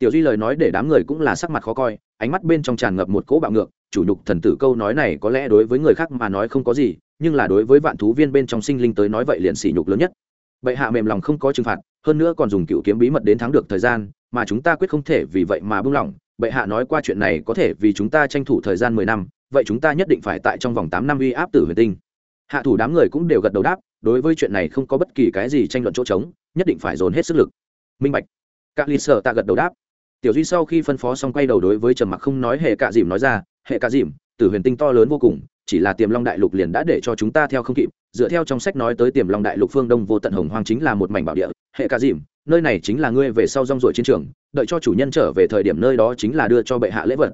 tiểu duy lời nói để đám người cũng là sắc mặt khó coi, ánh mắt bên trong tràn ngập một cỗ bạo ngược, chủ nhục thần tử câu nói này có lẽ đối với người khác mà nói không có gì, nhưng là đối với vạn thú viên bên trong sinh linh tới nói vậy liền sỉ nhục lớn nhất. Bệ hạ mềm lòng không có trừng phạt, hơn nữa còn dùng cựu kiếm bí mật đến thắng được thời gian, mà chúng ta quyết không thể vì vậy mà buông lỏng. Bệ hạ nói qua chuyện này có thể vì chúng ta tranh thủ thời gian mười năm, vậy chúng ta nhất định phải tại trong vòng tám năm uy áp tử huyền tinh. Hạ thủ đám người cũng đều gật đầu đáp, đối với chuyện này không có bất kỳ cái gì tranh luận chỗ trống, nhất định phải dồn hết sức lực. Minh bạch. Các lý sở ta gật đầu đáp tiểu duy sau khi phân phó xong quay đầu đối với trầm mặc không nói hệ cạ dìm nói ra, hệ cạ dìm, tử huyền tinh to lớn vô cùng, chỉ là tiềm long đại lục liền đã để cho chúng ta theo không kịp, dựa theo trong sách nói tới tiềm long đại lục phương đông vô tận hồng hoang chính là một mảnh bảo địa. Hệ cạ dìm, nơi này chính là ngươi về sau rong ruổi chiến trường, đợi cho chủ nhân trở về thời điểm nơi đó chính là đưa cho bệ hạ lễ vật.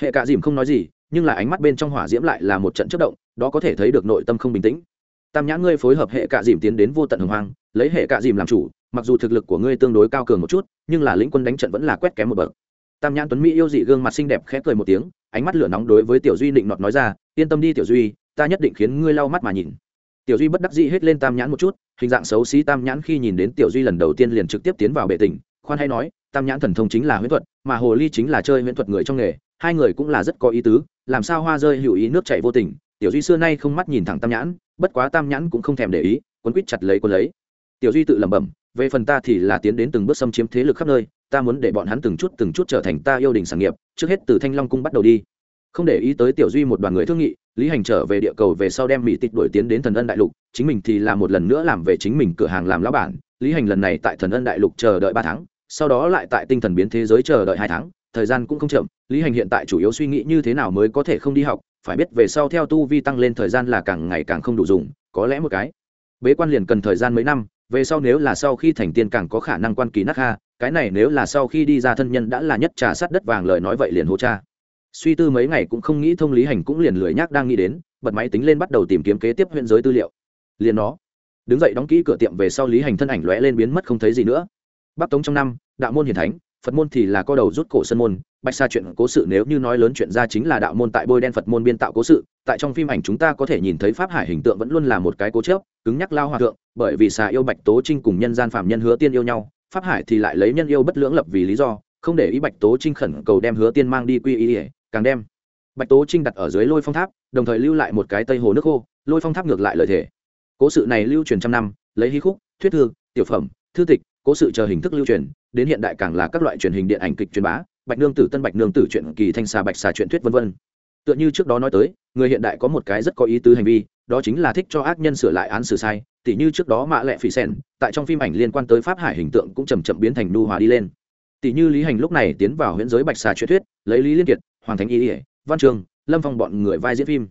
Hệ cạ dìm không nói gì, nhưng là ánh mắt bên trong hỏa diễm lại là một trận chất động, đó có thể thấy được nội tâm không bình tĩnh. Tam nhãn ngươi phối hợp hệ cạ dìm tiến đến vô tận hồng hoang, lấy hệ cạ dìm làm chủ mặc dù thực lực của ngươi tương đối cao cường một chút, nhưng là lĩnh quân đánh trận vẫn là quét kém một bậc. Tam nhãn tuấn mỹ yêu dị gương mặt xinh đẹp khẽ cười một tiếng, ánh mắt lửa nóng đối với tiểu duy định nọt nói ra, yên tâm đi tiểu duy, ta nhất định khiến ngươi lau mắt mà nhìn. Tiểu duy bất đắc dĩ hết lên tam nhãn một chút, hình dạng xấu xí tam nhãn khi nhìn đến tiểu duy lần đầu tiên liền trực tiếp tiến vào bệ tình, khoan hay nói, tam nhãn thần thông chính là huyễn thuật, mà hồ ly chính là chơi huyễn thuật người trong nghề, hai người cũng là rất có ý tứ, làm sao hoa rơi hữu ý nước chảy vô tình. Tiểu duy xưa nay không mắt nhìn thẳng tam nhãn, bất quá tam nhãn cũng không thèm để ý, quấn quýt chặt lấy quấn lấy. Tiểu duy tự lẩm bẩm về phần ta thì là tiến đến từng bước xâm chiếm thế lực khắp nơi, ta muốn để bọn hắn từng chút từng chút trở thành ta yêu đình sản nghiệp, trước hết từ thanh long cung bắt đầu đi. Không để ý tới tiểu duy một đoàn người thương nghị, lý hành trở về địa cầu về sau đem mỹ tịch đổi tiến đến thần ân đại lục, chính mình thì là một lần nữa làm về chính mình cửa hàng làm lão bản, lý hành lần này tại thần ân đại lục chờ đợi ba tháng, sau đó lại tại tinh thần biến thế giới chờ đợi hai tháng, thời gian cũng không chậm, lý hành hiện tại chủ yếu suy nghĩ như thế nào mới có thể không đi học, phải biết về sau theo tu vi tăng lên thời gian là càng ngày càng không đủ dùng, có lẽ một cái. Bế quan liền cần thời gian mấy năm về sau nếu là sau khi thành tiên càng có khả năng quan kỳ nắc ha cái này nếu là sau khi đi ra thân nhân đã là nhất trà sát đất vàng lời nói vậy liền hô cha. Suy tư mấy ngày cũng không nghĩ thông lý hành cũng liền lười nhác đang nghĩ đến, bật máy tính lên bắt đầu tìm kiếm kế tiếp huyện giới tư liệu. Liền nó. Đứng dậy đóng kỹ cửa tiệm về sau lý hành thân ảnh lóe lên biến mất không thấy gì nữa. Bắc tống trong năm, đạo môn hiền thánh phật môn thì là co đầu rút cổ sân môn, bạch xa chuyện cố sự nếu như nói lớn chuyện ra chính là đạo môn tại bôi đen phật môn biên tạo cố sự, tại trong phim ảnh chúng ta có thể nhìn thấy pháp hải hình tượng vẫn luôn là một cái cố chớp, cứng nhắc lao hòa thượng, bởi vì xà yêu bạch tố trinh cùng nhân gian phạm nhân hứa tiên yêu nhau, pháp hải thì lại lấy nhân yêu bất lưỡng lập vì lý do, không để ý bạch tố trinh khẩn cầu đem hứa tiên mang đi quy y, càng đem bạch tố trinh đặt ở dưới lôi phong tháp, đồng thời lưu lại một cái tây hồ nước khô, lôi phong tháp ngược lại lời thể cố sự này lưu truyền trăm năm, lấy hí khúc, thuyết thư, tiểu phẩm, thư tịch cố sự chờ hình thức lưu truyền, đến hiện đại càng là các loại truyền hình điện ảnh kịch truyền bá, bạch nương tử, tân bạch nương tử chuyện kỳ, thanh xà bạch xà chuyện thuyết vân vân. Tựa như trước đó nói tới, người hiện đại có một cái rất có ý tứ hành vi, đó chính là thích cho ác nhân sửa lại án xử sai, tỉ như trước đó mạ lệ phỉ sen tại trong phim ảnh liên quan tới pháp hải hình tượng cũng chầm chậm biến thành nu hòa đi lên. Tỷ như lý hành lúc này tiến vào huyễn giới bạch xà chuyện thuyết, lấy lý liên kiệt, hoàng thánh y ỉa văn trường, lâm phong bọn người vai diễn phim.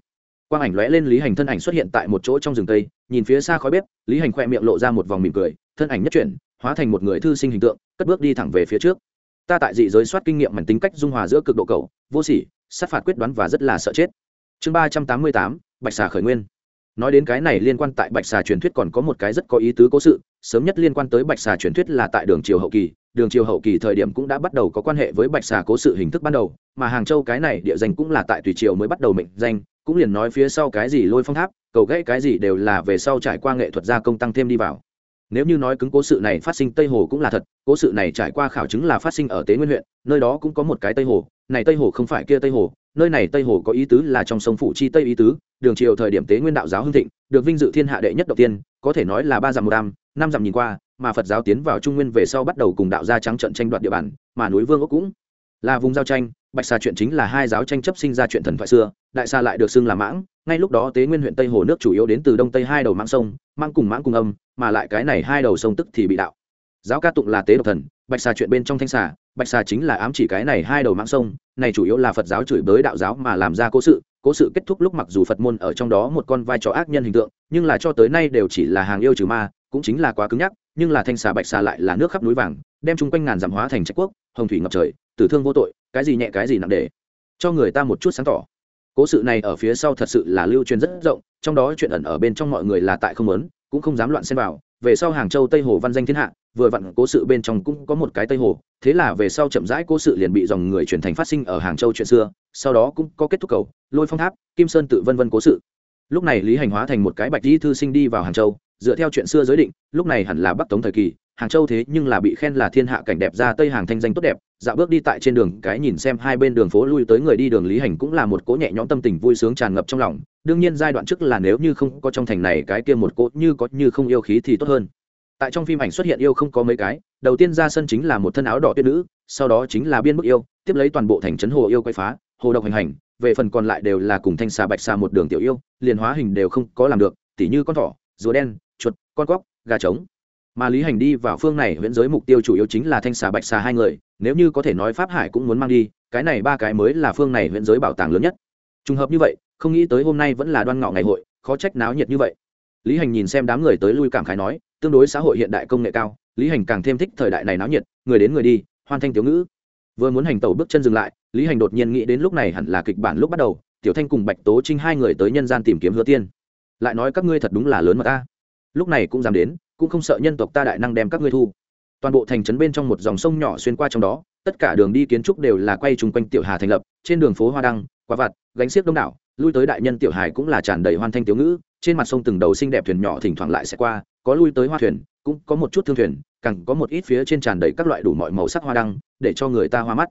Quang ảnh lóe lên lý hành thân ảnh xuất hiện tại một chỗ trong rừng tây, nhìn phía xa khói bếp, lý hành khoe miệng lộ ra một vòng mỉm cười, thân ảnh nhất chuyển hóa thành một người thư sinh hình tượng, cất bước đi thẳng về phía trước. Ta tại dị giới soát kinh nghiệm mảnh tính cách dung hòa giữa cực độ cầu, vô sỉ, sát phạt quyết đoán và rất là sợ chết. Chương ba trăm tám mươi tám, bạch xà khởi nguyên. Nói đến cái này liên quan tại bạch xà truyền thuyết còn có một cái rất có ý tứ cố sự, sớm nhất liên quan tới bạch xà truyền thuyết là tại đường triều hậu kỳ. Đường triều hậu kỳ thời điểm cũng đã bắt đầu có quan hệ với bạch xà cố sự hình thức ban đầu, mà hàng châu cái này địa danh cũng là tại tùy triều mới bắt đầu mệnh danh, cũng liền nói phía sau cái gì lôi phong tháp, cầu gãy cái gì đều là về sau trải qua nghệ thuật gia công tăng thêm đi vào nếu như nói cứng cố sự này phát sinh tây hồ cũng là thật, cố sự này trải qua khảo chứng là phát sinh ở tế nguyên huyện, nơi đó cũng có một cái tây hồ. Này tây hồ không phải kia tây hồ, nơi này tây hồ có ý tứ là trong sông phủ chi tây ý tứ, đường triều thời điểm tế nguyên đạo giáo hưng thịnh, được vinh dự thiên hạ đệ nhất đầu tiên, có thể nói là ba dặm một đam năm dặm nhìn qua, mà phật giáo tiến vào trung nguyên về sau bắt đầu cùng đạo gia trắng trận tranh đoạt địa bàn, mà núi vương ốc cũng là vùng giao tranh bạch xà chuyện chính là hai giáo tranh chấp sinh ra chuyện thần thoại xưa, đại xa lại được xưng là mãng, ngay lúc đó tế nguyên huyện tây hồ nước chủ yếu đến từ đông tây hai đầu mãng sông, mãng cùng mãng cùng âm, mà lại cái này hai đầu sông tức thì bị đạo. Giáo ca tụng là tế độc thần, bạch xà chuyện bên trong thanh xà, bạch xà chính là ám chỉ cái này hai đầu mãng sông, này chủ yếu là phật giáo chửi bới đạo giáo mà làm ra cố sự cố sự kết thúc lúc mặc dù phật môn ở trong đó một con vai trò ác nhân hình tượng, nhưng là cho tới nay đều chỉ là hàng yêu trừ ma, cũng chính là quá cứng nhắc, nhưng là thanh xà bạch xà lại là nước khắp núi vàng, đem chung quanh ngàn dặm hóa thành trách quốc, hồng thủy ngập trời tử thương vô tội, cái gì nhẹ cái gì nặng để, cho người ta một chút sáng tỏ. Cố sự này ở phía sau thật sự là lưu truyền rất rộng, trong đó chuyện ẩn ở bên trong mọi người là tại không lớn cũng không dám loạn xen vào. Về sau hàng châu tây hồ văn danh thiên hạ, vừa vặn cố sự bên trong cũng có một cái tây hồ, thế là về sau chậm rãi cố sự liền bị dòng người truyền thành phát sinh ở hàng châu chuyện xưa, sau đó cũng có kết thúc cầu, lôi phong tháp, kim sơn tự vân vân cố sự. Lúc này lý hành hóa thành một cái bạch di thư sinh đi vào hàng châu dựa theo chuyện xưa giới định, lúc này hẳn là bắc tống thời kỳ, hàng châu thế nhưng là bị khen là thiên hạ cảnh đẹp ra tây hàng thanh danh tốt đẹp dạo bước đi tại trên đường, cái nhìn xem hai bên đường phố lui tới người đi đường lý hành cũng là một cỗ nhẹ nhõm tâm tình vui sướng tràn ngập trong lòng, đương nhiên giai đoạn trước là nếu như không có trong thành này cái kia một cỗ như có như không yêu khí thì tốt hơn. Tại trong phim ảnh xuất hiện yêu không có mấy cái, đầu tiên ra sân chính là một thân áo đỏ tuyết nữ, sau đó chính là biên bức yêu, tiếp lấy toàn bộ thành trấn hồ yêu quay phá, hồ độc hành hành, về phần còn lại đều là cùng thanh xà bạch xà một đường tiểu yêu, liền hóa hình đều không có làm được, tỉ như con thỏ, rùa đen chuột, con cóc, gà trống. Mà lý hành đi vào phương này huyễn giới mục tiêu chủ yếu chính là thanh xà bạch xà hai người, nếu như có thể nói pháp hải cũng muốn mang đi, cái này ba cái mới là phương này huyễn giới bảo tàng lớn nhất. Trùng hợp như vậy, không nghĩ tới hôm nay vẫn là đoan ngọ ngày hội, khó trách náo nhiệt như vậy. Lý hành nhìn xem đám người tới lui cảm khái nói, tương đối xã hội hiện đại công nghệ cao, lý hành càng thêm thích thời đại này náo nhiệt, người đến người đi, hoan thanh tiểu ngữ. Vừa muốn hành tẩu bước chân dừng lại, lý hành đột nhiên nghĩ đến lúc này hẳn là kịch bản lúc bắt đầu, tiểu thanh cùng bạch tố trinh hai người tới nhân gian tìm kiếm hứa tiên. Lại nói các ngươi thật đúng là lớn mà ta lúc này cũng dám đến, cũng không sợ nhân tộc ta đại năng đem các ngươi thu. Toàn bộ thành trấn bên trong một dòng sông nhỏ xuyên qua trong đó, tất cả đường đi kiến trúc đều là quay chung quanh tiểu hà thành lập, trên đường phố hoa đăng quá vặt, gánh xiếc đông đảo, lui tới đại nhân tiểu hải cũng là tràn đầy hoan thanh tiểu ngữ, trên mặt sông từng đầu xinh đẹp thuyền nhỏ thỉnh thoảng lại sẽ qua, có lui tới hoa thuyền, cũng có một chút thương thuyền, càng có một ít phía trên tràn đầy các loại đủ mọi màu sắc hoa đăng, để cho người ta hoa mắt.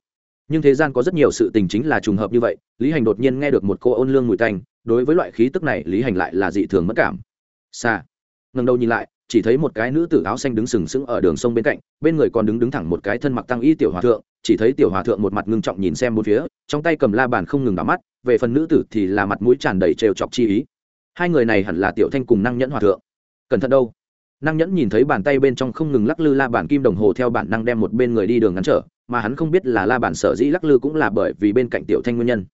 Nhưng thế gian có rất nhiều sự tình chính là trùng hợp như vậy, lý hành đột nhiên nghe được một cô ôn lương mùi tanh, đối với loại khí tức này, lý hành lại là dị thường mất cảm. Xa ngần đầu nhìn lại, chỉ thấy một cái nữ tử áo xanh đứng sừng sững ở đường sông bên cạnh, bên người còn đứng đứng thẳng một cái thân mặc tăng y tiểu hòa thượng, chỉ thấy tiểu hòa thượng một mặt ngưng trọng nhìn xem bốn phía, trong tay cầm la bàn không ngừng đắm mắt, về phần nữ tử thì là mặt mũi tràn đầy trêu chọc chi ý. Hai người này hẳn là tiểu thanh cùng năng nhẫn hòa thượng. Cẩn thận đâu? Năng nhẫn nhìn thấy bàn tay bên trong không ngừng lắc lư la bàn kim đồng hồ theo bản năng đem một bên người đi đường ngắn trở, mà hắn không biết là la bàn sở dĩ lắc lư cũng là bởi vì bên cạnh tiểu thanh nguyên nhân.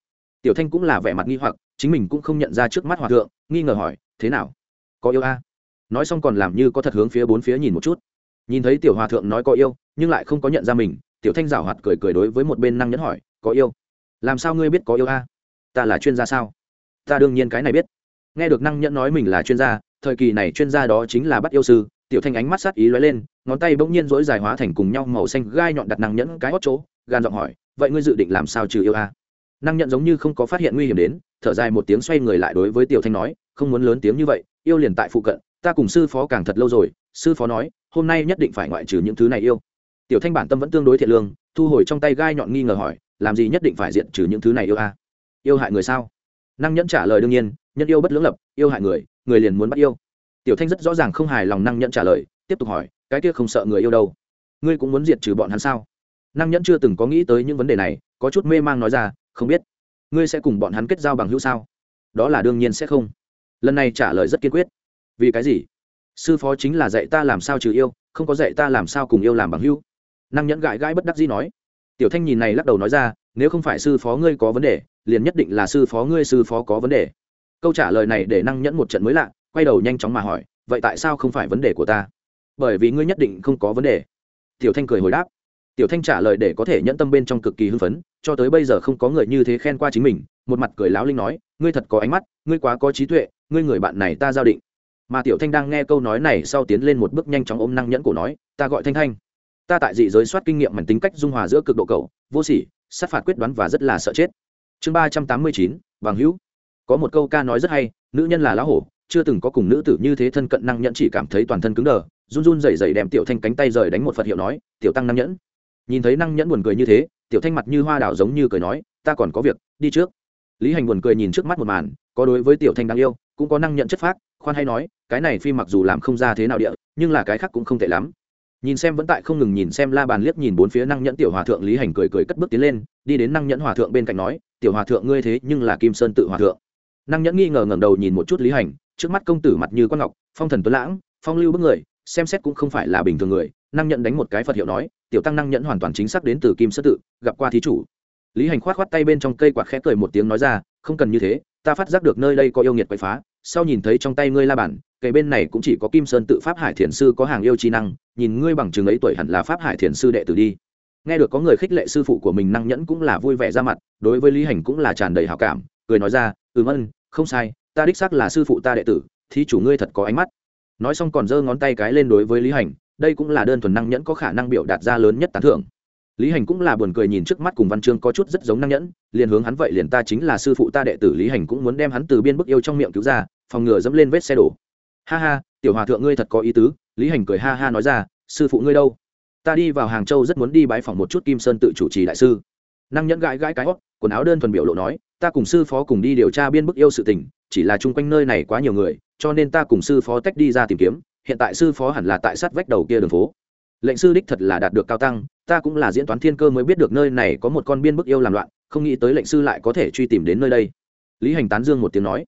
Tiểu thanh cũng là vẻ mặt nghi hoặc, chính mình cũng không nhận ra trước mắt hòa thượng, nghi ngờ hỏi, thế nào? Có yêu a? Nói xong còn làm như có thật hướng phía bốn phía nhìn một chút. Nhìn thấy tiểu hòa thượng nói có yêu, nhưng lại không có nhận ra mình, tiểu thanh giảo hoạt cười cười đối với một bên năng nhẫn hỏi, có yêu? Làm sao ngươi biết có yêu a? Ta là chuyên gia sao? Ta đương nhiên cái này biết. Nghe được năng nhẫn nói mình là chuyên gia, thời kỳ này chuyên gia đó chính là bắt yêu sư, tiểu thanh ánh mắt sát ý lóe lên, ngón tay bỗng nhiên dỗi dài hóa thành cùng nhau màu xanh gai nhọn đặt năng nhẫn cái hót chỗ, gan giọng hỏi, vậy ngươi dự định làm sao trừ yêu a? Năng nhẫn giống như không có phát hiện nguy hiểm đến, thở dài một tiếng xoay người lại đối với tiểu thanh nói, không muốn lớn tiếng như vậy, yêu liền tại phụ cận ta cùng sư phó càng thật lâu rồi, sư phó nói, hôm nay nhất định phải ngoại trừ những thứ này yêu. Tiểu thanh bản tâm vẫn tương đối thiện lương, thu hồi trong tay gai nhọn nghi ngờ hỏi, làm gì nhất định phải diện trừ những thứ này yêu a? Yêu hại người sao? Năng nhẫn trả lời đương nhiên, nhân yêu bất lưỡng lập, yêu hại người người liền muốn bắt yêu. Tiểu thanh rất rõ ràng không hài lòng năng nhẫn trả lời, tiếp tục hỏi, cái kia không sợ người yêu đâu? Ngươi cũng muốn diệt trừ bọn hắn sao? Năng nhẫn chưa từng có nghĩ tới những vấn đề này, có chút mê mang nói ra, không biết. Ngươi sẽ cùng bọn hắn kết giao bằng hữu sao? Đó là đương nhiên sẽ không. Lần này trả lời rất kiên quyết vì cái gì? Sư phó chính là dạy ta làm sao trừ yêu, không có dạy ta làm sao cùng yêu làm bằng hữu. Năng nhẫn gãi gãi bất đắc dĩ nói. Tiểu thanh nhìn này lắc đầu nói ra, nếu không phải sư phó ngươi có vấn đề, liền nhất định là sư phó ngươi sư phó có vấn đề. Câu trả lời này để năng nhẫn một trận mới lạ, quay đầu nhanh chóng mà hỏi, vậy tại sao không phải vấn đề của ta? Bởi vì ngươi nhất định không có vấn đề. Tiểu thanh cười hồi đáp. Tiểu thanh trả lời để có thể nhẫn tâm bên trong cực kỳ hưng phấn, cho tới bây giờ không có người như thế khen qua chính mình, một mặt cười láo linh nói, ngươi thật có ánh mắt, ngươi quá có trí tuệ, ngươi người bạn này ta giao định mà tiểu thanh đang nghe câu nói này sau tiến lên một bước nhanh chóng ôm năng nhẫn cổ nói, ta gọi thanh thanh. Ta tại dị giới soát kinh nghiệm mảnh tính cách dung hòa giữa cực độ cầu vô sỉ, sát phạt quyết đoán và rất là sợ chết. Chương ba trăm tám mươi chín, bằng hữu. Có một câu ca nói rất hay, nữ nhân là lá hổ, chưa từng có cùng nữ tử như thế thân cận năng nhẫn chỉ cảm thấy toàn thân cứng đờ. Run run rẩy rẩy đem tiểu thanh cánh tay rời đánh một phật hiệu nói, tiểu tăng năng nhẫn. Nhìn thấy năng nhẫn buồn cười như thế, tiểu thanh mặt như hoa đào giống như cười nói, ta còn có việc, đi trước. Lý hành buồn cười nhìn trước mắt một màn, có đối với tiểu thanh đáng yêu, cũng có năng nhận chất phác khoan hay nói, cái này phim mặc dù làm không ra thế nào địa, nhưng là cái khác cũng không tệ lắm. Nhìn xem vẫn tại không ngừng nhìn xem la bàn liếc nhìn bốn phía năng nhẫn tiểu hòa thượng lý hành cười cười cất bước tiến lên, đi đến năng nhẫn hòa thượng bên cạnh nói, tiểu hòa thượng ngươi thế nhưng là kim sơn tự hòa thượng. Năng nhẫn nghi ngờ ngẩng đầu nhìn một chút lý hành, trước mắt công tử mặt như quan ngọc, phong thần tuấn lãng, phong lưu bức người, xem xét cũng không phải là bình thường người, năng nhẫn đánh một cái phật hiệu nói, tiểu tăng năng nhẫn hoàn toàn chính xác đến từ kim sơn tự, gặp qua thí chủ. Lý hành khoát khoát tay bên trong cây quạt khẽ cười một tiếng nói ra, không cần như thế, ta phát giác được nơi đây có yêu nghiệt quậy phá sau nhìn thấy trong tay ngươi la bản kể bên này cũng chỉ có kim sơn tự pháp hải thiền sư có hàng yêu trí năng, nhìn ngươi bằng chừng ấy tuổi hẳn là pháp hải thiền sư đệ tử đi. Nghe được có người khích lệ sư phụ của mình năng nhẫn cũng là vui vẻ ra mặt, đối với lý hành cũng là tràn đầy hào cảm, cười nói ra ừ ân, không sai, ta đích xác là sư phụ ta đệ tử thì chủ ngươi thật có ánh mắt. Nói xong còn giơ ngón tay cái lên đối với lý hành, đây cũng là đơn thuần năng nhẫn có khả năng biểu đạt ra lớn nhất tán thưởng lý hành cũng là buồn cười nhìn trước mắt cùng văn chương có chút rất giống năng nhẫn, liền hướng hắn vậy liền ta chính là sư phụ ta đệ tử lý hành cũng muốn đem hắn từ biên bức yêu trong miệng cứu ra, phòng ngừa dẫm lên vết xe đổ. Ha ha, tiểu hòa thượng ngươi thật có ý tứ, lý hành cười ha ha nói ra, sư phụ ngươi đâu? Ta đi vào hàng châu rất muốn đi bái phỏng một chút kim sơn tự chủ trì đại sư. Năng nhẫn gãi gãi cái hót, quần áo đơn thuần biểu lộ nói, ta cùng sư phó cùng đi điều tra biên bức yêu sự tình, chỉ là chung quanh nơi này quá nhiều người, cho nên ta cùng sư phó tách đi ra tìm kiếm, hiện tại sư phó hẳn là tại sát vách đầu kia đường phố lệnh sư đích thật là đạt được cao tăng, ta cũng là diễn toán thiên cơ mới biết được nơi này có một con biên bức yêu làm loạn, không nghĩ tới lệnh sư lại có thể truy tìm đến nơi đây. Lý hành tán dương một tiếng nói.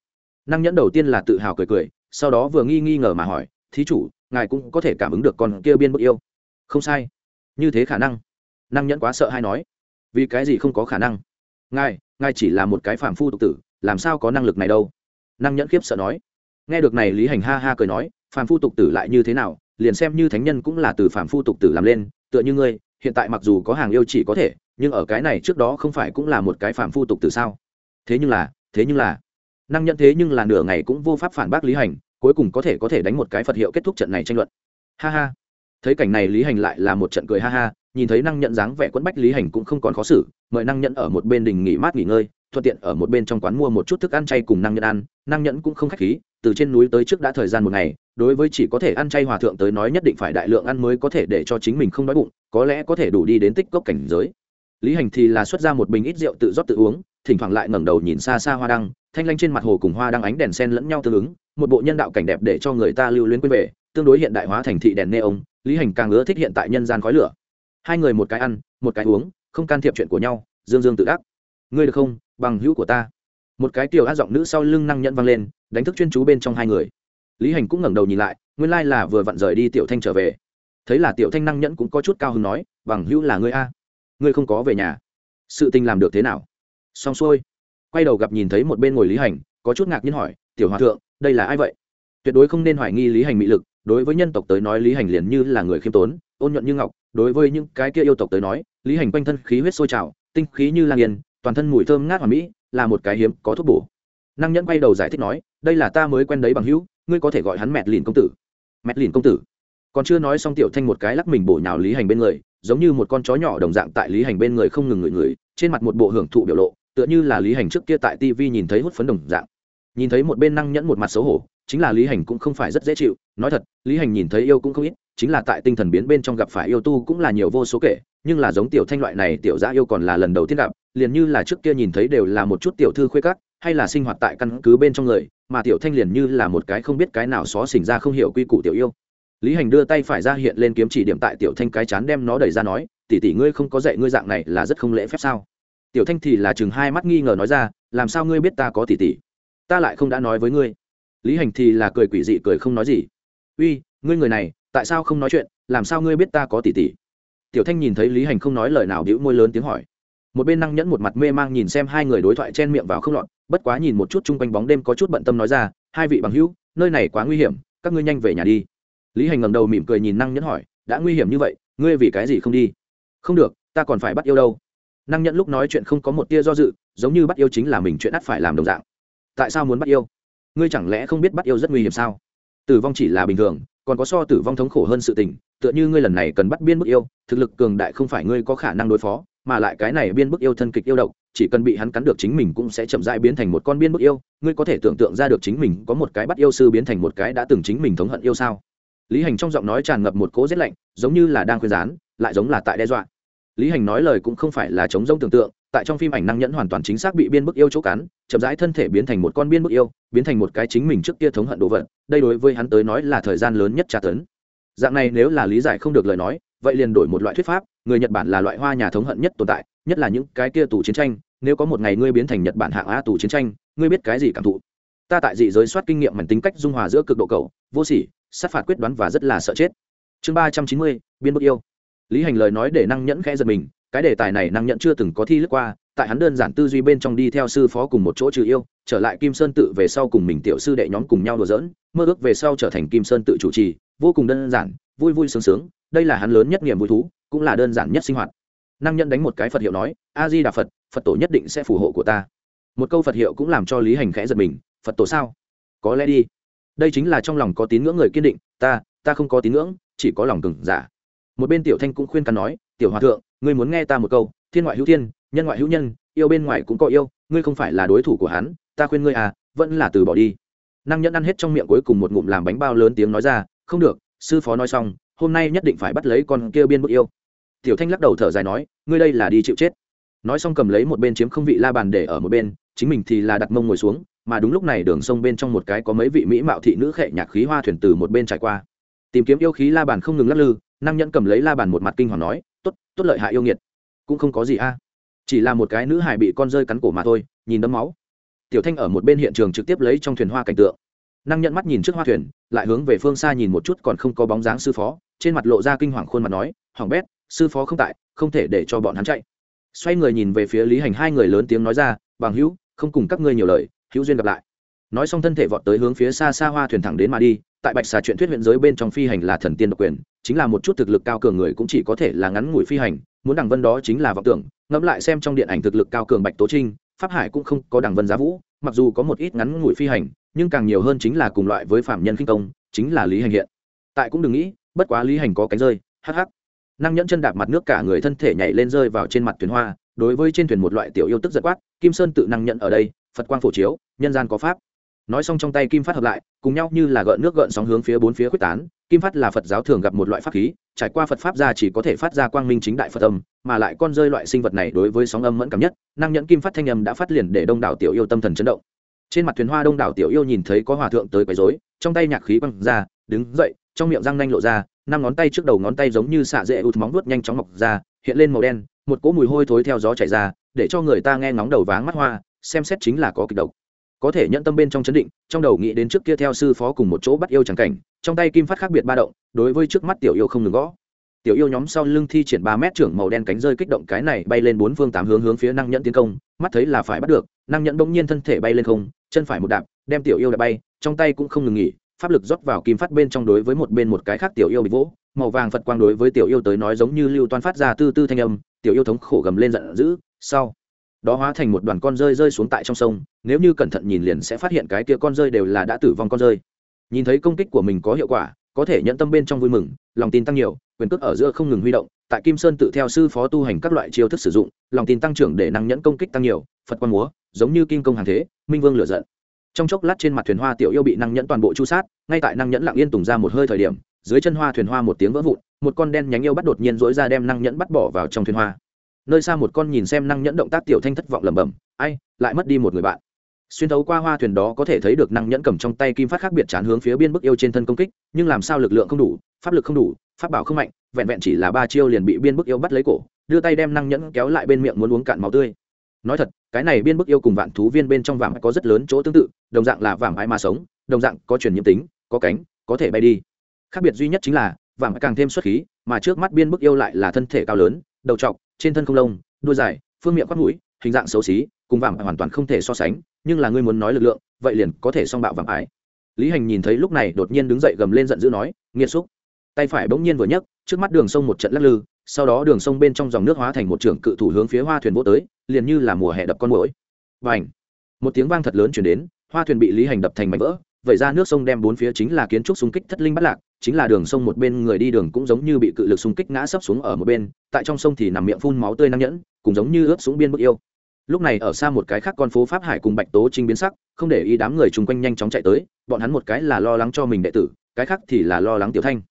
Năng nhẫn đầu tiên là tự hào cười cười, sau đó vừa nghi nghi ngờ mà hỏi, thí chủ, ngài cũng có thể cảm ứng được con kia biên bức yêu? Không sai. Như thế khả năng? Năng nhẫn quá sợ hay nói. Vì cái gì không có khả năng? Ngài ngài chỉ là một cái phạm phu tục tử, làm sao có năng lực này đâu? Năng nhẫn khiếp sợ nói. Nghe được này, lý hành ha ha cười nói phạm phu tục tử lại như thế nào? Liền xem như thánh nhân cũng là từ phạm phu tục tử làm lên, tựa như ngươi, hiện tại mặc dù có hàng yêu chỉ có thể, nhưng ở cái này trước đó không phải cũng là một cái phạm phu tục tử sao? Thế nhưng là, thế nhưng là, năng nhận thế nhưng là nửa ngày cũng vô pháp phản bác lý hành, cuối cùng có thể có thể đánh một cái phật hiệu kết thúc trận này tranh luận. Ha ha. Thấy cảnh này lý hành lại là một trận cười ha ha, nhìn thấy năng nhận dáng vẻ quẫn bách lý hành cũng không còn khó xử, mời năng nhận ở một bên đình nghỉ mát nghỉ ngơi, thuận tiện ở một bên trong quán mua một chút thức ăn chay cùng năng nhận ăn, năng nhận cũng không khách khí, từ trên núi tới trước đã thời gian một ngày đối với chỉ có thể ăn chay hòa thượng tới nói nhất định phải đại lượng ăn mới có thể để cho chính mình không đói bụng, có lẽ có thể đủ đi đến tích cốc cảnh giới. Lý hành thì là xuất ra một bình ít rượu tự rót tự uống, thỉnh thoảng lại ngẩng đầu nhìn xa xa hoa đăng, thanh lanh trên mặt hồ cùng hoa đăng ánh đèn sen lẫn nhau tương ứng, một bộ nhân đạo cảnh đẹp để cho người ta lưu luyến quên về, tương đối hiện đại hóa thành thị đèn neon, lý hành càng ưa thích hiện tại nhân gian khói lửa. Hai người một cái ăn, một cái uống, không can thiệp chuyện của nhau, dương dương tự đắc. Ngươi được không, bằng hữu của ta. Một cái tiểu ác giọng nữ sau lưng năng nhẫn vang lên, đánh thức chuyên chú bên trong hai người lý hành cũng ngẩng đầu nhìn lại, nguyên lai là vừa vặn rời đi tiểu thanh trở về. Thấy là tiểu thanh năng nhẫn cũng có chút cao hứng nói, bằng hữu là ngươi a. Ngươi không có về nhà. Sự tình làm được thế nào? Xong xuôi, quay đầu gặp nhìn thấy một bên ngồi lý hành, có chút ngạc nhiên hỏi, tiểu hòa thượng, đây là ai vậy? Tuyệt đối không nên hoài nghi lý hành mỹ lực, đối với nhân tộc tới nói lý hành liền như là người khiêm tốn, ôn nhuận như ngọc, đối với những cái kia yêu tộc tới nói, lý hành quanh thân khí huyết sôi trào, tinh khí như lang yên, toàn thân mùi thơm ngát hoàn mỹ, là một cái hiếm có thuốc bổ. Năng nhẫn quay đầu giải thích nói, đây là ta mới quen đấy bằng hữu ngươi có thể gọi hắn mẹt lìn công tử. Mẹt lìn công tử? Còn chưa nói xong tiểu thanh một cái lắc mình bổ nhào lý hành bên người, giống như một con chó nhỏ đồng dạng tại lý hành bên người không ngừng ngửi ngửi, trên mặt một bộ hưởng thụ biểu lộ, tựa như là lý hành trước kia tại tv nhìn thấy hút phấn đồng dạng. Nhìn thấy một bên năng nhẫn một mặt xấu hổ, chính là lý hành cũng không phải rất dễ chịu, nói thật, lý hành nhìn thấy yêu cũng không ít, chính là tại tinh thần biến bên trong gặp phải yêu tu cũng là nhiều vô số kể, nhưng là giống tiểu thanh loại này tiểu gia yêu còn là lần đầu tiên gặp, liền như là trước kia nhìn thấy đều là một chút tiểu thư khuê cắt hay là sinh hoạt tại căn cứ bên trong người mà tiểu thanh liền như là một cái không biết cái nào xó xỉnh ra không hiểu quy củ tiểu yêu. Lý hành đưa tay phải ra hiện lên kiếm chỉ điểm tại tiểu thanh cái chán đem nó đẩy ra nói, tỷ tỷ ngươi không có dạy ngươi dạng này là rất không lễ phép sao? Tiểu thanh thì là chừng hai mắt nghi ngờ nói ra, làm sao ngươi biết ta có tỷ tỷ? Ta lại không đã nói với ngươi. Lý hành thì là cười quỷ dị cười không nói gì. Uy, ngươi người này, tại sao không nói chuyện? Làm sao ngươi biết ta có tỷ tỷ? Tiểu thanh nhìn thấy lý hành không nói lời nào đĩu môi lớn tiếng hỏi. Một bên năng nhẫn một mặt mê mang nhìn xem hai người đối thoại chen miệng vào không lọt bất quá nhìn một chút chung quanh bóng đêm có chút bận tâm nói ra, hai vị bằng hữu, nơi này quá nguy hiểm, các ngươi nhanh về nhà đi. Lý hành ngầm đầu mỉm cười nhìn năng nhẫn hỏi, đã nguy hiểm như vậy, ngươi vì cái gì không đi? Không được, ta còn phải bắt yêu đâu. Năng nhẫn lúc nói chuyện không có một tia do dự, giống như bắt yêu chính là mình chuyện ắt phải làm đồng dạng. Tại sao muốn bắt yêu? Ngươi chẳng lẽ không biết bắt yêu rất nguy hiểm sao? Tử vong chỉ là bình thường, còn có so tử vong thống khổ hơn sự tình, tựa như ngươi lần này cần bắt biên bức yêu, thực lực cường đại không phải ngươi có khả năng đối phó mà lại cái này biên bức yêu thân kịch yêu độc, chỉ cần bị hắn cắn được chính mình cũng sẽ chậm rãi biến thành một con biên bức yêu. Ngươi có thể tưởng tượng ra được chính mình có một cái bắt yêu sư biến thành một cái đã từng chính mình thống hận yêu sao? Lý hành trong giọng nói tràn ngập một cỗ rét lạnh, giống như là đang khuyên rán, lại giống là tại đe dọa. Lý hành nói lời cũng không phải là chống rông tưởng tượng, tại trong phim ảnh năng nhẫn hoàn toàn chính xác bị biên bức yêu chỗ cắn, chậm rãi thân thể biến thành một con biên bức yêu, biến thành một cái chính mình trước kia thống hận đồ vật, đây đối với hắn tới nói là thời gian lớn nhất tra tấn. Dạng này nếu là lý giải không được lời nói vậy liền đổi một loại thuyết pháp, người nhật bản là loại hoa nhà thống hận nhất tồn tại, nhất là những cái kia tù chiến tranh, nếu có một ngày ngươi biến thành nhật bản hạng a tù chiến tranh, ngươi biết cái gì cảm thụ? Ta tại dị giới soát kinh nghiệm mảnh tính cách dung hòa giữa cực độ cầu vô sỉ, sát phạt quyết đoán và rất là sợ chết. Chương ba trăm chín mươi, biên bức yêu. Lý hành lời nói để năng nhẫn khẽ giật mình, cái đề tài này năng nhẫn chưa từng có thi lướt qua, tại hắn đơn giản tư duy bên trong đi theo sư phó cùng một chỗ trừ yêu, trở lại kim sơn tự về sau cùng mình tiểu sư đệ nhóm cùng nhau đùa giỡn, mơ ước về sau trở thành kim sơn tự chủ trì vô cùng đơn giản, vui vui sướng sướng, đây là hắn lớn nhất niềm vui thú, cũng là đơn giản nhất sinh hoạt. Năng nhân đánh một cái phật hiệu nói a di đà phật phật tổ nhất định sẽ phù hộ của ta. Một câu phật hiệu cũng làm cho lý hành khẽ giật mình, phật tổ sao? Có lẽ đi. Đây chính là trong lòng có tín ngưỡng người kiên định, ta ta không có tín ngưỡng, chỉ có lòng cừng giả dạ. một bên tiểu thanh cũng khuyên can nói, tiểu hòa thượng, ngươi muốn nghe ta một câu, thiên ngoại hữu thiên, nhân ngoại hữu nhân, yêu bên ngoài cũng có yêu, ngươi không phải là đối thủ của hắn, ta khuyên ngươi à vẫn là từ bỏ đi. Năng nhân ăn hết trong miệng cuối cùng một ngụm làm bánh bao lớn tiếng nói ra không được, sư phó nói xong, hôm nay nhất định phải bắt lấy con kia biên bức yêu. Tiểu thanh lắc đầu thở dài nói, ngươi đây là đi chịu chết. Nói xong cầm lấy một bên chiếm không vị la bàn để ở một bên, chính mình thì là đặt mông ngồi xuống, mà đúng lúc này đường sông bên trong một cái có mấy vị mỹ mạo thị nữ khệ nhạc khí hoa thuyền từ một bên trải qua. Tìm kiếm yêu khí la bàn không ngừng lắc lư Nam nhẫn cầm lấy la bàn một mặt kinh hoàng nói, tốt tốt lợi hại yêu nghiệt, cũng không có gì a. Chỉ là một cái nữ hải bị con rơi cắn cổ mà thôi, nhìn đấm máu. Tiểu thanh ở một bên hiện trường trực tiếp lấy trong thuyền hoa cảnh tượng năng nhận mắt nhìn trước hoa thuyền, lại hướng về phương xa nhìn một chút còn không có bóng dáng sư phó, trên mặt lộ ra kinh hoàng khuôn mặt nói hỏng bét, sư phó không tại, không thể để cho bọn hắn chạy. Xoay người nhìn về phía lý hành, hai người lớn tiếng nói ra, bằng hữu, không cùng các ngươi nhiều lời, hữu duyên gặp lại. Nói xong thân thể vọt tới hướng phía xa xa hoa thuyền thẳng đến mà đi, tại bạch xà chuyện thuyết huyện giới bên trong phi hành là thần tiên độc quyền, chính là một chút thực lực cao cường người cũng chỉ có thể là ngắn ngủi phi hành, muốn đằng vân đó chính là vọng tưởng, ngẫm lại xem trong điện ảnh thực lực cao cường bạch tố trinh, pháp hải cũng không có đằng vân giá vũ, mặc dù có một ít ngắn ngủi phi hành nhưng càng nhiều hơn chính là cùng loại với phạm nhân kinh công, chính là lý hành hiện. Tại cũng đừng nghĩ, bất quá lý hành có cánh rơi, hắc hắc. Năng nhẫn chân đạp mặt nước cả người thân thể nhảy lên rơi vào trên mặt thuyền hoa, đối với trên thuyền một loại tiểu yêu tức giật quát, kim sơn tự năng nhận ở đây, phật quang phổ chiếu, nhân gian có pháp. Nói xong trong tay kim phát hợp lại, cùng nhau như là gợn nước gợn sóng hướng phía bốn phía quyết tán, kim phát là phật giáo thường gặp một loại pháp khí, trải qua phật pháp ra chỉ có thể phát ra quang minh chính đại phật âm, mà lại con rơi loại sinh vật này đối với sóng âm mẫn cảm nhất, năng nhẫn kim phát thanh âm đã phát liền để đông đảo tiểu yêu tâm thần chấn động trên mặt thuyền hoa đông đảo tiểu yêu nhìn thấy có hòa thượng tới quấy rối, trong tay nhạc khí quăng ra, đứng dậy, trong miệng răng nanh lộ ra, năm ngón tay trước đầu ngón tay giống như xạ dễ ụt móng vuốt nhanh chóng mọc ra, hiện lên màu đen, một cỗ mùi hôi thối theo gió chảy ra, để cho người ta nghe ngóng đầu váng mắt hoa, xem xét chính là có kịch độc. Có thể nhận tâm bên trong chấn định, trong đầu nghĩ đến trước kia theo sư phó cùng một chỗ bắt yêu chẳng cảnh, trong tay kim phát khác biệt ba động, đối với trước mắt tiểu yêu không ngừng gõ tiểu yêu nhóm sau lưng thi triển ba mét trưởng màu đen cánh rơi kích động cái này bay lên bốn phương tám hướng hướng phía năng nhẫn tiến công, mắt thấy là phải bắt được, năng nhẫn bỗng nhiên thân thể bay lên không, chân phải một đạp, đem tiểu yêu đạp bay, trong tay cũng không ngừng nghỉ, pháp lực rót vào kim phát bên trong đối với một bên một cái khác tiểu yêu bị vỗ, màu vàng phật quang đối với tiểu yêu tới nói giống như lưu toan phát ra tư tư thanh âm, tiểu yêu thống khổ gầm lên giận dữ, sau, đó hóa thành một đoàn con rơi rơi xuống tại trong sông, nếu như cẩn thận nhìn liền sẽ phát hiện cái kia con rơi đều là đã tử vong con rơi. Nhìn thấy công kích của mình có hiệu quả, có thể nhận tâm bên trong vui mừng, lòng tin tăng nhiều quyền cước ở giữa không ngừng huy động, tại kim sơn tự theo sư phó tu hành các loại chiêu thức sử dụng, lòng tin tăng trưởng để năng nhẫn công kích tăng nhiều, phật quan múa, giống như kim công hàng thế, minh vương lửa giận. Trong chốc lát trên mặt thuyền hoa tiểu yêu bị năng nhẫn toàn bộ chu sát, ngay tại năng nhẫn lặng yên tùng ra một hơi thời điểm, dưới chân hoa thuyền hoa một tiếng vỡ vụn, một con đen nhánh yêu bắt đột nhiên dỗi ra đem năng nhẫn bắt bỏ vào trong thuyền hoa. Nơi xa một con nhìn xem năng nhẫn động tác tiểu thanh thất vọng lẩm bẩm, ai, lại mất đi một người bạn xuyên thấu qua hoa thuyền đó có thể thấy được năng nhẫn cầm trong tay kim phát khác biệt chán hướng phía biên bức yêu trên thân công kích, nhưng làm sao lực lượng không đủ, pháp lực không đủ, pháp bảo không mạnh, vẹn vẹn chỉ là ba chiêu liền bị biên bức yêu bắt lấy cổ, đưa tay đem năng nhẫn kéo lại bên miệng muốn uống cạn máu tươi. Nói thật, cái này biên bức yêu cùng vạn thú viên bên trong vàng có rất lớn chỗ tương tự, đồng dạng là vàng ái mà sống, đồng dạng có truyền nhiễm tính, có cánh, có thể bay đi. Khác biệt duy nhất chính là vàng càng thêm xuất khí, mà trước mắt biên bức yêu lại là thân thể cao lớn, đầu trọc, trên thân không lông, đuôi dài, phương miệng quát mũi, hình dạng xấu xí, cùng vàng hoàn toàn không thể so sánh nhưng là ngươi muốn nói lực lượng, vậy liền có thể song bạo vàng ái lý hành nhìn thấy lúc này đột nhiên đứng dậy gầm lên giận dữ nói, nghiệt xúc. Tay phải bỗng nhiên vừa nhấc, trước mắt đường sông một trận lắc lư, sau đó đường sông bên trong dòng nước hóa thành một trưởng cự thủ hướng phía hoa thuyền vỗ tới, liền như là mùa hè đập con mũi và ảnh một tiếng vang thật lớn chuyển đến, hoa thuyền bị lý hành đập thành mảnh vỡ, vậy ra nước sông đem bốn phía chính là kiến trúc xung kích thất linh bắt lạc, chính là đường sông một bên người đi đường cũng giống như bị cự lực xung kích ngã sấp xuống ở một bên, tại trong sông thì nằm miệng phun máu tươi năng nhẫn, cũng giống như ướt xuống biên bức yêu lúc này ở xa một cái khác con phố pháp hải cùng bạch tố trinh biến sắc, không để ý đám người chung quanh nhanh chóng chạy tới, bọn hắn một cái là lo lắng cho mình đệ tử, cái khác thì là lo lắng tiểu thanh.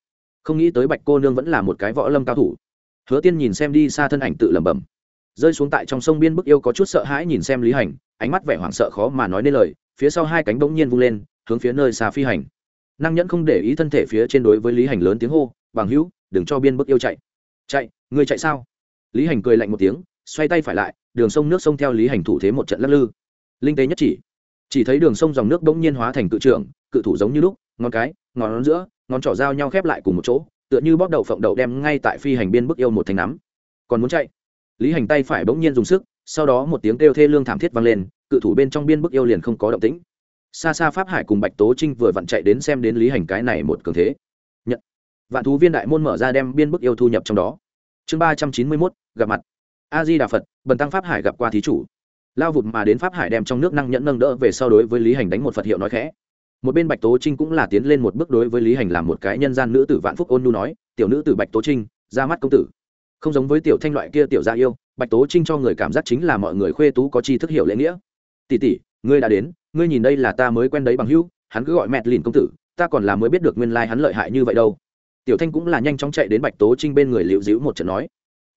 Không nghĩ tới bạch cô nương vẫn là một cái võ lâm cao thủ. Hứa tiên nhìn xem đi xa thân ảnh tự lẩm bẩm. Rơi xuống tại trong sông biên bức yêu có chút sợ hãi nhìn xem lý hành, ánh mắt vẻ hoảng sợ khó mà nói nên lời, phía sau hai cánh bỗng nhiên vung lên, hướng phía nơi xa phi hành. Năng nhẫn không để ý thân thể phía trên đối với lý hành lớn tiếng hô, bằng hữu, đừng cho biên bức yêu chạy. Chạy người chạy sao? Lý hành cười lạnh một tiếng, xoay tay phải lại đường sông nước sông theo lý hành thủ thế một trận lắc lư. Linh tế nhất chỉ. Chỉ thấy đường sông dòng nước bỗng nhiên hóa thành cự trưởng, cự thủ giống như lúc, ngón cái, ngón giữa, ngón trỏ dao nhau khép lại cùng một chỗ, tựa như bóp đầu phộng đầu đem ngay tại phi hành biên bức yêu một thành nắm. Còn muốn chạy? Lý hành tay phải bỗng nhiên dùng sức, sau đó một tiếng kêu thê lương thảm thiết vang lên, cự thủ bên trong biên bức yêu liền không có động tĩnh. Xa xa pháp hải cùng bạch tố trinh vừa vặn chạy đến xem đến lý hành cái này một cường thế. Nhận. Vạn thú viên đại môn mở ra đem biên bức yêu thu nhập trong đó. Chương ba trăm chín mươi mốt, gặp mặt a di đà phật, bần tăng pháp hải gặp qua thí chủ. Lao vụt mà đến pháp hải đem trong nước năng nhẫn nâng đỡ về sau đối với lý hành đánh một phật hiệu nói khẽ. Một bên bạch tố trinh cũng là tiến lên một bước đối với lý hành làm một cái nhân gian nữ tử vạn phúc ôn nu nói, tiểu nữ tử bạch tố trinh, ra mắt công tử. Không giống với tiểu thanh loại kia tiểu gia yêu, bạch tố trinh cho người cảm giác chính là mọi người khuê tú có chi thức hiểu lễ nghĩa. Tỷ tỷ, ngươi đã đến, ngươi nhìn đây là ta mới quen đấy bằng hữu, hắn cứ gọi mẹt lìn công tử, ta còn là mới biết được nguyên lai hắn lợi hại như vậy đâu. Tiểu thanh cũng là nhanh chóng chạy đến bạch tố trinh bên người liễu dĩu một trận nói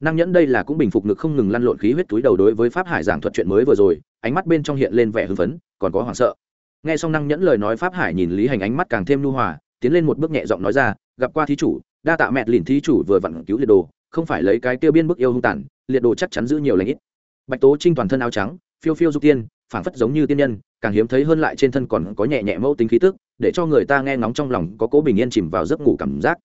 năng nhẫn đây là cũng bình phục ngực không ngừng lăn lộn khí huyết túi đầu đối với pháp hải giảng thuật chuyện mới vừa rồi, ánh mắt bên trong hiện lên vẻ hưng phấn, còn có hoảng sợ. Nghe xong năng nhẫn lời nói pháp hải nhìn lý hành ánh mắt càng thêm nhu hòa, tiến lên một bước nhẹ giọng nói ra, gặp qua thí chủ, đa tạ mẹ lìn thí chủ vừa vặn cứu liệt đồ, không phải lấy cái tiêu biên bức yêu hung tàn, liệt đồ chắc chắn giữ nhiều lãnh ít. Bạch tố trinh toàn thân áo trắng, phiêu phiêu dục tiên, phảng phất giống như tiên nhân, càng hiếm thấy hơn lại trên thân còn có nhẹ nhẹ mẫu tính khí tức, để cho người ta nghe ngóng trong lòng có cố bình yên chìm vào giấc ngủ cảm giác.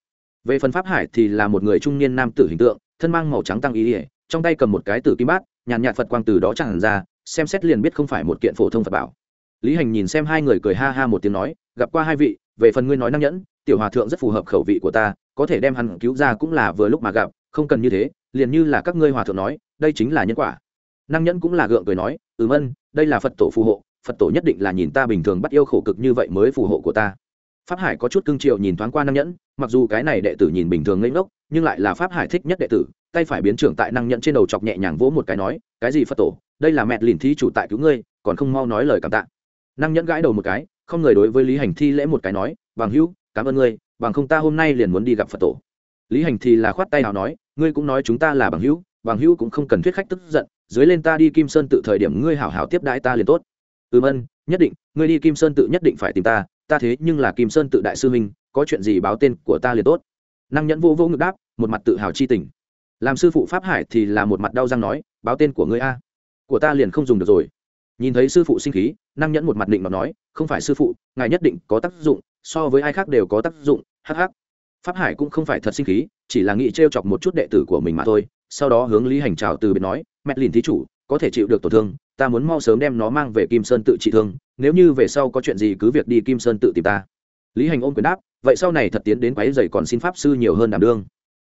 Về phần pháp hải thì là một người trung niên nam tử hình tượng thân mang màu trắng tăng ý ỉa, trong tay cầm một cái tử kim bát, nhàn nhạt phật quang từ đó tràn ra, xem xét liền biết không phải một kiện phổ thông phật bảo. Lý hành nhìn xem hai người cười ha ha một tiếng nói, gặp qua hai vị, về phần ngươi nói năng nhẫn, tiểu hòa thượng rất phù hợp khẩu vị của ta, có thể đem hắn cứu ra cũng là vừa lúc mà gặp, không cần như thế, liền như là các ngươi hòa thượng nói, đây chính là nhân quả. Năng nhẫn cũng là gượng cười nói, ừm ân, đây là phật tổ phù hộ, phật tổ nhất định là nhìn ta bình thường bắt yêu khổ cực như vậy mới phù hộ của ta pháp hải có chút cưng triều nhìn thoáng qua năng nhẫn, mặc dù cái này đệ tử nhìn bình thường ngây ngốc, nhưng lại là pháp hải thích nhất đệ tử, tay phải biến trưởng tại năng nhẫn trên đầu chọc nhẹ nhàng vỗ một cái nói, cái gì phật tổ? Đây là mẹ lìn thi chủ tại cứu ngươi, còn không mau nói lời cảm tạ. Năng nhẫn gãi đầu một cái, không người đối với lý hành thi lễ một cái nói, bằng hữu, cảm ơn ngươi, bằng không ta hôm nay liền muốn đi gặp phật tổ. Lý hành thì là khoát tay nào nói, ngươi cũng nói chúng ta là bằng hữu bằng hữu cũng không cần thuyết khách tức giận, dưới lên ta đi kim sơn tự thời điểm ngươi hảo hảo tiếp đãi ta liền tốt. Ừm ân, nhất định, ngươi đi kim sơn tự nhất định phải tìm ta ta thế nhưng là kim sơn tự đại sư huynh, có chuyện gì báo tên của ta liền tốt. Năng nhẫn vô vô ngực đáp, một mặt tự hào chi tình. Làm sư phụ pháp hải thì là một mặt đau răng nói, báo tên của ngươi a. Của ta liền không dùng được rồi. Nhìn thấy sư phụ sinh khí, năng nhẫn một mặt định mà nói, không phải sư phụ, ngài nhất định có tác dụng, so với ai khác đều có tác dụng hh pháp hải cũng không phải thật sinh khí, chỉ là nghĩ t r e o chọc một chút đệ tử của mình mà thôi. Sau đó hướng lý hành trào từ biệt nói, mẹ lìn thí chủ, có thể chịu được tổn thương, ta muốn mau sớm đem nó mang về kim sơn tự trị thương nếu như về sau có chuyện gì cứ việc đi kim sơn tự tìm ta. Lý hành ôm quyền đáp, vậy sau này thật tiến đến quái dày còn xin pháp sư nhiều hơn đảm đương.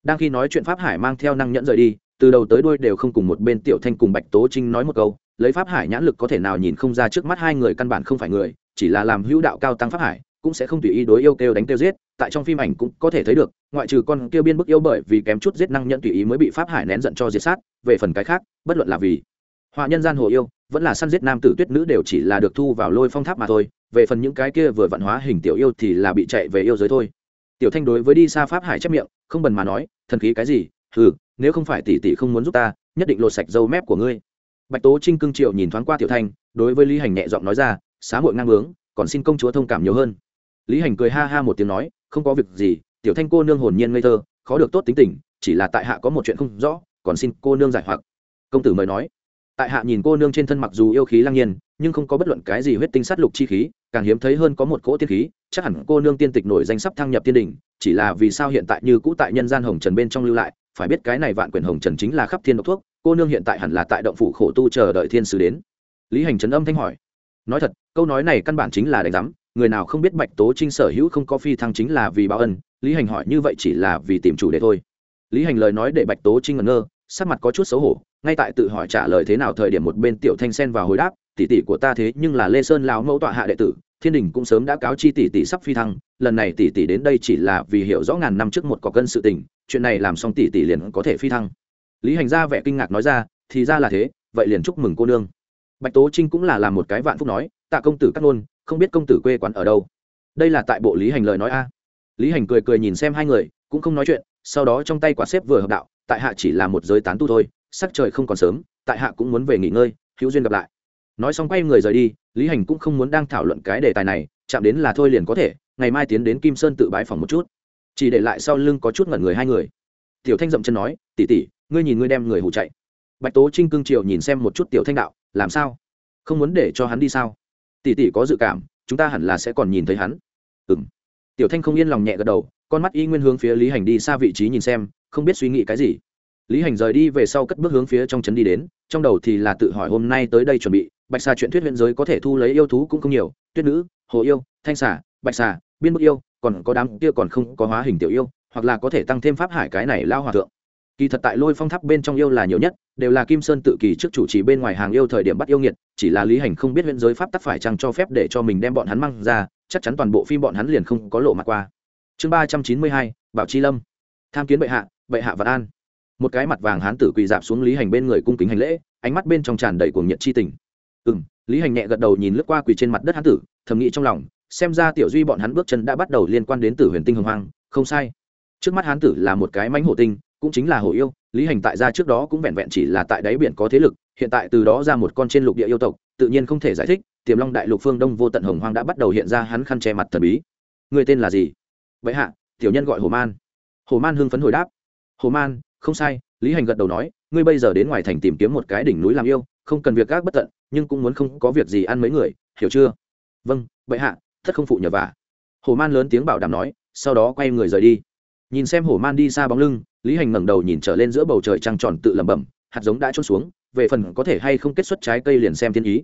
Đang khi nói chuyện pháp hải mang theo năng nhẫn rời đi, từ đầu tới đuôi đều không cùng một bên tiểu thanh cùng bạch tố trinh nói một câu, lấy pháp hải nhãn lực có thể nào nhìn không ra trước mắt hai người căn bản không phải người, chỉ là làm hữu đạo cao tăng pháp hải, cũng sẽ không tùy ý đối yêu kêu đánh tiêu giết, tại trong phim ảnh cũng có thể thấy được, ngoại trừ con kêu biên bức yêu bởi vì kém chút giết năng nhận tùy ý mới bị pháp hải nén giận cho diệt sát, về phần cái khác, bất luận là vì họa nhân gian hồ yêu vẫn là săn giết nam tử tuyết nữ đều chỉ là được thu vào lôi phong tháp mà thôi, về phần những cái kia vừa vạn hóa hình tiểu yêu thì là bị chạy về yêu giới thôi. Tiểu thanh đối với đi xa pháp hải chép miệng, không bần mà nói, thần khí cái gì? Ừ nếu không phải tỷ tỷ không muốn giúp ta, nhất định lột sạch dâu mép của ngươi. Bạch tố trinh cưng triệu nhìn thoáng qua tiểu thanh, đối với lý hành nhẹ giọng nói ra, xá hội ngang bướng, còn xin công chúa thông cảm nhiều hơn. Lý hành cười ha ha một tiếng nói, không có việc gì, tiểu thanh cô nương hồn nhiên ngây thơ, khó được tốt tính tình, chỉ là tại hạ có một chuyện không rõ, còn xin cô nương giải hoặc. Công tử mời nói tại hạ nhìn cô nương trên thân mặc dù yêu khí lang nhiên, nhưng không có bất luận cái gì huyết tinh sát lục chi khí, càng hiếm thấy hơn có một cỗ tiên khí, chắc hẳn cô nương tiên tịch nổi danh sắp thăng nhập tiên đình chỉ là vì sao hiện tại như cũ tại nhân gian hồng trần bên trong lưu lại, phải biết cái này vạn quyền hồng trần chính là khắp thiên độc thuốc, cô nương hiện tại hẳn là tại động phủ khổ tu chờ đợi thiên sứ đến. Lý hành trấn âm thanh hỏi. Nói thật, câu nói này căn bản chính là đánh giám, người nào không biết bạch tố trinh sở hữu không có phi thăng chính là vì báo ân, lý hành hỏi như vậy chỉ là vì tìm chủ đề thôi. Lý hành lời nói để bạch tố trinh ngẩn ngơ, sắc mặt có chút xấu hổ ngay tại tự hỏi trả lời thế nào thời điểm một bên tiểu thanh sen vào hồi đáp, tỷ tỷ của ta thế nhưng là lê sơn lão mẫu tọa hạ đệ tử, thiên đình cũng sớm đã cáo chi tỷ tỷ sắp phi thăng, lần này tỷ tỷ đến đây chỉ là vì hiểu rõ ngàn năm trước một có cân sự tình, chuyện này làm xong tỷ tỷ liền có thể phi thăng. Lý hành ra vẻ kinh ngạc nói ra, thì ra là thế, vậy liền chúc mừng cô nương. Bạch tố trinh cũng là làm một cái vạn phúc nói, tạ công tử cắt ngôn, không biết công tử quê quán ở đâu? Đây là tại bộ lý hành lời nói a. Lý hành cười cười nhìn xem hai người, cũng không nói chuyện, sau đó trong tay quả xếp vừa hợp đạo, tại hạ chỉ là một giới tán tu thôi sắc trời không còn sớm, tại hạ cũng muốn về nghỉ ngơi, hữu duyên gặp lại. Nói xong quay người rời đi, lý hành cũng không muốn đang thảo luận cái đề tài này, chạm đến là thôi liền có thể, ngày mai tiến đến kim sơn tự bái phòng một chút. Chỉ để lại sau lưng có chút ngẩn người hai người. Tiểu thanh dậm chân nói tỉ tỉ ngươi nhìn ngươi đem người hụ chạy. Bạch tố trinh cương triều nhìn xem một chút tiểu thanh đạo, làm sao? Không muốn để cho hắn đi sao? Tỷ tỷ có dự cảm, chúng ta hẳn là sẽ còn nhìn thấy hắn. Ừ m tiểu thanh không yên lòng nhẹ gật đầu, con mắt y nguyên hướng phía lý hành đi xa vị trí nhìn xem, không biết suy nghĩ cái gì lý hành rời đi về sau cất bước hướng phía trong trấn đi đến, trong đầu thì là tự hỏi hôm nay tới đây chuẩn bị, bạch xà chuyện thuyết huyện giới có thể thu lấy yêu thú cũng không nhiều, tuyết nữ, hồ yêu, thanh xà, bạch xà, biên bức yêu, còn có đám kia còn không có hóa hình tiểu yêu, hoặc là có thể tăng thêm pháp hải cái này lao hòa thượng. Kỳ thật tại lôi phong tháp bên trong yêu là nhiều nhất, đều là kim sơn tự kỳ trước chủ trì bên ngoài hàng yêu thời điểm bắt yêu nghiệt, chỉ là lý hành không biết huyện giới pháp tắc phải chăng cho phép để cho mình đem bọn hắn mang ra, chắc chắn toàn bộ phim bọn hắn liền không có lộ mặt qua. Chương ba trăm chín mươi hai, bảo chi lâm. Tham kiến bệ hạ bệ hạ vạn an một cái mặt vàng hán tử quỳ dạp xuống lý hành bên người cung kính hành lễ, ánh mắt bên trong tràn đầy cuồng nhiệt chi tình. Ừ m lý hành nhẹ gật đầu nhìn lướt qua quỳ trên mặt đất hán tử, thầm nghĩ trong lòng, xem ra tiểu duy bọn hắn bước chân đã bắt đầu liên quan đến tử huyền tinh hồng hoang, không sai. Trước mắt hán tử là một cái mánh hổ tinh, cũng chính là hổ yêu, lý hành tại ra trước đó cũng vẹn vẹn chỉ là tại đáy biển có thế lực, hiện tại từ đó ra một con trên lục địa yêu tộc, tự nhiên không thể giải thích, tiềm long đại lục phương đông vô tận hồng hoang đã bắt đầu hiện ra hắn khăn che mặt thần bí. Người tên là gì? Vậy hạ, tiểu nhân gọi hồ man. Hồ man hưng phấn hồi đáp. Hồ man không sai, lý hành gật đầu nói, ngươi bây giờ đến ngoài thành tìm kiếm một cái đỉnh núi làm yêu, không cần việc gác bất tận, nhưng cũng muốn không có việc gì ăn mấy người, hiểu chưa? Vâng vậy hạ, thất không phụ nhờ vả. Hồ man lớn tiếng bảo đảm nói, sau đó quay người rời đi. Nhìn xem hồ man đi xa bóng lưng, lý hành ngẩng đầu nhìn trở lên giữa bầu trời trăng tròn tự lẩm bẩm, hạt giống đã trôn xuống, về phần có thể hay không kết xuất trái cây liền xem thiên ý.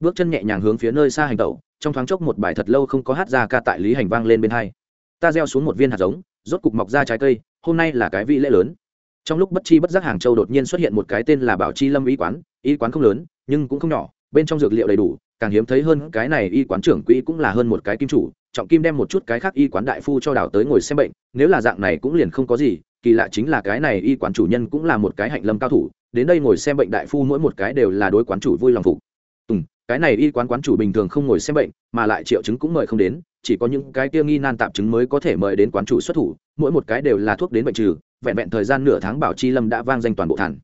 Bước chân nhẹ nhàng hướng phía nơi xa hành tẩu, trong thoáng chốc một bài thật lâu không có hát ra ca tại lý hành vang lên bên hai. Ta gieo xuống một viên hạt giống, rốt cục mọc ra trái cây, hôm nay là cái vị lễ lớn trong lúc bất chi bất giác hàng châu đột nhiên xuất hiện một cái tên là bảo chi lâm y quán y quán không lớn, nhưng cũng không nhỏ, bên trong dược liệu đầy đủ, càng hiếm thấy hơn cái này y quán trưởng quỹ cũng là hơn một cái kim chủ, trọng kim đem một chút cái khác y quán đại phu cho đào tới ngồi xem bệnh, nếu là dạng này cũng liền không có gì, kỳ lạ chính là cái này y quán chủ nhân cũng là một cái hạnh lâm cao thủ, đến đây ngồi xem bệnh đại phu mỗi một cái đều là đối quán chủ vui lòng phục. Tùng cái này y quán quán chủ bình thường không ngồi xem bệnh, mà lại triệu chứng cũng mời không đến, chỉ có những cái kia nghi nan tạp chứng mới có thể mời đến quán chủ xuất thủ, mỗi một cái đều là thuốc đến bệnh trừ vẹn vẹn thời gian nửa tháng bảo chi lâm đã vang danh toàn bộ thản.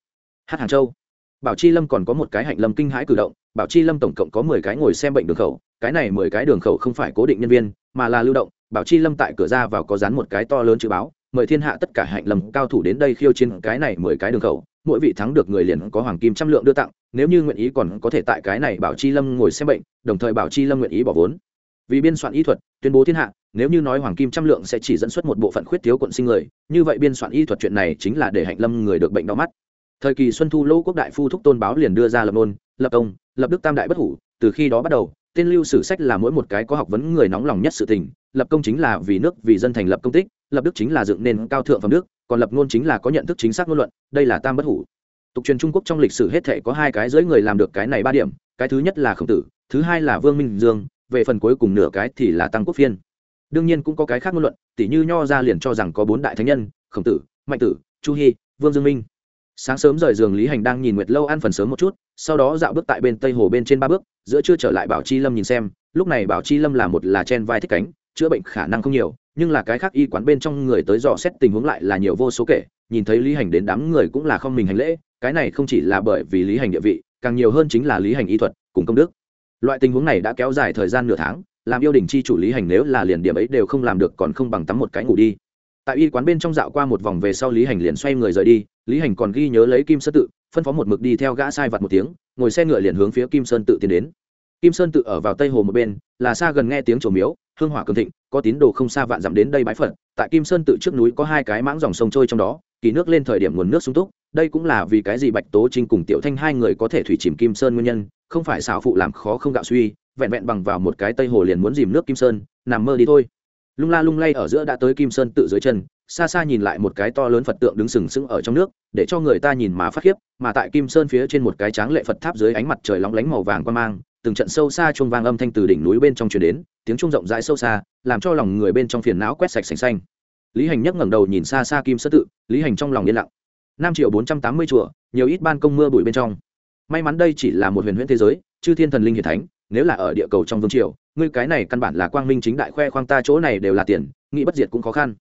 Hát hàng châu. Bảo chi lâm còn có một cái hạnh lâm kinh hãi cử động, bảo chi lâm tổng cộng có mười cái ngồi xem bệnh đường khẩu, cái này mười cái đường khẩu không phải cố định nhân viên, mà là lưu động, bảo chi lâm tại cửa ra vào có dán một cái to lớn chữ báo, mời thiên hạ tất cả hạnh lâm cao thủ đến đây khiêu chiến cái này mười cái đường khẩu, mỗi vị thắng được người liền có hoàng kim trăm lượng đưa tặng, nếu như nguyện ý còn có thể tại cái này bảo chi lâm ngồi xem bệnh, đồng thời bảo chi lâm nguyện ý bỏ vốn vì biên soạn y thuật, tuyên bố thiên hạ, nếu như nói hoàng kim trăm lượng sẽ chỉ dẫn xuất một bộ phận khuyết thiếu quận sinh người, như vậy biên soạn y thuật chuyện này chính là để hạnh lâm người được bệnh đau mắt. Thời kỳ xuân thu lỗ quốc đại phu thúc tôn báo liền đưa ra lập nôn lập công, lập đức tam đại bất hủ, từ khi đó bắt đầu, tên lưu sử sách là mỗi một cái có học vấn người nóng lòng nhất sự tình, lập công chính là vì nước, vì dân thành lập công tích, lập đức chính là dựng nên cao thượng phẩm đức, còn lập ngôn chính là có nhận thức chính xác ngôn luận, đây là tam bất hủ. Tục truyền trung quốc trong lịch sử hết thể có hai cái dưới người làm được cái này ba điểm, cái thứ nhất là khổng tử, thứ hai là vương minh dương về phần cuối cùng nửa cái thì là tăng quốc phiên. Đương nhiên cũng có cái khác ngôn luận tỷ như nho ra liền cho rằng có bốn đại thánh nhân, khổng tử, mạnh tử, chu hy vương dương minh. Sáng sớm rời giường lý hành đang nhìn nguyệt lâu ăn phần sớm một chút, sau đó dạo bước tại bên tây hồ bên trên ba bước, giữa chưa trở lại bảo chi lâm nhìn xem, lúc này bảo chi lâm là một là chen vai thích cánh, chữa bệnh khả năng không nhiều, nhưng là cái khác y quán bên trong người tới dò xét tình huống lại là nhiều vô số kể, nhìn thấy lý hành đến đám người cũng là không mình hành lễ, cái này không chỉ là bởi vì lý hành địa vị, càng nhiều hơn chính là lý hành y thuật cùng công đức loại tình huống này đã kéo dài thời gian nửa tháng, làm yêu đình chi chủ lý hành nếu là liền điểm ấy đều không làm được còn không bằng tắm một cái ngủ đi. Tại y quán bên trong dạo qua một vòng về sau lý hành liền xoay người rời đi, lý hành còn ghi nhớ lấy kim sơn tự, phân phó một mực đi theo gã sai vặt một tiếng, ngồi xe ngựa liền hướng phía kim sơn tự tiến đến. Kim sơn tự ở vào tây hồ một bên, là xa gần nghe tiếng trổ miếu, hương hỏa cường thịnh, có tín đồ không xa vạn dặm đến đây bãi phật. Tại kim sơn tự trước núi có hai cái mãng dòng sông trôi trong đó, kỳ nước lên thời điểm nguồn nước sung túc, đây cũng là vì cái gì bạch tố trinh cùng tiểu thanh hai người có thể thủy chìm kim sơn nguyên nhân không phải xảo phụ làm khó không gạo suy, vẹn vẹn bằng vào một cái tây hồ liền muốn dìm nước kim sơn, nằm mơ đi thôi. Lung la lung lay ở giữa đã tới kim sơn tự dưới chân, xa xa nhìn lại một cái to lớn phật tượng đứng sừng sững ở trong nước, để cho người ta nhìn mà phát khiếp, mà tại kim sơn phía trên một cái tráng lệ phật tháp dưới ánh mặt trời lóng lánh màu vàng qua mang, từng trận sâu xa chuông vang âm thanh từ đỉnh núi bên trong truyền đến, tiếng trung rộng rãi sâu xa, làm cho lòng người bên trong phiền não quét sạch sành xanh. Lý hành nhấc ngẩng đầu nhìn xa xa kim sơn tự, lý hành trong lòng yên lặng. Năm triệu bốn trăm tám mươi chùa, nhiều ít ban công mưa bụi bên trong may mắn đây chỉ là một huyền huyễn thế giới, chư thiên thần linh hiển thánh, nếu là ở địa cầu trong vương triều, ngươi cái này căn bản là quang minh chính đại khoe khoang ta chỗ này đều là tiền, nghĩ bất diệt cũng khó khăn.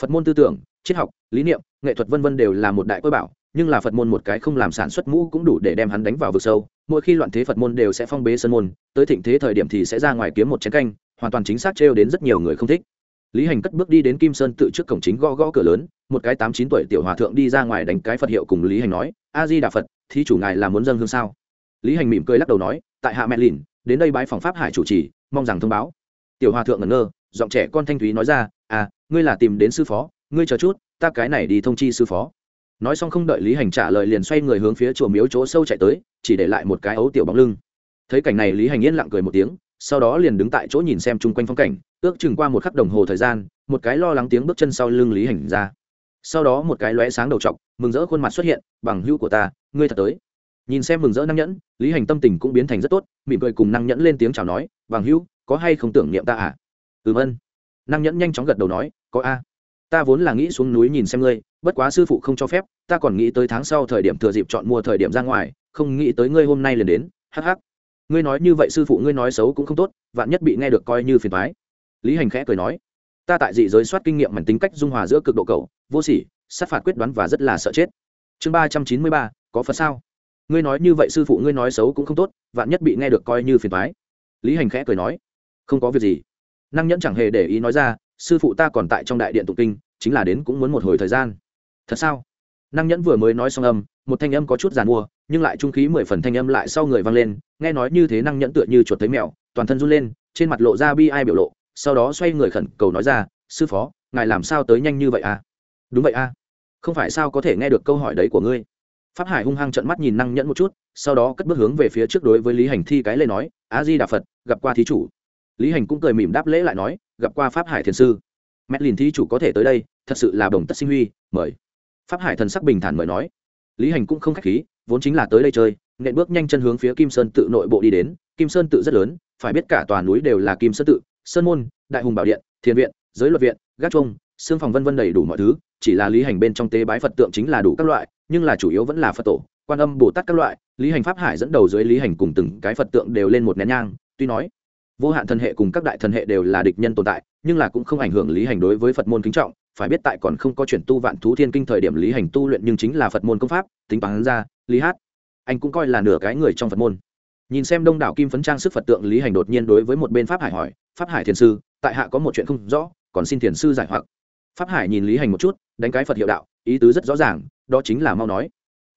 Phật môn tư tưởng, triết học, lý niệm, nghệ thuật vân vân đều là một đại cơ bảo, nhưng là phật môn một cái không làm sản xuất mũ cũng đủ để đem hắn đánh vào vực sâu. Mỗi khi loạn thế phật môn đều sẽ phong bế sân môn, tới thịnh thế thời điểm thì sẽ ra ngoài kiếm một chén canh, hoàn toàn chính xác trêu đến rất nhiều người không thích lý hành cất bước đi đến kim sơn tự trước cổng chính gõ gõ cửa lớn, một cái tám chín tuổi tiểu hòa thượng đi ra ngoài đánh cái phật hiệu cùng lý hành nói, a di đà phật thì chủ ngài là muốn dân hương sao? Lý hành mỉm cười lắc đầu nói, tại hạ mẹ lìn, đến đây bái phòng pháp hải chủ trì, mong rằng thông báo. Tiểu hòa thượng ngẩn ngơ, giọng trẻ con thanh thúy nói ra à ngươi là tìm đến sư phó, ngươi chờ chút, ta cái này đi thông chi sư phó. Nói xong không đợi lý hành trả lời liền xoay người hướng phía chùa miếu chỗ sâu chạy tới, chỉ để lại một cái ấu tiểu bóng lưng. Thấy cảnh này lý hành yên lặng cười một tiếng sau đó liền đứng tại chỗ nhìn xem chung quanh phong cảnh, ước chừng qua một khắc đồng hồ thời gian, một cái lo lắng tiếng bước chân sau lưng lý hành ra. Sau đó một cái lóe sáng đầu t mừng rỡ khuôn mặt xuất hiện, bằng hữu của ta, ngươi thật tới. Nhìn xem mừng rỡ năng nhẫn, lý hành tâm tình cũng biến thành rất tốt, mỉm cười cùng năng nhẫn lên tiếng chào nói, bằng hữu, có hay không tưởng niệm ta à? Ừ vân năng nhẫn nhanh chóng gật đầu nói, có a. Ta vốn là nghĩ xuống núi nhìn xem ngươi, bất quá sư phụ không cho phép, ta còn nghĩ tới tháng sau thời điểm thừa dịp chọn mua thời điểm ra ngoài, không nghĩ tới ngươi hôm nay liền đến. Hh ngươi nói như vậy sư phụ ngươi nói xấu cũng không tốt, vạn nhất bị nghe được coi như phiền thoái lý hành khẽ cười nói, ta tại dị giới soát kinh nghiệm mảnh tính cách dung hòa giữa cực độ cầu vô sỉ, sát phạt quyết đoán và rất là sợ chết. Chương ba trăm chín mươi ba, có phật sao? Ngươi nói như vậy sư phụ ngươi nói xấu cũng không tốt, vạn nhất bị nghe được coi như phiền thoái lý hành khẽ cười nói, không có việc gì. Năng nhẫn chẳng hề để ý nói ra, sư phụ ta còn tại trong đại điện tụng kinh, chính là đến cũng muốn một hồi thời gian. Thật sao? Năng nhẫn vừa mới nói xong âm, một thanh âm có chút giàn mua nhưng lại trung khí mười phần thanh âm lại sau người vang lên, nghe nói như thế năng nhẫn tựa như chuột thấy mèo, toàn thân run lên, trên mặt lộ ra bi ai biểu lộ, sau đó xoay người khẩn cầu nói ra, sư phó, ngài làm sao tới nhanh như vậy à? Đúng vậy à. Không phải sao có thể nghe được câu hỏi đấy của ngươi? Pháp hải hung hăng trận mắt nhìn năng nhẫn một chút, sau đó cất bước hướng về phía trước đối với lý hành thi cái lê nói, a di đà phật, gặp qua thí chủ. Lý hành cũng cười mỉm đáp lễ lại nói, gặp qua pháp hải thiền sư. Mẹ lìn thí chủ có thể tới đây, thật sự là đồng tất sinh huy, mời. Pháp hải thần sắc bình thản mời nói. Lý hành cũng không k h á c h khí vốn chính là tới đây chơi nện bước nhanh chân hướng phía kim sơn tự nội bộ đi đến. Kim sơn tự rất lớn, phải biết cả tòa núi đều là kim sơn tự, sơn môn, đại hùng bảo điện, thiền viện, giới luật viện, gác trung xương phòng vân vân đầy đủ mọi thứ, chỉ là lý hành bên trong tế bái phật tượng chính là đủ các loại, nhưng là chủ yếu vẫn là phật tổ, quan âm, bồ tát các loại, lý hành pháp hải dẫn đầu dưới lý hành cùng từng cái phật tượng đều lên một nén nhang, tuy nói, vô hạn thần hệ cùng các đại thần hệ đều là địch nhân tồn tại, nhưng là cũng không ảnh hưởng lý hành đối với phật môn kính trọng, phải biết tại còn không có chuyển tu vạn thú thiên kinh thời điểm lý hành tu luyện nhưng chính là phật môn công pháp, tính bằng ra lý hát, anh cũng coi là nửa cái người trong phật môn. Nhìn xem đông đảo kim phấn trang sức phật tượng, lý hành đột nhiên đối với một bên pháp hải hỏi, pháp hải thiền sư, tại hạ có một chuyện không rõ, còn xin thiền sư giải hoặc. Pháp hải nhìn lý hành một chút, đánh cái phật hiệu đạo, ý tứ rất rõ ràng, đó chính là mau nói.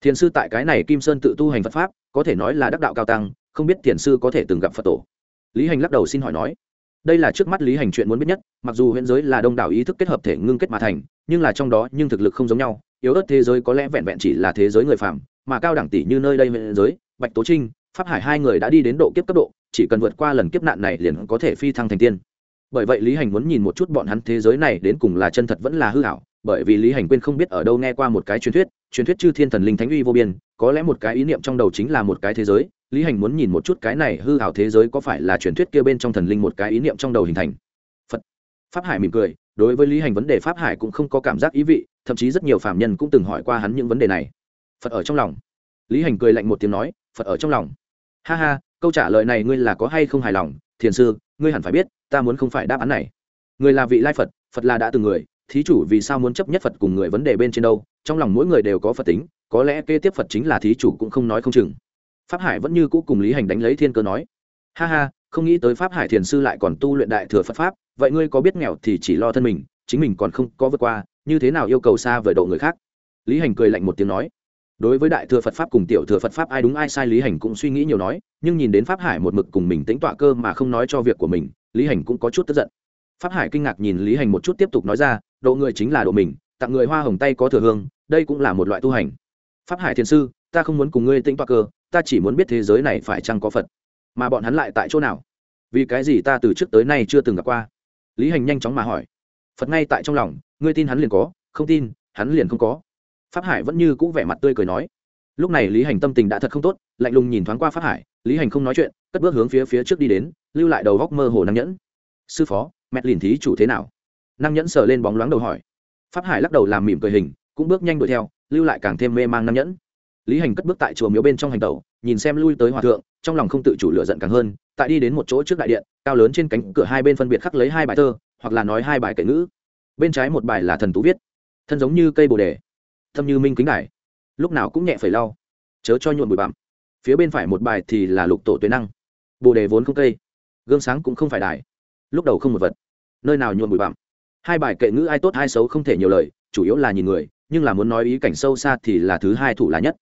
Thiền sư tại cái này kim sơn tự tu hành phật pháp, có thể nói là đắc đạo cao tăng, không biết thiền sư có thể từng gặp phật tổ. Lý hành lắc đầu xin hỏi nói, đây là trước mắt lý hành chuyện muốn biết nhất, mặc dù huyện giới là đông đảo ý thức kết hợp thể ngưng kết mà thành, nhưng là trong đó nhưng thực lực không giống nhau, yếu ớt thế giới có lẽ vẹn vẹn chỉ là thế giới người phàm mà cao đẳng tỷ như nơi đây huyện giới, bạch tố trinh, pháp hải hai người đã đi đến độ kiếp cấp độ, chỉ cần vượt qua lần kiếp nạn này liền có thể phi thăng thành tiên. Bởi vậy lý hành muốn nhìn một chút bọn hắn thế giới này đến cùng là chân thật vẫn là hư hảo bởi vì lý hành quên không biết ở đâu nghe qua một cái truyền thuyết truyền thuyết chư thiên thần linh thánh uy vô biên, có lẽ một cái ý niệm trong đầu chính là một cái thế giới. Lý hành muốn nhìn một chút cái này hư hảo thế giới có phải là truyền thuyết kia bên trong thần linh một cái ý niệm trong đầu hình thành. Phật. Pháp hải mỉm cười, đối với lý hành vấn đề pháp hải cũng không có cảm giác ý vị, thậm chí rất nhiều phạm nhân cũng từng hỏi qua hắn những vấn đề này phật ở trong lòng. Lý hành cười lạnh một tiếng nói, phật ở trong lòng. Ha ha, câu trả lời này ngươi là có hay không hài lòng? Thiền sư, ngươi hẳn phải biết, ta muốn không phải đáp án này. Người là vị lai phật phật là đã từng người. Thí chủ vì sao muốn chấp nhất phật cùng người vấn đề bên trên đâu? Trong lòng mỗi người đều có phật tính, có lẽ kế tiếp phật chính là thí chủ cũng không nói không chừng. Pháp hải vẫn như cũ cùng lý hành đánh lấy thiên cơ nói. Ha ha, không nghĩ tới pháp hải thiền sư lại còn tu luyện đại thừa phật pháp, vậy ngươi có biết nghèo thì chỉ lo thân mình, chính mình còn không có vượt qua, như thế nào yêu cầu xa vời độ người khác? Lý hành cười lạnh một tiếng nói đối với đại thừa phật pháp cùng tiểu thừa phật pháp, ai đúng ai sai lý hành cũng suy nghĩ nhiều nói, nhưng nhìn đến pháp hải một mực cùng mình tính tọa cơ mà không nói cho việc của mình, lý hành cũng có chút tức giận. Pháp hải kinh ngạc nhìn lý hành một chút tiếp tục nói ra, độ người chính là độ mình, tặng người hoa hồng tay có thừa hương, đây cũng là một loại tu hành. Pháp hải thiền sư, ta không muốn cùng ngươi tính tọa cơ, ta chỉ muốn biết thế giới này phải chăng có phật, mà bọn hắn lại tại chỗ nào? Vì cái gì ta từ trước tới nay chưa từng gặp qua? Lý hành nhanh chóng mà hỏi. Phật ngay tại trong lòng, ngươi tin hắn liền có, không tin, hắn liền không có pháp hải vẫn như cũ vẻ mặt tươi cười nói. Lúc này lý hành tâm tình đã thật không tốt, lạnh lùng nhìn thoáng qua pháp hải, lý hành không nói chuyện, cất bước hướng phía phía trước đi đến, lưu lại đầu góc mơ hồ năng nhẫn. Sư phó, mẹ lìn thí chủ thế nào? Năng nhẫn sờ lên bóng loáng đầu hỏi. Pháp hải lắc đầu làm mỉm cười hình, cũng bước nhanh đuổi theo, lưu lại càng thêm mê mang năng nhẫn. Lý hành cất bước tại chùa miếu bên trong hành tẩu, nhìn xem lui tới hòa thượng, trong lòng không tự chủ lựa giận càng hơn, tại đi đến một chỗ trước đại điện, cao lớn trên cánh cửa hai bên phân biệt khắc lấy hai bài thơ, hoặc là nói hai bài kệ ngữ. Bên trái một bài là thần tú viết, thân giống như cây bồ đề thâm như minh kính đài. Lúc nào cũng nhẹ phải lau. Chớ cho nhuộn bụi bặm. Phía bên phải một bài thì là lục tổ tuế năng. Bồ đề vốn không cây. Gương sáng cũng không phải đài. Lúc đầu không một vật. Nơi nào nhuộn bụi bặm. Hai bài kệ ngữ ai tốt ai xấu không thể nhiều lời, chủ yếu là nhìn người, nhưng là muốn nói ý cảnh sâu xa thì là thứ hai thủ là nhất.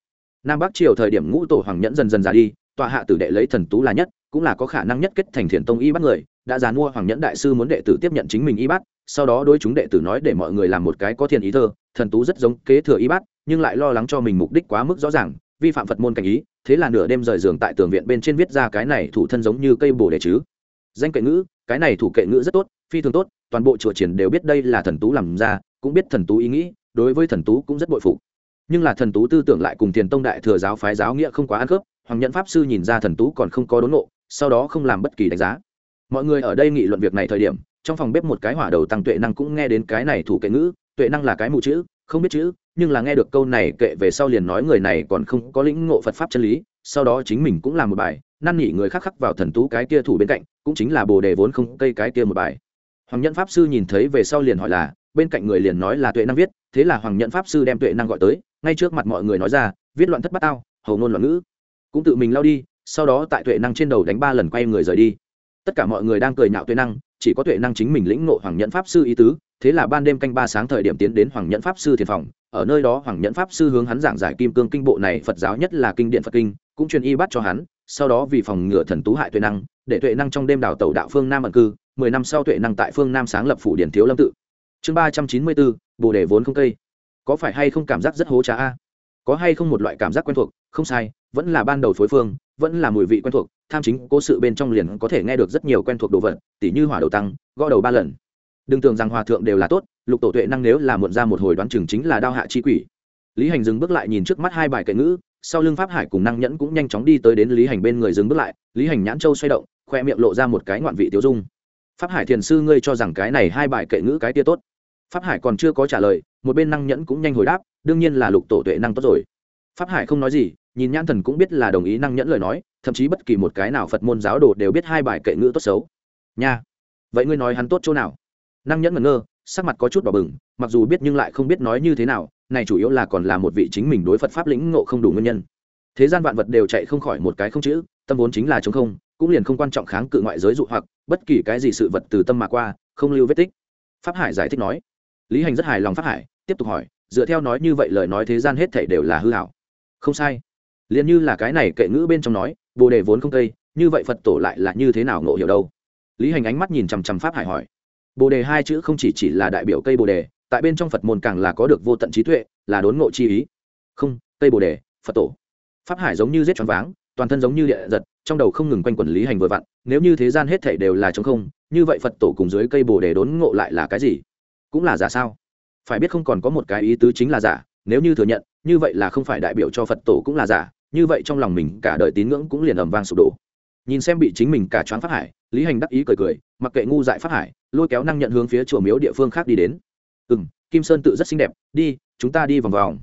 Nam bắc triều thời điểm ngũ tổ hoàng nhẫn dần dần già đi tọa hạ tử đệ lấy thần tú là nhất, cũng là có khả năng nhất kết thành thiền tông y bắt người, đã già mua hoàng nhẫn đại sư muốn đệ tử tiếp nhận chính mình y bắt sau đó đối chúng đệ tử nói để mọi người làm một cái có thiền ý thơ thần tú rất giống kế thừa y Bát, nhưng lại lo lắng cho mình mục đích quá mức rõ ràng vi phạm phật môn cảnh ý thế là nửa đêm rời giường tại tường viện bên trên viết ra cái này thủ thân giống như cây bồ đề chứ. Danh kệ ngữ cái này thủ kệ ngữ rất tốt phi thường tốt toàn bộ chùa triển đều biết đây là thần tú làm ra cũng biết thần tú ý nghĩ đối với thần tú cũng rất bội phụ nhưng là thần tú tư tưởng lại cùng thiền tông đại thừa giáo phái giáo nghĩa không quá ăn khớp hoàng nhẫn pháp sư nhìn ra thần tú còn không có đốn nộ sau đó không làm bất kỳ đánh giá. Mọi người ở đây nghị luận việc này thời điểm trong phòng bếp một cái hỏa đầu tăng tuệ năng cũng nghe đến cái này thủ kệ ngữ tuệ năng là cái mù chữ, không biết chữ, nhưng là nghe được câu này kệ về sau liền nói người này còn không có lĩnh ngộ phật pháp chân lý, sau đó chính mình cũng làm một bài, năn nỉ người khác khắc vào thần tú cái kia thủ bên cạnh, cũng chính là bồ đề vốn không cây cái kia một bài. Hoàng nhẫn pháp sư nhìn thấy về sau liền hỏi là, bên cạnh người liền nói là tuệ năng viết, thế là hoàng nhẫn pháp sư đem tuệ năng gọi tới, ngay trước mặt mọi người nói ra, viết loạn thất bát tao, hầu ngôn loạn ngữ. Cũng tự mình lao đi, sau đó tại tuệ năng trên đầu đánh ba lần quay người rời đi. Tất cả mọi người đang cười nhạo tuệ năng chỉ có tuệ năng chính mình lĩnh ngộ hoàng nhẫn pháp sư ý tứ, thế là ban đêm canh ba sáng thời điểm tiến đến hoàng nhẫn pháp sư thiền phòng. Ở nơi đó hoàng nhẫn pháp sư hướng hắn giảng giải kim cương kinh bộ này phật giáo nhất là kinh điện phật kinh, cũng truyền y bắt cho hắn, sau đó vì phòng ngừa thần tú hại tuệ năng, để tuệ năng trong đêm đào tẩu đạo phương nam ẩn cư, mười năm sau tuệ năng tại phương nam sáng lập phủ điển thiếu lâm tự. Chương ba trăm chín mươi bốn, bồ đề vốn không cây. Có phải hay không cảm giác rất hố trá a? Có hay không một loại cảm giác quen thuộc? Không sai, vẫn là ban đầu phối phương vẫn là mùi vị quen thuộc, tham chính cố sự bên trong liền có thể nghe được rất nhiều quen thuộc đồ vật, tỉ như hỏa đầu tăng, gõ đầu ba lần. Đừng tưởng rằng hòa thượng đều là tốt, lục tổ tuệ năng nếu là muộn ra một hồi đoán chừng chính là đao hạ chi quỷ. Lý hành dừng bước lại nhìn trước mắt hai bài kệ ngữ, sau lưng pháp hải cùng năng nhẫn cũng nhanh chóng đi tới đến lý hành bên người dừng bước lại, lý hành nhãn châu xoay động, khoe miệng lộ ra một cái ngoạn vị tiêu dung. Pháp hải thiền sư, ngươi cho rằng cái này hai bài kệ ngữ cái tia tốt? Pháp hải còn chưa có trả lời, một bên năng nhẫn cũng nhanh hồi đáp, đương nhiên là lục tổ tuệ năng tốt rồi. Pháp hải không nói gì nhìn nhãn thần cũng biết là đồng ý năng nhẫn lời nói, thậm chí bất kỳ một cái nào phật môn giáo đồ đều biết hai bài kệ ngữ tốt xấu. Nha, vậy ngươi nói hắn tốt chỗ nào? Năng nhẫn ngẩn ngơ, sắc mặt có chút đỏ bừng, mặc dù biết nhưng lại không biết nói như thế nào, này chủ yếu là còn là một vị chính mình đối phật pháp lĩnh ngộ không đủ nguyên nhân. Thế gian vạn vật đều chạy không khỏi một cái không chữ, tâm vốn chính là chống không, cũng liền không quan trọng kháng cự ngoại giới dụ hoặc, bất kỳ cái gì sự vật từ tâm mà qua, không lưu vết tích. Pháp hải giải thích nói. Lý hành rất hài lòng pháp hải, tiếp tục hỏi, dựa theo nói như vậy lời nói thế gian hết thảy đều là hư hảo. Không sai liền như là cái này kệ ngữ bên trong nói, bồ đề vốn không cây như vậy phật tổ lại là như thế nào ngộ hiểu đâu? Lý hành ánh mắt nhìn chằm chằm pháp hải hỏi. Bồ đề hai chữ không chỉ chỉ là đại biểu cây bồ đề, tại bên trong phật môn càng là có được vô tận trí tuệ, là đốn ngộ chi ý. Không, cây bồ đề, phật tổ. Pháp hải giống như giết choáng váng, toàn thân giống như địa giật, trong đầu không ngừng quanh quẩn lý hành vừa vặn, nếu như thế gian hết thảy đều là trống không, như vậy phật tổ cùng dưới cây bồ đề đốn ngộ lại là cái gì? Cũng là giả sao? Phải biết không còn có một cái ý tứ chính là giả, nếu như thừa nhận, như vậy là không phải đại biểu cho phật tổ cũng là giả như vậy trong lòng mình cả đời tín ngưỡng cũng liền ầm vang sụp đổ. Nhìn xem bị chính mình cả choáng pháp hải, lý hành đắc ý cười cười, mặc kệ ngu dại pháp hải, lôi kéo năng nhận hướng phía chùa miếu địa phương khác đi đến. Ừ m kim sơn tự rất xinh đẹp, đi, chúng ta đi vòng vòng.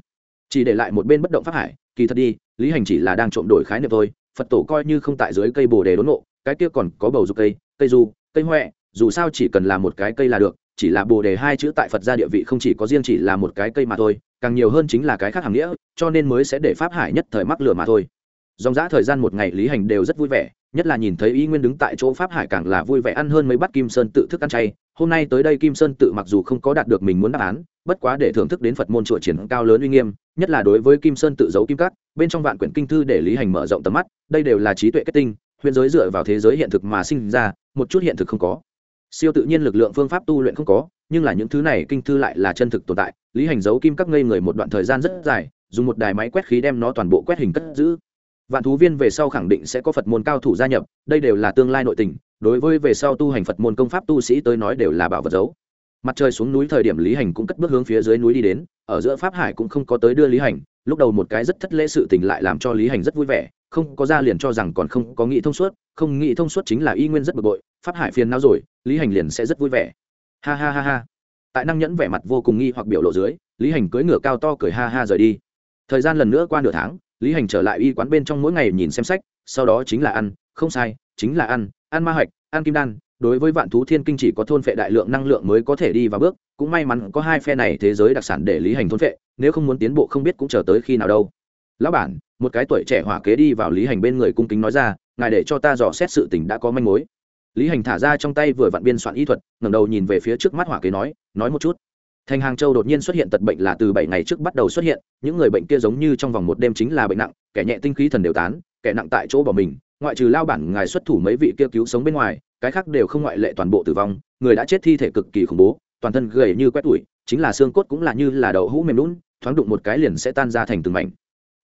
Chỉ để lại một bên bất động pháp hải, kỳ thật đi, lý hành chỉ là đang trộm đổi khái niệm thôi, phật tổ coi như không tại dưới cây bồ đề đốn nộ cái kia còn có bầu dục cây cây du, cây huệ dù sao chỉ cần là một cái cây là được chỉ là bồ đề hai chữ tại phật gia địa vị không chỉ có riêng chỉ là một cái cây mà thôi, càng nhiều hơn chính là cái khác hàng nghĩa, cho nên mới sẽ để pháp hải nhất thời mắc lửa mà thôi. Dòng dã thời gian một ngày lý hành đều rất vui vẻ, nhất là nhìn thấy y nguyên đứng tại chỗ pháp hải càng là vui vẻ ăn hơn mấy bát kim sơn tự thức ăn chay. Hôm nay tới đây kim sơn tự mặc dù không có đạt được mình muốn đáp án, bất quá để thưởng thức đến phật môn chùa triển cao lớn uy nghiêm, nhất là đối với kim sơn tự giấu kim cắt bên trong vạn quyển kinh thư để lý hành mở rộng tầm mắt, đây đều là trí tuệ kết tinh, huyền giới dựa vào thế giới hiện thực mà sinh ra, một chút hiện thực không có siêu tự nhiên lực lượng phương pháp tu luyện không có, nhưng là những thứ này kinh thư lại là chân thực tồn tại. Lý hành giấu kim các ngây người một đoạn thời gian rất dài, dùng một đài máy quét khí đem nó toàn bộ quét hình cất giữ. Vạn thú viên về sau khẳng định sẽ có phật môn cao thủ gia nhập, đây đều là tương lai nội tình, đối với về sau tu hành phật môn công pháp tu sĩ tới nói đều là bảo vật giấu. Mặt trời xuống núi thời điểm lý hành cũng cất bước hướng phía dưới núi đi đến, ở giữa pháp hải cũng không có tới đưa lý hành, lúc đầu một cái rất thất lễ sự tình lại làm cho lý hành rất vui vẻ, không có ra liền cho rằng còn không có nghĩ thông suốt, không nghĩ thông suốt chính là y nguyên rất bực bội pháp hải phiền não rồi, lý hành liền sẽ rất vui vẻ. Ha ha ha ha. Tại năng nhẫn vẻ mặt vô cùng nghi hoặc biểu lộ dưới, lý hành cưỡi ngựa cao to cười ha ha rời đi. Thời gian lần nữa qua nửa tháng, lý hành trở lại y quán bên trong mỗi ngày nhìn xem sách, sau đó chính là ăn, không sai, chính là ăn ăn ma hạch, ăn kim đan, đối với vạn thú thiên kinh chỉ có thôn phệ đại lượng năng lượng mới có thể đi vào bước, cũng may mắn có hai phe này thế giới đặc sản để lý hành thôn phệ, nếu không muốn tiến bộ không biết cũng chờ tới khi nào đâu. Lão bản, một cái tuổi trẻ hỏa kế đi vào lý hành bên người cung kính nói ra, ngài để cho ta dò xét sự tình đã có manh mối lý hành thả ra trong tay vừa vặn biên soạn y thuật, ngẩng đầu nhìn về phía trước mắt hỏa kế nói nói một chút. Thành hàng châu đột nhiên xuất hiện tật bệnh là từ bảy ngày trước bắt đầu xuất hiện, những người bệnh kia giống như trong vòng một đêm chính là bệnh nặng, kẻ nhẹ tinh khí thần đều tán, kẻ nặng tại chỗ bỏ mình, ngoại trừ lao bản ngài xuất thủ mấy vị kia cứu sống bên ngoài, cái khác đều không ngoại lệ toàn bộ tử vong, người đã chết thi thể cực kỳ khủng bố, toàn thân gầy như quét tủi, chính là xương cốt cũng là như là đậu hũ mềm lún, thoáng đụng một cái liền sẽ tan ra thành từng mảnh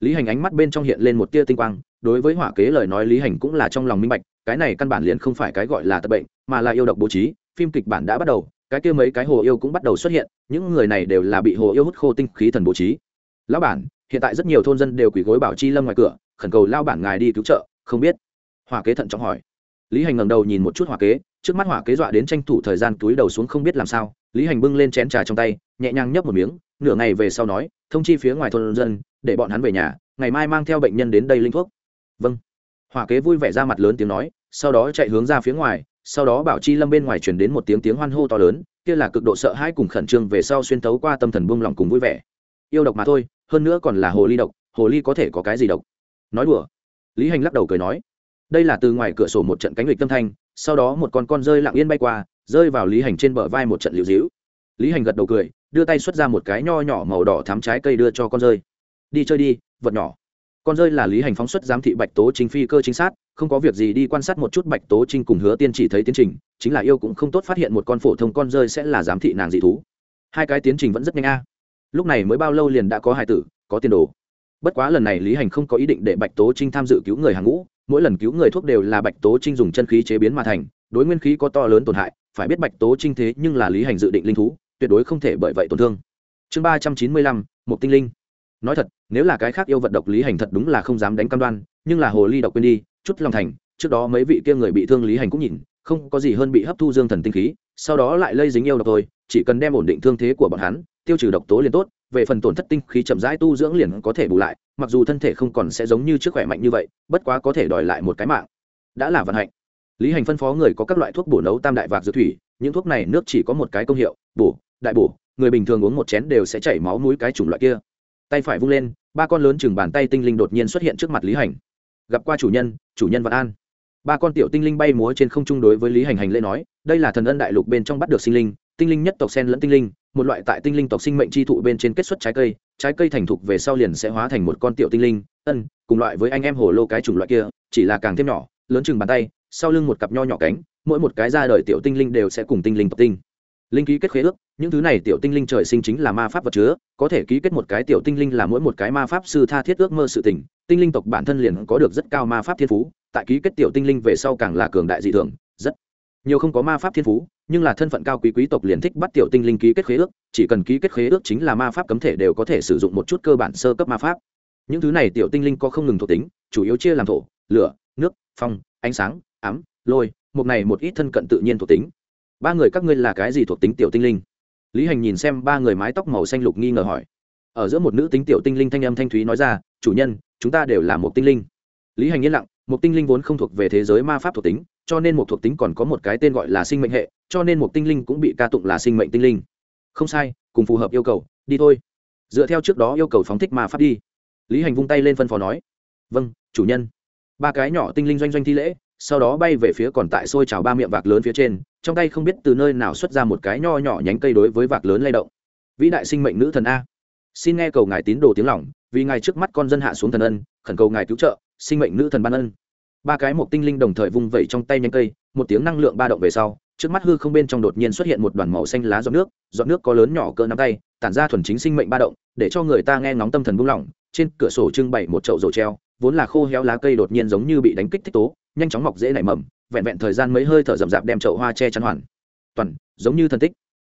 lý hành ánh mắt bên trong hiện lên một tia tinh quang, đối với hỏa kế lời nói lý hành cũng là trong lòng minh bạch, cái này căn bản liền không phải cái gọi là tật bệnh, mà là yêu độc bố trí, phim kịch bản đã bắt đầu, cái kia mấy cái hồ yêu cũng bắt đầu xuất hiện, những người này đều là bị hồ yêu hút khô tinh khí thần bố trí. Lão bản, hiện tại rất nhiều thôn dân đều quỳ gối bảo chi lâm ngoài cửa, khẩn cầu lao bản ngài đi cứu trợ, không biết. Hỏa kế thận trọng hỏi. Lý hành ngẩng đầu nhìn một chút hỏa kế, trước mắt hỏa kế dọa đến tranh thủ thời gian túi đầu xuống không biết làm sao, lý hành bưng lên chén trà trong tay nhẹ nhàng nhấp một miếng, nửa ngày về sau nói, thông chi phía ngoài thôn dân, để bọn hắn về nhà, ngày mai mang theo bệnh nhân đến đây linh thuốc. Vâng. Hỏa kế vui vẻ ra mặt lớn tiếng nói, sau đó chạy hướng ra phía ngoài, sau đó bảo chi lâm bên ngoài chuyển đến một tiếng tiếng hoan hô to lớn, kia là cực độ sợ hãi cùng khẩn trương về sau xuyên tấu qua tâm thần buông lòng cùng vui vẻ. Yêu độc mà thôi, hơn nữa còn là hồ ly độc, hồ ly có thể có cái gì độc? Nói đùa. Lý hành lắc đầu cười nói, đây là từ ngoài cửa sổ một trận cánh lịch tâm thanh, sau đó một con con rơi lặng yên bay qua, rơi vào lý hành trên bờ vai một trận liều dĩu lý hành gật đầu cười đưa tay xuất ra một cái nho nhỏ màu đỏ thắm trái cây đưa cho con rơi. Đi chơi đi, vật nhỏ. Con rơi là lý hành phóng xuất giám thị bạch tố chính phi cơ chính xác không có việc gì đi quan sát một chút bạch tố trinh cùng hứa tiên chỉ thấy tiến trình, chính là yêu cũng không tốt phát hiện một con phổ thông con rơi sẽ là giám thị nàng dị thú. Hai cái tiến trình vẫn rất nhanh a. Lúc này mới bao lâu liền đã có hai tử, có tiền đồ. Bất quá lần này lý hành không có ý định để bạch tố trinh tham dự cứu người hàng ngũ, mỗi lần cứu người thuốc đều là bạch tố trinh dùng chân khí chế biến mà thành, đối nguyên khí có to lớn tổn hại, phải biết bạch tố trinh thế nhưng là lý hành dự định linh thú tuyệt đối không thể bởi vậy tổn thương. Chương ba trăm chín mươi lăm một tinh linh. Nói thật, nếu là cái khác yêu vật độc lý hành thật đúng là không dám đánh cam đoan, nhưng là hồ ly độc quên đi, chút lòng thành, trước đó mấy vị kia người bị thương lý hành cũng nhìn, không có gì hơn bị hấp thu dương thần tinh khí, sau đó lại lây dính yêu độc thôi, chỉ cần đem ổn định thương thế của bọn hắn, tiêu trừ độc tố liền tốt, về phần tổn thất tinh khí chậm rãi tu dưỡng liền có thể bù lại, mặc dù thân thể không còn sẽ giống như trước khỏe mạnh như vậy, bất quá có thể đòi lại một cái mạng. Đã là vận hạnh. Lý hành phân phó người có các loại thuốc bổ nấu tam đại vạc dược thủy, những thuốc này nước chỉ có một cái công hiệu, bổ đại bổ, người bình thường uống một chén đều sẽ chảy máu mũi cái chủng loại kia. Tay phải vung lên, ba con lớn chừng bàn tay tinh linh đột nhiên xuất hiện trước mặt lý hành. Gặp qua chủ nhân chủ nhân vạn an. Ba con tiểu tinh linh bay múa trên không trung đối với lý hành hành lễ nói, đây là thần ân đại lục bên trong bắt được sinh linh, tinh linh nhất tộc sen lẫn tinh linh, một loại tại tinh linh tộc sinh mệnh chi thụ bên trên kết xuất trái cây trái cây thành thục về sau liền sẽ hóa thành một con tiểu tinh linh, ân, cùng loại với anh em hồ lô cái chủng loại kia, chỉ là càng thêm nhỏ, lớn chừng bàn tay, sau lưng một cặp nho nhỏ cánh, mỗi một cái ra đời tiểu tinh linh đều sẽ cùng tinh linh tộc tinh linh ký kết khế ước, những thứ này tiểu tinh linh trời sinh chính là ma pháp vật chứa, có thể ký kết một cái tiểu tinh linh là mỗi một cái ma pháp sư tha thiết ước mơ sự tình. Tinh linh tộc bản thân liền có được rất cao ma pháp thiên phú, tại ký kết tiểu tinh linh về sau càng là cường đại dị thường, rất nhiều không có ma pháp thiên phú, nhưng là thân phận cao quý quý tộc liền thích bắt tiểu tinh linh ký kết khế ước, chỉ cần ký kết khế ước chính là ma pháp cấm thể đều có thể sử dụng một chút cơ bản sơ cấp ma pháp. Những thứ này tiểu tinh linh có không ngừng thuộc tính, chủ yếu chia làm thổ, lửa, nước, phong, ánh sáng, ám, lôi một này một ít thân cận tự nhiên thuộc tính ba người các ngươi là cái gì thuộc tính tiểu tinh linh? Lý hành nhìn xem ba người mái tóc màu xanh lục nghi ngờ hỏi. Ở giữa một nữ tính tiểu tinh linh thanh âm thanh thúy nói ra, chủ nhân, chúng ta đều là một tinh linh. Lý hành yên lặng, một tinh linh vốn không thuộc về thế giới ma pháp thuộc tính, cho nên một thuộc tính còn có một cái tên gọi là sinh mệnh hệ, cho nên một tinh linh cũng bị ca tụng là sinh mệnh tinh linh. Không sai, cùng phù hợp yêu cầu, đi thôi. Dựa theo trước đó yêu cầu phóng thích ma pháp đi. Lý hành vung tay lên phân phó nói vâng chủ nhân. Ba cái nhỏ tinh linh doanh doanh thi lễ sau đó bay về phía còn tại xôi trào ba miệng vạc lớn phía trên, trong tay không biết từ nơi nào xuất ra một cái nho nhỏ nhánh cây đối với vạc lớn lay động. Vĩ đại sinh mệnh nữ thần a. Xin nghe cầu ngài tín đồ tiếng lỏng vì ngài trước mắt con dân hạ xuống thần ân, khẩn cầu ngài cứu trợ, sinh mệnh nữ thần ban ân. Ba cái một tinh linh đồng thời vung vẩy trong tay nhánh cây, một tiếng năng lượng ba động về sau, trước mắt hư không bên trong đột nhiên xuất hiện một đoàn màu xanh lá giọt nước giọt nước có lớn nhỏ cỡ nắm tay, tản ra thuần chính sinh mệnh ba động, để cho người ta nghe ngóng tâm thần buông lỏng, trên cửa sổ trưng bày một chậu dầu treo, vốn là khô héo lá cây đột nhiên giống như bị đánh kích thích tố nhanh chóng mọc dễ nảy mầm, vẹn vẹn thời gian mấy hơi thở rậm rạp đem chậu hoa che chắn hoàn. Toàn, giống như thân tích.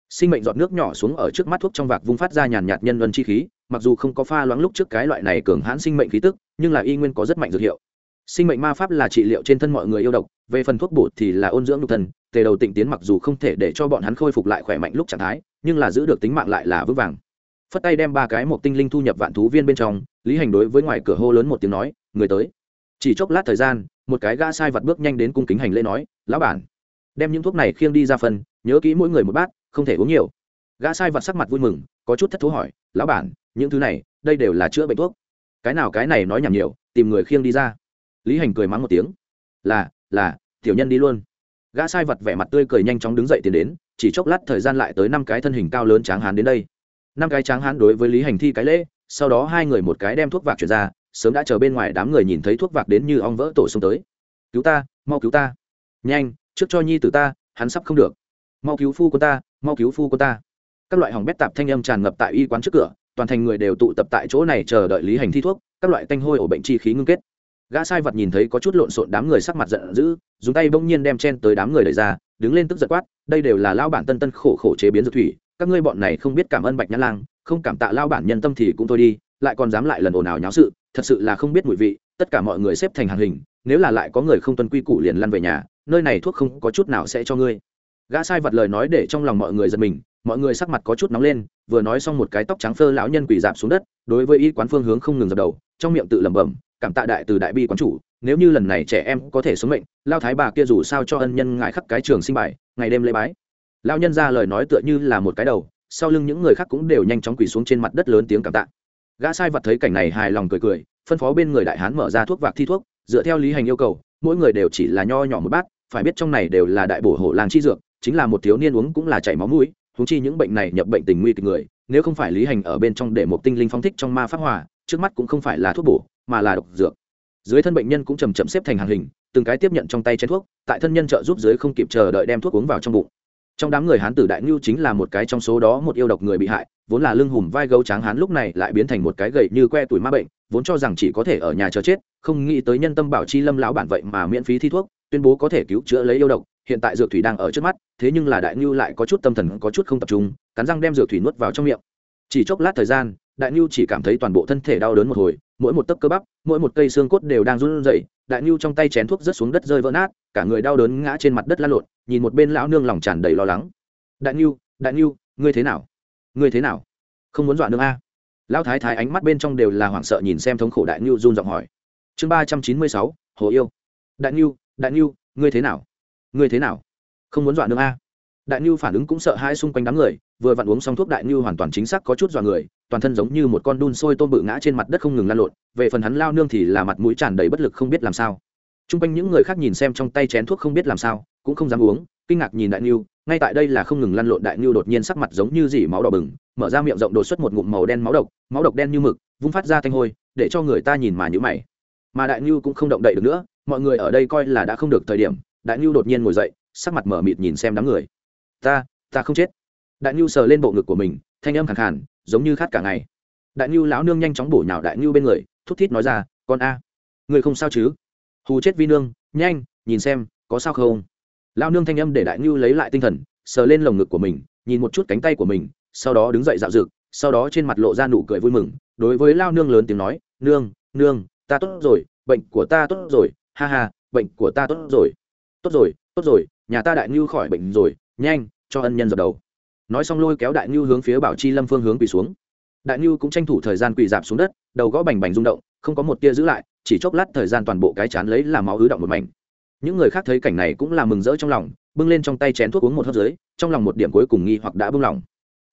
Sinh mệnh giọt nước nhỏ xuống ở trước mắt thuốc trong vạc vung phát ra nhàn nhạt nhân luân chi khí, mặc dù không có pha loãng lúc trước cái loại này cường hãn sinh mệnh khí tức, nhưng là y nguyên có rất mạnh dược hiệu. Sinh mệnh ma pháp là trị liệu trên thân mọi người yêu độc, về phần thuốc bổ thì là ôn dưỡng nhục thần tề đầu tịnh tiến mặc dù không thể để cho bọn hắn khôi phục lại khỏe mạnh lúc trạng thái, nhưng là giữ được tính mạng lại là vững vàng. Phất tay đem ba cái một tinh linh thu nhập vạn thú viên bên trong, lý hành đối với ngoài cửa hô lớn một tiếng nói, người tới. Chỉ chốc lát thời gian một cái gã sai vặt bước nhanh đến cung kính hành lễ nói, lão bản, đem những thuốc này khiêng đi ra phần nhớ kỹ mỗi người một bát, không thể uống nhiều. Gã sai vặt sắc mặt vui mừng, có chút thất thú hỏi, lão bản, những thứ này, đây đều là chữa bệnh thuốc. Cái nào cái này nói nhảm nhiều, tìm người khiêng đi ra. Lý hành cười mắng một tiếng, là là, tiểu nhân đi luôn. Gã sai vật vẻ mặt tươi cười nhanh chóng đứng dậy tiến đến, chỉ chốc lát thời gian lại tới năm cái thân hình cao lớn tráng hán đến đây. Năm cái tráng hán đối với lý hành thi cái lễ, sau đó hai người một cái đem thuốc vạc chuyển ra sớm đã chờ bên ngoài đám người nhìn thấy thuốc vạc đến như ong vỡ tổ xông tới. Cứu ta, mau cứu ta. Nhanh, trước cho nhi tử ta, hắn sắp không được. Mau cứu phu của ta, mau cứu phu của ta. Các loại hỏng bét tạp thanh âm tràn ngập tại y quán trước cửa, toàn thành người đều tụ tập tại chỗ này chờ đợi lý hành thi thuốc, các loại tanh hôi ổ bệnh chi khí ngưng kết. Gã sai vật nhìn thấy có chút lộn xộn đám người sắc mặt giận dữ, dùng tay bỗng nhiên đem chen tới đám người đẩy ra, đứng lên tức giật quát, đây đều là lao bản tân tân khổ khổ chế biến dược thủy, các ngươi bọn này không biết cảm ơn bạch nhã lang, không cảm tạ lao bản nhân tâm thì cũng thôi đi lại còn dám lại lần ồn ào nháo sự, thật sự là không biết mùi vị, tất cả mọi người xếp thành hàng hình, nếu là lại có người không tuân quy củ liền lăn về nhà, nơi này thuốc không có chút nào sẽ cho ngươi. Gã sai vật lời nói để trong lòng mọi người giật mình, mọi người sắc mặt có chút nóng lên, vừa nói xong một cái tóc trắng phơ lão nhân quỳ dạp xuống đất, đối với y quán phương hướng không ngừng dập đầu, trong miệng tự lẩm bẩm, cảm tạ đại từ đại bi quán chủ, nếu như lần này trẻ em có thể sống mệnh, lao thái bà kia dù sao cho ân nhân ngại khắc cái trường sinh bài, ngày đêm lễ bái. Lao nhân ra lời nói tựa như là một cái đầu, sau lưng những người khác cũng đều nhanh chóng quỳ xuống trên mặt đất lớn tiếng cảm tạ gã sai vật thấy cảnh này hài lòng cười cười, phân phó bên người đại hán mở ra thuốc vạc thi thuốc, dựa theo lý hành yêu cầu, mỗi người đều chỉ là nho nhỏ một bát, phải biết trong này đều là đại bổ hổ làng chi dược, chính là một thiếu niên uống cũng là chảy máu mũi húng chi những bệnh này nhập bệnh tình nguy kịch người, nếu không phải lý hành ở bên trong để một tinh linh phong thích trong ma pháp hòa, trước mắt cũng không phải là thuốc bổ, mà là độc dược. Dưới thân bệnh nhân cũng chầm chậm xếp thành hàng hình, từng cái tiếp nhận trong tay chén thuốc, tại thân nhân trợ giúp dưới không kịp chờ đợi đem thuốc uống vào trong bụng trong đám người hán tử đại ngưu chính là một cái trong số đó một yêu độc người bị hại, vốn là lưng hùm vai gấu tráng hán lúc này lại biến thành một cái gậy như que tuổi ma bệnh, vốn cho rằng chỉ có thể ở nhà chờ chết, không nghĩ tới nhân tâm bảo chi lâm lão bản vậy mà miễn phí thi thuốc, tuyên bố có thể cứu chữa lấy yêu độc, hiện tại dược thủy đang ở trước mắt, thế nhưng là đại ngưu lại có chút tâm thần có chút không tập trung, cắn răng đem dược thủy nuốt vào trong miệng. Chỉ chốc lát thời gian, đại ngưu chỉ cảm thấy toàn bộ thân thể đau đớn một hồi mỗi một tấc cơ bắp, mỗi một cây xương cốt đều đang run rẩy, đại nhu trong tay chén thuốc rớt xuống đất rơi vỡ nát, cả người đau đớn ngã trên mặt đất lăn lộn, nhìn một bên lão nương lòng tràn đầy lo lắng. Đại nhu đại nhu, ngươi thế nào? Ngươi thế nào? Không muốn dọa nương a? Lão thái thái ánh mắt bên trong đều là hoảng sợ nhìn xem thống khổ đại nhu run giọng hỏi. Chương ba trăm chín mươi sáu, hồ yêu. Đại nhu đại nhu, ngươi thế nào? Ngươi thế nào? Không muốn dọa nương a? Đại ngưu phản ứng cũng sợ hãi xung quanh đám người, vừa vặn uống xong thuốc đại ngưu hoàn toàn chính xác có chút dọa người, toàn thân giống như một con đun sôi tôm bự ngã trên mặt đất không ngừng lan lộn, về phần hắn lao nương thì là mặt mũi tràn đầy bất lực không biết làm sao. T r u n g quanh những người khác nhìn xem trong tay chén thuốc không biết làm sao, cũng không dám uống, kinh ngạc nhìn đại ngưu ngay tại đây là không ngừng lăn lộn đại ngưu đột nhiên sắc mặt giống như dỉ máu đỏ bừng, mở ra miệng rộng đột xuất một ngụm màu đen máu độc máu độc đen như mực, vung phát ra thanh hôi, để cho người ta nhìn mà nhữ mày. Mà đại ngưu cũng không động đậy được nữa, mọi người ở đây coi là đã không được thời điểm, đại ngưu đột nhiên ngồi dậy, sắc mặt mở mịt nhìn xem đám người ta ta không chết. Đại nhu sờ lên bộ ngực của mình thanh âm khẳng khàn giống như khát cả ngày. Đại nhu lão nương nhanh chóng bổ nhào đại nhu bên người thút thít nói ra con a người không sao chứ? Hù chết vi nương nhanh nhìn xem có sao không? Lão nương thanh âm để đại nhu lấy lại tinh thần sờ lên lồng ngực của mình nhìn một chút cánh tay của mình sau đó đứng dậy dạo dực, sau đó trên mặt lộ ra nụ cười vui mừng đối với lao nương lớn tiếng nói nương nương ta tốt rồi bệnh của ta tốt rồi ha ha bệnh của ta tốt rồi. Tốt rồi tốt rồi nhà ta đại ngưu khỏi bệnh rồi nhanh, cho ân nhân dập đầu. Nói xong lôi kéo đại ngưu hướng phía bảo chi lâm phương hướng quỳ xuống. Đại ngưu cũng tranh thủ thời gian quỳ dạp xuống đất, đầu gõ bành bành rung động, không có một tia giữ lại, chỉ chốc lát thời gian toàn bộ cái chán lấy làm máu ứ động một mảnh. Những người khác thấy cảnh này cũng là mừng rỡ trong lòng, bưng lên trong tay chén thuốc uống một hớp dưới, trong lòng một điểm cuối cùng nghi hoặc đã bưng lòng.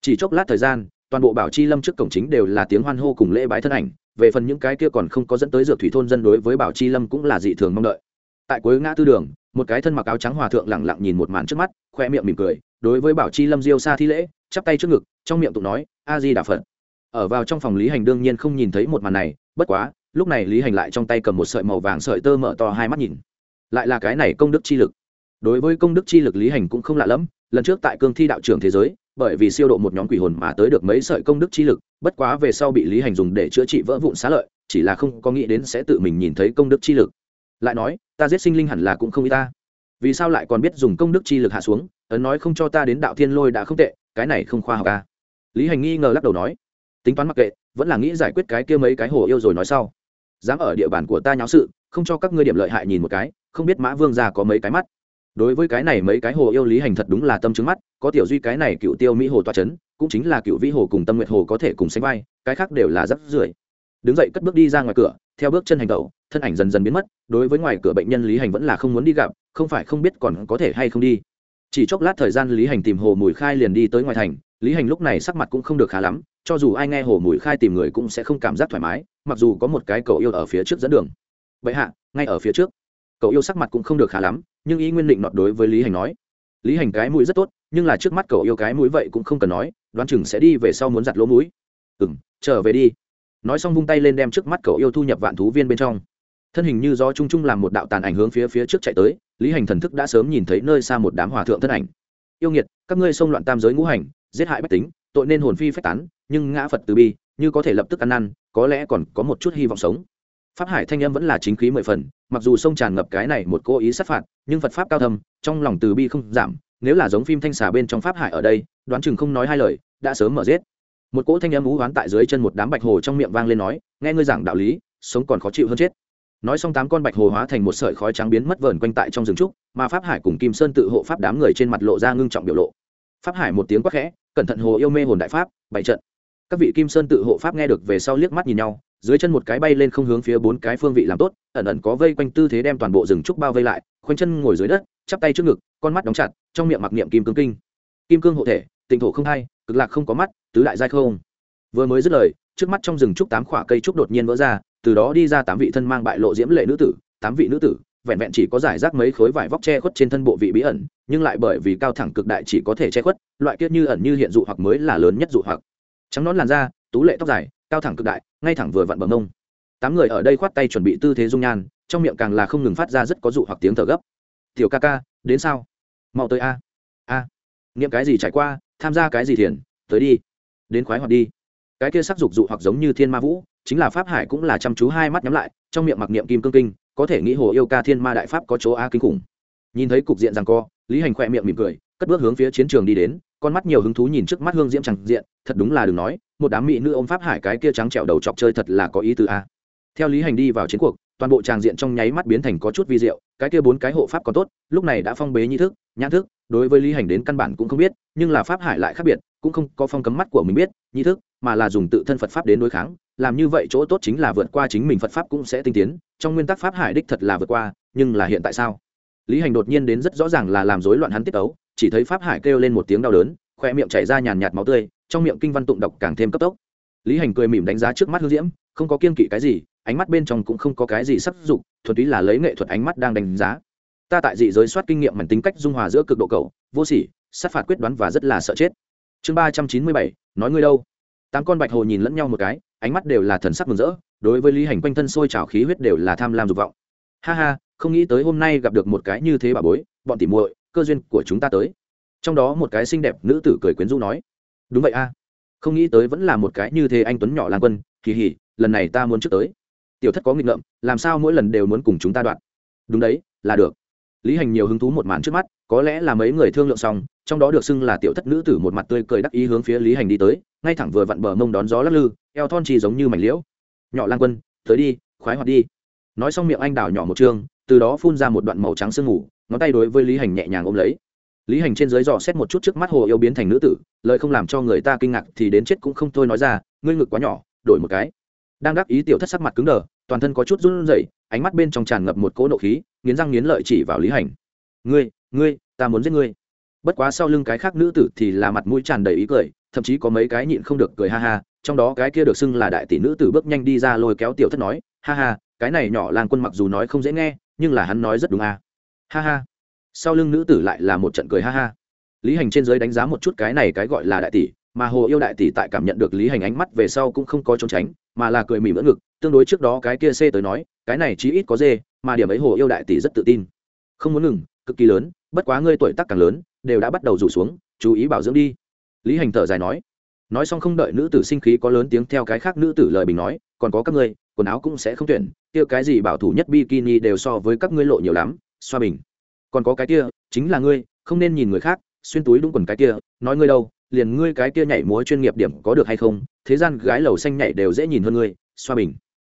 Chỉ chốc lát thời gian, toàn bộ bảo chi lâm trước cổng chính đều là tiếng hoan hô cùng lễ bái thân ảnh, về phần những cái kia còn không có dẫn tới dược thủy thôn dân đối với bảo chi lâm cũng là dị thường mong đợi. Tại cuối ngã tư đường, một cái thân mặc áo trắng hòa thượng lẳng lặng nhìn một màn trước mắt khoe miệng mỉm cười, đối với bảo chi lâm diêu xa thi lễ, chắp tay trước ngực, trong miệng tụng nói, a di đà phật. Ở vào trong phòng lý hành đương nhiên không nhìn thấy một màn này, bất quá, lúc này lý hành lại trong tay cầm một sợi màu vàng sợi tơ mở to hai mắt nhìn. Lại là cái này công đức chi lực. Đối với công đức chi lực lý hành cũng không lạ lẫm, lần trước tại cương thi đạo trưởng thế giới, bởi vì siêu độ một nhóm quỷ hồn mà tới được mấy sợi công đức chi lực, bất quá về sau bị lý hành dùng để chữa trị vỡ vụn xá lợi, chỉ là không có nghĩ đến sẽ tự mình nhìn thấy công đức chi lực. Lại nói, ta giết sinh linh hẳn là cũng không y ta vì sao lại còn biết dùng công đức chi lực hạ xuống, ấn nói không cho ta đến đạo thiên lôi đã không tệ, cái này không khoa học ca à? lý hành nghi ngờ lắc đầu nói, tính toán mặc kệ, vẫn là nghĩ giải quyết cái kia mấy cái hồ yêu rồi nói sau. Dám ở địa bàn của ta nháo sự, không cho các ngươi điểm lợi hại nhìn một cái, không biết mã vương ra có mấy cái mắt. Đối với cái này mấy cái hồ yêu lý hành thật đúng là tâm chứng mắt, có tiểu duy cái này cựu tiêu mỹ hồ toa c h ấ n cũng chính là cựu vĩ hồ cùng tâm nguyệt hồ có thể cùng sánh vai, cái khác đều là rắp rưởi đứng dậy cất bước đi ra ngoài cửa, theo bước chân hành tẩu, thân ảnh dần dần biến mất, đối với ngoài cửa bệnh nhân lý hành vẫn là không muốn đi gặp, không phải không biết còn có thể hay không đi. Chỉ chốc lát thời gian lý hành tìm hồ mùi khai liền đi tới ngoài thành, lý hành lúc này sắc mặt cũng không được khá lắm, cho dù ai nghe hồ mùi khai tìm người cũng sẽ không cảm giác thoải mái, mặc dù có một cái cậu yêu ở phía trước dẫn đường. Vậy hạ, ngay ở phía trước. Cậu yêu sắc mặt cũng không được khá lắm, nhưng ý nguyên định nọt đối với lý hành nói. Lý hành cái mũi rất tốt, nhưng là trước mắt cậu yêu cái mũi vậy cũng không cần nói, đoán chừng sẽ đi về sau muốn giặt lỗ mũi. Ừ m trở về đi nói xong vung tay lên đem trước mắt cậu yêu thu nhập vạn thú viên bên trong. Thân hình như do chung chung làm một đạo tàn ảnh hướng phía phía trước chạy tới, lý hành thần thức đã sớm nhìn thấy nơi xa một đám hòa thượng thân ảnh. Yêu nghiệt, các ngươi xông loạn tam giới ngũ hành, giết hại bách tính, tội nên hồn phi phách tán, nhưng ngã phật từ bi, như có thể lập tức ăn năn, có lẽ còn có một chút hy vọng sống. Pháp hải thanh âm vẫn là chính khí mười phần, mặc dù sông tràn ngập cái này một cố ý sát phạt, nhưng phật pháp cao thâm, trong lòng từ bi không giảm, nếu là giống phim thanh xà bên trong pháp hải ở đây, đoán chừng không nói hai lời, đã sớm mở giết một cỗ thanh âm ú hoán tại dưới chân một đám bạch hồ trong miệng vang lên nói, nghe ngươi giảng đạo lý, sống còn khó chịu hơn chết. Nói xong tám con bạch hồ hóa thành một sợi khói trắng biến mất vờn quanh tại trong rừng trúc, mà pháp hải cùng kim sơn tự hộ pháp đám người trên mặt lộ ra ngưng trọng biểu lộ. Pháp hải một tiếng quát khẽ, cẩn thận hồ yêu mê hồn đại pháp bảy trận. Các vị kim sơn tự hộ pháp nghe được về sau liếc mắt nhìn nhau, dưới chân một cái bay lên không hướng phía bốn cái phương vị làm tốt, ẩn ẩn có vây quanh tư thế đem toàn bộ rừng trúc bao vây lại, khoanh chân ngồi dưới đất, chắp tay trước ngực, con mắt đóng chặt, trong miệng mặc niệm kim cương kinh. Kim cương hộ thể, tịnh thổ không hay cực lạc không có mắt, tứ đại giai không. Vừa mới dứt lời, trước mắt trong rừng trúc tám khỏa cây trúc đột nhiên vỡ ra, từ đó đi ra tám vị thân mang bại lộ diễm lệ nữ tử, tám vị nữ tử, vẹn vẹn chỉ có giải rác mấy khối vải vóc che khuất trên thân bộ vị bí ẩn, nhưng lại bởi vì cao thẳng cực đại chỉ có thể che khuất, loại kiết như ẩn như hiện dụ hoặc mới là lớn nhất dụ hoặc. Trắng nón làn da, tú lệ tóc dài, cao thẳng cực đại, ngay thẳng vừa vặn bờ mông. Tám người ở đây khoát tay chuẩn bị tư thế dung nhan, trong miệng càng là không ngừng phát ra rất có dụ hoặc tiếng thở gấp. Tiểu ca ca, đến sao? Mau tới a. A. Nghiệm cái gì trải qua? Tham gia cái gì thiền, tới đi, đến khoái hoạt đi. Cái kia sắc dục dụ hoặc giống như thiên ma vũ, chính là pháp hải cũng là chăm chú hai mắt nhắm lại, trong miệng mặc niệm kim cương kinh, có thể nghĩ hồ yêu ca thiên ma đại pháp có chỗ a kinh khủng. Nhìn thấy cục diện rằng co, lý hành khỏe miệng mỉm cười, cất bước hướng phía chiến trường đi đến, con mắt nhiều hứng thú nhìn trước mắt hương diễm chẳng diện, thật đúng là đừng nói, một đám mỹ nữ ôm pháp hải cái kia trắng trẹo đầu chọc chơi thật là có ý tứ a. Theo lý hành đi vào chiến cuộc toàn bộ tràng diện trong nháy mắt biến thành có chút vi diệu, cái kia bốn cái hộ pháp còn tốt, lúc này đã phong bế nhi thức, nhãn thức, đối với lý hành đến căn bản cũng không biết, nhưng là pháp hải lại khác biệt, cũng không có phong cấm mắt của mình biết nhi thức, mà là dùng tự thân phật pháp đến đối kháng, làm như vậy chỗ tốt chính là vượt qua chính mình phật pháp cũng sẽ tinh tiến, trong nguyên tắc pháp hải đích thật là vượt qua, nhưng là hiện tại sao? Lý hành đột nhiên đến rất rõ ràng là làm rối loạn hắn tiết ấu, chỉ thấy pháp hải kêu lên một tiếng đau đớn, khoe miệng chảy ra nhàn nhạt máu tươi, trong miệng kinh văn tụng đọc càng thêm cấp tốc. Lý hành cười mỉm đánh giá trước mắt hương diễm, không có kiên kỵ cái gì ánh mắt bên trong cũng không có cái gì sắc dục, thuần túy là lấy nghệ thuật ánh mắt đang đánh giá. Ta tại dị giới soát kinh nghiệm mảnh tính cách dung hòa giữa cực độ cầu vô sỉ, sát phạt quyết đoán và rất là sợ chết. Chương ba trăm chín mươi bảy, nói ngươi đâu? Tám con bạch hồ nhìn lẫn nhau một cái, ánh mắt đều là thần sắc mừng rỡ, đối với lý hành quanh thân sôi trào khí huyết đều là tham lam dục vọng. Ha ha, không nghĩ tới hôm nay gặp được một cái như thế bà bối, bọn tỉ muội, cơ duyên của chúng ta tới. Trong đó một cái xinh đẹp nữ tử cười quyến rũ nói, đúng vậy a, không nghĩ tới vẫn là một cái như thế anh tuấn nhỏ lan quân kỳ hỉ lần này ta muốn trước tới tiểu thất có nghịch ngợm làm sao mỗi lần đều muốn cùng chúng ta đoạn? Đúng đấy là được. Lý hành nhiều hứng thú một màn trước mắt có lẽ là mấy người thương lượng xong trong đó được xưng là tiểu thất nữ tử một mặt tươi cười đắc ý hướng phía lý hành đi tới ngay thẳng vừa vặn bờ mông đón gió lắc lư eo thon chỉ giống như mảnh liễu. Nhỏ lan quân tới đi khoái hoạt đi. Nói xong miệng anh đào nhỏ một chương từ đó phun ra một đoạn màu trắng sương ngủ, ngón tay đối với lý hành nhẹ nhàng ôm lấy. Lý hành trên dưới dò xét một chút trước mắt hồ yêu biến thành nữ tử lời không làm cho người ta kinh ngạc thì đến chết cũng không thôi nói ra ngươi ngực quá nhỏ đổi một cái đang đắc ý tiểu thất sắc mặt cứng đờ, toàn thân có chút run rẩy, ánh mắt bên trong tràn ngập một cỗ nộ khí, nghiến răng nghiến lợi chỉ vào lý hành. Ngươi ngươi, ta muốn giết ngươi. Bất quá sau lưng cái khác nữ tử thì là mặt mũi tràn đầy ý cười, thậm chí có mấy cái nhịn không được cười ha ha, trong đó cái kia được xưng là đại tỷ nữ tử bước nhanh đi ra lôi kéo tiểu thất nói, ha ha, cái này nhỏ làng quân mặc dù nói không dễ nghe, nhưng là hắn nói rất đúng à. ha ha. Sau lưng nữ tử lại là một trận cười ha ha. Lý hành trên giới đánh giá một chút cái này cái gọi là đại tỷ, mà hồ yêu đại tỷ tại cảm nhận được lý hành ánh mắt về sau cũng không có trốn tránh mà là cười mỉm ngỡ ngực, tương đối trước đó cái kia c tới nói, cái này chí ít có dê mà điểm ấy hồ yêu đại tỷ rất tự tin. Không muốn ngừng, cực kỳ lớn, bất quá ngươi tuổi tác càng lớn, đều đã bắt đầu rủ xuống, chú ý bảo dưỡng đi. Lý hành thở dài nói. Nói xong không đợi nữ tử sinh khí có lớn tiếng theo cái khác nữ tử lời bình nói, còn có các ngươi, quần áo cũng sẽ không tuyển, kia cái gì bảo thủ nhất bikini đều so với các ngươi lộ nhiều lắm, xoa bình. Còn có cái kia, chính là ngươi, không nên nhìn người khác, xuyên túi đúng quần cái kia, nói ngươi đâu liền ngươi cái kia nhảy múa chuyên nghiệp điểm có được hay không, thế gian gái lầu xanh nhảy đều dễ nhìn hơn ngươi, xoa bình.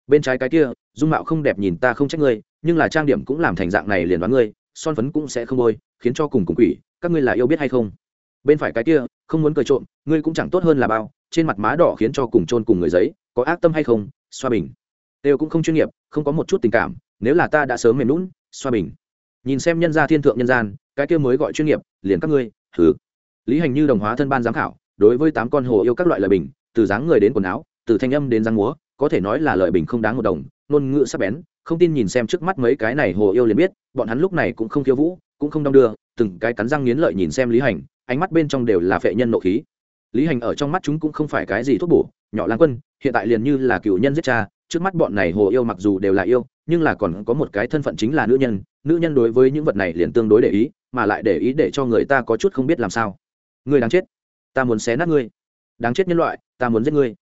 Bên trái cái kia, dung mạo không đẹp nhìn ta không trách ngươi, nhưng là trang điểm cũng làm thành dạng này liền đoán ngươi, son phấn cũng sẽ không bôi, khiến cho cùng cùng quỷ, các ngươi là yêu biết hay không? Bên phải cái kia, không muốn cười trộm, ngươi cũng chẳng tốt hơn là bao, trên mặt má đỏ khiến cho cùng chôn cùng người giấy, có ác tâm hay không? Xoa bình. Đều cũng không chuyên nghiệp, không có một chút tình cảm, nếu là ta đã sớm mềm lún xoa bình. Nhìn xem nhân gia thiên thượng nhân gian, cái kia mới gọi chuyên nghiệp, liền các ngươi thử lý hành như đồng hóa thân ban giám khảo, đối với tám con hồ yêu các loại lời bình, từ dáng người đến quần áo, từ thanh âm đến răng múa, có thể nói là lợi bình không đáng một đồng, ngôn ngữ sắc bén, không tin nhìn xem trước mắt mấy cái này hồ yêu liền biết, bọn hắn lúc này cũng không khiêu vũ, cũng không đong đưa, từng cái cắn răng nghiến lợi nhìn xem lý hành, ánh mắt bên trong đều là phệ nhân nộ khí. Lý hành ở trong mắt chúng cũng không phải cái gì thuốc bổ, nhỏ lan quân, hiện tại liền như là cựu nhân giết cha, trước mắt bọn này hồ yêu mặc dù đều là yêu, nhưng là còn có một cái thân phận chính là nữ nhân nữ nhân đối với những vật này liền tương đối để ý, mà lại để ý để cho người ta có chút không biết làm sao ngươi đáng chết, ta muốn xé nát ngươi. Đáng chết nhân loại, ta muốn giết ngươi.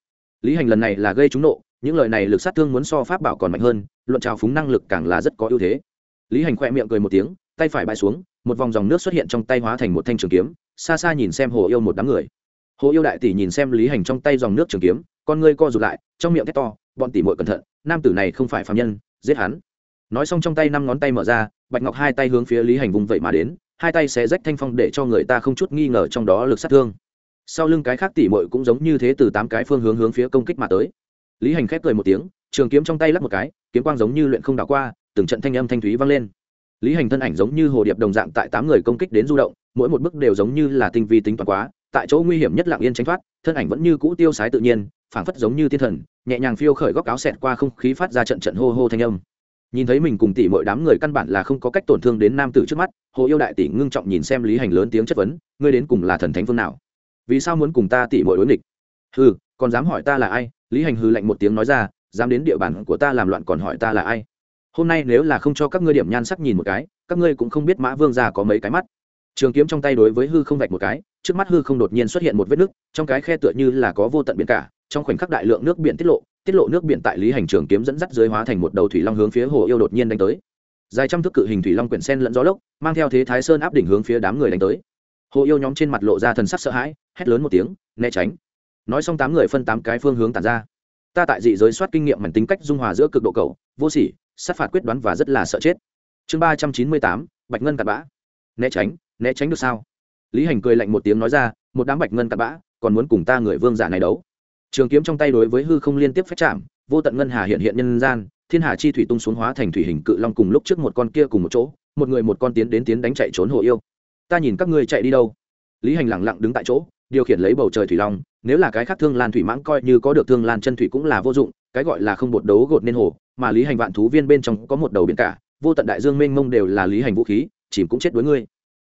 Lý hành lần này là gây trúng nộ, những lời này lực sát thương muốn so pháp bảo còn mạnh hơn, luận trào phúng năng lực càng là rất có ưu thế. Lý hành khoe miệng cười một tiếng, tay phải bãi xuống, một vòng dòng nước xuất hiện trong tay hóa thành một thanh trường kiếm, xa xa nhìn xem hồ yêu một đám người. Hồ yêu đại tỷ nhìn xem lý hành trong tay dòng nước trường kiếm, con ngươi co rụt lại, trong miệng thét to, bọn tỷ muội cẩn thận, nam tử này không phải phạm nhân, giết hắn. Nói xong trong tay năm ngón tay mở ra, bạch ngọc hai tay hướng phía lý hành vùng vậy mà đến hai tay sẽ rách thanh phong để cho người ta không chút nghi ngờ trong đó lực sát thương. Sau lưng cái khác tỉ mội cũng giống như thế từ tám cái phương hướng hướng phía công kích mà tới. Lý hành khép cười một tiếng, trường kiếm trong tay lắp một cái, kiếm quang giống như luyện không đảo qua, từng trận thanh âm thanh thúy vang lên. Lý hành thân ảnh giống như hồ điệp đồng dạng tại tám người công kích đến du động, mỗi một bước đều giống như là tinh vi tính toán quá, tại chỗ nguy hiểm nhất lặng yên tránh thoát, thân ảnh vẫn như cũ tiêu sái tự nhiên, phảng phất giống như thiên thần, nhẹ nhàng phiêu khởi góc áo xẹt qua không khí phát ra trận trận hô hô thanh âm nhìn thấy mình cùng tỷ mọi đám người căn bản là không có cách tổn thương đến nam tử trước mắt, hồ yêu đại tỷ ngưng trọng nhìn xem lý hành lớn tiếng chất vấn, ngươi đến cùng là thần thánh phương nào? Vì sao muốn cùng ta tỷ mọi đối nghịch? Hừ, còn dám hỏi ta là ai? Lý hành hư lạnh một tiếng nói ra, dám đến địa bàn của ta làm loạn còn hỏi ta là ai? Hôm nay nếu là không cho các ngươi điểm nhan sắc nhìn một cái, các ngươi cũng không biết mã vương già có mấy cái mắt. Trường kiếm trong tay đối với hư không vạch một cái, trước mắt hư không đột nhiên xuất hiện một vết nứt, trong cái khe tựa như là có vô tận biển cả trong khoảnh khắc đại lượng nước biển tiết lộ tiết lộ nước biển tại lý hành trường kiếm dẫn dắt dưới hóa thành một đầu thủy long hướng phía hồ yêu đột nhiên đánh tới. Dài trăm thước cự hình thủy long quyển sen lẫn gió lốc, mang theo thế thái sơn áp đỉnh hướng phía đám người đánh tới. Hồ yêu nhóm trên mặt lộ ra thần sắc sợ hãi, hét lớn một tiếng, né tránh! Nói xong tám người phân tám cái phương hướng tản ra. Ta tại dị giới soát kinh nghiệm mảnh tính cách dung hòa giữa cực độ cầu, vô sỉ, sát phạt quyết đoán và rất là sợ chết. Chương ba trăm chín mươi tám, bạch ngân cặn bã. Né tránh né tránh được sao? Lý hành cười lạnh một tiếng nói ra, một đám bạch ngân cặn bã, còn muốn cùng ta người vương giả này đấu? Trường kiếm trong tay đối với hư không liên tiếp phép chạm, vô tận ngân hà hiện hiện nhân gian, thiên hà chi thủy tung xuống hóa thành thủy hình cự long cùng lúc trước một con kia cùng một chỗ, một người một con tiến đến tiến đánh chạy trốn hồ yêu. Ta nhìn các ngươi chạy đi đâu? Lý hành lẳng lặng đứng tại chỗ, điều khiển lấy bầu trời thủy long, nếu là cái khác thương lan thủy mãng coi như có được thương lan chân thủy cũng là vô dụng, cái gọi là không bột đấu gột nên hồ, mà lý hành vạn thú viên bên trong có một đầu biển cả, vô tận đại dương mênh mông đều là lý hành vũ khí, chìm cũng chết đối ngươi.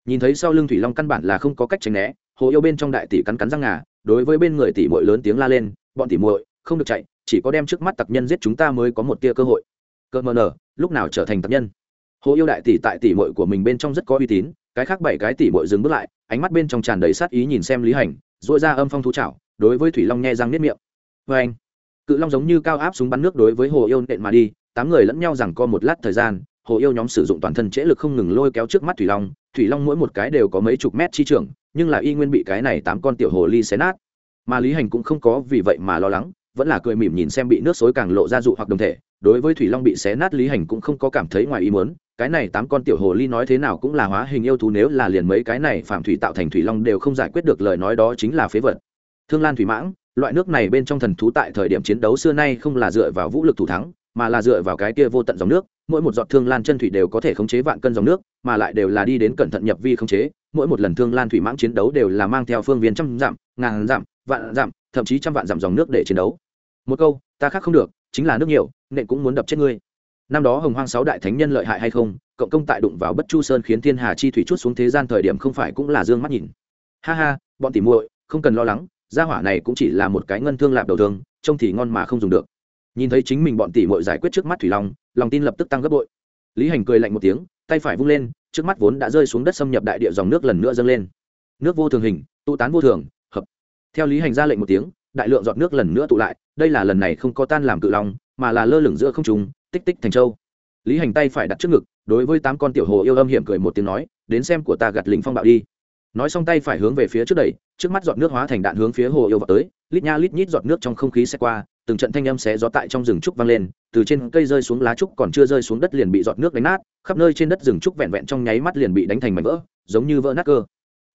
Nhìn thấy sau lưng thủy long căn bản là không có cách tránh né, hồ yêu bên trong đại tỷ cắn cắn răng ngà đối với bên người tỷ muội lớn tiếng la lên, bọn tỷ muội, không được chạy, chỉ có đem trước mắt tặc nhân giết chúng ta mới có một tia cơ hội. Cơ mờ nở, lúc nào trở thành tặc nhân? Hồ yêu đại tỷ tại tỷ muội của mình bên trong rất có uy tín, cái khác bảy cái tỷ muội dừng bước lại, ánh mắt bên trong tràn đầy sát ý nhìn xem lý hành dội ra âm phong thú chảo, đối với thủy long nhe răng nếp miệng. Vê anh. Cự long giống như cao áp súng bắn nước đối với hồ yêu nện mà đi, tám người lẫn nhau rằng co một lát thời gian hồ yêu nhóm sử dụng toàn thân trễ lực không ngừng lôi kéo trước mắt thủy long thủy long mỗi một cái đều có mấy chục mét chi trường, nhưng là y nguyên bị cái này tám con tiểu hồ ly xé nát. Mà lý hành cũng không có vì vậy mà lo lắng, vẫn là cười mỉm nhìn xem bị nước xối càng lộ ra dụ hoặc đồng thể. Đối với thủy long bị xé nát, lý hành cũng không có cảm thấy ngoài ý muốn, cái này tám con tiểu hồ ly nói thế nào cũng là hóa hình yêu thú, nếu là liền mấy cái này phạm thủy tạo thành thủy long đều không giải quyết được lời nói đó chính là phế vật. Thương lan thủy mãng, loại nước này bên trong thần thú tại thời điểm chiến đấu xưa nay không là dựa vào vũ lực thủ thắng mà là dựa vào cái kia vô tận dòng nước, mỗi một giọt thương lan chân thủy đều có thể khống chế vạn cân dòng nước, mà lại đều là đi đến cẩn thận nhập vi khống chế, mỗi một lần thương lan thủy mãng chiến đấu đều là mang theo phương viên trăm dặm, ngàn dặm, vạn dặm, thậm chí trăm vạn dặm dòng nước để chiến đấu. Một câu, ta khác không được, chính là nước nhiều nệ cũng muốn đập chết ngươi. Năm đó hồng hoang sáu đại thánh nhân lợi hại hay không, cộng công tại đụng vào bất chu sơn khiến thiên hà chi thủy chút xuống thế gian thời điểm không phải cũng là dương mắt nhìn. Ha ha, bọn tỉ muội, không cần lo lắng, gia hỏa này cũng chỉ là một cái ngân thương lạp đầu thương, trông thì ngon mà không dùng được nhìn thấy chính mình bọn tỷ muội giải quyết trước mắt thủy long, lòng tin lập tức tăng gấp bội. Lý hành cười lạnh một tiếng, tay phải vung lên, trước mắt vốn đã rơi xuống đất xâm nhập đại địa dòng nước lần nữa dâng lên. Nước vô thường hình, tụ tán vô thường, hợp. Theo lý hành ra lệnh một tiếng, đại lượng giọt nước lần nữa tụ lại, đây là lần này không có tan làm cự long, mà là lơ lửng giữa không trùng tích tích thành châu. Lý hành tay phải đặt trước ngực, đối với tám con tiểu hồ yêu âm hiểm cười một tiếng nói, đến xem của ta gặt lính phong bạo đi. Nói xong tay phải hướng về phía trước đẩy, trước mắt giọt nước hóa thành đạn hướng phía hồ yêu vào tới, lít nha lít nhít giọt nước trong không khí xe qua từng trận thanh âm xé gió tại trong rừng trúc vang lên, từ trên cây rơi xuống lá trúc còn chưa rơi xuống đất liền bị giọt nước đánh nát, khắp nơi trên đất rừng trúc vẹn vẹn trong nháy mắt liền bị đánh thành mảnh vỡ, giống như vỡ nát cơ.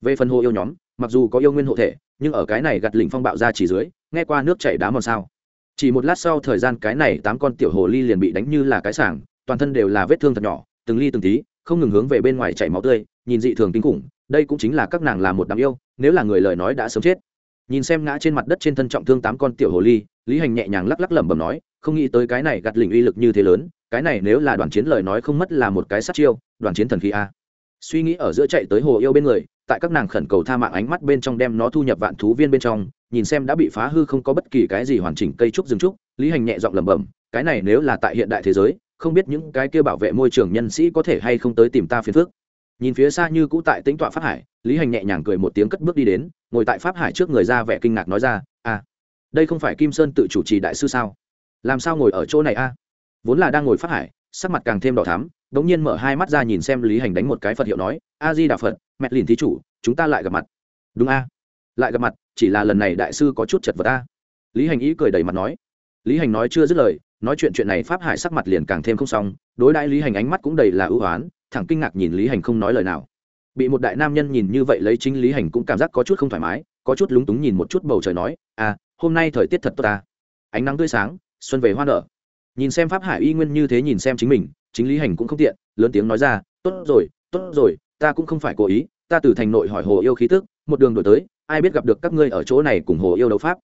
Về phần hồ yêu nhóm, mặc dù có yêu nguyên hộ thể, nhưng ở cái này gặt lỉnh phong bạo ra chỉ dưới, nghe qua nước chảy đá mòn sao. Chỉ một lát sau thời gian cái này tám con tiểu hồ ly liền bị đánh như là cái sảng, toàn thân đều là vết thương thật nhỏ, từng ly từng tí, không ngừng hướng về bên ngoài chảy máu tươi, nhìn dị thường kinh khủng, đây cũng chính là các nàng là một đám yêu, nếu là người lời nói đã sớm chết nhìn xem ngã trên mặt đất trên thân trọng thương tám con tiểu hồ ly, lý hành nhẹ nhàng lắc lắc lẩm bẩm nói, không nghĩ tới cái này gạt lình uy lực như thế lớn, cái này nếu là đoàn chiến lời nói không mất là một cái sát chiêu, đoàn chiến thần khí a. Suy nghĩ ở giữa chạy tới hồ yêu bên người, tại các nàng khẩn cầu tha mạng ánh mắt bên trong đem nó thu nhập vạn thú viên bên trong, nhìn xem đã bị phá hư không có bất kỳ cái gì hoàn chỉnh cây trúc rừng trúc, lý hành nhẹ giọng lẩm bẩm, cái này nếu là tại hiện đại thế giới, không biết những cái kia bảo vệ môi trường nhân sĩ có thể hay không tới tìm ta phiền phước nhìn phía xa như cũ tại tính tọa phát hải, lý hành nhẹ nhàng cười một tiếng cất bước đi đến ngồi tại pháp hải trước người ra vẻ kinh ngạc nói ra à đây không phải kim sơn tự chủ trì đại sư sao? Làm sao ngồi ở chỗ này a? Vốn là đang ngồi pháp hải, sắc mặt càng thêm đỏ thắm đ ỗ n g nhiên mở hai mắt ra nhìn xem lý hành đánh một cái phật hiệu nói, a di đà phật, mẹ lìn thí chủ, chúng ta lại gặp mặt. Đúng a. Lại gặp mặt, chỉ là lần này đại sư có chút chật vật a. Lý hành ý cười đầy mặt nói. Lý hành nói chưa dứt lời, nói chuyện chuyện này pháp hải sắc mặt liền càng thêm không xong, đối đãi lý hành ánh mắt cũng đầy là ưu oán thẳng kinh ngạc nhìn lý hành không nói lời nào bị một đại nam nhân nhìn như vậy lấy chính lý hành cũng cảm giác có chút không thoải mái, có chút lúng túng nhìn một chút bầu trời nói à hôm nay thời tiết thật tốt ta. Ánh nắng tươi sáng, xuân về hoa nở. Nhìn xem pháp hải y nguyên như thế nhìn xem chính mình, chính lý hành cũng không tiện, lớn tiếng nói ra, tốt rồi tốt rồi, ta cũng không phải cố ý, ta từ thành nội hỏi hồ yêu khí tức, một đường đổi tới, ai biết gặp được các ngươi ở chỗ này cùng hồ yêu đấu pháp.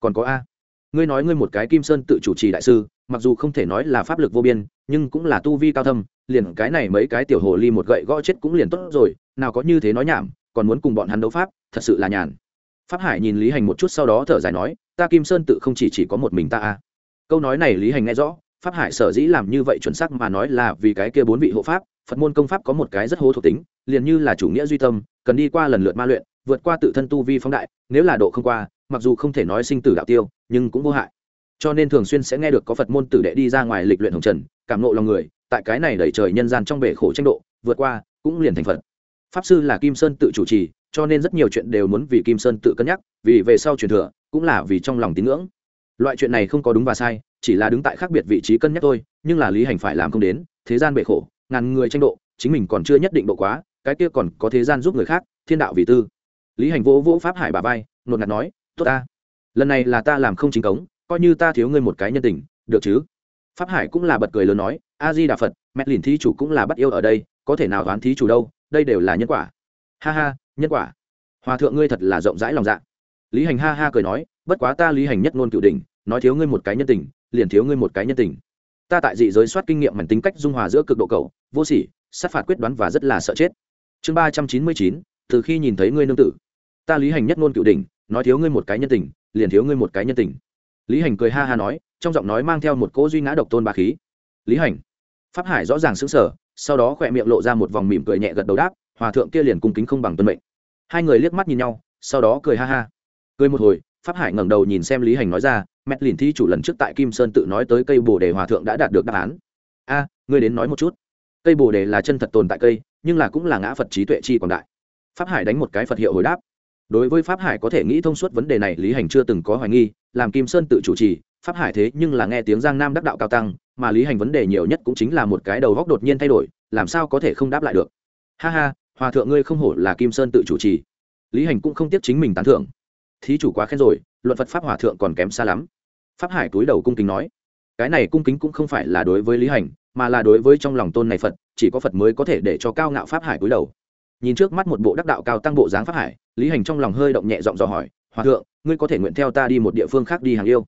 Còn có a, ngươi nói ngươi một cái kim sơn tự chủ trì đại sư, mặc dù không thể nói là pháp lực vô biên, nhưng cũng là tu vi cao thâm, liền cái này mấy cái tiểu hồ ly một gậy gõ chết cũng liền tốt rồi nào có như thế nói nhảm, còn muốn cùng bọn hắn đấu pháp, thật sự là nhàn. Pháp hải nhìn lý hành một chút sau đó thở dài nói, ta kim sơn tự không chỉ chỉ có một mình ta a câu nói này lý hành nghe rõ, pháp hải sở dĩ làm như vậy chuẩn xác mà nói là vì cái kia bốn vị hộ pháp, phật môn công pháp có một cái rất hố thuộc tính, liền như là chủ nghĩa duy tâm, cần đi qua lần lượt ma luyện, vượt qua tự thân tu vi phóng đại, nếu là độ không qua, mặc dù không thể nói sinh tử đạo tiêu, nhưng cũng vô hại. Cho nên thường xuyên sẽ nghe được có phật môn tử đệ đi ra ngoài lịch luyện hồng trần, cảm nộ lòng người, tại cái này đẩy trời nhân gian trong bể khổ tranh độ, vượt qua, cũng liền thành phật pháp sư là kim sơn tự chủ trì, cho nên rất nhiều chuyện đều muốn vì kim sơn tự cân nhắc, vì về sau truyền thừa, cũng là vì trong lòng tín ngưỡng. Loại chuyện này không có đúng và sai, chỉ là đứng tại khác biệt vị trí cân nhắc thôi, nhưng là lý hành phải làm không đến, thế gian bệ khổ, ngàn người tranh độ, chính mình còn chưa nhất định độ quá, cái kia còn có thế gian giúp người khác, thiên đạo vì tư. Lý hành vỗ vỗ pháp hải bà vai, nột ngạt nói, tốt ta, lần này là ta làm không chính cống, coi như ta thiếu ngươi một cái nhân tình, được chứ? Pháp hải cũng là bật cười lớn nói, a di đà phật, mẹ lìn thí chủ cũng là bắt yêu ở đây, có thể nào đoán thí chủ đâu? Đây đều là nhân quả. Ha ha, nhân quả. Hòa thượng ngươi thật là rộng rãi lòng dạ. Lý hành ha ha cười nói, bất quá ta lý hành nhất ngôn cựu đình nói thiếu ngươi một cái nhân tình, liền thiếu ngươi một cái nhân tình. Ta tại dị giới soát kinh nghiệm mảnh tính cách dung hòa giữa cực độ cầu, vô sỉ, sát phạt quyết đoán và rất là sợ chết. Chương ba trăm chín mươi chín, từ khi nhìn thấy ngươi nương tử. Ta lý hành nhất ngôn cựu đình nói thiếu ngươi một cái nhân tình, liền thiếu ngươi một cái nhân tình. Lý hành cười ha ha nói, trong giọng nói mang theo một cỗ duy ngã độc tôn ba khí. Lý hành, pháp hải rõ ràng xứng sở sau đó khỏe miệng lộ ra một vòng mỉm cười nhẹ gật đầu đáp, hòa thượng kia liền cung kính không bằng tuân mệnh. Hai người liếc mắt nhìn nhau, sau đó cười ha ha. Cười một hồi, pháp hải ngẩng đầu nhìn xem lý hành nói ra mẹt lìn thi chủ lần trước tại kim sơn tự nói tới cây bồ đề hòa thượng đã đạt được đáp án. A, ngươi đến nói một chút. Cây bồ đề là chân thật tồn tại cây, nhưng là cũng là ngã phật trí tuệ chi quảng đại. Pháp hải đánh một cái phật hiệu hồi đáp. Đối với pháp hải có thể nghĩ thông suốt vấn đề này, lý hành chưa từng có hoài nghi, làm kim sơn tự chủ trì, pháp hải thế nhưng là nghe tiếng giang nam đắc đạo cao tăng mà lý hành vấn đề nhiều nhất cũng chính là một cái đầu góc đột nhiên thay đổi, làm sao có thể không đáp lại được? Ha ha, hòa thượng ngươi không hổ là kim sơn tự chủ trì. Lý hành cũng không tiếc chính mình tán thưởng. Thí chủ quá khen rồi, luận phật pháp hòa thượng còn kém xa lắm. Pháp hải túi đầu cung kính nói, cái này cung kính cũng không phải là đối với lý hành, mà là đối với trong lòng tôn này phật, chỉ có phật mới có thể để cho cao ngạo pháp hải túi đầu. Nhìn trước mắt một bộ đắc đạo cao tăng bộ dáng pháp hải, lý hành trong lòng hơi động nhẹ giọng dò hỏi, hòa thượng, ngươi có thể nguyện theo ta đi một địa phương khác đi hàng yêu?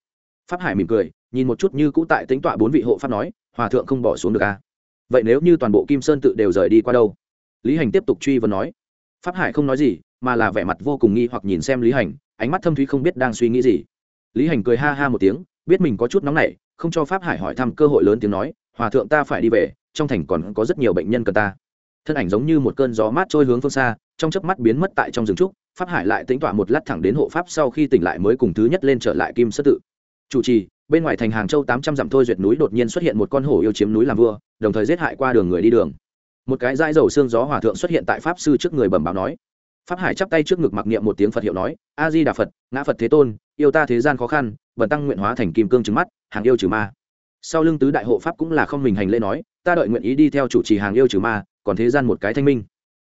Pháp hải mỉm cười, nhìn một chút như cũ tại tính tọa bốn vị hộ pháp nói, hòa thượng không bỏ xuống được a à? vậy nếu như toàn bộ kim sơn tự đều rời đi qua đâu? Lý hành tiếp tục truy vấn nói. Pháp hải không nói gì, mà là vẻ mặt vô cùng nghi hoặc nhìn xem lý hành, ánh mắt thâm thúy không biết đang suy nghĩ gì. Lý hành cười ha ha một tiếng, biết mình có chút nóng nảy, không cho pháp hải hỏi thăm cơ hội lớn tiếng nói, hòa thượng ta phải đi về, trong thành còn có rất nhiều bệnh nhân cần ta. Thân ảnh giống như một cơn gió mát trôi hướng phương xa, trong chớp mắt biến mất tại trong rừng trúc, pháp hải lại tính tọa một lát thẳng đến hộ pháp sau khi tỉnh lại mới cùng thứ nhất lên trở lại kim sơ tự chủ trì, bên ngoài thành hàng châu tám trăm dặm thôi duyệt núi đột nhiên xuất hiện một con hổ yêu chiếm núi làm vua, đồng thời giết hại qua đường người đi đường. Một cái dãi dầu xương gió hòa thượng xuất hiện tại pháp sư trước người bẩm báo nói. Pháp hải chắp tay trước ngực mặc niệm một tiếng phật hiệu nói, a di đà phật, ngã phật thế tôn, yêu ta thế gian khó khăn, bần tăng nguyện hóa thành kim cương trứng mắt, hàng yêu trừ ma. Sau lưng tứ đại hộ pháp cũng là không mình hành lễ nói, ta đợi nguyện ý đi theo chủ trì hàng yêu trừ ma, còn thế gian một cái thanh minh.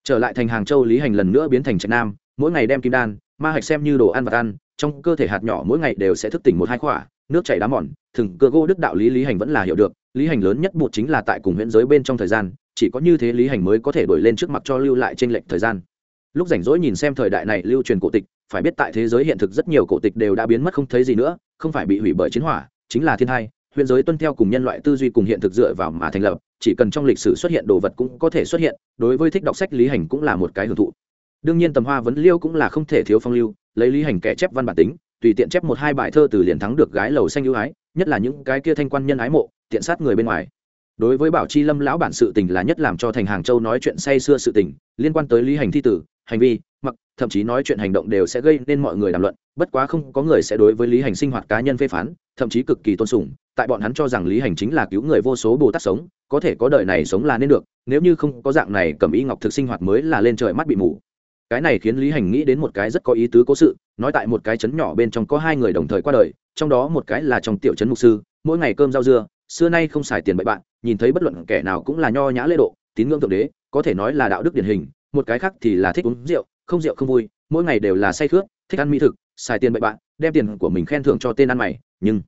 Trở lại thành hàng châu lý hành lần nữa biến thành trạch nam, mỗi ngày đem kim đan ma hạch xem như đồ ăn vật ăn, trong cơ thể hạt nhỏ mỗi ngày đều sẽ thức tỉnh một hai quả nước chảy đá mòn, thừng cơ gỗ đức đạo lý lý hành vẫn là hiểu được, lý hành lớn nhất bụt chính là tại cùng huyễn giới bên trong thời gian, chỉ có như thế lý hành mới có thể đổi lên trước mặt cho lưu lại trên lệnh thời gian. Lúc rảnh rỗi nhìn xem thời đại này lưu truyền cổ tịch, phải biết tại thế giới hiện thực rất nhiều cổ tịch đều đã biến mất không thấy gì nữa, không phải bị hủy bởi chiến hỏa, chính là thiên hai huyện giới tuân theo cùng nhân loại tư duy cùng hiện thực dựa vào mà thành lập, chỉ cần trong lịch sử xuất hiện đồ vật cũng có thể xuất hiện, đối với thích đọc sách lý hành cũng là một cái hưởng thụ đương nhiên tầm hoa vấn liêu cũng là không thể thiếu phong lưu, lấy lý hành kẻ chép văn bản tính, tùy tiện chép một hai bài thơ từ liền thắng được gái lầu xanh ưu ái, nhất là những cái kia thanh quan nhân ái mộ, tiện sát người bên ngoài. Đối với bảo chi lâm lão bản sự tình là nhất làm cho thành hàng châu nói chuyện say xưa sự tình, liên quan tới lý hành thi tử, hành vi, mặc, thậm chí nói chuyện hành động đều sẽ gây nên mọi người đàm luận, bất quá không có người sẽ đối với lý hành sinh hoạt cá nhân phê phán, thậm chí cực kỳ tôn sùng, tại bọn hắn cho rằng lý hành chính là cứu người vô số bồ tát sống, có thể có đời này sống là nên được, nếu như không có dạng này cầm y ngọc thực sinh hoạt mới là lên trời mắt bị mù cái này khiến lý hành nghĩ đến một cái rất có ý tứ cố sự, nói tại một cái trấn nhỏ bên trong có hai người đồng thời qua đời, trong đó một cái là trong tiểu trấn mục sư, mỗi ngày cơm rau dưa, xưa nay không xài tiền bậy bạn, nhìn thấy bất luận kẻ nào cũng là nho nhã lễ độ, tín ngưỡng thượng đế, có thể nói là đạo đức điển hình, một cái khác thì là thích uống rượu, không rượu không vui, mỗi ngày đều là say khướt, thích ăn mỹ thực, xài tiền bậy bạn, đem tiền của mình khen thưởng cho tên ăn mày, nhưng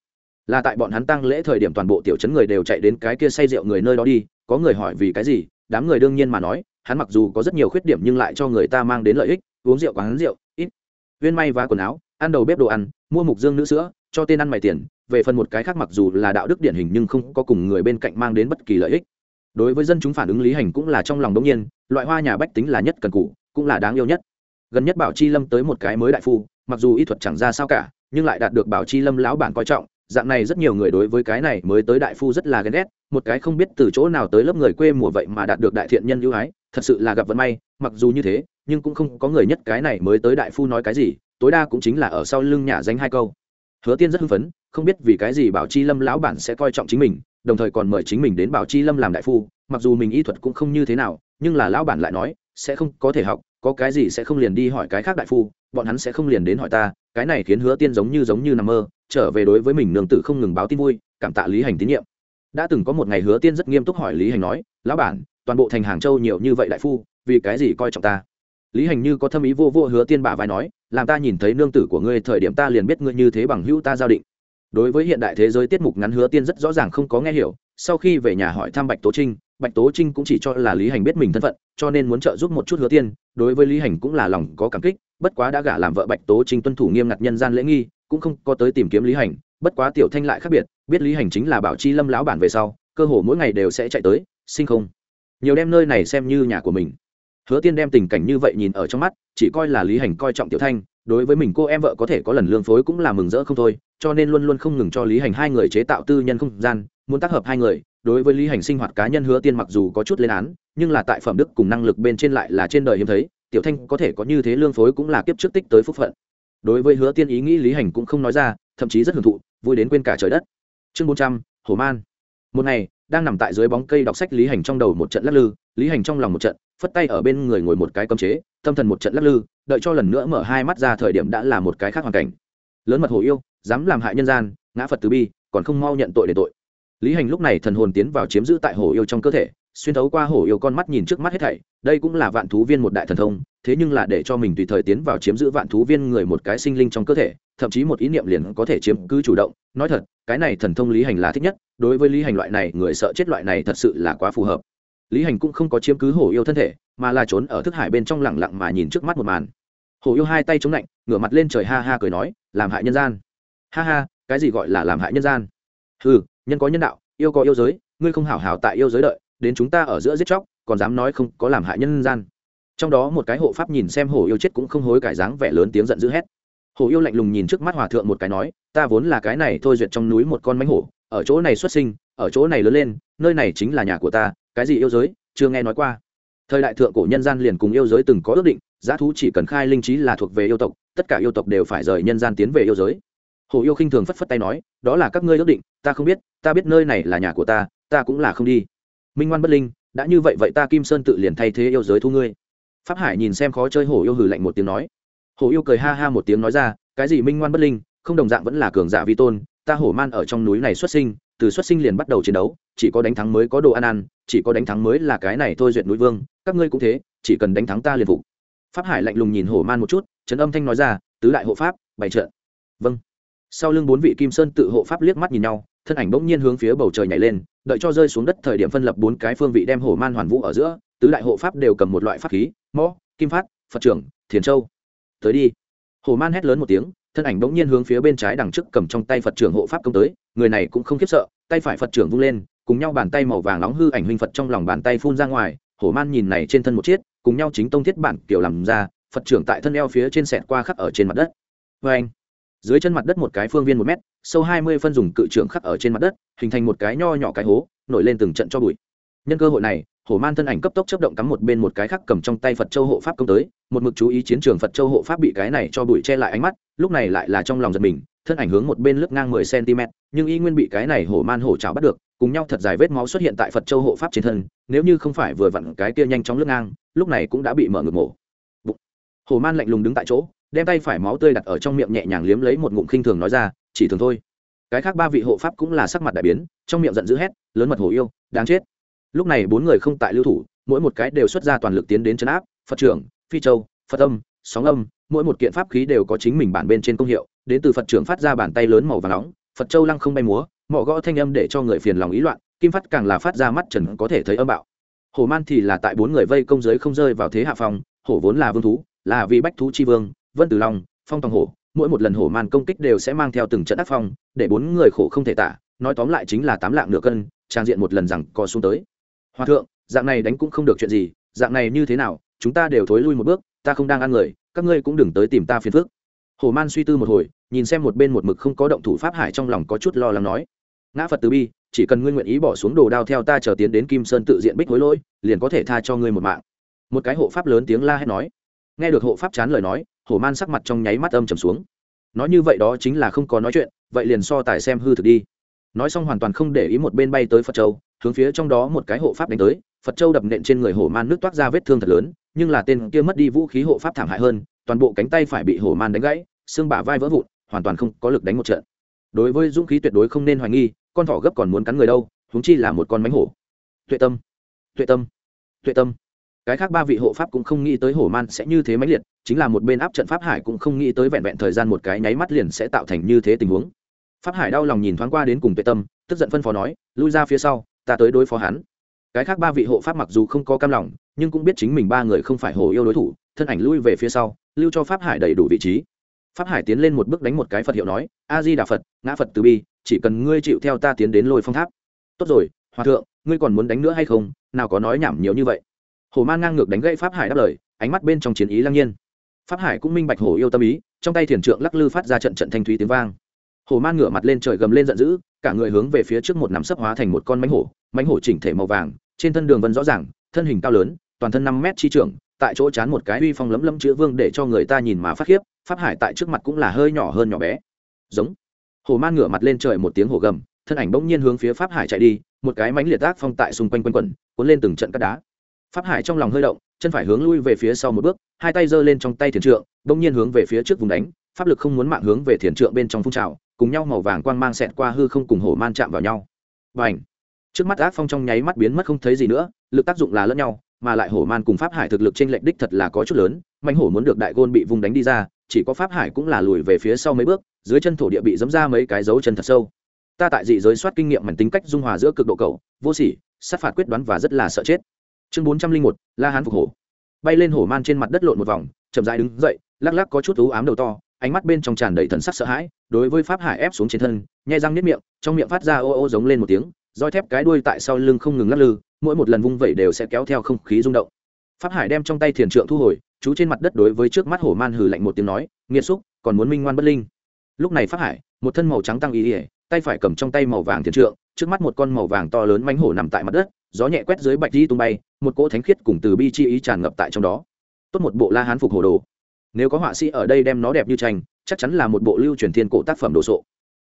là tại bọn hắn tăng lễ thời điểm toàn bộ tiểu trấn người đều chạy đến cái kia say rượu người nơi đó đi, có người hỏi vì cái gì, đám người đương nhiên mà nói hắn mặc dù có rất nhiều khuyết điểm nhưng lại cho người ta mang đến lợi ích, uống rượu quán rượu, ít. Viên may và quần áo, ăn đầu bếp đồ ăn, mua mục dương nữ sữa, cho tên ăn mày tiền, về phần một cái khác mặc dù là đạo đức điển hình nhưng không có cùng người bên cạnh mang đến bất kỳ lợi ích. Đối với dân chúng phản ứng lý hành cũng là trong lòng đông nhiên, loại hoa nhà bách tính là nhất cần cụ cũng là đáng yêu nhất. Gần nhất bảo chi lâm tới một cái mới đại phu, mặc dù y thuật chẳng ra sao cả, nhưng lại đạt được bảo chi lâm lão bản coi trọng, dạng này rất nhiều người đối với cái này mới tới đại phu rất là ghen ghét, một cái không biết từ chỗ nào tới lớp người quê mùa vậy mà đạt được đại thiện nhân ưu ái thật sự là gặp vận may, mặc dù như thế, nhưng cũng không có người nhất cái này mới tới đại phu nói cái gì, tối đa cũng chính là ở sau lưng nhà danh hai câu. Hứa tiên rất hưng phấn, không biết vì cái gì bảo chi lâm lão bản sẽ coi trọng chính mình, đồng thời còn mời chính mình đến bảo chi lâm làm đại phu, mặc dù mình y thuật cũng không như thế nào, nhưng là lão bản lại nói, sẽ không, có thể học, có cái gì sẽ không liền đi hỏi cái khác đại phu, bọn hắn sẽ không liền đến hỏi ta, cái này khiến hứa tiên giống như giống như nằm mơ, trở về đối với mình nương tử không ngừng báo tin vui, cảm tạ lý hành tín nhiệm. Đã từng có một ngày hứa tiên rất nghiêm túc hỏi lý hành nói, lão bản toàn bộ thành hàng châu nhiều như vậy đại phu, vì cái gì coi trọng ta? Lý hành như có thâm ý vô vô hứa tiên bả vai nói, làm ta nhìn thấy nương tử của ngươi thời điểm ta liền biết ngươi như thế bằng hữu ta giao định. Đối với hiện đại thế giới tiết mục ngắn hứa tiên rất rõ ràng không có nghe hiểu, sau khi về nhà hỏi thăm bạch tố trinh, bạch tố trinh cũng chỉ cho là lý hành biết mình thân phận, cho nên muốn trợ giúp một chút hứa tiên. Đối với lý hành cũng là lòng có cảm kích, bất quá đã gả làm vợ bạch tố trinh tuân thủ nghiêm ngặt nhân gian lễ nghi, cũng không có tới tìm kiếm lý hành. Bất quá tiểu thanh lại khác biệt, biết lý hành chính là bảo chi lâm lão bản về sau, cơ hồ mỗi ngày đều sẽ chạy tới, sinh không nhiều đem nơi này xem như nhà của mình. Hứa tiên đem tình cảnh như vậy nhìn ở trong mắt, chỉ coi là lý hành coi trọng tiểu thanh, đối với mình cô em vợ có thể có lần lương phối cũng là mừng rỡ không thôi, cho nên luôn luôn không ngừng cho lý hành hai người chế tạo tư nhân không gian, muốn tác hợp hai người, đối với lý hành sinh hoạt cá nhân hứa tiên mặc dù có chút lên án, nhưng là tại phẩm đức cùng năng lực bên trên lại là trên đời hiếm thấy, tiểu thanh có thể có như thế lương phối cũng là kiếp trước tích tới phúc phận. Đối với hứa tiên ý nghĩ lý hành cũng không nói ra, thậm chí rất hưởng thụ, vui đến quên cả trời đất. Chương bốn trăm hồ man. Một ngày đang nằm tại dưới bóng cây đọc sách lý hành trong đầu một trận lắc lư. Lý hành trong lòng một trận, phất tay ở bên người ngồi một cái cấm chế, tâm thần một trận lắc lư, đợi cho lần nữa mở hai mắt ra thời điểm đã là một cái khác hoàn cảnh. Lớn mật hồ yêu, dám làm hại nhân gian, ngã phật từ bi, còn không mau nhận tội để tội. Lý hành lúc này thần hồn tiến vào chiếm giữ tại hồ yêu trong cơ thể, xuyên thấu qua hồ yêu con mắt nhìn trước mắt hết thảy, đây cũng là vạn thú viên một đại thần thông, thế nhưng là để cho mình tùy thời tiến vào chiếm giữ vạn thú viên người một cái sinh linh trong cơ thể thậm chí một ý niệm liền có thể chiếm cứ chủ động. Nói thật, cái này thần thông lý hành là thích nhất, đối với lý hành loại này, người sợ chết loại này thật sự là quá phù hợp. Lý hành cũng không có chiếm cứ hổ yêu thân thể, mà là trốn ở thức hải bên trong lẳng lặng mà nhìn trước mắt một màn. Hổ yêu hai tay chống lạnh, ngửa mặt lên trời ha ha cười nói, làm hại nhân gian. Ha ha, cái gì gọi là làm hại nhân gian? Ừ nhân có nhân đạo, yêu có yêu giới, ngươi không hảo hảo tại yêu giới đợi, đến chúng ta ở giữa giết chóc, còn dám nói không có làm hại nhân gian. Trong đó một cái hộ pháp nhìn xem hổ yêu chết cũng không hối cải dáng vẻ lớn tiếng giận dữ hét hổ yêu lạnh lùng nhìn trước mắt hòa thượng một cái nói, ta vốn là cái này thôi duyệt trong núi một con mánh hổ, ở chỗ này xuất sinh, ở chỗ này lớn lên, nơi này chính là nhà của ta, cái gì yêu giới, chưa nghe nói qua. Thời đại thượng cổ nhân gian liền cùng yêu giới từng có ước định, giá thú chỉ cần khai linh trí là thuộc về yêu tộc, tất cả yêu tộc đều phải rời nhân gian tiến về yêu giới. Hồ yêu khinh thường phất phất tay nói, đó là các ngươi ước định, ta không biết, ta biết nơi này là nhà của ta ta cũng là không đi. Minh ngoan bất linh, đã như vậy vậy ta kim sơn tự liền thay thế yêu giới thu ngươi. Pháp hải nhìn xem khó chơi hổ yêu hừ lạnh một tiếng nói hổ yêu cười ha ha một tiếng nói ra, cái gì minh ngoan bất linh, không đồng dạng vẫn là cường giả vi tôn, ta hổ man ở trong núi này xuất sinh, từ xuất sinh liền bắt đầu chiến đấu, chỉ có đánh thắng mới có đồ ăn ăn, chỉ có đánh thắng mới là cái này thôi duyệt núi vương, các ngươi cũng thế, chỉ cần đánh thắng ta liền phục. Pháp hải lạnh lùng nhìn hổ man một chút, trấn âm thanh nói ra, tứ đại hộ pháp, bày trợ vâng. Sau lưng bốn vị kim sơn tự hộ pháp liếc mắt nhìn nhau, thân ảnh bỗng nhiên hướng phía bầu trời nhảy lên, đợi cho rơi xuống đất thời điểm phân lập bốn cái phương vị đem hổ man hoàn vũ ở giữa, tứ đại hộ pháp đều cầm một loại pháp khí, mõ, kim phát, phật trưởng, thiền châu tới đi. Hổ man hét lớn một tiếng, thân ảnh bỗng nhiên hướng phía bên trái đằng trước cầm trong tay phật trưởng hộ pháp công tới, người này cũng không khiếp sợ, tay phải phật trưởng vung lên, cùng nhau bàn tay màu vàng nóng hư ảnh huynh phật trong lòng bàn tay phun ra ngoài hổ man nhìn này trên thân một chiết cùng nhau chính tông thiết bản kiểu làm ra, phật trưởng tại thân eo phía trên sẹt qua khắc ở trên mặt đất. Vê anh, dưới chân mặt đất một cái phương viên một mét, sâu hai mươi phân dùng cự trưởng khắc ở trên mặt đất, hình thành một cái nho nhỏ cái hố, nổi lên từng trận cho bụi. Nhân cơ hội này hổ man thân ảnh cấp tốc chấp động cắm một bên một cái khác cầm trong tay phật châu hộ pháp công tới, một mực chú ý chiến trường phật châu hộ pháp bị cái này cho bụi che lại ánh mắt, lúc này lại là trong lòng giật mình, thân ảnh hướng một bên lướt ngang mười cm nhưng y nguyên bị cái này hổ man hổ trào bắt được, cùng nhau thật dài vết máu xuất hiện tại phật châu hộ pháp trên thân, nếu như không phải vừa vặn cái kia nhanh chóng lướt ngang, lúc này cũng đã bị mở ngực mổ. Hổ man lạnh lùng đứng tại chỗ, đem tay phải máu tươi đặt ở trong miệng nhẹ nhàng liếm lấy một ngụm khinh thường nói ra, chỉ thường thôi. Cái khác ba vị hộ pháp cũng là sắc mặt đại biến, trong miệng giận dữ hét, lớn mật hổ yêu, đáng chết lúc này bốn người không tại lưu thủ, mỗi một cái đều xuất ra toàn lực tiến đến chấn áp, phật trưởng, phi châu, phật âm, sóng âm, mỗi một kiện pháp khí đều có chính mình bản bên trên công hiệu, đến từ phật trưởng phát ra bàn tay lớn màu và nóng, phật châu lăng không bay múa mọ gõ thanh âm để cho người phiền lòng ý loạn, kim phát càng là phát ra mắt trần có thể thấy âm bạo. Hổ man thì là tại bốn người vây công giới không rơi vào thế hạ phòng hổ vốn là vương thú, là vì bách thú chi vương, vân tử long, phong tòng hổ, mỗi một lần hổ man công kích đều sẽ mang theo từng trận ác phong, để bốn người khổ không thể tả, nói tóm lại chính là tám lạng nửa cân, trang diện một lần rằng co xuống tới hòa thượng, dạng này đánh cũng không được chuyện gì, dạng này như thế nào, chúng ta đều thối lui một bước, ta không đang ăn người, các ngươi cũng đừng tới tìm ta phiền phức. Hổ man suy tư một hồi, nhìn xem một bên một mực không có động thủ pháp hải trong lòng có chút lo lắng nói, ngã phật từ bi, chỉ cần ngươi nguyện ý bỏ xuống đồ đao theo ta chờ tiến đến kim sơn tự diện bích hối lỗi, liền có thể tha cho ngươi một mạng. Một cái hộ pháp lớn tiếng la hét nói. Nghe được hộ pháp chán lời nói hổ man sắc mặt trong nháy mắt âm trầm xuống. Nói như vậy đó chính là không có nói chuyện, vậy liền so tài xem hư thực đi. Nói xong hoàn toàn không để ý một bên bay tới phật châu hướng phía trong đó một cái hộ pháp đánh tới, phật châu đập nện trên người hổ man nước toát ra vết thương thật lớn, nhưng là tên kia mất đi vũ khí hộ pháp thảm hại hơn, toàn bộ cánh tay phải bị hổ man đánh gãy, xương bả vai vỡ vụn, hoàn toàn không có lực đánh một trận. Đối với dũng khí tuyệt đối không nên hoài nghi, con thỏ gấp còn muốn cắn người đâu húng chi là một con mánh hổ. Tuệ tâm tuệ tâm tuệ tâm. Cái khác ba vị hộ pháp cũng không nghĩ tới hổ man sẽ như thế mãnh liệt, chính là một bên áp trận pháp hải cũng không nghĩ tới vẹn vẹn thời gian một cái nháy mắt liền sẽ tạo thành như thế tình huống. Pháp hải đau lòng nhìn thoáng qua đến cùng tuệ tâm, tức giận phân phó nói, lui ra phía sau ta tới đối phó hắn. Cái khác ba vị hộ pháp mặc dù không có cam lòng, nhưng cũng biết chính mình ba người không phải hồ yêu đối thủ, thân ảnh lui về phía sau, lưu cho pháp hải đầy đủ vị trí. Pháp hải tiến lên một bước đánh một cái phật hiệu nói a di đà phật, ngã phật từ bi, chỉ cần ngươi chịu theo ta tiến đến lôi phong tháp. Tốt rồi, hòa thượng, ngươi còn muốn đánh nữa hay không? Nào có nói nhảm nhiều như vậy. Hồ man ngang ngược đánh gãy pháp hải đáp lời, ánh mắt bên trong chiến ý lăng nhiên. Pháp hải cũng minh bạch hồ yêu tâm ý, trong tay thiền trượng lắc lư phát ra trận trận thanh thúy tiếng vang hồ man ngửa mặt lên trời gầm lên giận dữ, cả người hướng về phía trước một nắm sấp hóa thành một con mánh hổ mánh hổ chỉnh thể màu vàng, trên thân đường vân rõ ràng, thân hình cao lớn, toàn thân năm mét chi trưởng, tại chỗ chán một cái uy phong lấm lấm chữ vương để cho người ta nhìn mà phát khiếp, pháp hải tại trước mặt cũng là hơi nhỏ hơn nhỏ bé. Giống. Hồ man ngửa mặt lên trời một tiếng hổ gầm, thân ảnh bỗng nhiên hướng phía pháp hải chạy đi, một cái mánh liệt tác phong tại xung quanh quanh quẩn, cuốn lên từng trận cắt đá. Pháp hải trong lòng hơi động, chân phải hướng lui về phía sau một bước, hai tay giơ lên trong tay thiền trượng, bỗng nhiên hướng về phía trước vùng đánh, pháp lực không muốn mạng hướng về thiền trượng bên trong phun trào cùng nhau màu vàng quang mang xẹt qua hư không cùng hổ man chạm vào nhau. Và ảnh trước mắt ác phong trong nháy mắt biến mất không thấy gì nữa, lực tác dụng là lẫn nhau, mà lại hổ man cùng pháp hải thực lực trên lệnh đích thật là có chút lớn Mạnh hổ muốn được đại gôn bị vùng đánh đi ra, chỉ có pháp hải cũng là lùi về phía sau mấy bước, dưới chân thổ địa bị dấm ra mấy cái dấu chân thật sâu. Ta tại dị giới soát kinh nghiệm mảnh tính cách dung hòa giữa cực độ cầu vô sỉ, sát phạt quyết đoán và rất là sợ chết. Chương bốn trăm linh một, la hán phục hổ. Bay lên hổ man trên mặt đất lộn một vòng, chậm dãi đứng dậy, lắc lắc có chút thú ám đầu to, ánh mắt bên trong tràn đầy thần sắc sợ hãi đối với pháp hải ép xuống trên thân, nhai răng nếp miệng, trong miệng phát ra ô ô giống lên một tiếng, roi thép cái đuôi tại sau lưng không ngừng lắc lư, mỗi một lần vung vẩy đều sẽ kéo theo không khí rung động. Pháp hải đem trong tay thiền trượng thu hồi, chú trên mặt đất đối với trước mắt hổ man hừ lạnh một tiếng nói, nghiệt xúc, còn muốn minh ngoan bất linh. Lúc này pháp hải, một thân màu trắng tăng ý ỉa tay phải cầm trong tay màu vàng thiền trượng, trước mắt một con màu vàng to lớn mánh hổ nằm tại mặt đất, gió nhẹ quét dưới bạch di tung bay, một cỗ thánh khiết cùng từ bi chi ý tràn ngập tại trong đó. Tốt một bộ la hán phục hổ đồ. Nếu có họa sĩ ở đây đem nó đẹp như tranh chắc chắn là một bộ lưu truyền thiên cổ tác phẩm đồ sộ.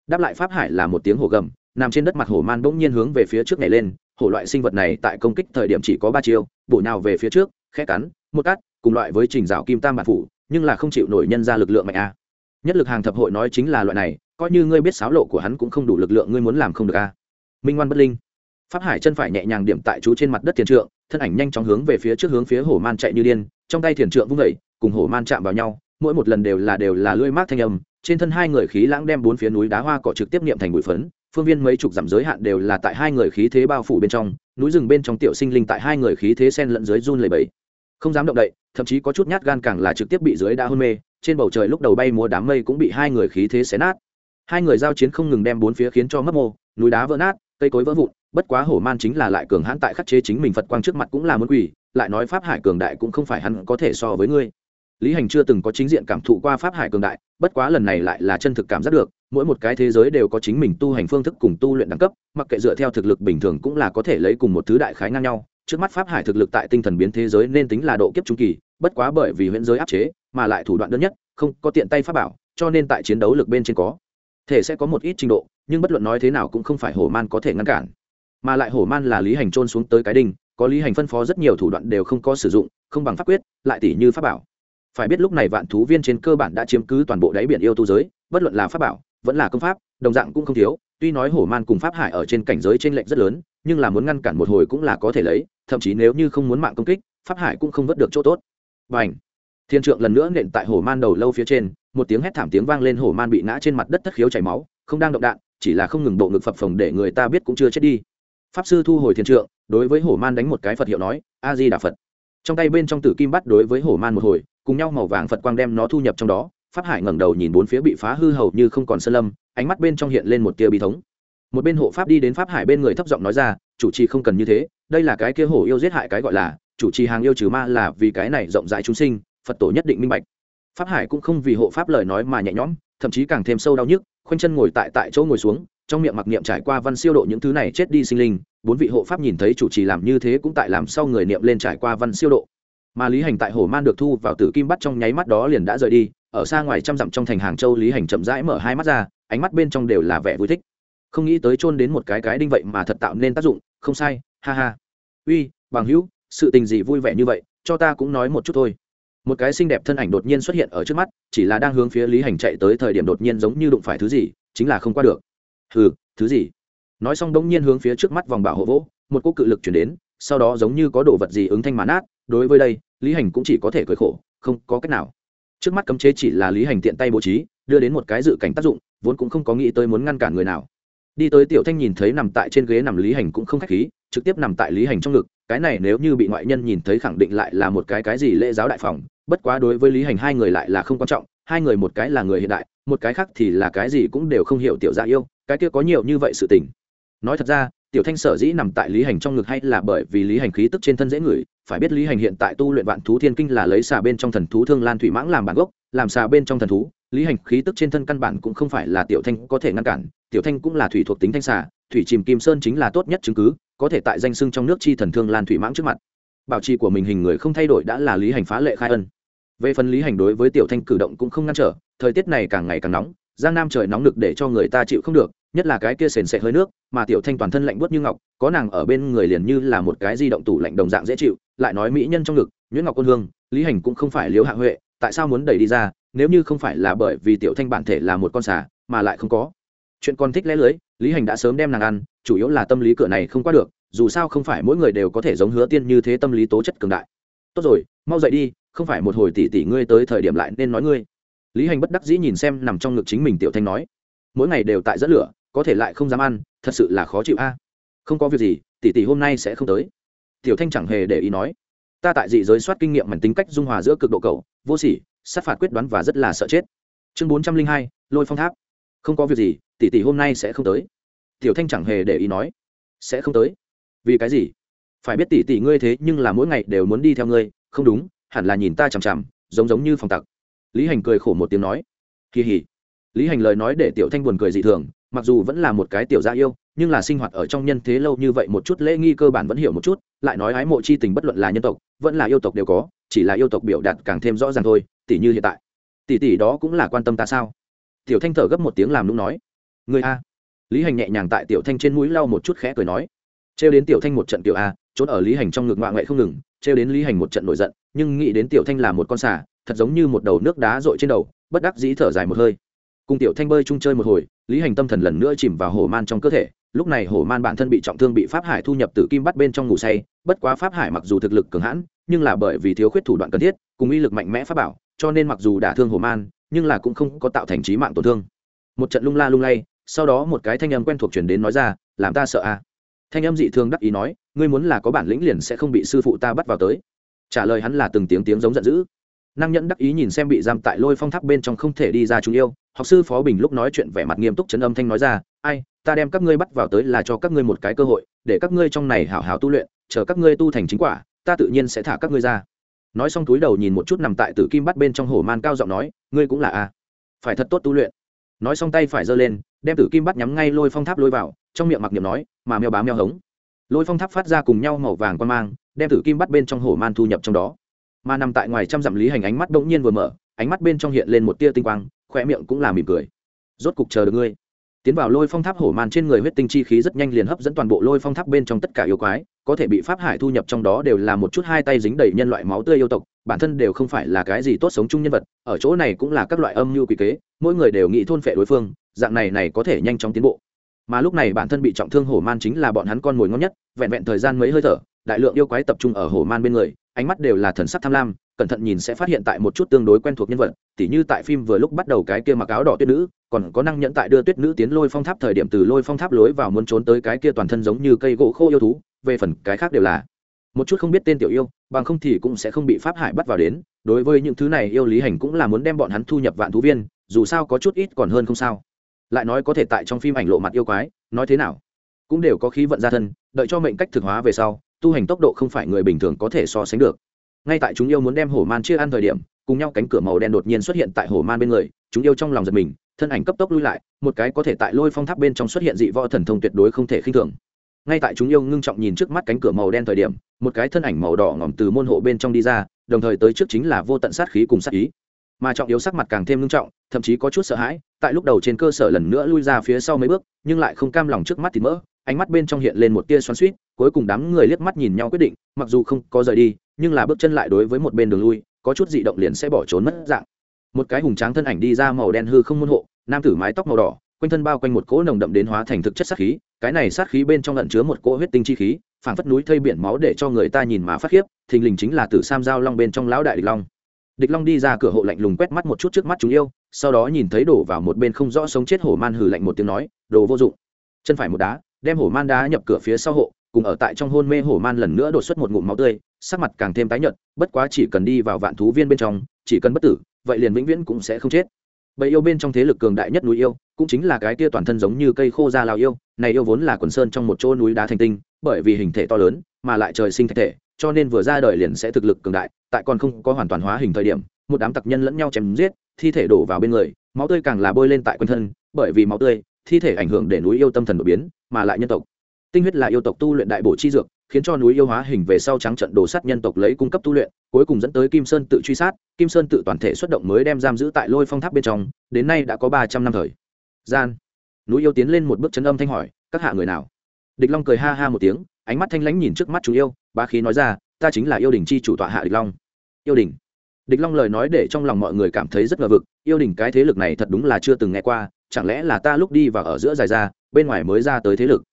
Đáp lại pháp hải là một tiếng hổ gầm, nằm trên đất mặt hổ man bỗng nhiên hướng về phía trước nhảy lên, hổ loại sinh vật này tại công kích thời điểm chỉ có ba chiêu, bổ nào về phía trước, khẽ cắn, một cắt, cùng loại với trình rào kim tam bản phủ, nhưng là không chịu nổi nhân ra lực lượng mạnh a. Nhất lực hàng thập hội nói chính là loại này, coi như ngươi biết sáo lộ của hắn cũng không đủ lực lượng ngươi muốn làm không được a. Minh ngoan bất linh. Pháp hải chân phải nhẹ nhàng điểm tại chú trên mặt đất thiền trượng, thân ảnh nhanh chóng hướng về phía trước hướng phía hổ man chạy như điên, trong tay thiền trượng vung vẩy cùng hổ man chạm vào nhau mỗi một lần đều là đều là lưỡi mát thanh âm, trên thân hai người khí lãng đem bốn phía núi đá hoa cỏ trực tiếp niệm thành bụi phấn, phương viên mấy chục dặm giới hạn đều là tại hai người khí thế bao phủ bên trong, núi rừng bên trong tiểu sinh linh tại hai người khí thế sen lẫn dưới run lầy bẫy không dám động đậy, thậm chí có chút nhát gan càng là trực tiếp bị dưới đã hôn mê, trên bầu trời lúc đầu bay múa đám mây cũng bị hai người khí thế xé nát. Hai người giao chiến không ngừng đem bốn phía khiến cho mất mô, núi đá vỡ nát, cây cối vỡ vụn, bất quá hổ man chính là lại cường hãn tại khắc chế chính mình phật quang trước mặt cũng là muốn quỷ lại nói pháp hải cường đại cũng không phải hắn có thể so với ngươi lý hành chưa từng có chính diện cảm thụ qua pháp hải cường đại, bất quá lần này lại là chân thực cảm giác được, mỗi một cái thế giới đều có chính mình tu hành phương thức cùng tu luyện đẳng cấp, mặc kệ dựa theo thực lực bình thường cũng là có thể lấy cùng một thứ đại khái ngang nhau. Trước mắt pháp hải thực lực tại tinh thần biến thế giới nên tính là độ kiếp trung kỳ, bất quá bởi vì huyễn giới áp chế, mà lại thủ đoạn đơn nhất, không có tiện tay pháp bảo, cho nên tại chiến đấu lực bên trên có thể sẽ có một ít trình độ, nhưng bất luận nói thế nào cũng không phải hổ man có thể ngăn cản. Mà lại hổ man là lý hành trôn xuống tới cái đinh có lý hành phân phó rất nhiều thủ đoạn đều không có sử dụng, không bằng pháp quyết, lại tỷ như pháp bảo phải biết lúc này vạn thú viên trên cơ bản đã chiếm cứ toàn bộ đáy biển yêu tu giới, bất luận là pháp bảo, vẫn là công pháp, đồng dạng cũng không thiếu. Tuy nói hổ man cùng pháp hải ở trên cảnh giới trên lệnh rất lớn, nhưng là muốn ngăn cản một hồi cũng là có thể lấy, thậm chí nếu như không muốn mạng công kích, pháp hải cũng không vớt được chỗ tốt. Và h thiên trượng lần nữa nện tại hổ man đầu lâu phía trên, một tiếng hét thảm tiếng vang lên hổ man bị ngã trên mặt đất thất khiếu chảy máu, không đang động đạn, chỉ là không ngừng bộ ngực phập phồng để người ta biết cũng chưa chết đi. Pháp sư thu hồi thiên trượng, đối với hổ man đánh một cái phật hiệu nói, a di đà phật. Trong tay bên trong tử kim bắt đối với hổ man một hồi cùng nhau màu vàng phật quang đem nó thu nhập trong đó, pháp hải ngẩng đầu nhìn bốn phía bị phá hư hầu như không còn sơn lâm, ánh mắt bên trong hiện lên một tia bi thống. Một bên hộ pháp đi đến pháp hải bên người thấp giọng nói ra, chủ trì không cần như thế, đây là cái kia hổ yêu giết hại cái gọi là, chủ trì hàng yêu trừ ma là vì cái này rộng rãi chúng sinh, phật tổ nhất định minh bạch. Pháp hải cũng không vì hộ pháp lời nói mà nhẹ nhõm, thậm chí càng thêm sâu đau nhức, khoanh chân ngồi tại tại chỗ ngồi xuống, trong miệng mặc niệm trải qua văn siêu độ những thứ này chết đi sinh linh, bốn vị hộ pháp nhìn thấy chủ trì làm như thế cũng tại làm sau người niệm lên trải qua văn siêu độ mà lý hành tại hồ man được thu vào tử kim bắt trong nháy mắt đó liền đã rời đi, ở xa ngoài trăm dặm trong thành hàng châu lý hành chậm rãi mở hai mắt ra, ánh mắt bên trong đều là vẻ vui thích. Không nghĩ tới chôn đến một cái cái đinh vậy mà thật tạo nên tác dụng, không sai, ha ha. Uy, bằng hữu, sự tình gì vui vẻ như vậy, cho ta cũng nói một chút thôi. Một cái xinh đẹp thân ảnh đột nhiên xuất hiện ở trước mắt, chỉ là đang hướng phía lý hành chạy tới thời điểm đột nhiên giống như đụng phải thứ gì, chính là không qua được. Ừ thứ gì? Nói xong đống nhiên hướng phía trước mắt vòng bảo hộ vỗ, một cô cự lực chuyển đến sau đó giống như có đồ vật gì ứng thanh mán át đối với đây, lý hành cũng chỉ có thể cười khổ, không có cách nào. Trước mắt cấm chế chỉ là lý hành tiện tay bố trí, đưa đến một cái dự cảnh tác dụng, vốn cũng không có nghĩ tới muốn ngăn cản người nào. Đi tới tiểu thanh nhìn thấy nằm tại trên ghế nằm lý hành cũng không k h á c h khí, trực tiếp nằm tại lý hành trong ngực, cái này nếu như bị ngoại nhân nhìn thấy khẳng định lại là một cái cái gì lễ giáo đại phòng, bất quá đối với lý hành hai người lại là không quan trọng, hai người một cái là người hiện đại, một cái khác thì là cái gì cũng đều không hiểu tiểu dạ yêu, cái kia có nhiều như vậy sự tình. Nói thật ra tiểu thanh sở dĩ nằm tại lý hành trong ngực hay là bởi vì lý hành khí tức trên thân dễ ngửi, phải biết lý hành hiện tại tu luyện vạn thú thiên kinh là lấy xà bên trong thần thú thương lan thủy mãng làm bản gốc, làm xà bên trong thần thú, lý hành khí tức trên thân căn bản cũng không phải là tiểu thanh có thể ngăn cản, tiểu thanh cũng là thủy thuộc tính thanh xà, thủy chìm kim sơn chính là tốt nhất chứng cứ, có thể tại danh sưng trong nước chi thần thương lan thủy mãng trước mặt. Bảo trì của mình hình người không thay đổi đã là lý hành phá lệ khai ân. Về phần lý hành đối với tiểu thanh cử động cũng không ngăn trở, thời tiết này càng ngày càng nóng, giang nam trời nóng lực để cho người ta chịu không được nhất là cái kia sền sệt hơi nước, mà tiểu thanh toàn thân lạnh buốt như ngọc, có nàng ở bên người liền như là một cái di động tủ lạnh đồng dạng dễ chịu, lại nói mỹ nhân trong ngực, nhuyễn ngọc quân hương, lý hành cũng không phải liếu hạ huệ, tại sao muốn đẩy đi ra, nếu như không phải là bởi vì tiểu thanh bản thể là một con xà, mà lại không có. Chuyện con thích lẽ lưới, lý hành đã sớm đem nàng ăn, chủ yếu là tâm lý cửa này không qua được, dù sao không phải mỗi người đều có thể giống hứa tiên như thế tâm lý tố chất cường đại. Tốt rồi, mau dậy đi, không phải một hồi tỷ tỷ ngươi tới thời điểm lại nên nói ngươi. Lý hành bất đắc dĩ nhìn xem nằm trong ngực chính mình tiểu thanh nói. Mỗi ngày đều tại dẫn lửa có thể lại không dám ăn, thật sự là khó chịu a. Không có việc gì, tỷ tỷ hôm nay sẽ không tới. Tiểu thanh chẳng hề để ý nói. Ta tại dị giới soát kinh nghiệm mảnh tính cách dung hòa giữa cực độ cầu vô sỉ, sát phạt quyết đoán và rất là sợ chết. Chương bốn trăm linh hai, lôi phong tháp. Không có việc gì, tỷ tỷ hôm nay sẽ không tới. Tiểu thanh chẳng hề để ý nói. Sẽ không tới? Vì cái gì? Phải biết tỷ tỷ ngươi thế nhưng là mỗi ngày đều muốn đi theo ngươi, không đúng, hẳn là nhìn ta chằm chằm, giống giống như phòng tặc. Lý hành cười khổ một tiếng nói. Kỳ hỉ. Lý hành lời nói để tiểu thanh buồn cười dị thường mặc dù vẫn là một cái tiểu gia yêu, nhưng là sinh hoạt ở trong nhân thế lâu như vậy một chút lễ nghi cơ bản vẫn hiểu một chút, lại nói ái mộ chi tình bất luận là nhân tộc, vẫn là yêu tộc đều có, chỉ là yêu tộc biểu đạt càng thêm rõ ràng thôi tỷ như hiện tại. Tỷ tỷ đó cũng là quan tâm ta sao? Tiểu thanh thở gấp một tiếng làm lúc nói. Người a. Lý hành nhẹ nhàng tại tiểu thanh trên mũi lau một chút khẽ cười nói. Trêu đến tiểu thanh một trận tiểu a, trốn ở lý hành trong ngực ngoạ ngoại không ngừng, trêu đến lý hành một trận nổi giận, nhưng nghĩ đến tiểu thanh là một con xà, thật giống như một đầu nước đá rội trên đầu, bất đắc dĩ thở dài một hơi cùng tiểu thanh bơi chung chơi một hồi, lý hành tâm thần lần nữa chìm vào hổ man trong cơ thể. Lúc này hổ man bản thân bị trọng thương bị pháp hải thu nhập từ kim bắt bên trong ngủ say. Bất quá pháp hải mặc dù thực lực cường hãn, nhưng là bởi vì thiếu khuyết thủ đoạn cần thiết, cùng uy lực mạnh mẽ pháp bảo, cho nên mặc dù đả thương hổ man, nhưng là cũng không có tạo thành trí mạng tổn thương. Một trận lung la lung lay, sau đó một cái thanh âm quen thuộc chuyển đến nói ra, làm ta sợ à? Thanh âm dị thương đắc ý nói, ngươi muốn là có bản lĩnh liền sẽ không bị sư phụ ta bắt vào tới. Trả lời hắn là từng tiếng tiếng giống giận dữ. Năng nhẫn đắc ý nhìn xem bị giam tại lôi phong tháp bên trong không thể đi ra chúng yêu học sư phó bình lúc nói chuyện vẻ mặt nghiêm túc chấn âm thanh nói ra, ai, ta đem các ngươi bắt vào tới là cho các ngươi một cái cơ hội, để các ngươi trong này hảo hảo tu luyện, chờ các ngươi tu thành chính quả, ta tự nhiên sẽ thả các ngươi ra. Nói xong túi đầu nhìn một chút nằm tại tử kim bắt bên trong hồ man cao giọng nói, ngươi cũng là a. Phải thật tốt tu luyện. Nói xong tay phải giơ lên, đem tử kim bắt nhắm ngay lôi phong tháp lôi vào, trong miệng mặc niệm nói, mà mèo bám mèo hống. Lôi phong tháp phát ra cùng nhau màu vàng quan mang, đem tử kim bắt bên trong hồ man thu nhập trong đó. Mà nằm tại ngoài trăm dặm lý hành ánh mắt bỗng nhiên vừa mở, ánh mắt bên trong hiện lên một tia tinh quang khoe miệng cũng là mỉm cười. Rốt cục chờ được ngươi. Tiến vào lôi phong tháp hổ man trên người huyết tinh chi khí rất nhanh liền hấp dẫn toàn bộ lôi phong tháp bên trong tất cả yêu quái, có thể bị pháp hải thu nhập trong đó đều là một chút hai tay dính đầy nhân loại máu tươi yêu tộc, bản thân đều không phải là cái gì tốt sống chung nhân vật, ở chỗ này cũng là các loại âm mưu quỷ kế, mỗi người đều nghĩ thôn phệ đối phương, dạng này này có thể nhanh chóng tiến bộ. Mà lúc này bản thân bị trọng thương hổ man chính là bọn hắn con mồi ngon nhất, vẹn vẹn thời gian mấy hơi thở, đại lượng yêu quái tập trung ở hổ man bên người, ánh mắt đều là thần sắc tham lam cẩn thận nhìn sẽ phát hiện tại một chút tương đối quen thuộc nhân vật, tỉ như tại phim vừa lúc bắt đầu cái kia mặc áo đỏ tuyết nữ, còn có năng nhẫn tại đưa tuyết nữ tiến lôi phong tháp thời điểm từ lôi phong tháp lối vào muốn trốn tới cái kia toàn thân giống như cây gỗ khô yêu thú, về phần cái khác đều là một chút không biết tên tiểu yêu, bằng không thì cũng sẽ không bị pháp hải bắt vào đến, đối với những thứ này yêu lý hành cũng là muốn đem bọn hắn thu nhập vạn thú viên, dù sao có chút ít còn hơn không sao. Lại nói có thể tại trong phim ảnh lộ mặt yêu quái, nói thế nào? Cũng đều có khí vận gia thân, đợi cho mệnh cách thực hóa về sau, tu hành tốc độ không phải người bình thường có thể so sánh được ngay tại chúng yêu muốn đem hổ man chia ăn thời điểm, cùng nhau cánh cửa màu đen đột nhiên xuất hiện tại hổ man bên người, chúng yêu trong lòng giật mình, thân ảnh cấp tốc lui lại, một cái có thể tại lôi phong tháp bên trong xuất hiện dị võ thần thông tuyệt đối không thể khinh thường. Ngay tại chúng yêu ngưng trọng nhìn trước mắt cánh cửa màu đen thời điểm, một cái thân ảnh màu đỏ ngỏm từ môn hộ bên trong đi ra, đồng thời tới trước chính là vô tận sát khí cùng sát ý. Mà trọng yếu sắc mặt càng thêm ngưng trọng, thậm chí có chút sợ hãi, tại lúc đầu trên cơ sở lần nữa lui ra phía sau mấy bước, nhưng lại không cam lòng trước mắt thì mỡ, ánh mắt bên trong hiện lên một tia xoắn suýt cuối cùng đám người liếc mắt nhìn nhau quyết định, mặc dù không có rời đi nhưng là bước chân lại đối với một bên đường lui, có chút dị động liền sẽ bỏ trốn mất dạng. Một cái hùng tráng thân ảnh đi ra màu đen hư không môn hộ, nam tử mái tóc màu đỏ, quanh thân bao quanh một cỗ nồng đậm đến hóa thành thực chất sát khí, cái này sát khí bên trong lẫn chứa một cỗ huyết tinh chi khí, phảng phất núi thây biển máu để cho người ta nhìn mà phát khiếp, thình lình chính là tử sam giao long bên trong lão đại địch long. Địch long đi ra cửa hộ lạnh lùng quét mắt một chút trước mắt chúng yêu, sau đó nhìn thấy đổ vào một bên không rõ sống chết hổ man hừ lạnh một tiếng nói, đồ vô dụng. Chân phải một đá, đem hổ man đá nhập cửa phía sau hộ cùng ở tại trong hôn mê hổ man lần nữa đột xuất một ngụm máu tươi, sắc mặt càng thêm tái nhợt, bất quá chỉ cần đi vào vạn thú viên bên trong, chỉ cần bất tử, vậy liền vĩnh viễn cũng sẽ không chết. Bầy yêu bên trong thế lực cường đại nhất núi yêu, cũng chính là cái kia toàn thân giống như cây khô da lào yêu, này yêu vốn là quần sơn trong một chỗ núi đá thành tinh, bởi vì hình thể to lớn, mà lại trời sinh thạch thể, cho nên vừa ra đời liền sẽ thực lực cường đại, tại còn không có hoàn toàn hóa hình thời điểm, một đám tặc nhân lẫn nhau chém giết, thi thể đổ vào bên người, máu tươi càng là bôi lên tại quanh thân, bởi vì máu tươi, thi thể ảnh hưởng để núi yêu tâm thần đột biến, mà lại nhân tộc tinh huyết là yêu tộc tu luyện đại bổ chi dược, khiến cho núi yêu hóa hình về sau trắng trận đồ sắt nhân tộc lấy cung cấp tu luyện, cuối cùng dẫn tới kim sơn tự truy sát, kim sơn tự toàn thể xuất động mới đem giam giữ tại lôi phong tháp bên trong, đến nay đã có ba trăm năm thời. Gian. Núi yêu tiến lên một bước chân âm thanh hỏi, các hạ người nào? Địch long cười ha ha một tiếng, ánh mắt thanh lãnh nhìn trước mắt chúng yêu ba khí nói ra, ta chính là yêu đình chi chủ tọa hạ địch long. Yêu đình địch long lời nói để trong lòng mọi người cảm thấy rất ngờ vực, yêu đình cái thế lực này thật đúng là chưa từng nghe qua, chẳng lẽ là ta lúc đi và ở giữa dài ra, bên ngoài mới ra tới thế lực?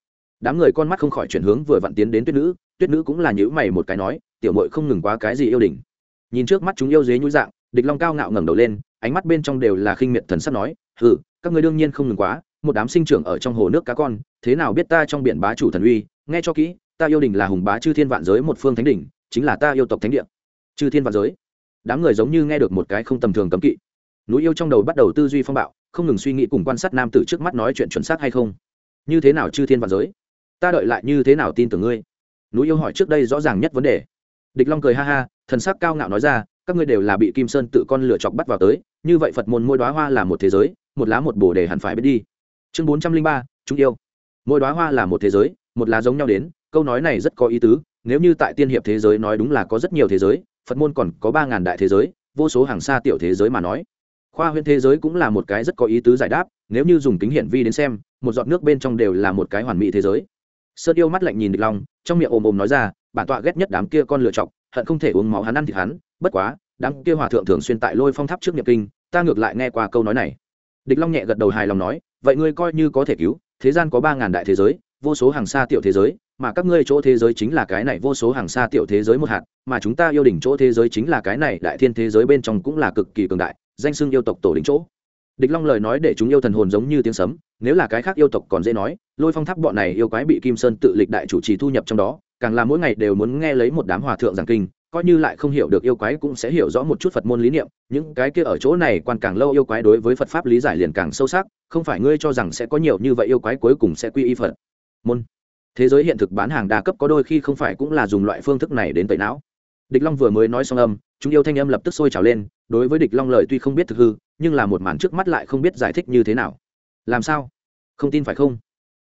Đám người con mắt không khỏi chuyển hướng vừa vặn tiến đến tuyết nữ tuyết nữ cũng là nhữ mày một cái nói, tiểu mội không ngừng quá cái gì yêu đình nhìn trước mắt chúng yêu dế nhũ dạng, địch long cao ngạo ngẩng đầu lên, ánh mắt bên trong đều là khinh miệt thần sắp nói ừ các người đương nhiên không ngừng quá, một đám sinh trưởng ở trong hồ nước cá con, thế nào biết ta trong biển bá chủ thần uy, nghe cho kỹ, ta yêu đình là hùng bá chư thiên vạn giới một phương thánh đỉnh, chính là ta yêu tộc thánh địa. Chư thiên vạn giới. Đám người giống như nghe được một cái không tầm thường cấm kỵ. Núi yêu trong đầu bắt đầu tư duy phong bạo, không ngừng suy nghĩ cùng quan sát nam tử trước mắt nói chuyện chuẩn xác hay không. Như thế nào chư thiên vạn giới? Ta đợi lại như thế nào tin tưởng ngươi? Núi yêu hỏi trước đây rõ ràng nhất vấn đề. Địch long cười ha ha, thần sắc cao ngạo nói ra, các ngươi đều là bị kim sơn tự con lửa chọc bắt vào tới, như vậy phật môn môi đoá hoa là một thế giới, một lá một bồ đề hẳn phải biết đi. Chương bốn trăm linh ba, chúng yêu. Mỗi đoá hoa là một thế giới, một lá giống nhau đến, câu nói này rất có ý tứ, nếu như tại tiên hiệp thế giới nói đúng là có rất nhiều thế giới, phật môn còn có ba ngàn đại thế giới, vô số hàng xa tiểu thế giới mà nói. Khoa huyễn thế giới cũng là một cái rất có ý tứ giải đáp, nếu như dùng kính hiển vi đến xem, một giọt nước bên trong đều là một cái hoàn mỹ thế giới sơn yêu mắt lạnh nhìn địch long, trong miệng ồm ồm nói ra, bản tọa ghét nhất đám kia con lựa chọc, hận không thể uống máu hắn ăn thịt hắn. Bất quá, đám kia hòa thượng thường xuyên tại lôi phong tháp trước nhập kinh, ta ngược lại nghe qua câu nói này. Địch long nhẹ gật đầu hài lòng nói, vậy ngươi coi như có thể cứu, thế gian có ba ngàn đại thế giới, vô số hàng xa tiểu thế giới, mà các ngươi chỗ thế giới chính là cái này vô số hàng xa tiểu thế giới một hạt, mà chúng ta yêu đỉnh chỗ thế giới chính là cái này đại thiên thế giới bên trong cũng là cực kỳ cường đại, danh xưng yêu tộc tổ đỉnh chỗ địch long lời nói để chúng yêu thần hồn giống như tiếng sấm, nếu là cái khác yêu tộc còn dễ nói, lôi phong tháp bọn này yêu quái bị kim sơn tự lịch đại chủ trì thu nhập trong đó, càng là mỗi ngày đều muốn nghe lấy một đám hòa thượng giảng kinh, coi như lại không hiểu được yêu quái cũng sẽ hiểu rõ một chút phật môn lý niệm, những cái kia ở chỗ này quan càng lâu yêu quái đối với phật pháp lý giải liền càng sâu sắc, không phải ngươi cho rằng sẽ có nhiều như vậy yêu quái cuối cùng sẽ quy y phật. Môn. Thế giới hiện thực bán hàng đa cấp có đôi khi không phải cũng là dùng loại phương thức này đến tẩy não. Địch long vừa mới nói xong âm chúng yêu thanh âm lập tức sôi trào lên, đối với địch long lời tuy không biết thực hư, nhưng là một màn trước mắt lại không biết giải thích như thế nào. Làm sao? Không tin phải không?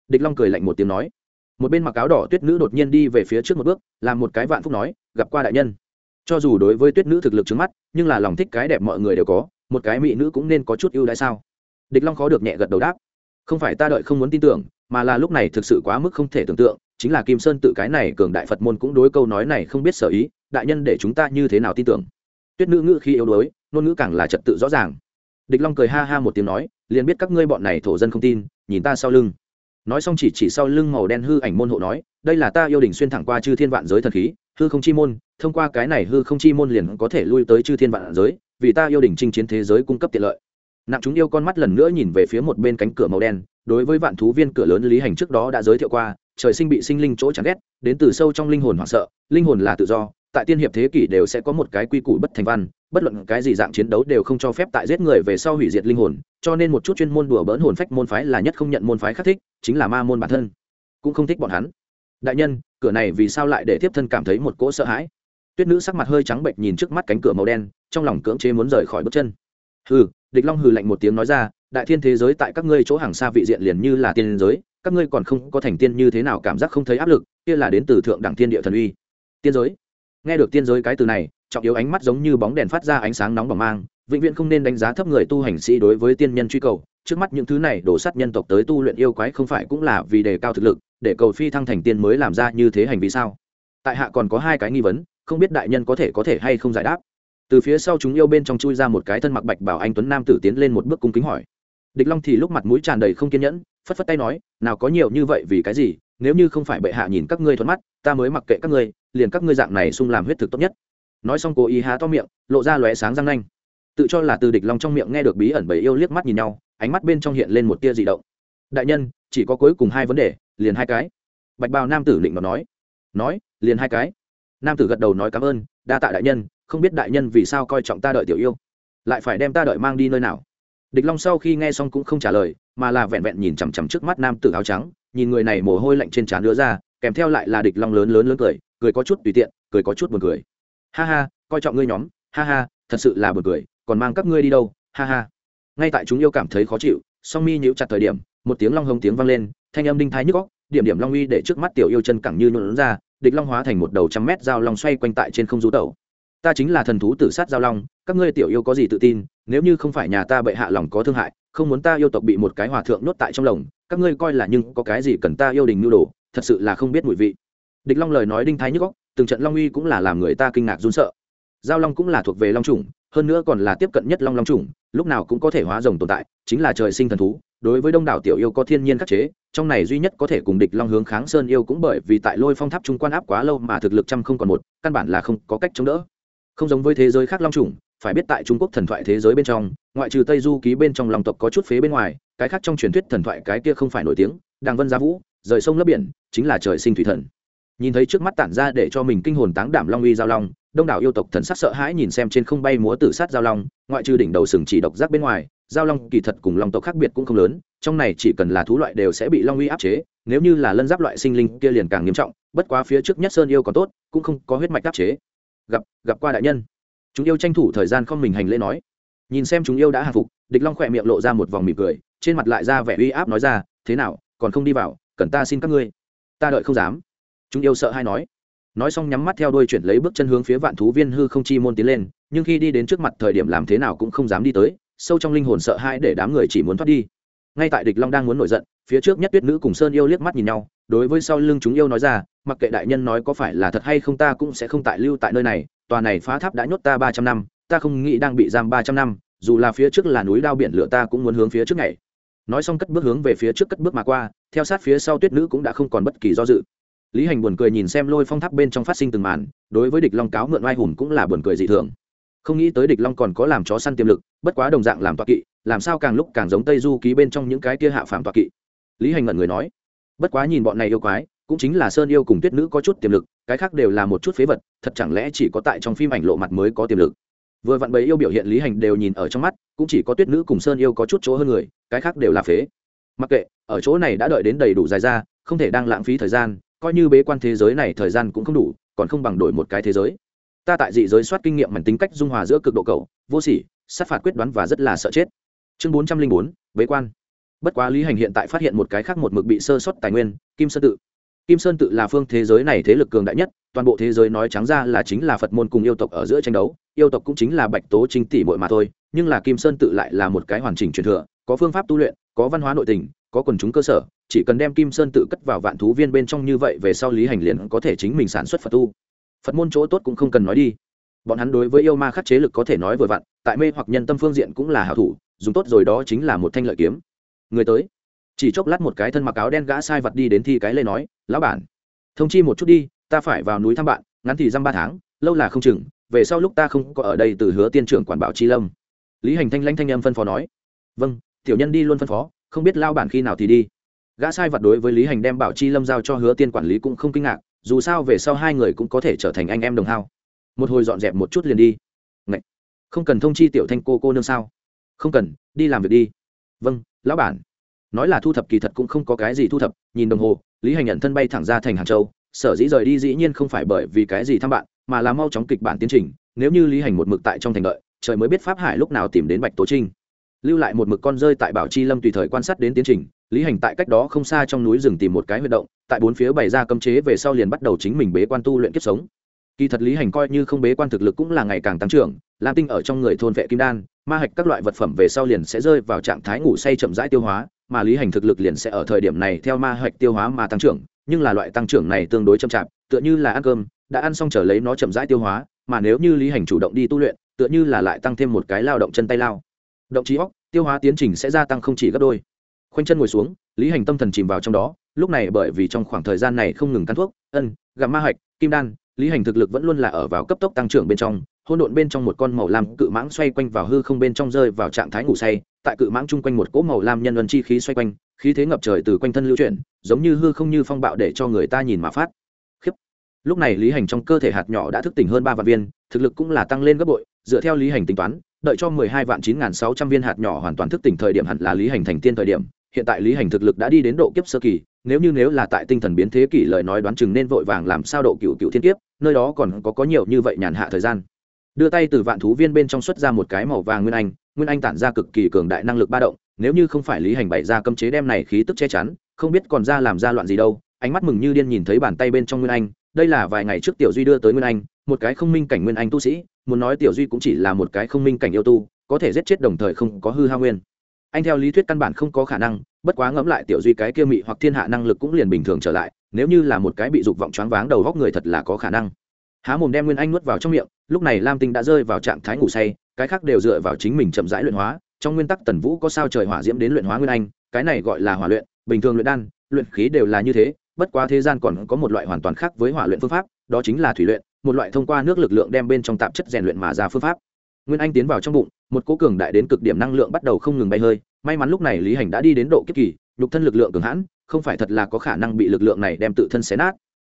Địch long cười lạnh một tiếng nói. Một bên mặc áo đỏ tuyết nữ đột nhiên đi về phía trước một bước, làm một cái vạn phúc nói, gặp qua đại nhân. Cho dù đối với tuyết nữ thực lực trước mắt, nhưng là lòng thích cái đẹp mọi người đều có, một cái mỹ nữ cũng nên có chút ưu đãi sao? Địch long khó được nhẹ gật đầu đáp. Không phải ta đợi không muốn tin tưởng, mà là lúc này thực sự quá mức không thể tưởng tượng, chính là kim sơn tự cái này cường đại phật môn cũng đối câu nói này không biết sở ý, đại nhân để chúng ta như thế nào tin tưởng? Tuyết nữ ngữ khi yếu đuối, ngôn ngữ càng là trật tự rõ ràng. Địch long cười ha ha một tiếng nói, liền biết các ngươi bọn này thổ dân không tin, nhìn ta sau lưng. Nói xong chỉ chỉ sau lưng màu đen hư ảnh môn hộ nói, đây là ta yêu đình xuyên thẳng qua chư thiên vạn giới thần khí, hư không chi môn, thông qua cái này hư không chi môn liền có thể lui tới chư thiên vạn giới, vì ta yêu đỉnh chinh chiến thế giới cung cấp tiện lợi. Nặng chúng yêu con mắt lần nữa nhìn về phía một bên cánh cửa màu đen, đối với vạn thú viên cửa lớn lý hành trước đó đã giới thiệu qua, trời sinh bị sinh linh chỗ chán ghét, đến từ sâu trong linh hồn hoảng sợ, linh hồn là tự do tại tiên hiệp thế kỷ đều sẽ có một cái quy củ bất thành văn, bất luận cái gì dạng chiến đấu đều không cho phép tại giết người về sau hủy diệt linh hồn, cho nên một chút chuyên môn đùa bỡn hồn phách môn phái là nhất không nhận môn phái khắc thích, chính là ma môn bản thân. Cũng không thích bọn hắn. Đại nhân, cửa này vì sao lại để tiếp thân cảm thấy một cỗ sợ hãi? Tuyết nữ sắc mặt hơi trắng bệnh nhìn trước mắt cánh cửa màu đen, trong lòng cưỡng chế muốn rời khỏi bước chân. Hừ, địch long hừ lạnh một tiếng nói ra, đại thiên thế giới tại các ngươi chỗ hàng xa vị diện liền như là tiên giới, các ngươi còn không có thành tiên như thế nào cảm giác không thấy áp lực, kia là đến từ thượng đẳng thiên địa thần uy. Tiên giới? Nghe được tiên giới cái từ này, trọng yếu ánh mắt giống như bóng đèn phát ra ánh sáng nóng bỏng mang, vĩnh viễn không nên đánh giá thấp người tu hành sĩ đối với tiên nhân truy cầu. Trước mắt những thứ này đổ sát nhân tộc tới tu luyện yêu quái không phải cũng là vì đề cao thực lực, để cầu phi thăng thành tiên mới làm ra như thế hành vi sao? Tại hạ còn có hai cái nghi vấn, không biết đại nhân có thể có thể hay không giải đáp. Từ phía sau chúng yêu bên trong chui ra một cái thân mặc bạch bảo anh tuấn nam tử tiến lên một bước cung kính hỏi. Địch long thì lúc mặt mũi tràn đầy không kiên nhẫn, phất phất tay nói, nào có nhiều như vậy vì cái gì? Nếu như không phải bệ hạ nhìn các ngươi thuận mắt ta mới mặc kệ các ngươi, liền các ngươi dạng này xung làm huyết thực tốt nhất. Nói xong cố ý há to miệng, lộ ra lóe sáng răng nanh. Tự cho là từ địch long trong miệng nghe được bí ẩn bầy yêu liếc mắt nhìn nhau, ánh mắt bên trong hiện lên một tia dị động. Đại nhân, chỉ có cuối cùng hai vấn đề, liền hai cái. Bạch bào nam tử định mà nói. Nói, liền hai cái. Nam tử gật đầu nói cảm ơn, đa tạ đại nhân, không biết đại nhân vì sao coi trọng ta đợi tiểu yêu. Lại phải đem ta đợi mang đi nơi nào? Địch long sau khi nghe xong cũng không trả lời, mà là vẹn vẹn nhìn chằm chằm trước mắt nam tử áo trắng, nhìn người này mồ hôi lạnh trên trán đưa ra kèm theo lại là địch long lớn lớn lớn cười cười có chút tùy tiện, cười có chút buồn cười. Ha ha, coi trọng ngươi nhóm, ha ha, thật sự là buồn cười, còn mang các ngươi đi đâu, ha ha. Ngay tại chúng yêu cảm thấy khó chịu, song mi nhíu chặt thời điểm, một tiếng long hồng tiếng vang lên, thanh âm đinh thái nhức óc, điểm điểm long uy để trước mắt tiểu yêu chân cẳng như nhuộn ra, địch long hóa thành một đầu trăm mét dao long xoay quanh tại trên không rú tẩu. Ta chính là thần thú tử sát giao long, các ngươi tiểu yêu có gì tự tin, nếu như không phải nhà ta bệ hạ lòng có thương hại, không muốn ta yêu tộc bị một cái hòa thượng nhốt tại trong lồng, các ngươi coi là nhưng có cái gì cần ta yêu đình nhu đồ thật sự là không biết mùi vị. Địch long lời nói đinh thái nhức góc từng trận long uy cũng là làm người ta kinh ngạc run sợ. Giao long cũng là thuộc về long trùng hơn nữa còn là tiếp cận nhất long long trùng lúc nào cũng có thể hóa rồng tồn tại, chính là trời sinh thần thú, đối với đông đảo tiểu yêu có thiên nhiên khắc chế, trong này duy nhất có thể cùng địch long hướng kháng sơn yêu cũng bởi vì tại lôi phong tháp trung quan áp quá lâu mà thực lực trăm không còn một, căn bản là không có cách chống đỡ. Không giống với thế giới khác long trùng phải biết tại trung quốc thần thoại thế giới bên trong, ngoại trừ tây du ký bên trong lòng tộc có chút phế bên ngoài, cái khác trong truyền thuyết thần thoại cái kia không phải nổi tiếng, đàng vân Gia vũ rời sông lấp biển, chính là trời sinh thủy thần. Nhìn thấy trước mắt tản ra để cho mình kinh hồn táng đảm long uy giao long, đông đảo yêu tộc thần sắc sợ hãi nhìn xem trên không bay múa tử sát giao long, ngoại trừ đỉnh đầu sừng chỉ độc giác bên ngoài, giao long kỳ thật cùng long tộc khác biệt cũng không lớn, trong này chỉ cần là thú loại đều sẽ bị long uy áp chế, nếu như là lân giáp loại sinh linh kia liền càng nghiêm trọng, bất quá phía trước nhất sơn yêu còn tốt, cũng không có huyết mạch áp chế. Gặp gặp qua đại nhân. Chúng yêu tranh thủ thời gian không mình hành lễ nói. Nhìn xem chúng yêu đã hạ phục, địch long khỏe miệng lộ ra một vòng mỉm cười, trên mặt lại ra vẻ uy áp nói ra, thế nào, còn không đi vào? Cần ta xin các ngươi. Ta đợi không dám. Chúng yêu sợ hay nói. Nói xong nhắm mắt theo đuôi chuyển lấy bước chân hướng phía vạn thú viên hư không chi môn tiến lên, nhưng khi đi đến trước mặt thời điểm làm thế nào cũng không dám đi tới, sâu trong linh hồn sợ hãi để đám người chỉ muốn thoát đi. Ngay tại địch long đang muốn nổi giận, phía trước nhất tuyết nữ cùng sơn yêu liếc mắt nhìn nhau, đối với sau lưng chúng yêu nói ra, mặc kệ đại nhân nói có phải là thật hay không ta cũng sẽ không tại lưu tại nơi này, tòa này phá tháp đã nhốt ta ba trăm năm, ta không nghĩ đang bị giam ba trăm năm, dù là phía trước là núi đao biển lửa ta cũng muốn hướng phía trước này nói xong cất bước hướng về phía trước cất bước mà qua, theo sát phía sau tuyết nữ cũng đã không còn bất kỳ do dự. Lý hành buồn cười nhìn xem lôi phong tháp bên trong phát sinh từng màn, đối với địch long cáo mượn oai hùng cũng là buồn cười dị thường. Không nghĩ tới địch long còn có làm chó săn tiềm lực, bất quá đồng dạng làm toạc kỵ, làm sao càng lúc càng giống tây du ký bên trong những cái kia hạ phàm toạc kỵ. Lý hành ngẩn người nói, bất quá nhìn bọn này yêu quái, cũng chính là sơn yêu cùng tuyết nữ có chút tiềm lực, cái khác đều là một chút phế vật, thật chẳng lẽ chỉ có tại trong phim ảnh lộ mặt mới có tiềm lực? Vừa vặn bấy yêu biểu hiện lý hành đều nhìn ở trong mắt, cũng chỉ có tuyết nữ cùng sơn yêu có chút chỗ hơn người, cái khác đều là phế. Mặc kệ, ở chỗ này đã đợi đến đầy đủ dài ra, không thể đang lãng phí thời gian, coi như bế quan thế giới này thời gian cũng không đủ, còn không bằng đổi một cái thế giới. Ta tại dị giới soát kinh nghiệm mảnh tính cách dung hòa giữa cực độ cầu vô sỉ, sát phạt quyết đoán và rất là sợ chết. Chương bốn trăm linh bốn, bế quan. Bất quá lý hành hiện tại phát hiện một cái khác một mực bị sơ xuất tài nguyên, kim sơn tự. Kim sơn tự là phương thế giới này thế lực cường đại nhất, toàn bộ thế giới nói trắng ra là chính là phật môn cùng yêu tộc ở giữa tranh đấu yêu tộc cũng chính là bạch tố chính tỷ bội mà thôi, nhưng là kim sơn tự lại là một cái hoàn chỉnh truyền thừa, có phương pháp tu luyện, có văn hóa nội tình, có quần chúng cơ sở, chỉ cần đem kim sơn tự cất vào vạn thú viên bên trong như vậy về sau lý hành liền có thể chính mình sản xuất phật tu. Phật môn chỗ tốt cũng không cần nói đi. Bọn hắn đối với yêu ma khắc chế lực có thể nói vừa vặn, tại mê hoặc nhân tâm phương diện cũng là hảo thủ, dùng tốt rồi đó chính là một thanh lợi kiếm. Người tới. Chỉ chốc lát một cái thân mặc áo đen gã sai vật đi đến thi cái lê nói, lão bản, thông chi một chút đi, ta phải vào núi thăm bạn, ngắn thì dăm ba tháng, lâu là không chừng về sau lúc ta không có ở đây từ hứa tiên trưởng quản bảo chi lâm. Lý hành thanh lãnh thanh âm phân phó nói vâng tiểu nhân đi luôn phân phó, không biết lao bản khi nào thì đi. Gã sai vật đối với lý hành đem bảo chi lâm giao cho hứa tiên quản lý cũng không kinh ngạc, dù sao về sau hai người cũng có thể trở thành anh em đồng hao. Một hồi dọn dẹp một chút liền đi. Ngậy! không cần thông chi tiểu thanh cô cô nương sao? Không cần, đi làm việc đi. Vâng lão bản. Nói là thu thập kỳ thật cũng không có cái gì thu thập, nhìn đồng hồ, lý hành nhận thân bay thẳng ra thành hàng châu, sở dĩ rời đi dĩ nhiên không phải bởi vì cái gì thăm bạn mà là mau chóng kịch bản tiến trình, nếu như lý hành một mực tại trong thành lợi trời mới biết pháp hải lúc nào tìm đến bạch tố trinh. Lưu lại một mực con rơi tại bảo chi lâm tùy thời quan sát đến tiến trình, lý hành tại cách đó không xa trong núi rừng tìm một cái huy động, tại bốn phía bày ra cấm chế về sau liền bắt đầu chính mình bế quan tu luyện kiếp sống. Kỳ thật lý hành coi như không bế quan thực lực cũng là ngày càng tăng trưởng, lam tinh ở trong người thôn vệ kim đan, ma hạch các loại vật phẩm về sau liền sẽ rơi vào trạng thái ngủ say chậm rãi tiêu hóa, mà lý hành thực lực liền sẽ ở thời điểm này theo ma hạch tiêu hóa mà tăng trưởng, nhưng là loại tăng trưởng này tương đối chậm chạp, tựa như là ăn cơm đã ăn xong trở lấy nó chậm rãi tiêu hóa, mà nếu như lý hành chủ động đi tu luyện, tựa như là lại tăng thêm một cái lao động chân tay lao. Động trí óc, tiêu hóa tiến trình sẽ gia tăng không chỉ gấp đôi. Khoanh chân ngồi xuống, lý hành tâm thần chìm vào trong đó, lúc này bởi vì trong khoảng thời gian này không ngừng cắn thuốc, ân, gặp ma hạch, kim đan, lý hành thực lực vẫn luôn là ở vào cấp tốc tăng trưởng bên trong hôn độn bên trong một con màu lam cự mãng xoay quanh vào hư không bên trong rơi vào trạng thái ngủ say, tại cự mãng chung quanh một cỗ màu lam nhân luân chi khí xoay quanh, khí thế ngập trời từ quanh thân lưu chuyển, giống như hư không như phong bạo để cho người ta nhìn mà phát lúc này lý hành trong cơ thể hạt nhỏ đã thức tỉnh hơn ba vạn viên, thực lực cũng là tăng lên gấp bội, dựa theo lý hành tính toán, đợi cho mười hai vạn chín nghìn sáu trăm viên hạt nhỏ hoàn toàn thức tỉnh thời điểm hẳn là lý hành thành tiên thời điểm, hiện tại lý hành thực lực đã đi đến độ kiếp sơ kỳ, nếu như nếu là tại tinh thần biến thế kỷ lời nói đoán chừng nên vội vàng làm sao độ cựu cựu thiên kiếp, nơi đó còn có có nhiều như vậy nhàn hạ thời gian. Đưa tay từ vạn thú viên bên trong xuất ra một cái màu vàng nguyên anh nguyên anh tản ra cực kỳ cường đại năng lực ba động, nếu như không phải lý hành bày ra cấm chế đem này khí tức che chắn, không biết còn ra làm ra loạn gì đâu, ánh mắt mừng như điên nhìn thấy bàn tay bên trong nguyên anh đây là vài ngày trước tiểu duy đưa tới nguyên anh một cái không minh cảnh nguyên anh tu sĩ muốn nói tiểu duy cũng chỉ là một cái không minh cảnh yêu tu có thể giết chết đồng thời không có hư ha nguyên anh theo lý thuyết căn bản không có khả năng bất quá ngẫm lại tiểu duy cái kia mị hoặc thiên hạ năng lực cũng liền bình thường trở lại nếu như là một cái bị dục vọng choáng váng đầu góc người thật là có khả năng há mồm đem nguyên anh nuốt vào trong miệng lúc này lam tinh đã rơi vào trạng thái ngủ say cái khác đều dựa vào chính mình chậm rãi luyện hóa trong nguyên tắc tần vũ có sao trời hỏa diễm đến luyện hóa nguyên anh cái này gọi là hỏa luyện bình thường luyện đan luyện khí đều là như thế bất quá thế gian còn có một loại hoàn toàn khác với hỏa luyện phương pháp, đó chính là thủy luyện, một loại thông qua nước lực lượng đem bên trong tạp chất rèn luyện mà ra phương pháp. Nguyên anh tiến vào trong bụng, một cố cường đại đến cực điểm năng lượng bắt đầu không ngừng bay hơi, may mắn lúc này lý hành đã đi đến độ kiếp kỳ, nhục thân lực lượng cường hãn, không phải thật là có khả năng bị lực lượng này đem tự thân xé nát.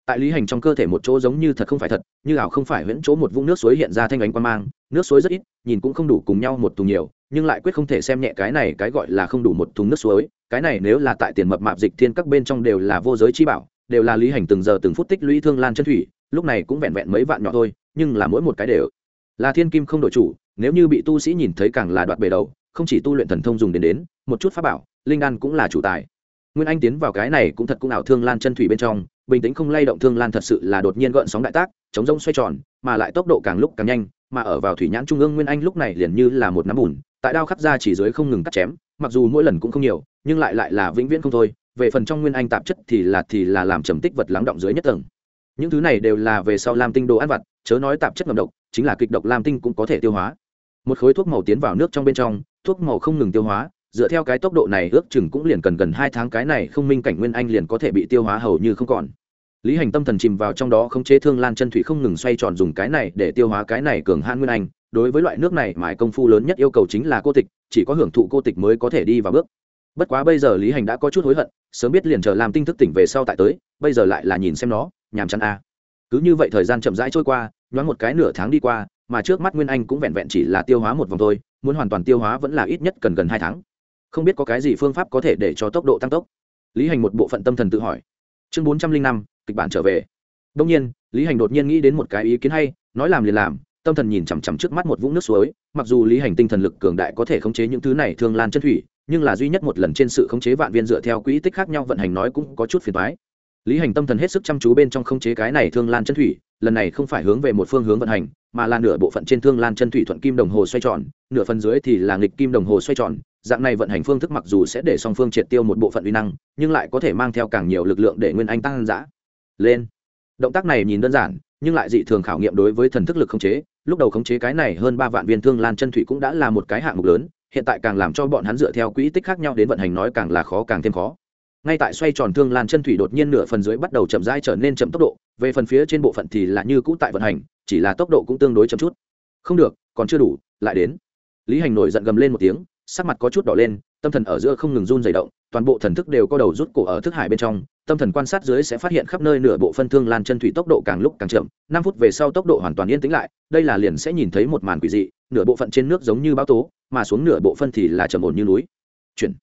Tại lý hành trong cơ thể một chỗ giống như thật không phải thật, như ảo không phải huyễn chỗ một vũng nước suối hiện ra thanh ánh quan mang, nước suối rất ít, nhìn cũng không đủ cùng nhau một thùng nhiều, nhưng lại quyết không thể xem nhẹ cái này cái gọi là không đủ một thùng nước suối cái này nếu là tại tiền mập mạp dịch thiên các bên trong đều là vô giới chi bảo, đều là lý hành từng giờ từng phút tích lũy thương lan chân thủy, lúc này cũng vẹn vẹn mấy vạn nhỏ thôi, nhưng là mỗi một cái đều là thiên kim không đổi chủ, nếu như bị tu sĩ nhìn thấy càng là đoạt bề đầu, không chỉ tu luyện thần thông dùng đến đến, một chút pháp bảo, linh đan cũng là chủ tài. Nguyên anh tiến vào cái này cũng thật cũng ảo thương lan chân thủy bên trong, bình tĩnh không lay động thương lan thật sự là đột nhiên gợn sóng đại tác, chống rông xoay tròn, mà lại tốc độ càng lúc càng nhanh, mà ở vào thủy nhãn trung ương nguyên anh lúc này liền như là một nắm bùn, tại đao khắc ra chỉ dưới không ngừng cắt chém mặc dù mỗi lần cũng không nhiều, nhưng lại lại là vĩnh viễn không thôi, về phần trong nguyên anh tạp chất thì là thì là làm trầm tích vật lắng động dưới nhất tầng. Những thứ này đều là về sau lam tinh đồ ăn vặt, chớ nói tạp chất ngầm độc, chính là kịch độc lam tinh cũng có thể tiêu hóa. Một khối thuốc màu tiến vào nước trong bên trong, thuốc màu không ngừng tiêu hóa, dựa theo cái tốc độ này ước chừng cũng liền cần gần hai tháng cái này không minh cảnh nguyên anh liền có thể bị tiêu hóa hầu như không còn. Lý hành tâm thần chìm vào trong đó không chế thương lan chân thủy không ngừng xoay tròn dùng cái này để tiêu hóa cái này cường hãn nguyên anh. Đối với loại nước này mãi công phu lớn nhất yêu cầu chính là cô tịch chỉ có hưởng thụ cô tịch mới có thể đi vào bước. Bất quá bây giờ lý hành đã có chút hối hận, sớm biết liền chờ làm tinh thức tỉnh về sau tại tới, bây giờ lại là nhìn xem nó, nhàm chán a. À. cứ như vậy thời gian chậm rãi trôi qua, nhoáng một cái nửa tháng đi qua, mà trước mắt nguyên anh cũng vẹn vẹn chỉ là tiêu hóa một vòng thôi, muốn hoàn toàn tiêu hóa vẫn là ít nhất cần gần hai tháng. Không biết có cái gì phương pháp có thể để cho tốc độ tăng tốc. Lý hành một bộ phận tâm thần tự hỏi. Chương bốn trăm linh năm, kịch bản trở về. Đông nhiên, lý hành đột nhiên nghĩ đến một cái ý kiến hay, nói làm liền làm tâm thần nhìn chằm chằm trước mắt một vũng nước suối, mặc dù lý hành tinh thần lực cường đại có thể khống chế những thứ này thương lan chân thủy, nhưng là duy nhất một lần trên sự khống chế vạn viên dựa theo quỹ tích khác nhau vận hành nói cũng có chút phiền thoái lý hành tâm thần hết sức chăm chú bên trong khống chế cái này thương lan chân thủy, lần này không phải hướng về một phương hướng vận hành, mà là nửa bộ phận trên thương lan chân thủy thuận kim đồng hồ xoay tròn, nửa phần dưới thì là nghịch kim đồng hồ xoay tròn, dạng này vận hành phương thức mặc dù sẽ để song phương triệt tiêu một bộ phận uy năng, nhưng lại có thể mang theo càng nhiều lực lượng để nguyên anh tăng giã lên. Động tác này nhìn đơn giản, nhưng lại dị thường khảo nghiệm đối với thần thức lực khống chế lúc đầu khống chế cái này hơn ba vạn viên thương lan chân thủy cũng đã là một cái hạng mục lớn, hiện tại càng làm cho bọn hắn dựa theo quỹ tích khác nhau đến vận hành nói càng là khó càng thêm khó. Ngay tại xoay tròn thương lan chân thủy đột nhiên nửa phần dưới bắt đầu chậm rãi trở nên chậm tốc độ, về phần phía trên bộ phận thì là như cũ tại vận hành, chỉ là tốc độ cũng tương đối chậm chút. Không được, còn chưa đủ, lại đến. Lý hành nổi giận gầm lên một tiếng, sắc mặt có chút đỏ lên, tâm thần ở giữa không ngừng run dày động, toàn bộ thần thức đều có đầu rút cổ ở thức hải bên trong tâm thần quan sát dưới sẽ phát hiện khắp nơi nửa bộ phân thương lan chân thủy tốc độ càng lúc càng chậm, năm phút về sau tốc độ hoàn toàn yên tĩnh lại, đây là liền sẽ nhìn thấy một màn quỷ dị, nửa bộ phận trên nước giống như bão tố, mà xuống nửa bộ phân thì là trầm ổn như núi. Chuyển.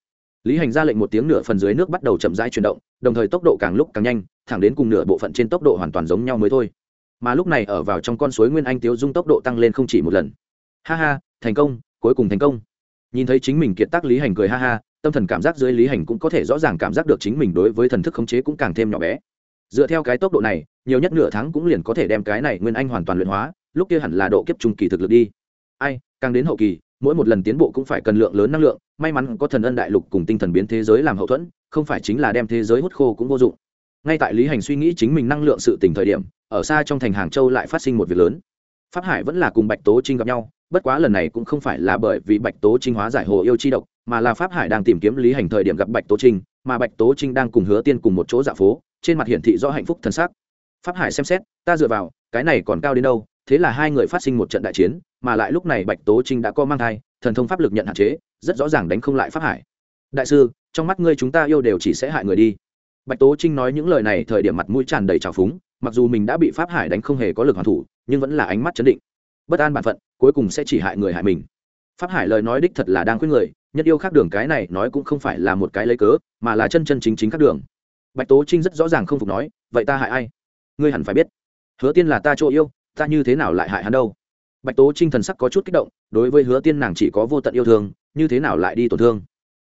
Lý hành ra lệnh một tiếng nửa phần dưới nước bắt đầu chậm rãi chuyển động, đồng thời tốc độ càng lúc càng nhanh, thẳng đến cùng nửa bộ phận trên tốc độ hoàn toàn giống nhau mới thôi. Mà lúc này ở vào trong con suối nguyên anh tiếu dung tốc độ tăng lên không chỉ một lần. Ha ha, thành công, cuối cùng thành công. Nhìn thấy chính mình kiệt tác lý hành cười ha ha tâm thần cảm giác dưới lý hành cũng có thể rõ ràng cảm giác được chính mình đối với thần thức khống chế cũng càng thêm nhỏ bé. Dựa theo cái tốc độ này, nhiều nhất nửa tháng cũng liền có thể đem cái này nguyên anh hoàn toàn luyện hóa, lúc kia hẳn là độ kiếp trung kỳ thực lực đi. Ai, càng đến hậu kỳ, mỗi một lần tiến bộ cũng phải cần lượng lớn năng lượng, may mắn có thần ân đại lục cùng tinh thần biến thế giới làm hậu thuẫn, không phải chính là đem thế giới hút khô cũng vô dụng. Ngay tại lý hành suy nghĩ chính mình năng lượng sự tỉnh thời điểm, ở xa trong thành hàng châu lại phát sinh một việc lớn. Pháp hải vẫn là cùng bạch tố trinh gặp nhau, bất quá lần này cũng không phải là bởi vì bạch tố trinh hóa giải hồ yêu chi độc mà là pháp hải đang tìm kiếm lý hành thời điểm gặp bạch tố trinh, mà bạch tố trinh đang cùng hứa tiên cùng một chỗ dạ phố, trên mặt hiển thị do hạnh phúc thân xác. Pháp hải xem xét, ta dựa vào, cái này còn cao đến đâu, thế là hai người phát sinh một trận đại chiến, mà lại lúc này bạch tố trinh đã có mang thai, thần thông pháp lực nhận hạn chế, rất rõ ràng đánh không lại pháp hải. Đại sư, trong mắt ngươi chúng ta yêu đều chỉ sẽ hại người đi. Bạch tố trinh nói những lời này thời điểm mặt mũi tràn đầy trào phúng, mặc dù mình đã bị pháp hải đánh không hề có lực hoàn thủ, nhưng vẫn là ánh mắt chấn định. Bất an bản phận, cuối cùng sẽ chỉ hại người hại mình pháp hải lời nói đích thật là đang khuyên người, nhất yêu khác đường cái này nói cũng không phải là một cái lấy cớ, mà là chân chân chính chính khác đường. Bạch tố trinh rất rõ ràng không phục nói, vậy ta hại ai? Ngươi hẳn phải biết. Hứa tiên là ta chỗ yêu, ta như thế nào lại hại hắn đâu? Bạch tố trinh thần sắc có chút kích động, đối với hứa tiên nàng chỉ có vô tận yêu thương, như thế nào lại đi tổn thương?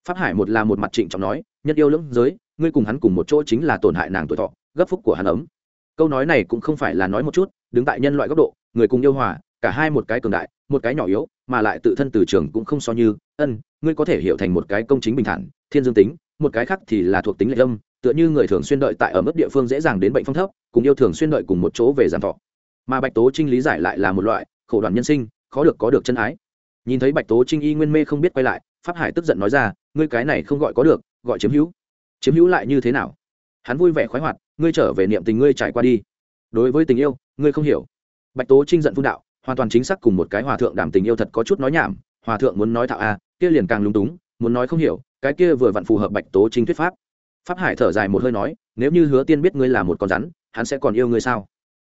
Pháp hải một là một mặt trịnh trọng nói, nhất yêu lưỡng giới, ngươi cùng hắn cùng một chỗ chính là tổn hại nàng tuổi thọ, gấp phúc của hắn ấm. Câu nói này cũng không phải là nói một chút, đứng tại nhân loại góc độ, người cùng yêu hòa, cả hai một cái cường đại một cái nhỏ yếu, mà lại tự thân từ trường cũng không so như, ân, ngươi có thể hiểu thành một cái công chính bình thản, thiên dương tính, một cái khác thì là thuộc tính lệ âm, tựa như người thường xuyên đợi tại ở mức địa phương dễ dàng đến bệnh phong thấp, cùng yêu thường xuyên đợi cùng một chỗ về giảm thọ. Mà bạch tố trinh lý giải lại là một loại, khổ đoàn nhân sinh, khó được có được chân ái. Nhìn thấy bạch tố trinh y nguyên mê không biết quay lại, pháp hải tức giận nói ra, ngươi cái này không gọi có được, gọi chiếm hữu. Chiếm hữu lại như thế nào? Hắn vui vẻ khoái hoạt, ngươi trở về niệm tình ngươi trải qua đi. Đối với tình yêu, ngươi không hiểu. Bạch tố trinh giận phun đạo hoàn toàn chính xác cùng một cái hòa thượng đảm tình yêu thật có chút nói nhảm, hòa thượng muốn nói thạo a, kia liền càng lúng túng, muốn nói không hiểu, cái kia vừa vặn phù hợp bạch tố trinh thuyết pháp. Pháp hải thở dài một hơi nói, nếu như hứa tiên biết ngươi là một con rắn, hắn sẽ còn yêu ngươi sao?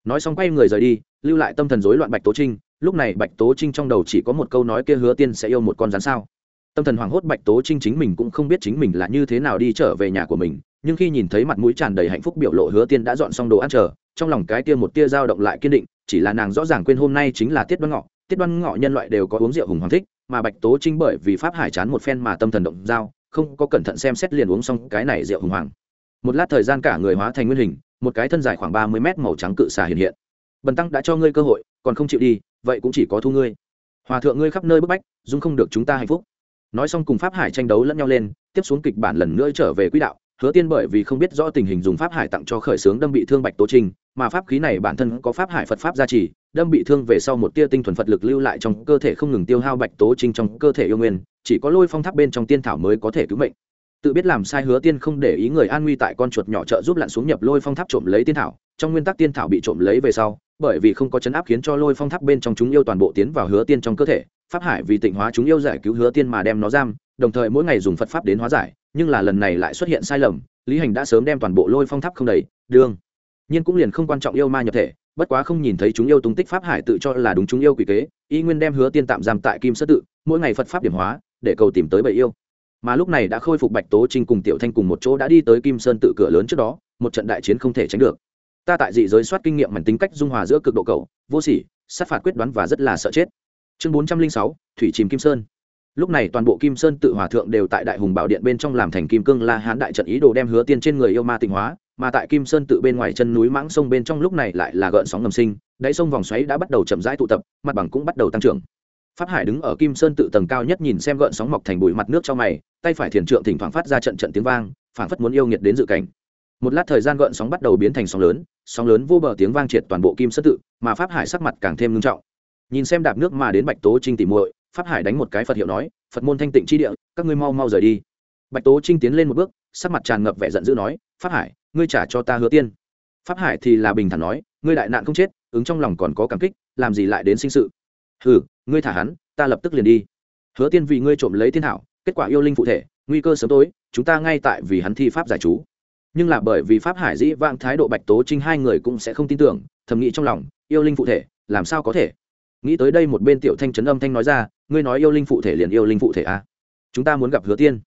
Nói xong quay người rời đi, lưu lại tâm thần rối loạn bạch tố trinh, lúc này bạch tố trinh trong đầu chỉ có một câu nói kia hứa tiên sẽ yêu một con rắn sao? Tâm thần hoảng hốt bạch tố trinh chính mình cũng không biết chính mình là như thế nào đi trở về nhà của mình, nhưng khi nhìn thấy mặt mũi tràn đầy hạnh phúc biểu lộ hứa tiên đã dọn xong đồ ăn chờ, trong lòng cái kia một tia dao động lại kiên định chỉ là nàng rõ ràng quên hôm nay chính là tiết đoan ngọ. Tiết đoan ngọ nhân loại đều có uống rượu hùng hoàng thích, mà bạch tố trinh bởi vì pháp hải chán một phen mà tâm thần động dao không có cẩn thận xem xét liền uống xong cái này rượu hùng hoàng. Một lát thời gian cả người hóa thành nguyên hình, một cái thân dài khoảng ba mươi mét màu trắng cự xà hiện hiện. Bần tăng đã cho ngươi cơ hội, còn không chịu đi, vậy cũng chỉ có thu ngươi. Hòa thượng ngươi khắp nơi bức bách, dung không được chúng ta hạnh phúc. Nói xong cùng pháp hải tranh đấu lẫn nhau lên, tiếp xuống kịch bản lần nữa trở về quỹ đạo hứa tiên bởi vì không biết rõ tình hình dùng pháp hải tặng cho khởi xướng đâm bị thương bạch tố trinh, mà pháp khí này bản thân có pháp hải phật pháp gia trì, đâm bị thương về sau một tia tinh thuần phật lực lưu lại trong cơ thể không ngừng tiêu hao bạch tố trinh trong cơ thể yêu nguyên, chỉ có lôi phong tháp bên trong tiên thảo mới có thể cứu mệnh. Tự biết làm sai hứa tiên không để ý người an nguy tại con chuột nhỏ trợ giúp lặn xuống nhập lôi phong tháp trộm lấy tiên thảo, trong nguyên tắc tiên thảo bị trộm lấy về sau, bởi vì không có chấn áp khiến cho lôi phong tháp bên trong chúng yêu toàn bộ tiến vào hứa tiên trong cơ thể, pháp hải vì tịnh hóa chúng yêu giải cứu hứa tiên mà đem nó giam, đồng thời mỗi ngày dùng phật pháp đến hóa giải nhưng là lần này lại xuất hiện sai lầm, lý hành đã sớm đem toàn bộ lôi phong tháp không đầy, đương. Nhiên cũng liền không quan trọng yêu ma nhập thể, bất quá không nhìn thấy chúng yêu tung tích pháp hải tự cho là đúng chúng yêu quỷ kế, y nguyên đem hứa tiên tạm giam tại kim sơ tự, mỗi ngày phật pháp điểm hóa, để cầu tìm tới bầy yêu. Mà lúc này đã khôi phục bạch tố trinh cùng tiểu thanh cùng một chỗ đã đi tới kim sơn tự cửa lớn trước đó, một trận đại chiến không thể tránh được. Ta tại dị giới soát kinh nghiệm mảnh tính cách dung hòa giữa cực độ cầu, vô sỉ, sát phạt quyết đoán và rất là sợ chết. Chương bốn trăm linh sáu, thủy chìm kim sơn lúc này toàn bộ kim sơn tự hòa thượng đều tại đại hùng bảo điện bên trong làm thành kim cương la hán đại trận ý đồ đem hứa tiên trên người yêu ma tịnh hóa, mà tại kim sơn tự bên ngoài chân núi mãng sông bên trong lúc này lại là gợn sóng ngầm sinh, đáy sông vòng xoáy đã bắt đầu chậm rãi tụ tập, mặt bằng cũng bắt đầu tăng trưởng. Pháp hải đứng ở kim sơn tự tầng cao nhất nhìn xem gợn sóng mọc thành bụi mặt nước trong mày, tay phải thiền trượng thỉnh thoảng phát ra trận trận tiếng vang, phảng phất muốn yêu nghiệt đến dự cảnh. Một lát thời gian gợn sóng bắt đầu biến thành sóng lớn sóng lớn vô bờ tiếng vang triệt toàn bộ kim sơn tự, mà pháp hải sắc mặt càng thêm ngưng trọng. Nhìn xem đạp nước mà đến bạch tố trinh tỉ muội pháp hải đánh một cái phật hiệu nói, phật môn thanh tịnh chi địa, các ngươi mau mau rời đi. Bạch tố trinh tiến lên một bước, sắc mặt tràn ngập vẻ giận dữ nói, pháp hải, ngươi trả cho ta hứa tiên. Pháp hải thì là bình thản nói, ngươi đại nạn không chết, ứng trong lòng còn có cảm kích, làm gì lại đến sinh sự? Hừ, ngươi thả hắn, ta lập tức liền đi. Hứa tiên vì ngươi trộm lấy thiên thảo, kết quả yêu linh phụ thể, nguy cơ sớm tối, chúng ta ngay tại vì hắn thi pháp giải chú nhưng là bởi vì pháp hải dĩ vãng thái độ bạch tố trinh hai người cũng sẽ không tin tưởng, thầm nghĩ trong lòng, yêu linh phụ thể, làm sao có thể? Nghĩ tới đây một bên tiểu thanh trấn âm thanh nói ra ngươi nói yêu linh phụ thể liền yêu linh phụ thể à? chúng ta muốn gặp hứa tiên.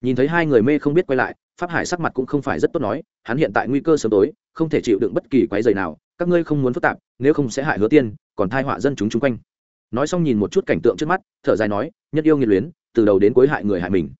Nhìn thấy hai người mê không biết quay lại, pháp hải sắc mặt cũng không phải rất tốt nói, hắn hiện tại nguy cơ sớm tối, không thể chịu đựng bất kỳ quái dày nào, các ngươi không muốn phức tạp, nếu không sẽ hại hứa tiên, còn thai họa dân chúng chung quanh. Nói xong nhìn một chút cảnh tượng trước mắt, thở dài nói, nhất yêu nghiệt luyến, từ đầu đến cuối hại người hại mình.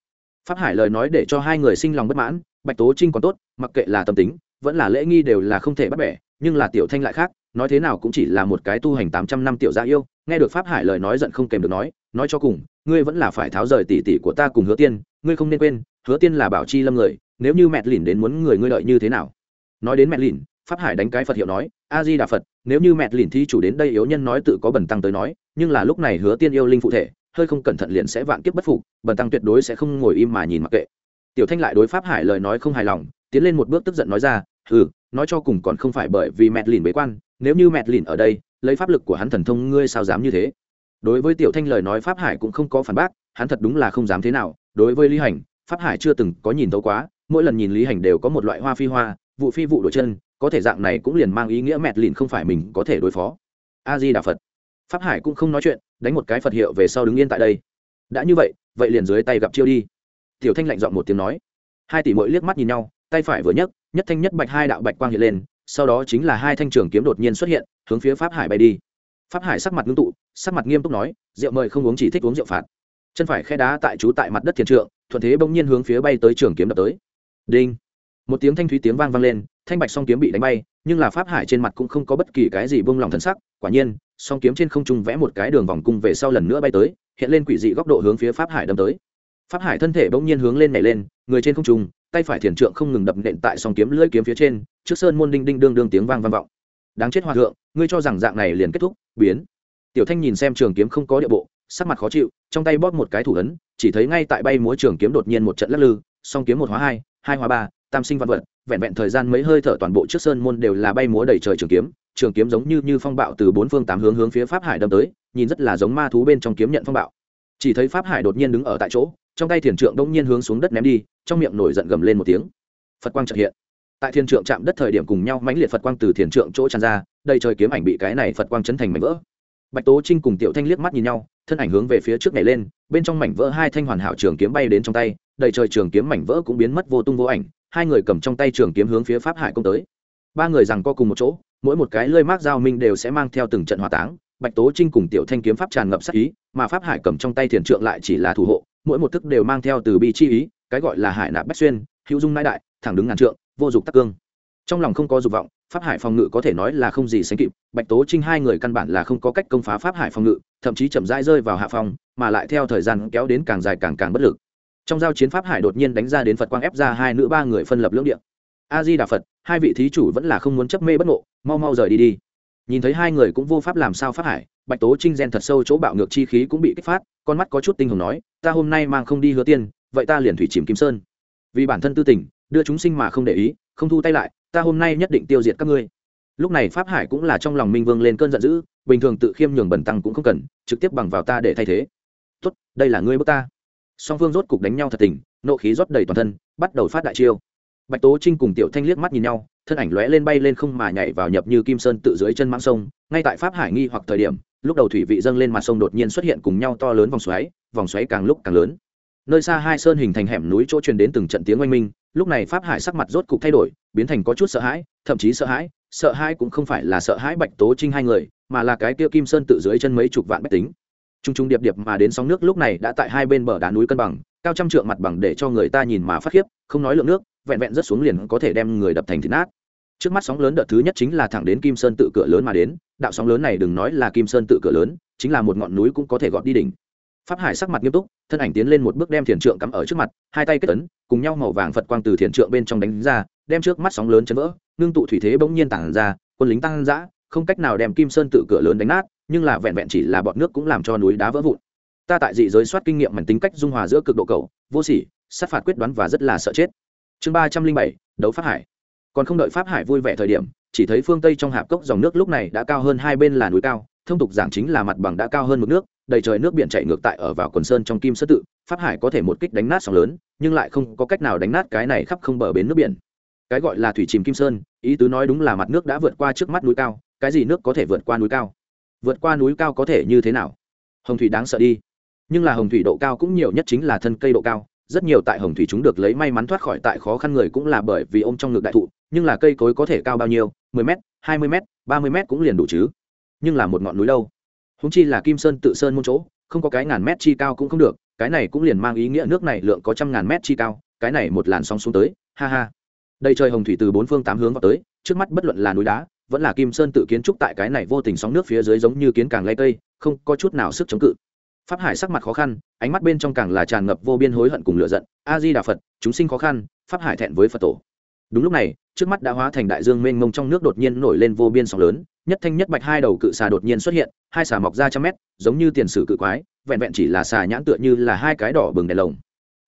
Pháp hải lời nói để cho hai người sinh lòng bất mãn, bạch tố trinh còn tốt, mặc kệ là tâm tính, vẫn là lễ nghi đều là không thể bắt bẻ, nhưng là tiểu thanh lại khác nói thế nào cũng chỉ là một cái tu hành tám trăm năm tiểu gia yêu, nghe được pháp hải lời nói giận không kèm được nói nói cho cùng, ngươi vẫn là phải tháo rời tỷ tỷ của ta cùng hứa tiên, ngươi không nên quên, hứa tiên là bảo chi lâm người, nếu như mẹ lìn đến muốn người ngươi đợi như thế nào? Nói đến mẹ lìn, pháp hải đánh cái phật hiệu nói a di đà phật, nếu như mẹ lìn thi chủ đến đây yếu nhân nói tự có bẩn tăng tới nói, nhưng là lúc này hứa tiên yêu linh phụ thể, hơi không cẩn thận liền sẽ vạn kiếp bất phục bẩn tăng tuyệt đối sẽ không ngồi im mà nhìn mặc kệ. Tiểu thanh lại đối pháp hải lời nói không hài lòng, tiến lên một bước tức giận nói ra ừ nói cho cùng còn không phải bởi vì mẹ lìn bế quan nếu như mẹ lìn ở đây, lấy pháp lực của hắn thần thông ngươi sao dám như thế? Đối với tiểu thanh lời nói pháp hải cũng không có phản bác, hắn thật đúng là không dám thế nào. Đối với lý hành, pháp hải chưa từng có nhìn tấu quá, mỗi lần nhìn lý hành đều có một loại hoa phi hoa, vụ phi vụ đổi chân, có thể dạng này cũng liền mang ý nghĩa mẹt lìn không phải mình có thể đối phó. A di đà phật. Pháp hải cũng không nói chuyện, đánh một cái phật hiệu về sau đứng yên tại đây. Đã như vậy vậy liền dưới tay gặp chiêu đi. Tiểu thanh lạnh giọng một tiếng nói. Hai tỷ mỗi liếc mắt nhìn nhau, tay phải vừa nhấc, nhất thanh nhất bạch hai đạo bạch quang hiện lên sau đó chính là hai thanh trường kiếm đột nhiên xuất hiện, hướng phía pháp hải bay đi. Pháp hải sắc mặt ngưng tụ, sắc mặt nghiêm túc nói, rượu mời không uống chỉ thích uống rượu phạt. Chân phải khe đá tại trú tại mặt đất thiền trượng, thuận thế bỗng nhiên hướng phía bay tới trường kiếm đập tới. Đinh! Một tiếng thanh thúy tiếng vang vang lên, thanh bạch song kiếm bị đánh bay, nhưng là pháp hải trên mặt cũng không có bất kỳ cái gì bông lòng thân sắc, quả nhiên, song kiếm trên không trung vẽ một cái đường vòng cung về sau lần nữa bay tới, hiện lên quỷ dị góc độ hướng phía pháp hải đâm tới. Pháp hải thân thể bỗng nhiên hướng lên nhảy lên, người trên không trung tay phải thiền trượng không ngừng đập nện tại song kiếm lưỡi kiếm phía trên, trước sơn môn đinh đinh đương đương tiếng vang vang vọng. Đáng chết hòa thượng, ngươi cho rằng dạng này liền kết thúc, biến. Tiểu thanh nhìn xem trường kiếm không có địa bộ, sắc mặt khó chịu, trong tay bóp một cái thủ ấn, chỉ thấy ngay tại bay múa trường kiếm đột nhiên một trận lắc lư, song kiếm một hóa hai hai hóa ba, tam sinh văn vật, vẹn vẹn thời gian mấy hơi thở toàn bộ trước sơn môn đều là bay múa đầy trời trường kiếm trường kiếm giống như như phong bạo từ bốn phương tám hướng hướng phía pháp hải đâm tới, nhìn rất là giống ma thú bên trong kiếm nhận phong bạo. Chỉ thấy pháp hải đột nhiên đứng ở tại chỗ trong tay thiền trượng đông nhiên hướng xuống đất ném đi, trong miệng nổi giận gầm lên một tiếng. Phật quang trợ hiện. Tại thiền trượng chạm đất thời điểm cùng nhau mãnh liệt phật quang từ thiền trượng chỗ tràn ra, đầy trời kiếm ảnh bị cái này phật quang chấn thành mảnh vỡ. Bạch tố trinh cùng tiểu thanh liếc mắt nhìn nhau, thân ảnh hướng về phía trước nhảy lên, bên trong mảnh vỡ hai thanh hoàn hảo trường kiếm bay đến trong tay, đầy trời trường kiếm mảnh vỡ cũng biến mất vô tung vô ảnh, hai người cầm trong tay trường kiếm hướng phía pháp hải công tới. Ba người rằng co cùng một chỗ, mỗi một cái lơi mác giao minh đều sẽ mang theo từng trận hỏa táng, bạch tố trinh cùng tiểu thanh kiếm pháp tràn ngập sắc ý, mà pháp hải cầm trong tay thiền trượng lại chỉ là thủ hộ mỗi một thức đều mang theo từ bi chi ý, cái gọi là hải nạp bách xuyên, hữu dung nãi đại, thẳng đứng ngàn trượng, vô dụng tắc cương. Trong lòng không có dục vọng, pháp hải phòng ngự có thể nói là không gì sánh kịp, bạch tố trinh hai người căn bản là không có cách công phá pháp hải phòng ngự, thậm chí chậm rãi rơi vào hạ phòng mà lại theo thời gian kéo đến càng dài càng càng bất lực. Trong giao chiến pháp hải đột nhiên đánh ra đến phật quang ép ra hai nữ ba người phân lập lưỡng điện a di đà phật, hai vị thí chủ vẫn là không muốn chấp mê bất ngộ, mau mau rời đi đi. Nhìn thấy hai người cũng vô pháp làm sao pháp hải bạch tố trinh gen thật sâu chỗ bạo ngược chi khí cũng bị kích phát, con mắt có chút tinh hồng nói, ta hôm nay mang không đi hứa tiên, vậy ta liền thủy chìm kim sơn. Vì bản thân tư tình, đưa chúng sinh mà không để ý, không thu tay lại, ta hôm nay nhất định tiêu diệt các ngươi. Lúc này pháp hải cũng là trong lòng minh vương lên cơn giận dữ, bình thường tự khiêm nhường bẩn tăng cũng không cần, trực tiếp bằng vào ta để thay thế. Tốt, đây là ngươi bước ta. Song phương rốt cục đánh nhau thật tình, nộ khí rót đầy toàn thân, bắt đầu phát đại chiêu. Bạch tố trinh cùng tiểu thanh liếc mắt nhìn nhau, thân ảnh lóe lên bay lên không mà nhảy vào nhập như kim sơn tự dưới chân mãng sông, ngay tại pháp hải nghi hoặc thời điểm lúc đầu thủy vị dâng lên mặt sông đột nhiên xuất hiện cùng nhau to lớn vòng xoáy vòng xoáy càng lúc càng lớn. Nơi xa hai sơn hình thành hẻm núi chỗ truyền đến từng trận tiếng oanh minh, lúc này pháp hải sắc mặt rốt cục thay đổi, biến thành có chút sợ hãi, thậm chí sợ hãi sợ hãi cũng không phải là sợ hãi bạch tố trinh hai người, mà là cái kia kim sơn tự dưới chân mấy chục vạn bách tính. T r u n g t r u n g điệp điệp mà đến sóng nước lúc này đã tại hai bên bờ đá núi cân bằng, cao trăm trượng mặt bằng để cho người ta nhìn mà phát khiếp, không nói lượng nước, vẹn vẹn rất xuống liền có thể đem người đập thành thịt nát trước mắt sóng lớn đợt thứ nhất chính là thẳng đến kim sơn tự cửa lớn mà đến, đạo sóng lớn này đừng nói là kim sơn tự cửa lớn, chính là một ngọn núi cũng có thể gọt đi đỉnh. Pháp hải sắc mặt nghiêm túc, thân ảnh tiến lên một bước đem thiền trượng cắm ở trước mặt, hai tay kết ấn, cùng nhau màu vàng phật quang từ thiền trượng bên trong đánh ra, đem trước mắt sóng lớn chấn vỡ, ngưng tụ thủy thế bỗng nhiên tản ra, quân lính tăng dã, không cách nào đem kim sơn tự cửa lớn đánh nát, nhưng là vẹn vẹn chỉ là bọn nước cũng làm cho núi đá vỡ vụn. Ta tại dị giới soát kinh nghiệm mảnh tính cách dung hòa giữa cực độ cầu vô sỉ, sát phạt quyết đoán và rất là sợ chết. Chương ba trăm linh bảy, đấu pháp hải còn không đợi pháp hải vui vẻ thời điểm, chỉ thấy phương tây trong hạp cốc dòng nước lúc này đã cao hơn hai bên là núi cao, thông tục giảng chính là mặt bằng đã cao hơn mực nước, đầy trời nước biển chạy ngược tại ở vào quần sơn trong kim sơ tự, pháp hải có thể một kích đánh nát sóng lớn, nhưng lại không có cách nào đánh nát cái này khắp không bờ bến nước biển. Cái gọi là thủy chìm kim sơn, ý tứ nói đúng là mặt nước đã vượt qua trước mắt núi cao, cái gì nước có thể vượt qua núi cao? Vượt qua núi cao có thể như thế nào? Hồng thủy đáng sợ đi. Nhưng là hồng thủy độ cao cũng nhiều nhất chính là thân cây độ cao rất nhiều tại hồng thủy chúng được lấy may mắn thoát khỏi tại khó khăn người cũng là bởi vì ôm trong ngực đại thụ, nhưng là cây cối có thể cao bao nhiêu? mười m hai mươi m ba mươi m cũng liền đủ chứ. Nhưng là một ngọn núi đâu? Húng chi là kim sơn tự sơn môn chỗ, không có cái ngàn mét chi cao cũng không được, cái này cũng liền mang ý nghĩa nước này lượng có trăm ngàn mét chi cao, cái này một làn sóng xuống tới, ha ha. Đây trời hồng thủy từ bốn phương tám hướng vào tới, trước mắt bất luận là núi đá, vẫn là kim sơn tự kiến trúc tại cái này vô tình sóng nước phía dưới giống như kiến càng lay cây, không có chút nào sức chống cự pháp hải sắc mặt khó khăn, ánh mắt bên trong càng là tràn ngập vô biên hối hận cùng lựa giận. A di đà phật, chúng sinh khó khăn, pháp hải thẹn với phật tổ. Đúng lúc này, trước mắt đã hóa thành đại dương mênh mông trong nước đột nhiên nổi lên vô biên sóng lớn, nhất thanh nhất bạch hai đầu cự xà đột nhiên xuất hiện, hai xà mọc ra trăm mét, giống như tiền sử cự quái, vẹn vẹn chỉ là xà nhãn tựa như là hai cái đỏ bừng đèn lồng.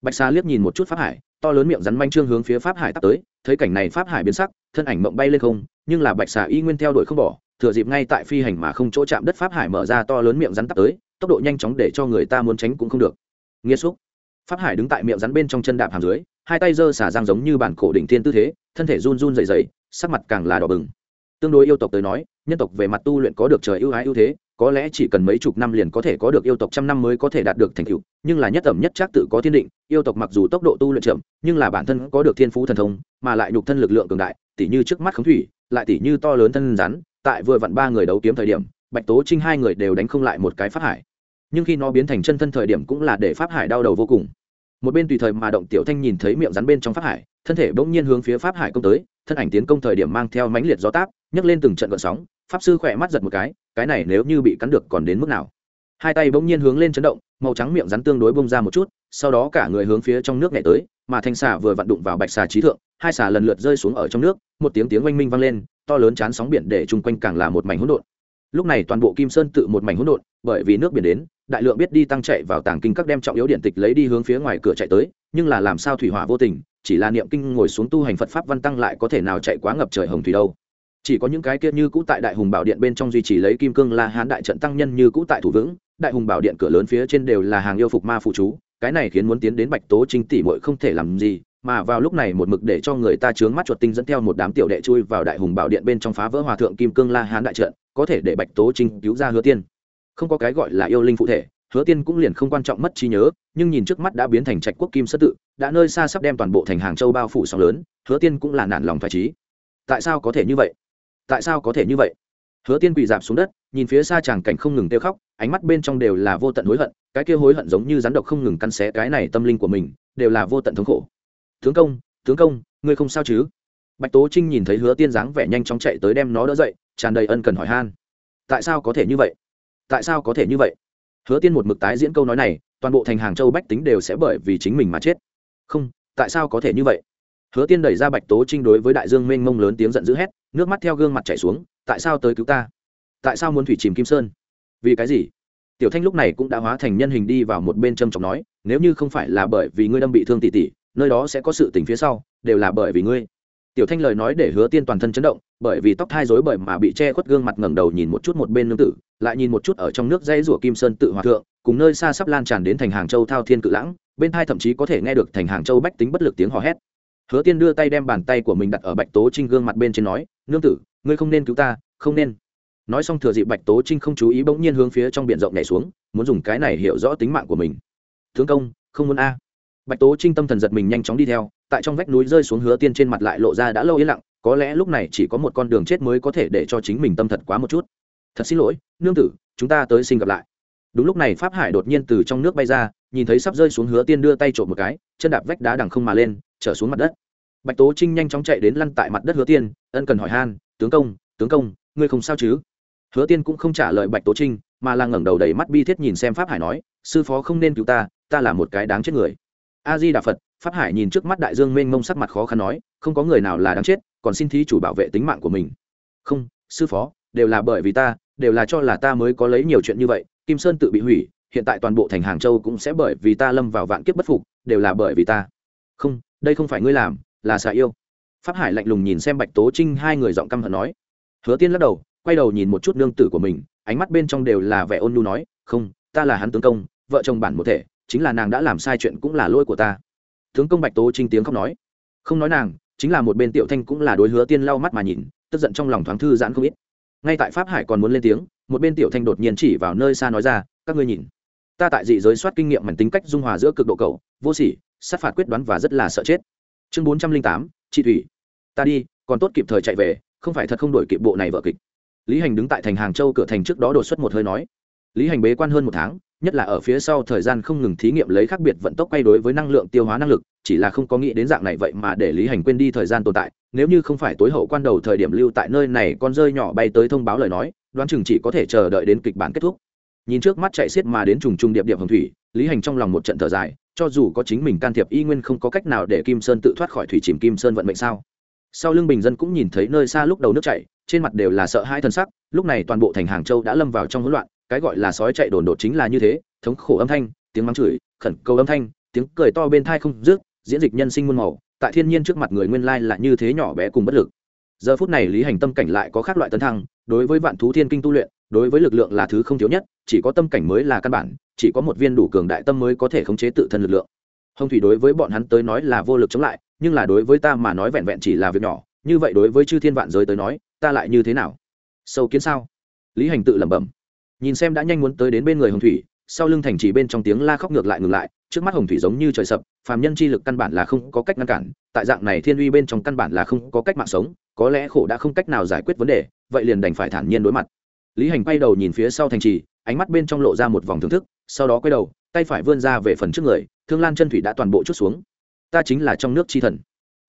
Bạch xà liếc nhìn một chút pháp hải, to lớn miệng rắn manh trương hướng phía pháp hải tắt tới, thấy cảnh này pháp hải biến sắc, thân ảnh mộng bay lên không, nhưng là bạch xà y nguyên theo đuổi không bỏ, thừa dịp ngay tại phi hành mà không chỗ chạm đất pháp hải mở ra to lớn miệng rắn tắt tới tốc độ nhanh chóng để cho người ta muốn tránh cũng không được. Nghĩa xúc pháp hải đứng tại miệng rắn bên trong chân đạp hàm dưới, hai tay giơ xả răng giống như bản cổ đỉnh thiên tư thế, thân thể run run dày dày sắc mặt càng là đỏ bừng. Tương đối yêu tộc tới nói, nhân tộc về mặt tu luyện có được trời ưu ái ưu thế, có lẽ chỉ cần mấy chục năm liền có thể có được yêu tộc trăm năm mới có thể đạt được thành tựu, nhưng là nhất ẩm nhất chắc tự có thiên định, yêu tộc mặc dù tốc độ tu luyện chậm, nhưng là bản thân có được thiên phú thần thông, mà lại nhục thân lực lượng cường đại, tỉ như trước mắt khống thủy, lại tỉ như to lớn thân rắn, tại vừa vặn ba người đấu kiếm thời điểm, bạch tố trinh hai người đều đánh không lại một cái pháp hải nhưng khi nó biến thành chân thân thời điểm cũng là để pháp hải đau đầu vô cùng. Một bên tùy thời mà động tiểu thanh nhìn thấy miệng rắn bên trong pháp hải, thân thể bỗng nhiên hướng phía pháp hải công tới, thân ảnh tiến công thời điểm mang theo mãnh liệt gió táp, nhấc lên từng trận gợn sóng, pháp sư khỏe mắt giật một cái cái này nếu như bị cắn được còn đến mức nào? Hai tay bỗng nhiên hướng lên chấn động, màu trắng miệng rắn tương đối bông ra một chút, sau đó cả người hướng phía trong nước nhảy tới, mà thanh xà vừa vặn đụng vào bạch xà trí thượng, hai xà lần lượt rơi xuống ở trong nước, một tiếng tiếng oanh minh vang lên, to lớn chán sóng biển để chung quanh càng là một mảnh hỗn độn. Lúc này toàn bộ kim sơn tự một mảnh hỗn độn, bởi vì nước biển đến đại lượng biết đi tăng chạy vào tàng kinh các đem trọng yếu điện tịch lấy đi hướng phía ngoài cửa chạy tới, nhưng là làm sao thủy hỏa vô tình, chỉ là niệm kinh ngồi xuống tu hành phật pháp văn tăng lại có thể nào chạy quá ngập trời hồng thủy đâu. Chỉ có những cái kia như cũ tại đại hùng bảo điện bên trong duy trì lấy kim cương la hán đại trận tăng nhân như cũ tại thủ vững, đại hùng bảo điện cửa lớn phía trên đều là hàng yêu phục ma phụ chú, cái này khiến muốn tiến đến bạch tố trinh tỷ muội không thể làm gì, mà vào lúc này một mực để cho người ta chướng mắt chuột tinh dẫn theo một đám tiểu đệ chui vào đại hùng bảo điện bên trong phá vỡ hòa thượng kim cương la hán đại trận, có thể để bạch tố trinh cứu ra hứa tiên không có cái gọi là yêu linh phụ thể, hứa tiên cũng liền không quan trọng mất trí nhớ, nhưng nhìn trước mắt đã biến thành trạch quốc kim sơ tự, đã nơi xa sắp đem toàn bộ thành hàng châu bao phủ sóng lớn, hứa tiên cũng là nản lòng phải trí. Tại sao có thể như vậy? Tại sao có thể như vậy? Hứa tiên quỳ dạp xuống đất, nhìn phía xa chàng cảnh không ngừng tiêu khóc, ánh mắt bên trong đều là vô tận hối hận, cái kia hối hận giống như rắn độc không ngừng căn xé cái này tâm linh của mình, đều là vô tận thống khổ. Tướng công tướng công, ngươi không sao chứ? Bạch tố trinh nhìn thấy hứa tiên dáng vẻ nhanh chóng chạy tới đem nó đỡ dậy, tràn đầy ân cần hỏi han. Tại sao có thể như vậy? Tại sao có thể như vậy? Hứa tiên một mực tái diễn câu nói này, toàn bộ thành hàng châu bách tính đều sẽ bởi vì chính mình mà chết. Không, tại sao có thể như vậy? Hứa tiên đẩy ra bạch tố trinh đối với đại dương mênh mông lớn tiếng giận dữ hét, nước mắt theo gương mặt chảy xuống, tại sao tới cứu ta? Tại sao muốn thủy chìm kim sơn? Vì cái gì? Tiểu thanh lúc này cũng đã hóa thành nhân hình đi vào một bên châm trọng nói, nếu như không phải là bởi vì ngươi đâm bị thương tỷ tỷ, nơi đó sẽ có sự tình phía sau, đều là bởi vì ngươi tiểu thanh lời nói để hứa tiên toàn thân chấn động, bởi vì tóc thai rối bởi mà bị che khuất gương mặt ngẩng đầu nhìn một chút một bên nương tử, lại nhìn một chút ở trong nước dây rủa kim sơn tự hòa thượng, cùng nơi xa sắp lan tràn đến thành hàng châu thao thiên cự lãng, bên thai thậm chí có thể nghe được thành hàng châu bách tính bất lực tiếng hò hét. Hứa tiên đưa tay đem bàn tay của mình đặt ở bạch tố trinh gương mặt bên trên nói, nương tử, ngươi không nên cứu ta, không nên. Nói xong thừa dịp bạch tố trinh không chú ý bỗng nhiên hướng phía trong biển rộng nhảy xuống, muốn dùng cái này hiểu rõ tính mạng của mình. Thương công, không muốn a. Bạch tố trinh tâm thần giật mình nhanh chóng đi theo tại trong vách núi rơi xuống hứa tiên trên mặt lại lộ ra đã lâu yên lặng, có lẽ lúc này chỉ có một con đường chết mới có thể để cho chính mình tâm thật quá một chút. Thật xin lỗi, nương tử, chúng ta tới xin gặp lại. Đúng lúc này pháp hải đột nhiên từ trong nước bay ra, nhìn thấy sắp rơi xuống hứa tiên đưa tay trộm một cái, chân đạp vách đá đằng không mà lên, trở xuống mặt đất. Bạch tố trinh nhanh chóng chạy đến lăn tại mặt đất hứa tiên, ân cần hỏi han, tướng công tướng công, ngươi không sao chứ? Hứa tiên cũng không trả lời bạch tố trinh, mà là ngẩng đầu đầy mắt bi thiết nhìn xem pháp hải nói, sư phó không nên cứu ta ta là một cái đáng chết người. A di đà phật pháp hải nhìn trước mắt đại dương mênh mông sắc mặt khó khăn nói, không có người nào là đáng chết, còn xin thí chủ bảo vệ tính mạng của mình. Không, sư phó, đều là bởi vì ta, đều là cho là ta mới có lấy nhiều chuyện như vậy, kim sơn tự bị hủy, hiện tại toàn bộ thành hàng châu cũng sẽ bởi vì ta lâm vào vạn kiếp bất phục, đều là bởi vì ta. Không, đây không phải ngươi làm, là xà yêu. Pháp hải lạnh lùng nhìn xem bạch tố trinh hai người giọng căm hận nói. Hứa tiên lắc đầu, quay đầu nhìn một chút nương tử của mình, ánh mắt bên trong đều là vẻ ôn nhu nói, không, ta là hắn tướng công, vợ chồng bản một thể, chính là nàng đã làm sai chuyện cũng là lỗi của ta tướng công bạch tố trinh tiếng khóc nói. Không nói nàng, chính là một bên tiểu thanh cũng là đối hứa tiên lau mắt mà nhìn, tức giận trong lòng thoáng thư giãn không ít. Ngay tại pháp hải còn muốn lên tiếng, một bên tiểu thanh đột nhiên chỉ vào nơi xa nói ra, các ngươi nhìn, ta tại dị giới soát kinh nghiệm mảnh tính cách dung hòa giữa cực độ cầu vô sỉ, sát phạt quyết đoán và rất là sợ chết. Chương bốn trăm linh tám chị thủy. Ta đi, còn tốt kịp thời chạy về, không phải thật không đổi kịp bộ này vợ kịch. Lý hành đứng tại thành hàng châu cửa thành trước đó đột xuất một hơi nói. Lý hành bế quan hơn một tháng nhất là ở phía sau thời gian không ngừng thí nghiệm lấy khác biệt vận tốc quay đối với năng lượng tiêu hóa năng lực, chỉ là không có nghĩ đến dạng này vậy mà để lý hành quên đi thời gian tồn tại, nếu như không phải tối hậu quan đầu thời điểm lưu tại nơi này con rơi nhỏ bay tới thông báo lời nói, đoán chừng chỉ có thể chờ đợi đến kịch bản kết thúc. Nhìn trước mắt chạy xiết mà đến trùng trùng điệp điệp hồng thủy, lý hành trong lòng một trận thở dài, cho dù có chính mình can thiệp y nguyên không có cách nào để kim sơn tự thoát khỏi thủy chìm kim sơn vận mệnh sao? Sau lưng bình dân cũng nhìn thấy nơi xa lúc đầu nước chảy, trên mặt đều là sợ hai thân sắc, lúc này toàn bộ thành hàng châu đã lâm vào trong hỗn loạn cái gọi là sói chạy đồn đột chính là như thế, thống khổ âm thanh, tiếng mắng chửi, khẩn cầu âm thanh, tiếng cười to bên thai không rước diễn dịch nhân sinh muôn màu, tại thiên nhiên trước mặt người nguyên lai là như thế nhỏ bé cùng bất lực. Giờ phút này lý hành tâm cảnh lại có khác loại tấn thăng, đối với vạn thú thiên kinh tu luyện, đối với lực lượng là thứ không thiếu nhất, chỉ có tâm cảnh mới là căn bản, chỉ có một viên đủ cường đại tâm mới có thể khống chế tự thân lực lượng. Hồng thủy đối với bọn hắn tới nói là vô lực chống lại, nhưng là đối với ta mà nói vẹn vẹn chỉ là việc nhỏ, như vậy đối với chư thiên vạn giới tới nói, ta lại như thế nào? Sâu kiến sao? Lý hành tự lẩm bẩm nhìn xem đã nhanh muốn tới đến bên người hồng thủy, sau lưng thành trì bên trong tiếng la khóc ngược lại ngừng lại, trước mắt hồng thủy giống như trời sập, phàm nhân chi lực căn bản là không có cách ngăn cản, tại dạng này thiên uy bên trong căn bản là không có cách mạng sống, có lẽ khổ đã không cách nào giải quyết vấn đề, vậy liền đành phải thản nhiên đối mặt. Lý hành quay đầu nhìn phía sau thành trì, ánh mắt bên trong lộ ra một vòng thưởng thức, sau đó quay đầu, tay phải vươn ra về phần trước người, thương lan chân thủy đã toàn bộ chút xuống. Ta chính là trong nước chi thần.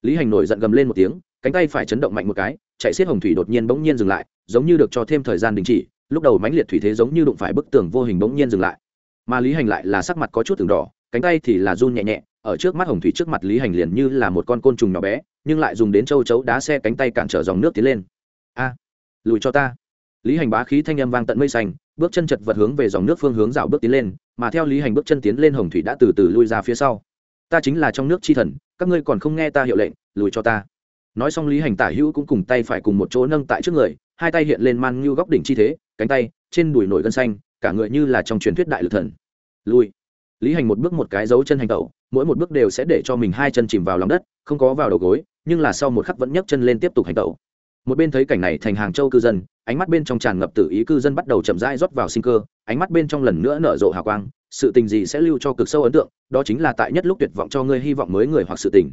Lý hành nổi giận gầm lên một tiếng, cánh tay phải chấn động mạnh một cái, chạy xiết hồng thủy đột nhiên bỗng nhiên dừng lại, giống như được cho thêm thời gian đình chỉ lúc đầu mãnh liệt thủy thế giống như đụng phải bức tường vô hình bỗng nhiên dừng lại. Mà lý hành lại là sắc mặt có chút từng đỏ, cánh tay thì là run nhẹ nhẹ, ở trước mắt hồng thủy trước mặt lý hành liền như là một con côn trùng nhỏ bé, nhưng lại dùng đến châu chấu đá xe cánh tay cản trở dòng nước tiến lên. A, lùi cho ta. Lý hành bá khí thanh âm vang tận mây xanh, bước chân chật vật hướng về dòng nước phương hướng rào bước tiến lên, mà theo lý hành bước chân tiến lên hồng thủy đã từ từ lui ra phía sau. Ta chính là trong nước chi thần, các ngươi còn không nghe ta hiệu lệnh, lùi cho ta. Nói xong lý hành tả hữu cũng cùng tay phải cùng một chỗ nâng tại trước người, hai tay hiện lên man như góc đỉnh chi thế cánh tay, trên đùi nổi gân xanh, cả người như là trong truyền thuyết đại lực thần. Lui. Lý hành một bước một cái dấu chân hành tẩu, mỗi một bước đều sẽ để cho mình hai chân chìm vào lòng đất, không có vào đầu gối, nhưng là sau một khắc vẫn nhấc chân lên tiếp tục hành tẩu. Một bên thấy cảnh này thành hàng châu cư dân, ánh mắt bên trong tràn ngập tự ý cư dân bắt đầu chậm rãi rót vào sinh cơ, ánh mắt bên trong lần nữa nở rộ hào quang, sự tình gì sẽ lưu cho cực sâu ấn tượng, đó chính là tại nhất lúc tuyệt vọng cho ngươi hy vọng mới người hoặc sự tình.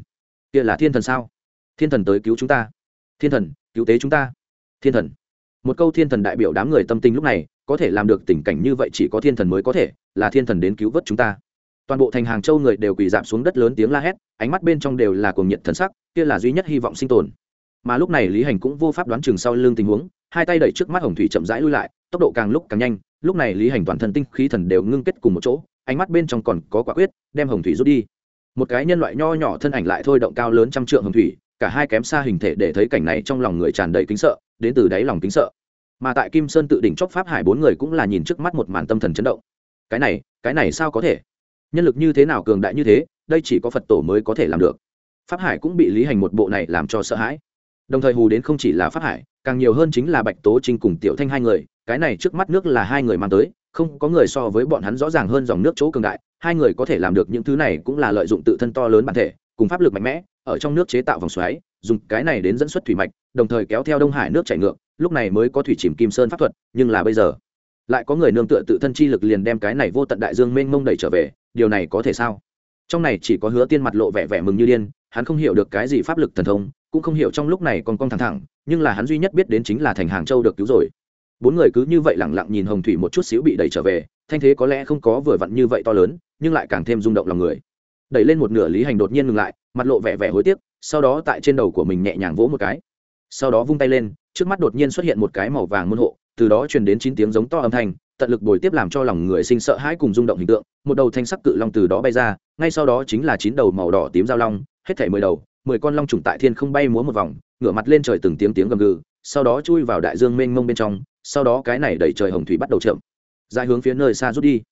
Kia là thiên thần sao? Thiên thần tới cứu chúng ta. Thiên thần, cứu tế chúng ta. Thiên thần một câu thiên thần đại biểu đám người tâm tình lúc này, có thể làm được tình cảnh như vậy chỉ có thiên thần mới có thể, là thiên thần đến cứu vớt chúng ta. Toàn bộ thành hàng châu người đều quỳ dạp xuống đất lớn tiếng la hét, ánh mắt bên trong đều là cuồng nhiệt thần sắc, kia là duy nhất hy vọng sinh tồn. Mà lúc này lý hành cũng vô pháp đoán chừng sau lưng tình huống, hai tay đẩy trước mắt hồng thủy chậm rãi lui lại, tốc độ càng lúc càng nhanh, lúc này lý hành toàn thân tinh khí thần đều ngưng kết cùng một chỗ, ánh mắt bên trong còn có quả quyết, đem hồng thủy rút đi. Một cái nhân loại nho nhỏ thân ảnh lại thôi động cao lớn trăm trượng hồng thủy, cả hai kém xa hình thể để thấy cảnh này trong lòng người tràn đầy kính sợ đến từ đáy lòng kính sợ. Mà tại kim sơn tự đỉnh chóp pháp hải bốn người cũng là nhìn trước mắt một màn tâm thần chấn động. Cái này cái này sao có thể? Nhân lực như thế nào cường đại như thế, đây chỉ có phật tổ mới có thể làm được. Pháp hải cũng bị lý hành một bộ này làm cho sợ hãi. Đồng thời hù đến không chỉ là pháp hải, càng nhiều hơn chính là bạch tố trinh cùng tiểu thanh hai người, cái này trước mắt nước là hai người mang tới, không có người so với bọn hắn rõ ràng hơn dòng nước chỗ cường đại, hai người có thể làm được những thứ này cũng là lợi dụng tự thân to lớn bản thể, cùng pháp lực mạnh mẽ, ở trong nước chế tạo vòng xoáy, dùng cái này đến dẫn xuất thủy mạch đồng thời kéo theo đông hải nước chảy ngược, lúc này mới có thủy chìm kim sơn pháp thuật, nhưng là bây giờ, lại có người nương tựa tự thân chi lực liền đem cái này vô tận đại dương mênh mông đẩy trở về, điều này có thể sao? Trong này chỉ có hứa tiên mặt lộ vẻ vẻ mừng như điên, hắn không hiểu được cái gì pháp lực thần thông, cũng không hiểu trong lúc này còn con thẳng thẳng, nhưng là hắn duy nhất biết đến chính là thành hàng châu được cứu rồi. Bốn người cứ như vậy lẳng lặng nhìn hồng thủy một chút xíu bị đẩy trở về, thanh thế có lẽ không có vừa vặn như vậy to lớn, nhưng lại càng thêm rung động lòng người. Đẩy lên một nửa lý hành đột nhiên ngừng lại, mặt lộ vẻ vẻ hối tiếc, sau đó tại trên đầu của mình nhẹ nhàng vỗ một cái sau đó vung tay lên, trước mắt đột nhiên xuất hiện một cái màu vàng môn hộ, từ đó truyền đến chín tiếng giống to âm thanh, tận lực bồi tiếp làm cho lòng người sinh sợ hãi cùng rung động hình tượng, một đầu thanh sắc cự long từ đó bay ra, ngay sau đó chính là chín đầu màu đỏ tím giao long, hết thảy mười đầu, mười con long trùng tại thiên không bay múa một vòng, ngửa mặt lên trời từng tiếng tiếng gầm gừ, sau đó chui vào đại dương mênh mông bên trong, sau đó cái này đẩy trời hồng thủy bắt đầu chậm, dài hướng phía nơi xa rút đi.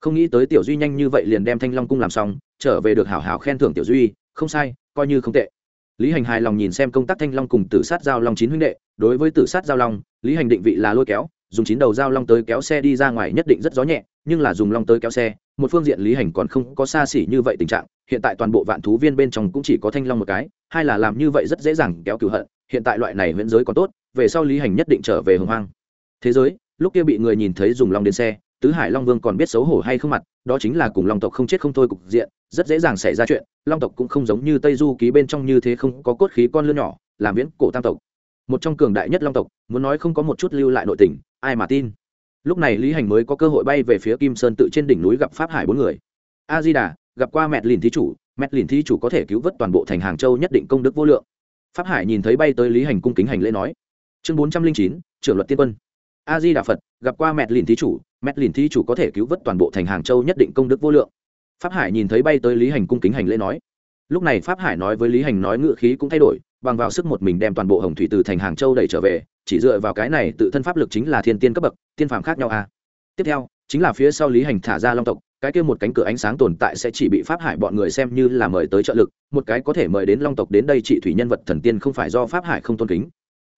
Không nghĩ tới tiểu duy nhanh như vậy liền đem thanh long cung làm xong, trở về được hảo hảo khen thưởng tiểu duy, không sai, coi như không tệ lý hành hài lòng nhìn xem công tác thanh long cùng tử sát giao long chín huynh đệ, đối với tử sát giao long, lý hành định vị là lôi kéo, dùng chín đầu giao long tới kéo xe đi ra ngoài nhất định rất gió nhẹ, nhưng là dùng long tới kéo xe, một phương diện lý hành còn không có xa xỉ như vậy tình trạng, hiện tại toàn bộ vạn thú viên bên trong cũng chỉ có thanh long một cái, hai là làm như vậy rất dễ dàng kéo cửu hận, hiện tại loại này huyễn giới còn tốt, về sau lý hành nhất định trở về hồng hoang. Thế giới, lúc kia bị người nhìn thấy dùng long đến xe tứ hải long vương còn biết xấu hổ hay không mặt, đó chính là cùng long tộc không chết không thôi cục diện, rất dễ dàng xảy ra chuyện, long tộc cũng không giống như tây du ký bên trong như thế không có cốt khí con lươn nhỏ, làm viễn cổ tam tộc. Một trong cường đại nhất long tộc, muốn nói không có một chút lưu lại nội tình, ai mà tin? Lúc này lý hành mới có cơ hội bay về phía kim sơn tự trên đỉnh núi gặp pháp hải bốn người. A di đà gặp qua mẹ lìn thí chủ mẹ lìn thí chủ có thể cứu vớt toàn bộ thành hàng châu nhất định công đức vô lượng. Pháp hải nhìn thấy bay tới lý hành cung kính hành lễ nói, chương bốn trăm linh chín, trưởng luật tiên quân. A di đà phật, gặp qua mẹ lìn thí chủ mét lìn thi chủ có thể cứu vớt toàn bộ thành hàng châu nhất định công đức vô lượng. Pháp hải nhìn thấy bay tới lý hành cung kính hành lễ nói. Lúc này pháp hải nói với lý hành nói ngự khí cũng thay đổi, bằng vào sức một mình đem toàn bộ hồng thủy từ thành hàng châu đẩy trở về, chỉ dựa vào cái này tự thân pháp lực chính là thiên tiên cấp bậc, tiên phàm khác nhau a tiếp theo, chính là phía sau lý hành thả ra long tộc, cái kia một cánh cửa ánh sáng tồn tại sẽ chỉ bị pháp hải bọn người xem như là mời tới trợ lực, một cái có thể mời đến long tộc đến đây trị thủy nhân vật thần tiên không phải do pháp hải không tôn kính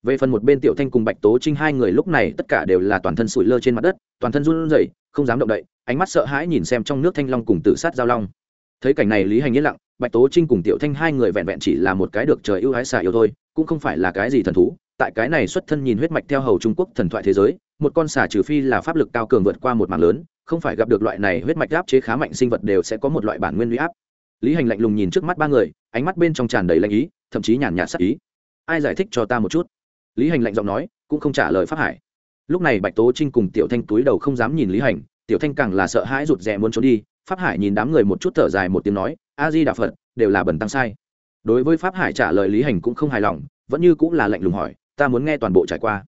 về phần một bên tiểu thanh cùng bạch tố trinh hai người lúc này tất cả đều là toàn thân sủi lơ trên mặt đất, toàn thân run rẩy, không dám động đậy, ánh mắt sợ hãi nhìn xem trong nước thanh long cùng tự sát giao long. Thấy cảnh này lý hành yên lặng, bạch tố trinh cùng tiểu thanh hai người vẹn vẹn chỉ là một cái được trời ưu ái xả yêu thôi, cũng không phải là cái gì thần thú. Tại cái này xuất thân nhìn huyết mạch theo hầu trung quốc thần thoại thế giới, một con xả trừ phi là pháp lực cao cường vượt qua một mạng lớn, không phải gặp được loại này huyết mạch áp chế khá mạnh sinh vật đều sẽ có một loại bản nguyên huy áp. Lý hành lạnh lùng nhìn trước mắt ba người, ánh mắt bên trong tràn đầy lạnh ý, thậm chí nhàn nhạt sắc ý. Ai giải thích cho ta một chút? Lý hành lạnh giọng nói, cũng không trả lời pháp hải. Lúc này bạch tố trinh cùng tiểu thanh túi đầu không dám nhìn lý hành, tiểu thanh càng là sợ hãi rụt rè muốn trốn đi, pháp hải nhìn đám người một chút thở dài một tiếng nói, a di đà phật, đều là bẩn tăng sai. Đối với pháp hải trả lời lý hành cũng không hài lòng, vẫn như cũng là lạnh lùng hỏi, ta muốn nghe toàn bộ trải qua.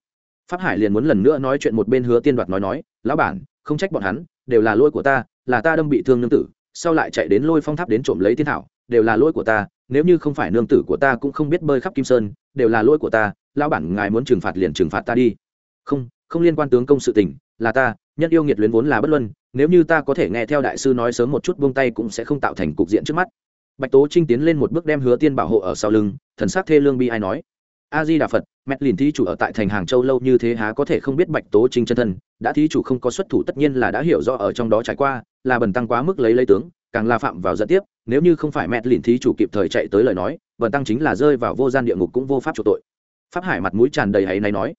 Pháp hải liền muốn lần nữa nói chuyện một bên hứa tiên đoạt nói nói, lão bản, không trách bọn hắn, đều là lỗi của ta, là ta đâm bị thương nương tử, sau lại chạy đến lôi phong tháp đến trộm lấy thiên thảo, đều là lỗi của ta, nếu như không phải nương tử của ta cũng không biết bơi khắp kim sơn, đều là lỗi của ta lão bản ngài muốn trừng phạt liền trừng phạt ta đi. Không không liên quan tướng công sự tình, là ta, nhân yêu nghiệt luyến vốn là bất luân, nếu như ta có thể nghe theo đại sư nói sớm một chút buông tay cũng sẽ không tạo thành cục diện trước mắt. Bạch tố trinh tiến lên một bước đem hứa tiên bảo hộ ở sau lưng, thần sắc thê lương bi ai nói. A di đà phật, mẹ lìn thí chủ ở tại thành hàng châu lâu như thế há có thể không biết bạch tố trinh chân thân, đã thí chủ không có xuất thủ tất nhiên là đã hiểu rõ ở trong đó trải qua, là bần tăng quá mức lấy lấy tướng, càng là phạm vào dẫn tiếp, nếu như không phải mẹ lìn thí chủ kịp thời chạy tới lời nói, bần tăng chính là rơi vào vô gian địa ngục cũng vô pháp chủ tội pháp hải mặt mũi tràn đầy hay này nói.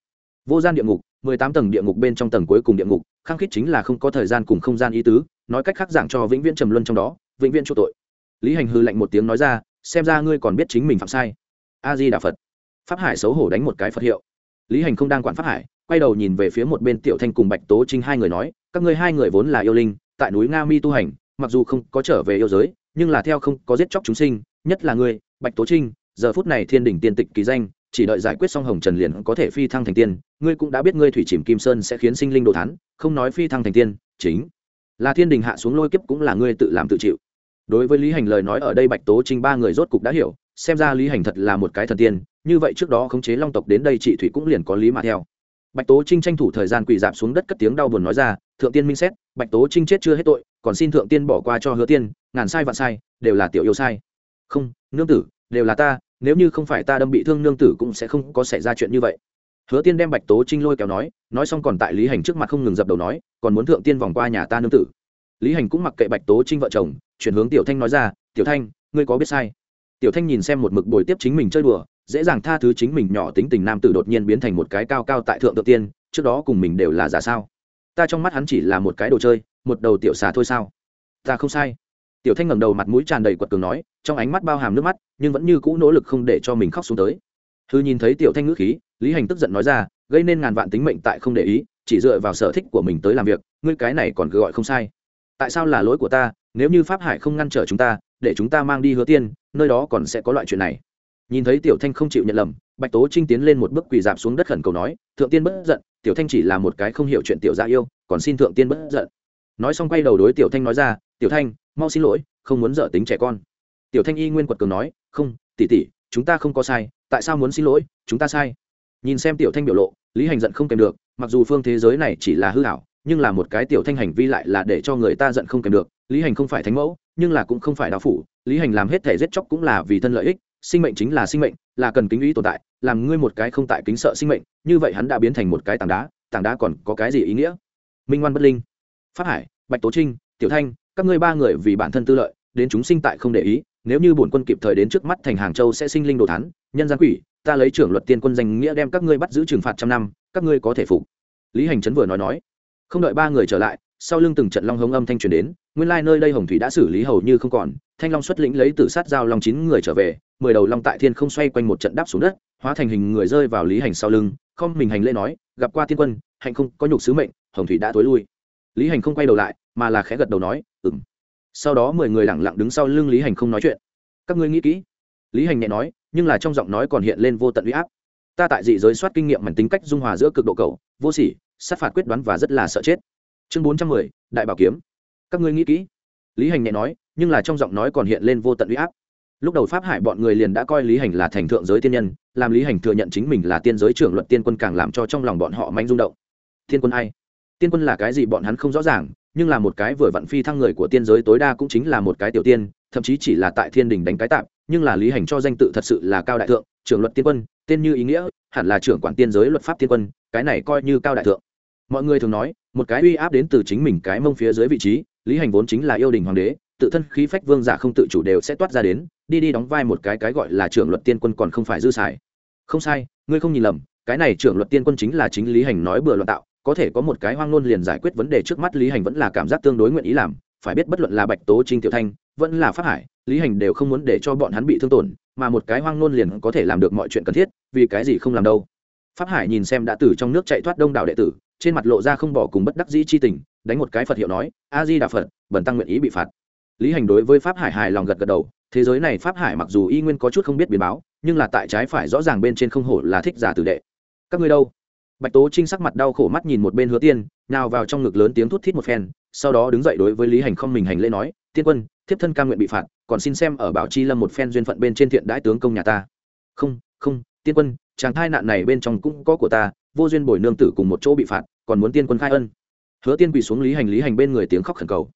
Vô gian địa ngục, mười tám tầng địa ngục bên trong tầng cuối cùng địa ngục, khăng khít chính là không có thời gian cùng không gian ý tứ, nói cách khác giảng cho vĩnh viễn trầm luân trong đó, vĩnh viễn chỗ tội. Lý hành hư lạnh một tiếng nói ra, xem ra ngươi còn biết chính mình phạm sai. A di đà phật. Pháp hải xấu hổ đánh một cái phật hiệu. Lý hành không đang quản pháp hải, quay đầu nhìn về phía một bên tiểu thanh cùng bạch tố trinh hai người nói, các ngươi hai người vốn là yêu linh, tại núi nga mi tu hành, mặc dù không có trở về yêu giới, nhưng là theo không có giết chóc chúng sinh, nhất là ngươi, bạch tố trinh, giờ phút này thiên đỉnh tiên tịch kỳ danh chỉ đợi giải quyết xong hồng trần liền có thể phi thăng thành tiên, ngươi cũng đã biết ngươi thủy chìm kim sơn sẽ khiến sinh linh đồ thán, không nói phi thăng thành tiên, chính là thiên đình hạ xuống lôi kiếp cũng là ngươi tự làm tự chịu. Đối với lý hành lời nói ở đây bạch tố trinh ba người rốt cục đã hiểu, xem ra lý hành thật là một cái thần tiên, như vậy trước đó khống chế long tộc đến đây chị thủy cũng liền có lý mà theo. Bạch tố trinh tranh thủ thời gian quỳ dạp xuống đất cất tiếng đau buồn nói ra, thượng tiên minh xét, bạch tố trinh chết chưa hết tội, còn xin thượng tiên bỏ qua cho hứa tiên, ngàn sai vạn sai, đều là tiểu yêu sai. Không, nương tử, đều là ta nếu như không phải ta đâm bị thương nương tử cũng sẽ không có xảy ra chuyện như vậy. Hứa tiên đem bạch tố trinh lôi kéo nói nói xong còn tại lý hành trước mặt không ngừng dập đầu nói, còn muốn thượng tiên vòng qua nhà ta nương tử. Lý hành cũng mặc kệ bạch tố trinh vợ chồng, chuyển hướng tiểu thanh nói ra, tiểu thanh, ngươi có biết sai? Tiểu thanh nhìn xem một mực bồi tiếp chính mình chơi đùa, dễ dàng tha thứ chính mình nhỏ tính tình nam tử đột nhiên biến thành một cái cao cao tại thượng tự tiên, trước đó cùng mình đều là giả sao? Ta trong mắt hắn chỉ là một cái đồ chơi, một đầu tiểu xà thôi sao? Ta không sai tiểu thanh ngẩng đầu mặt mũi tràn đầy quật cường nói, trong ánh mắt bao hàm nước mắt, nhưng vẫn như cũ nỗ lực không để cho mình khóc xuống tới. Thư nhìn thấy tiểu thanh ngữ khí, lý hành tức giận nói ra, gây nên ngàn vạn tính mệnh tại không để ý, chỉ dựa vào sở thích của mình tới làm việc, ngươi cái này còn cứ gọi không sai. Tại sao là lỗi của ta, nếu như pháp hải không ngăn trở chúng ta, để chúng ta mang đi hứa tiên, nơi đó còn sẽ có loại chuyện này. Nhìn thấy tiểu thanh không chịu nhận lầm, bạch tố trinh tiến lên một bước quỳ dạp xuống đất khẩn cầu nói, thượng tiên bất giận, tiểu thanh chỉ là một cái không hiểu chuyện tiểu gia yêu, còn xin thượng tiên bất giận. Nói xong quay đầu đối tiểu thanh nói ra, tiểu thanh mau xin lỗi, không muốn dở tính trẻ con. Tiểu thanh y nguyên quật cường nói, không tỉ tỉ chúng ta không có sai, tại sao muốn xin lỗi, chúng ta sai. Nhìn xem tiểu thanh biểu lộ, lý hành giận không kèm được, mặc dù phương thế giới này chỉ là hư hảo nhưng là một cái tiểu thanh hành vi lại là để cho người ta giận không kèm được. Lý hành không phải thánh mẫu, nhưng là cũng không phải đạo phủ, lý hành làm hết thể giết chóc cũng là vì thân lợi ích, sinh mệnh chính là sinh mệnh, là cần kính ý tồn tại, làm ngươi một cái không tại kính sợ sinh mệnh, như vậy hắn đã biến thành một cái tảng đá tảng đá còn có cái gì ý nghĩa? Minh ngoan bất linh phát hải, bạch tố trinh, tiểu thanh các ngươi ba người vì bản thân tư lợi, đến chúng sinh tại không để ý, nếu như bổn quân kịp thời đến trước mắt thành hàng châu sẽ sinh linh đồ thán, nhân gian quỷ, ta lấy trưởng luật tiên quân danh nghĩa đem các ngươi bắt giữ trừng phạt trăm năm, các ngươi có thể phục. Lý hành chấn vừa nói nói. Không đợi ba người trở lại, sau lưng từng trận long hống âm thanh truyền đến, nguyên lai nơi đây hồng thủy đã xử lý hầu như không còn, thanh long xuất lĩnh lấy từ sát giao long chín người trở về, mười đầu long tại thiên không xoay quanh một trận đáp xuống đất, hóa thành hình người rơi vào lý hành sau lưng, không mình hành lễ nói, gặp qua tiên quân, hạnh không, có nhục sứ mệnh, hồng thủy đã tối lui. Lý hành không quay đầu lại mà là khẽ gật đầu nói ừng sau đó mười người lẳng lặng đứng sau lưng lý hành không nói chuyện. Các ngươi nghĩ kỹ. Lý hành nhẹ nói, nhưng là trong giọng nói còn hiện lên vô tận u y áp. Ta tại dị giới soát kinh nghiệm mảnh tính cách dung hòa giữa cực độ cầu vô sỉ, sát phạt quyết đoán và rất là sợ chết. Chương bốn trăm mười, đại bảo kiếm. Các ngươi nghĩ kỹ. Lý hành nhẹ nói, nhưng là trong giọng nói còn hiện lên vô tận u y áp. Lúc đầu pháp hải bọn người liền đã coi lý hành là thành thượng giới tiên nhân, làm lý hành thừa nhận chính mình là tiên giới trưởng luận tiên quân càng làm cho trong lòng bọn họ manh rung động. Tiên quân ai? Tiên quân là cái gì bọn hắn không rõ ràng nhưng là một cái vừa vặn phi thăng người của tiên giới tối đa cũng chính là một cái tiểu tiên, thậm chí chỉ là tại thiên đình đánh cái tạm nhưng là lý hành cho danh tự thật sự là cao đại thượng, trưởng luật tiên quân, tên như ý nghĩa, hẳn là trưởng quản tiên giới luật pháp tiên quân, cái này coi như cao đại thượng. Mọi người thường nói, một cái uy áp đến từ chính mình cái mông phía dưới vị trí, lý hành vốn chính là yêu đình hoàng đế, tự thân khí phách vương giả không tự chủ đều sẽ toát ra đến, đi đi đóng vai một cái cái gọi là trưởng luật tiên quân còn không phải dư xài. Không sai, ngươi không nhìn lầm, cái này trưởng luật tiên quân chính là chính lý hành nói bừa luận tạo có thể có một cái hoang nôn liền giải quyết vấn đề trước mắt, lý hành vẫn là cảm giác tương đối nguyện ý làm. Phải biết bất luận là bạch tố trinh, tiểu thanh, vẫn là pháp hải, lý hành đều không muốn để cho bọn hắn bị thương tổn, mà một cái hoang nôn liền có thể làm được mọi chuyện cần thiết, vì cái gì không làm đâu. Pháp hải nhìn xem đã từ trong nước chạy thoát đông đảo đệ tử, trên mặt lộ ra không bỏ cùng bất đắc dĩ chi tình, đánh một cái phật hiệu nói, a di đà phật, bần tăng nguyện ý bị phạt. Lý hành đối với pháp hải hài lòng gật gật đầu, thế giới này pháp hải mặc dù y nguyên có chút không biết biến báo, nhưng là tại trái phải rõ ràng bên trên không hổ là thích giả tử đệ. Các ngươi đâu? Bạch tố trinh sắc mặt đau khổ mắt nhìn một bên hứa tiên, nào vào trong ngực lớn tiếng thút thít một phen, sau đó đứng dậy đối với lý hành không mình hành lễ nói, tiên quân, thiếp thân ca nguyện bị phạt, còn xin xem ở bảo chi lâm một phen duyên phận bên trên thiện đãi tướng công nhà ta. Không không, tiên quân, chàng thai nạn này bên trong cũng có của ta, vô duyên bồi nương tử cùng một chỗ bị phạt, còn muốn tiên quân khai ân. Hứa tiên quỳ xuống lý hành lý hành bên người tiếng khóc khẩn cầu.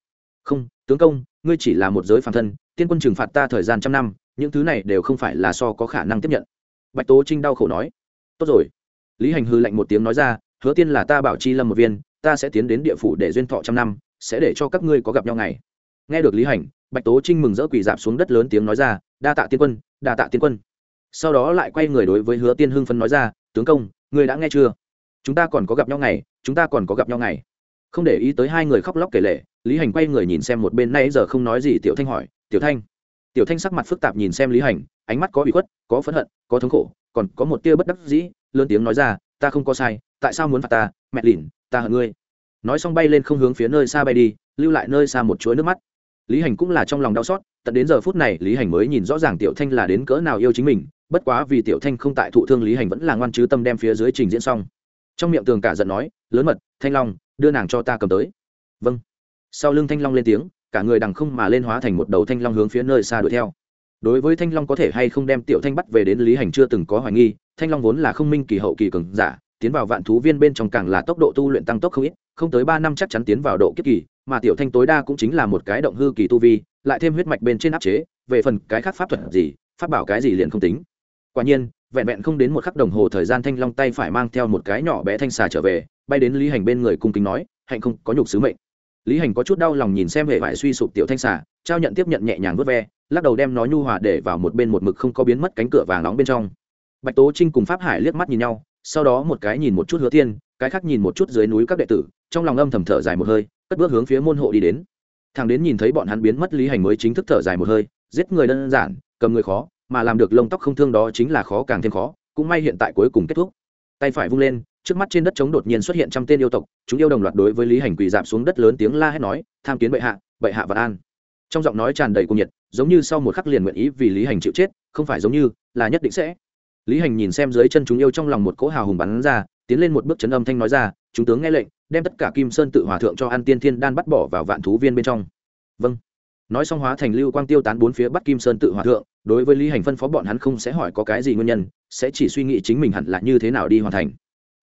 Không, tướng công, ngươi chỉ là một giới phàm thân, tiên quân trừng phạt ta thời gian trăm năm, những thứ này đều không phải là so có khả năng tiếp nhận. Bạch tố trinh đau khổ nói. Tốt rồi lý hành hư lạnh một tiếng nói ra, hứa tiên là ta bảo chi lâm một viên, ta sẽ tiến đến địa phủ để duyên thọ trăm năm, sẽ để cho các ngươi có gặp nhau ngày. Nghe được lý hành, bạch tố trinh mừng rỡ quỳ dạp xuống đất lớn tiếng nói ra, đa tạ tiên quân, đa tạ tiên quân. Sau đó lại quay người đối với hứa tiên hưng phấn nói ra, tướng công, ngươi đã nghe chưa? Chúng ta còn có gặp nhau ngày, chúng ta còn có gặp nhau ngày. Không để ý tới hai người khóc lóc kể lệ lý hành quay người nhìn xem một bên nay giờ không nói gì tiểu thanh hỏi, tiểu thanh? Tiểu thanh sắc mặt phức tạp nhìn xem lý hành, ánh mắt có bị khuất, có phẫn hận, có thống khổ, còn có một tia bất đắc dĩ lớn tiếng nói ra, ta không có sai, tại sao muốn phạt ta? Mẹ lìn, ta hận ngươi. Nói xong bay lên không hướng phía nơi xa bay đi, lưu lại nơi xa một chuỗi nước mắt. Lý hành cũng là trong lòng đau xót, tận đến giờ phút này, lý hành mới nhìn rõ ràng tiểu thanh là đến cỡ nào yêu chính mình, bất quá vì tiểu thanh không tại thụ thương lý hành vẫn là ngoan chứ tâm đem phía dưới trình diễn xong. Trong miệng tường cả giận nói, lớn mật, thanh long, đưa nàng cho ta cầm tới. Vâng. Sau lưng thanh long lên tiếng, cả người đằng không mà lên hóa thành một đầu thanh long hướng phía nơi xa đuổi theo. Đối với thanh long có thể hay không đem tiểu thanh bắt về đến lý hành chưa từng có hoài nghi thanh long vốn là không minh kỳ hậu kỳ cường giả, tiến vào vạn thú viên bên trong càng là tốc độ tu luyện tăng tốc không ít, không tới ba năm chắc chắn tiến vào độ kiếp kỳ, mà tiểu thanh tối đa cũng chính là một cái động hư kỳ tu vi, lại thêm huyết mạch bên trên áp chế, về phần cái khác pháp thuật gì, pháp bảo cái gì liền không tính. Quả nhiên, vẹn vẹn không đến một khắc đồng hồ thời gian thanh long tay phải mang theo một cái nhỏ bé thanh xà trở về, bay đến lý hành bên người cung kính nói, hạnh không, có nhục sứ mệnh. Lý hành có chút đau lòng nhìn xem hệ vải suy sụp tiểu thanh xà, trao nhận tiếp nhận nhẹ nhàng vớt ve, lắc đầu đem nó nhu hòa để vào một bên một mực không có biến mất cánh cửa vàng nóng bên trong bạch tố trinh cùng pháp hải liếc mắt nhìn nhau, sau đó một cái nhìn một chút hứa thiên, cái khác nhìn một chút dưới núi các đệ tử, trong lòng âm thầm thở dài một hơi, cất bước hướng phía môn hộ đi đến. Thằng đến nhìn thấy bọn hắn biến mất lý hành mới chính thức thở dài một hơi, giết người đơn giản, cầm người khó, mà làm được lông tóc không thương đó chính là khó càng thêm khó, cũng may hiện tại cuối cùng kết thúc. Tay phải vung lên, trước mắt trên đất trống đột nhiên xuất hiện trăm tên yêu tộc, chúng yêu đồng loạt đối với lý hành quỳ dạp xuống đất lớn tiếng la hét nói, tham kiến bệ hạ bệ hạ và an. Trong giọng nói tràn đầy cung nhiệt, giống như sau một khắc liền nguyện ý vì lý hành chịu chết, không phải giống như là nhất định sẽ lý hành nhìn xem dưới chân chúng yêu trong lòng một cỗ hào hùng bắn ra, tiến lên một bước chấn âm thanh nói ra, chúng tướng nghe lệnh, đem tất cả kim sơn tự hòa thượng cho an tiên thiên đan bắt bỏ vào vạn thú viên bên trong. Vâng. Nói xong hóa thành lưu quang tiêu tán bốn phía bắt kim sơn tự hòa thượng, đối với lý hành phân phó bọn hắn không sẽ hỏi có cái gì nguyên nhân, sẽ chỉ suy nghĩ chính mình hẳn là như thế nào đi hoàn thành.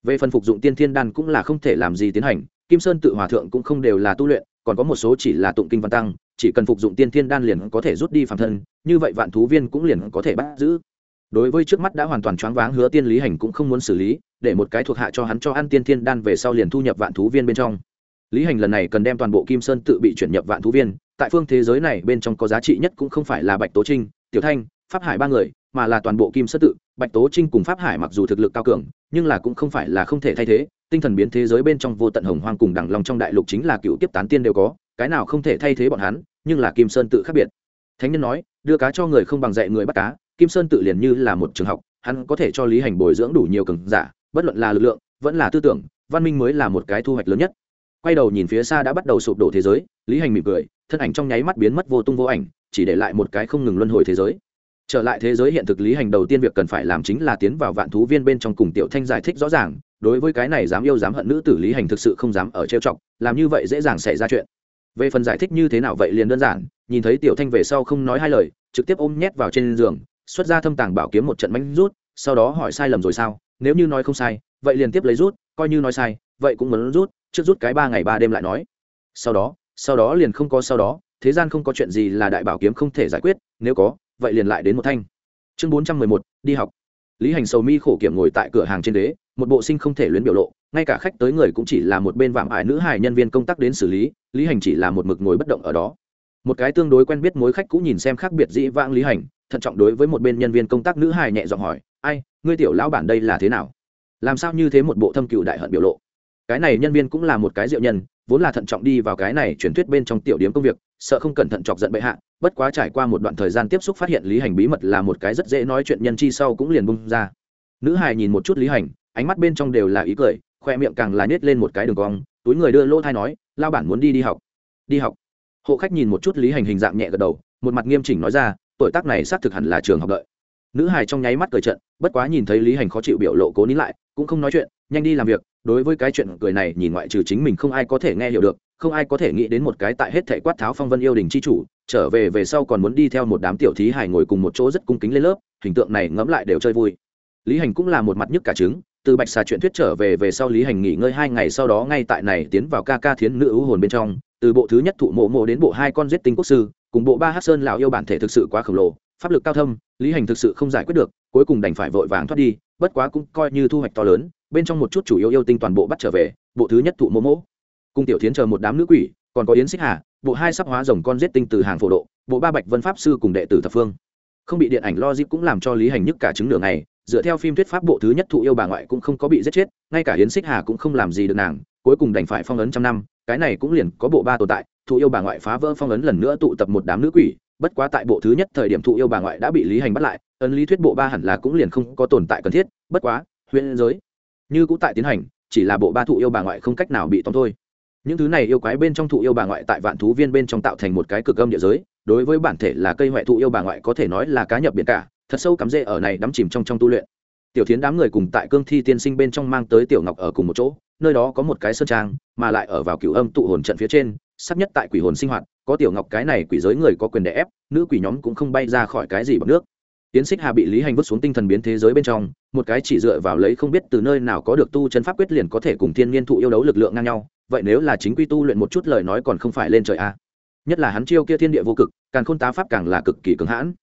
Về phần phục dụng tiên thiên đan cũng là không thể làm gì tiến hành, kim sơn tự hòa thượng cũng không đều là tu luyện, còn có một số chỉ là tụng kinh văn tăng, chỉ cần phục dụng tiên thiên đan liền có thể rút đi phạm thân, như vậy vạn thú viên cũng liền có thể bắt giữ đối với trước mắt đã hoàn toàn choáng váng hứa tiên lý hành cũng không muốn xử lý, để một cái thuộc hạ cho hắn cho ăn tiên thiên đan về sau liền thu nhập vạn thú viên bên trong. Lý hành lần này cần đem toàn bộ kim sơn tự bị chuyển nhập vạn thú viên, tại phương thế giới này bên trong có giá trị nhất cũng không phải là bạch tố trinh, tiểu thanh, pháp hải ba người, mà là toàn bộ kim sơn tự. Bạch tố trinh cùng pháp hải mặc dù thực lực cao cường, nhưng là cũng không phải là không thể thay thế. Tinh thần biến thế giới bên trong vô tận hồng hoang cùng đẳng lòng trong đại lục chính là cựu tiếp tán tiên đều có, cái nào không thể thay thế bọn hắn, nhưng là kim sơn tự khác biệt. Thánh nhân nói, đưa cá cho người không bằng dạy người bắt cá kim sơn tự liền như là một trường học, hắn có thể cho lý hành bồi dưỡng đủ nhiều cường giả, bất luận là lực lượng, vẫn là tư tưởng, văn minh mới là một cái thu hoạch lớn nhất. Quay đầu nhìn phía xa đã bắt đầu sụp đổ thế giới, lý hành mỉm cười, thân ảnh trong nháy mắt biến mất vô tung vô ảnh, chỉ để lại một cái không ngừng luân hồi thế giới. Trở lại thế giới hiện thực lý hành đầu tiên việc cần phải làm chính là tiến vào vạn thú viên bên trong cùng tiểu thanh giải thích rõ ràng, đối với cái này dám yêu dám hận nữ tử lý hành thực sự không dám ở trêu chọc, làm như vậy dễ dàng xảy ra chuyện. Về phần giải thích như thế nào vậy liền đơn giản, nhìn thấy tiểu thanh về sau không nói hai lời, trực tiếp ôm nhét vào trên giường xuất ra thâm tàng bảo kiếm một trận bánh rút, sau đó hỏi sai lầm rồi sao? Nếu như nói không sai, vậy liền tiếp lấy rút, coi như nói sai, vậy cũng muốn rút, trước rút cái ba ngày ba đêm lại nói. Sau đó sau đó liền không có sau đó, thế gian không có chuyện gì là đại bảo kiếm không thể giải quyết, nếu có, vậy liền lại đến một thanh. Chương bốn trăm mười một, đi học. Lý hành sầu mi khổ kiểm ngồi tại cửa hàng trên đế một bộ sinh không thể luyến biểu lộ, ngay cả khách tới người cũng chỉ là một bên vạm ải nữ hài nhân viên công tác đến xử lý lý hành chỉ là một mực ngồi bất động ở đó. Một cái tương đối quen biết mối khách cũng nhìn xem khác biệt dĩ vãng lý hành thận trọng đối với một bên nhân viên công tác nữ hài nhẹ giọng hỏi, ai, ngươi tiểu lão bản đây là thế nào? Làm sao như thế một bộ thâm cựu đại hận biểu lộ? Cái này nhân viên cũng là một cái diệu nhân, vốn là thận trọng đi vào cái này truyền thuyết bên trong tiểu điểm công việc, sợ không cẩn thận chọc giận bệ hạ, bất quá trải qua một đoạn thời gian tiếp xúc phát hiện lý hành bí mật là một cái rất dễ nói chuyện nhân chi sau cũng liền bung ra. Nữ hài nhìn một chút lý hành, ánh mắt bên trong đều là ý cười, khoe miệng càng là nhét lên một cái đường cong, túi người đưa lỗ thai nói lao bản muốn đi đi học. Đi học? Hộ khách nhìn một chút lý hành hình dạng nhẹ gật đầu, một mặt nghiêm chỉnh nói ra tuổi tác này xác thực hẳn là trường học đợi. Nữ hài trong nháy mắt cười trận, bất quá nhìn thấy lý hành khó chịu biểu lộ cố nín lại, cũng không nói chuyện, nhanh đi làm việc, đối với cái chuyện cười này nhìn ngoại trừ chính mình không ai có thể nghe hiểu được, không ai có thể nghĩ đến một cái tại hết thể quát tháo phong vân yêu đình c h i chủ, trở về về sau còn muốn đi theo một đám tiểu thí hài ngồi cùng một chỗ rất cung kính lên lớp, hình tượng này ngẫm lại đều chơi vui. Lý hành cũng là một mặt nhức cả trứng, từ bạch xà chuyện thuyết trở về về sau lý hành nghỉ ngơi hai ngày sau đó ngay tại này tiến vào ca ca thiến nữ ưu hồn bên trong, từ bộ thứ nhất thụ mộ mộ đến bộ hai con giết tinh quốc sư cùng bộ ba hát sơn lào yêu bản thể thực sự quá khổng lồ, pháp lực cao thâm, lý hành thực sự không giải quyết được, cuối cùng đành phải vội vàng thoát đi, bất quá cũng coi như thu hoạch to lớn, bên trong một chút chủ yếu yêu tinh toàn bộ bắt trở về, bộ thứ nhất thụ mô mỗ cung tiểu tiến chờ một đám nữ quỷ, còn có yến xích hà, bộ hai sắp hóa rồng con giết tinh từ hàng phổ độ, bộ ba bạch vân pháp sư cùng đệ tử thập phương. Không bị điện ảnh lo dip cũng làm cho lý hành nhức cả chứng đường này dựa theo phim thuyết pháp bộ thứ nhất thụ yêu bà ngoại cũng không có bị giết chết, ngay cả yến xích hà cũng không làm gì được nàng, cuối cùng đành phải phong ấn trăm năm, cái này cũng liền có bộ ba tồn tại thụ yêu bà ngoại phá vỡ phong ấn lần nữa tụ tập một đám nữ quỷ, bất quá tại bộ thứ nhất thời điểm thụ yêu bà ngoại đã bị lý hành bắt lại, ấn lý thuyết bộ ba hẳn là cũng liền không có tồn tại cần thiết, bất quá, huyện giới, như cũng tại tiến hành, chỉ là bộ ba thụ yêu bà ngoại không cách nào bị tóm thôi. Những thứ này yêu quái bên trong thụ yêu bà ngoại tại vạn thú viên bên trong tạo thành một cái cực âm địa giới, đối với bản thể là cây huệ thụ yêu bà ngoại có thể nói là cá nhập biển cả, thật sâu cắm rễ ở này đắm chìm trong trong tu luyện. Tiểu thiến đám người cùng tại cương thi tiên sinh bên trong mang tới tiểu ngọc ở cùng một chỗ, nơi đó có một cái sơn trang, mà lại ở vào cửu âm tụ hồn trận phía trên sắp nhất tại quỷ hồn sinh hoạt, có tiểu ngọc cái này quỷ giới người có quyền đẻ ép, nữ quỷ nhóm cũng không bay ra khỏi cái gì bằng nước. Tiến xích hà bị lý hành vứt xuống tinh thần biến thế giới bên trong, một cái chỉ dựa vào lấy không biết từ nơi nào có được tu chân pháp quyết liền có thể cùng thiên nhiên thụ yêu đấu lực lượng ngang nhau, vậy nếu là chính quy tu luyện một chút lời nói còn không phải lên trời a à. nhất là hắn chiêu kia thiên địa vô cực, càng khôn tá pháp càng là cực kỳ cứng hãn.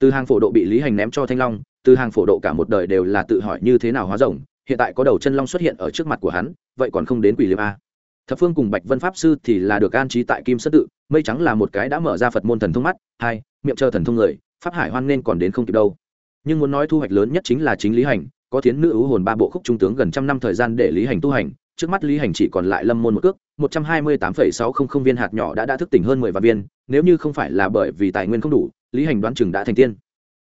Từ hàng phổ độ bị lý hành ném cho thanh long, từ hàng phổ độ cả một đời đều là tự hỏi như thế nào hóa rồng, hiện tại có đầu chân long xuất hiện ở trước mặt của hắn, vậy còn không đến quỷ liêm a à? Thập phương cùng bạch vân pháp sư thì là được an trí tại kim sơn tự, mây trắng là một cái đã mở ra phật môn thần thông mắt, hai, miệng chờ thần thông người, pháp hải hoan nên còn đến không kịp đâu. Nhưng muốn nói thu hoạch lớn nhất chính là chính lý hành, có thiến nữ ưu hồn ba bộ khúc trung tướng gần trăm năm thời gian để lý hành tu hành, trước mắt lý hành chỉ còn lại lâm môn một cước, một trăm hai mươi tám phẩy sáu không không viên hạt nhỏ đã đã thức tỉnh hơn mười vạn viên, nếu như không phải là bởi vì tài nguyên không đủ, lý hành đoán chừng đã thành tiên.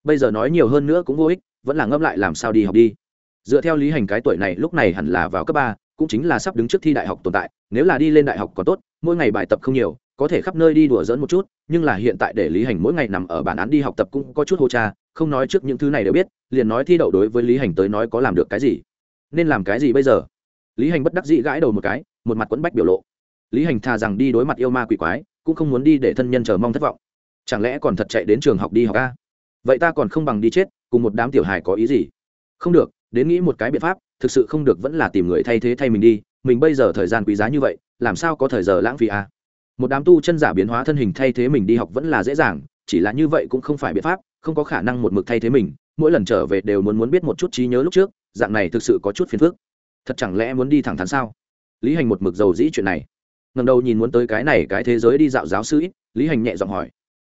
Bây giờ nói nhiều hơn nữa cũng vô ích, vẫn là ngẫm lại làm sao đi học đi. Dựa theo lý hành cái tuổi này, lúc này hẳn là vào cấp ba cũng chính là sắp đứng trước thi đại học tồn tại, nếu là đi lên đại học còn tốt, mỗi ngày bài tập không nhiều, có thể khắp nơi đi đùa dỡn một chút, nhưng là hiện tại để lý hành mỗi ngày nằm ở bản án đi học tập cũng có chút hô cha, không nói trước những thứ này đều biết, liền nói thi đậu đối với lý hành tới nói có làm được cái gì? Nên làm cái gì bây giờ? Lý hành bất đắc dĩ gãi đầu một cái, một mặt quẫn bách biểu lộ. Lý hành thà rằng đi đối mặt yêu ma quỷ quái, cũng không muốn đi để thân nhân chờ mong thất vọng. Chẳng lẽ còn thật chạy đến trường học đi học ca vậy ta còn không bằng đi chết, cùng một đám tiểu hài có ý gì? Không được, đến nghĩ một cái biện pháp thực sự không được vẫn là tìm người thay thế thay mình đi, mình bây giờ thời gian quý giá như vậy, làm sao có thời giờ lãng phí à? một đám tu chân giả biến hóa thân hình thay thế mình đi học vẫn là dễ dàng, chỉ là như vậy cũng không phải biện pháp, không có khả năng một mực thay thế mình, mỗi lần trở về đều muốn muốn biết một chút trí nhớ lúc trước, dạng này thực sự có chút phiền phức. Thật chẳng lẽ muốn đi thẳng thắn sao? Lý hành một mực dầu dĩ chuyện này. Ngần đầu nhìn muốn tới cái này cái thế giới đi dạo giáo sư ít, lý hành nhẹ giọng hỏi.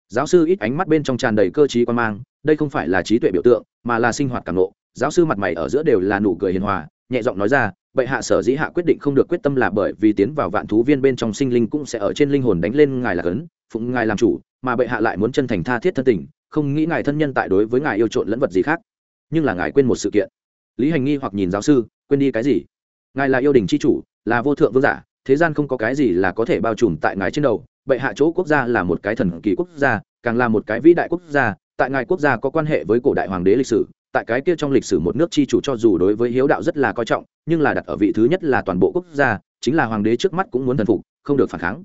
Giáo sư ít ánh mắt bên trong tràn đầy cơ t quan mang, đây không phải là trí tuệ biểu tượng, mà là sinh hoạt càng lộ giáo sư mặt mày ở giữa đều là nụ cười hiền hòa, nhẹ giọng nói ra, bệ hạ sở dĩ hạ quyết định không được quyết tâm là bởi vì tiến vào vạn thú viên bên trong sinh linh cũng sẽ ở trên linh hồn đánh lên ngài là cấn phụng ngài làm chủ, mà bệ hạ lại muốn chân thành tha thiết thân tình, không nghĩ ngài thân nhân tại đối với ngài yêu trộn lẫn vật gì khác. Nhưng là ngài quên một sự kiện. Lý hành nghi hoặc nhìn giáo sư, quên đi cái gì? Ngài là yêu đình c h i chủ, là vô thượng vương giả, thế gian không có cái gì là có thể bao trùm tại ngài trên đầu. Bệ hạ chỗ quốc gia là một cái thần kỳ quốc gia, càng là một cái vĩ đại quốc gia, tại ngài quốc gia có quan hệ với cổ đại hoàng đế lịch sử tại cái kia trong lịch sử một nước chi chủ cho dù đối với hiếu đạo rất là coi trọng, nhưng là đặt ở vị thứ nhất là toàn bộ quốc gia, chính là hoàng đế trước mắt cũng muốn thần phục, không được phản kháng.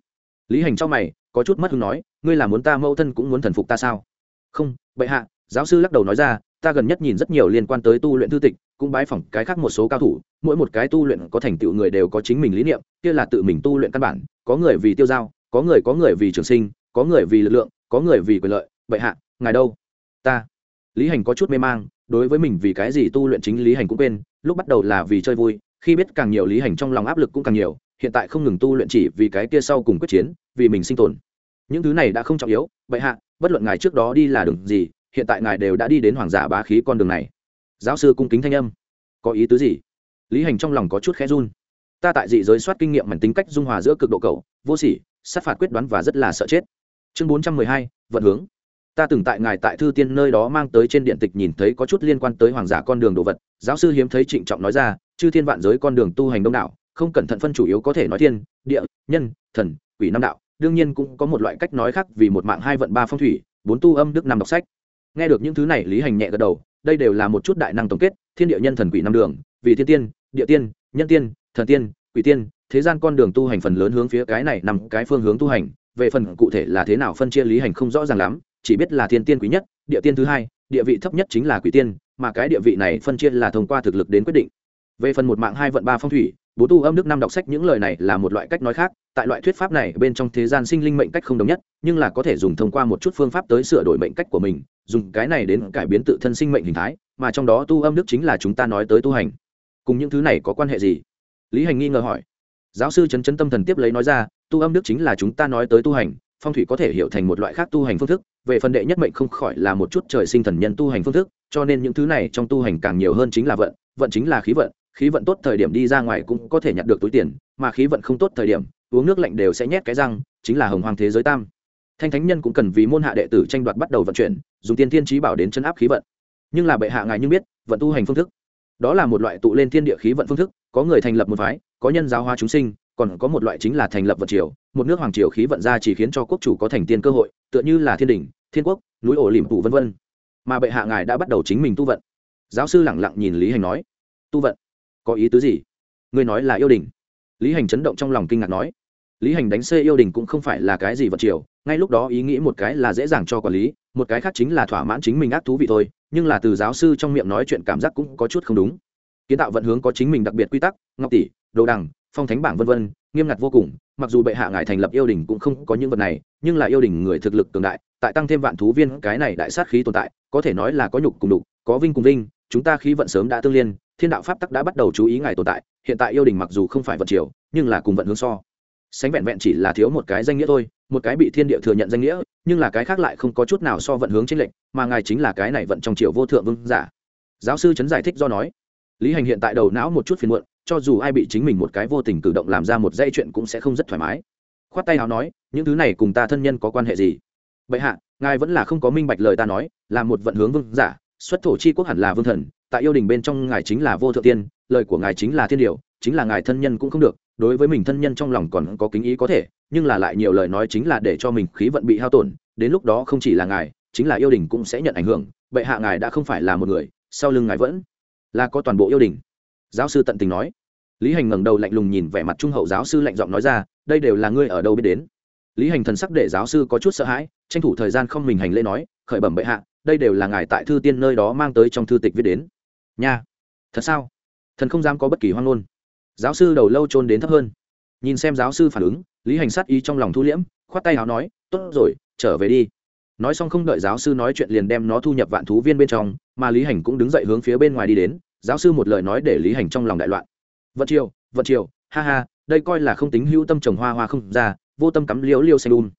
Lý hành cho mày, có chút mất hứng nói, ngươi là muốn ta mẫu thân cũng muốn thần phục ta sao? Không, bệ hạ, giáo sư lắc đầu nói ra, ta gần nhất nhìn rất nhiều liên quan tới tu luyện thư tịch, cũng bái phỏng cái khác một số cao thủ, mỗi một cái tu luyện có thành tựu người đều có chính mình lý niệm, kia là tự mình tu luyện căn bản, có người vì tiêu giao có người có người vì trường sinh, có người vì lực lượng, có người vì quyền lợi, bệ hạ, ngài đâu? Ta lý hành có chút mê mang, đối với mình vì cái gì tu luyện chính lý hành cũng quên, lúc bắt đầu là vì chơi vui, khi biết càng nhiều lý hành trong lòng áp lực cũng càng nhiều, hiện tại không ngừng tu luyện chỉ vì cái kia sau cùng quyết chiến, vì mình sinh tồn. Những thứ này đã không trọng yếu bệ hạ, bất luận ngài trước đó đi là đường gì, hiện tại ngài đều đã đi đến hoàng giả bá khí con đường này. Giáo sư cung kính thanh âm. Có ý tứ gì? Lý hành trong lòng có chút khẽ run. Ta tại dị giới soát kinh nghiệm mảnh tính cách dung hòa giữa cực độ cầu vô sỉ, sát phạt quyết đoán và rất là sợ chết. Chương bốn trăm mười hai, vận hướng ta từng tại ngài tại thư tiên nơi đó mang tới trên điện tịch nhìn thấy có chút liên quan tới hoàng giả con đường đồ vật, giáo sư hiếm thấy trịnh trọng nói ra, chư thiên vạn giới con đường tu hành đông đảo, không cẩn thận phân chủ yếu có thể nói thiên, địa, nhân, thần, quỷ năm đạo, đương nhiên cũng có một loại cách nói khác vì một mạng hai vận ba phong thủy, bốn tu âm đức năm đọc sách. Nghe được những thứ này, lý hành nhẹ gật đầu, đây đều là một chút đại năng tổng kết, thiên địa nhân thần quỷ năm đường, vì thiên tiên, địa tiên, nhân tiên, thần tiên, quỷ tiên, thế gian con đường tu hành phần lớn hướng phía cái này nằm cái phương hướng tu hành, về phần cụ thể là thế nào phân chia lý hành không rõ ràng lắm chỉ biết là thiên tiên quý nhất, địa tiên thứ hai, địa vị thấp nhất chính là quỷ tiên, mà cái địa vị này phân chia là thông qua thực lực đến quyết định. Về phần một mạng hai vận ba phong thủy, bố tu âm đức năm đọc sách những lời này là một loại cách nói khác, tại loại thuyết pháp này bên trong thế gian sinh linh mệnh cách không đồng nhất, nhưng là có thể dùng thông qua một chút phương pháp tới sửa đổi mệnh cách của mình, dùng cái này đến cải biến tự thân sinh mệnh hình thái, mà trong đó tu âm đức chính là chúng ta nói tới tu hành. Cùng những thứ này có quan hệ gì? Lý hành nghi ngờ hỏi. Giáo sư chấn chấn tâm thần tiếp lấy nói ra, tu âm đức chính là chúng ta nói tới tu hành phong thủy có thể hiểu thành một loại khác tu hành phương thức, về phần đệ nhất mệnh không khỏi là một chút trời sinh thần nhân tu hành phương thức, cho nên những thứ này trong tu hành càng nhiều hơn chính là vận vận chính là khí vận khí vận tốt thời điểm đi ra ngoài cũng có thể nhặt được túi tiền, mà khí vận không tốt thời điểm, uống nước lạnh đều sẽ nhét cái răng, chính là hồng hoàng thế giới tam. Thanh thánh nhân cũng cần vì môn hạ đệ tử tranh đoạt bắt đầu vận chuyển, dùng tiên thiên trí bảo đến chấn áp khí vận. Nhưng là bệ hạ ngài như biết, vận tu hành phương thức, đó là một loại tụ lên thiên địa khí vận phương thức, có người thành lập một phái, có nhân giáo hóa chúng sinh còn có một loại chính là thành lập vật triều một nước hoàng triều khí vận ra chỉ khiến cho quốc chủ có thành tiên cơ hội tựa như là thiên đình thiên quốc núi ổ liềm tụ vân vân. Mà bệ hạ ngài đã bắt đầu chính mình tu vận. Giáo sư lẳng lặng nhìn lý hành nói tu vận? Có ý tứ gì? Ngươi nói là yêu đình. Lý hành chấn động trong lòng kinh ngạc nói lý hành đánh xê yêu đình cũng không phải là cái gì vật triều, ngay lúc đó ý nghĩ một cái là dễ dàng cho quản lý một cái khác chính là thỏa mãn chính mình ác thú vị thôi nhưng là từ giáo sư trong miệng nói chuyện cảm giác cũng có chút không đúng. Kiến tạo vận hướng có chính mình đặc biệt quy tắc ngọc tỷ đồ đằng phong thánh bảng vân vân, nghiêm ngặt vô cùng, mặc dù bệ hạ ngài thành lập yêu đình cũng không có những vật này, nhưng là yêu đình người thực lực cường đại, tại tăng thêm vạn thú viên, cái này đại sát khí tồn tại, có thể nói là có nhục cùng đục, có vinh cùng vinh, chúng ta khí vận sớm đã tương liên, thiên đạo pháp tắc đã bắt đầu chú ý ngài tồn tại, hiện tại yêu đình mặc dù không phải vận triều, nhưng là cùng vận hướng so. Sánh vẹn vẹn chỉ là thiếu một cái danh nghĩa thôi, một cái bị thiên địa thừa nhận danh nghĩa, nhưng là cái khác lại không có chút nào so vận hướng trên lệnh mà ngài chính là cái này vận trong triều vô thượng vương giả. Giáo sư trấn giải thích do nói, lý hành hiện tại đầu não một chút phiền muộn cho dù ai bị chính mình một cái vô tình cử động làm ra một dây chuyện cũng sẽ không rất thoải mái. Khoát tay áo nói, những thứ này cùng ta thân nhân có quan hệ gì? Bệ hạ, ngài vẫn là không có minh bạch lời ta nói, là một vận hướng vương giả, xuất thổ chi quốc hẳn là vương thần, tại yêu đình bên trong ngài chính là vô thượng tiên, lời của ngài chính là thiên điều, chính là ngài thân nhân cũng không được, đối với mình thân nhân trong lòng còn có kính ý có thể, nhưng là lại nhiều lời nói chính là để cho mình khí vận bị hao tổn, đến lúc đó không chỉ là ngài, chính là yêu đình cũng sẽ nhận ảnh hưởng, bệ hạ ngài đã không phải là một người, sau lưng ngài vẫn là có toàn bộ yêu đình giáo sư tận tình nói. Lý hành ngẩng đầu lạnh lùng nhìn vẻ mặt trung hậu giáo sư lạnh giọng nói ra, đây đều là ngươi ở đâu biết đến? Lý hành thần sắc để giáo sư có chút sợ hãi, tranh thủ thời gian không mình hành lễ nói, khởi bẩm bệ hạ, đây đều là ngài tại thư tiên nơi đó mang tới trong thư tịch viết đến. Nha, thật sao? Thần không dám có bất kỳ hoang ngôn. Giáo sư đầu lâu trôn đến thấp hơn. Nhìn xem giáo sư phản ứng, lý hành sát ý trong lòng thu liễm, khoát tay áo nói, tốt rồi, trở về đi. Nói xong không đợi giáo sư nói chuyện liền đem nó thu nhập vạn thú viên bên trong, mà lý hành cũng đứng dậy hướng phía bên ngoài đi đến giáo sư một lời nói để lý hành trong lòng đại loạn. Vận triều vận triều ha ha, đây coi là không tính hữu tâm trồng hoa hoa không ra, vô tâm cắm liễu liêu xanh đun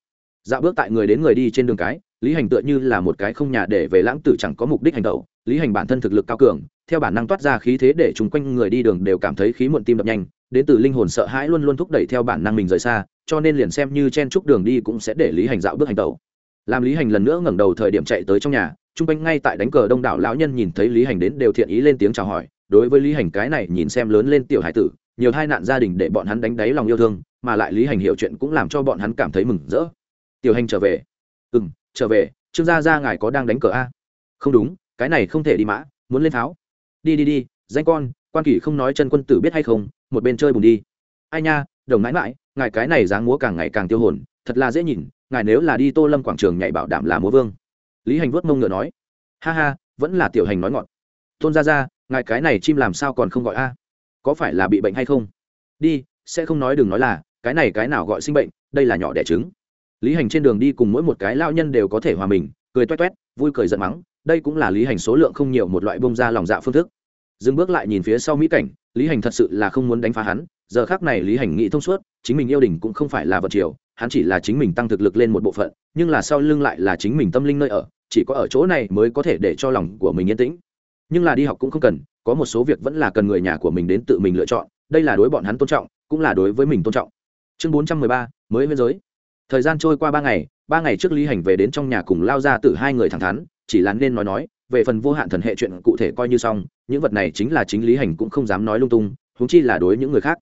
dạo bước tại người đến người đi trên đường cái, lý hành tựa như là một cái không nhà để về lãng tử chẳng có mục đích hành động. Lý hành bản thân thực lực cao cường, theo bản năng toát ra khí thế để chung quanh người đi đường đều cảm thấy khí muộn tim đập nhanh, đến từ linh hồn sợ hãi luôn luôn thúc đẩy theo bản năng mình rời xa, cho nên liền xem như chen chúc đường đi cũng sẽ để lý hành dạo bước hành tẩu làm lý hành lần nữa ngẩng đầu thời điểm chạy tới trong nhà chung quanh ngay tại đánh cờ đông đảo lão nhân nhìn thấy lý hành đến đều thiện ý lên tiếng chào hỏi, đối với lý hành cái này nhìn xem lớn lên tiểu hải tử, nhiều hai nạn gia đình để bọn hắn đánh đáy lòng yêu thương, mà lại lý hành hiểu chuyện cũng làm cho bọn hắn cảm thấy mừng rỡ. Tiểu hành trở về. Ừ m trở về, trương gia gia ngài có đang đánh cờ a? Không đúng, cái này không thể đi mã, muốn lên tháo đi đi đi, danh con, quan kỷ không nói chân quân tử biết hay không, một bên chơi bùn đi. Ai nha, đồng mãi mãi, ngài cái này dáng múa càng ngày càng tiêu hồn, thật là dễ nhìn, ngài nếu là đi tô lâm quảng trường nhảy bảo đảm là múa vương lý hành vuốt mông ngựa nói, ha ha, vẫn là tiểu hành nói ngọn tôn ra ra ngài cái này chim làm sao còn không gọi a? Có phải là bị bệnh hay không? Đi, sẽ không nói đừng nói là, cái này cái nào gọi sinh bệnh, đây là nhỏ đẻ trứng. Lý hành trên đường đi cùng mỗi một cái lao nhân đều có thể hòa mình, cười toét toét, vui cười giận mắng, đây cũng là lý hành số lượng không nhiều một loại bông ra lòng dạ phương thức. Dừng bước lại nhìn phía sau mỹ cảnh, lý hành thật sự là không muốn đánh phá hắn, giờ khác này lý hành nghĩ thông suốt, chính mình yêu đình cũng không phải là vật chiều hắn chỉ là chính mình tăng thực lực lên một bộ phận, nhưng là sau lưng lại là chính mình tâm linh nơi ở, chỉ có ở chỗ này mới có thể để cho lòng của mình yên tĩnh. Nhưng là đi học cũng không cần, có một số việc vẫn là cần người nhà của mình đến tự mình lựa chọn, đây là đối bọn hắn tôn trọng, cũng là đối với mình tôn trọng. Chương bốn trăm mười ba, mới biên giới. Thời gian trôi qua ba ngày ba ngày trước lý hành về đến trong nhà cùng lao ra từ hai người thẳng thắn, chỉ là nên nói nói, về phần vô hạn thần hệ chuyện cụ thể coi như xong, những vật này chính là chính lý hành cũng không dám nói lung tung húng chi là đối những người khác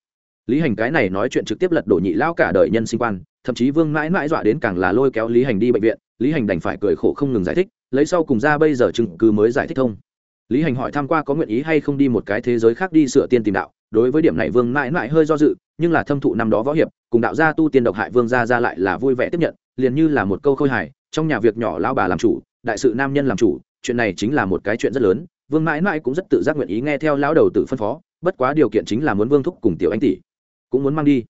lý hành cái này nói chuyện trực tiếp lật đổ nhị lao cả đời nhân sinh quan, thậm chí vương mãi mãi dọa đến càng là lôi kéo lý hành đi bệnh viện, lý hành đành phải cười khổ không ngừng giải thích, lấy sau cùng ra bây giờ chứng cứ mới giải thích thông. Lý hành hỏi tham q u a có nguyện ý hay không đi một cái thế giới khác đi sửa tiên tìm đạo, đối với điểm này vương mãi mãi hơi do dự, nhưng là thâm thụ năm đó võ hiệp, cùng đạo gia tu tiên độc hại vương gia ra lại là vui vẻ tiếp nhận, liền như là một câu khôi hài, trong nhà việc nhỏ lao bà làm chủ, đại sự nam nhân làm chủ, chuyện này chính là một cái chuyện rất lớn, vương mãi mãi cũng rất tự giác nguyện ý nghe theo lão đầu tự phân phó, bất quá điều kiện chính là muốn vương thúc cùng tiểu anh tỷ cũng muốn mang đi.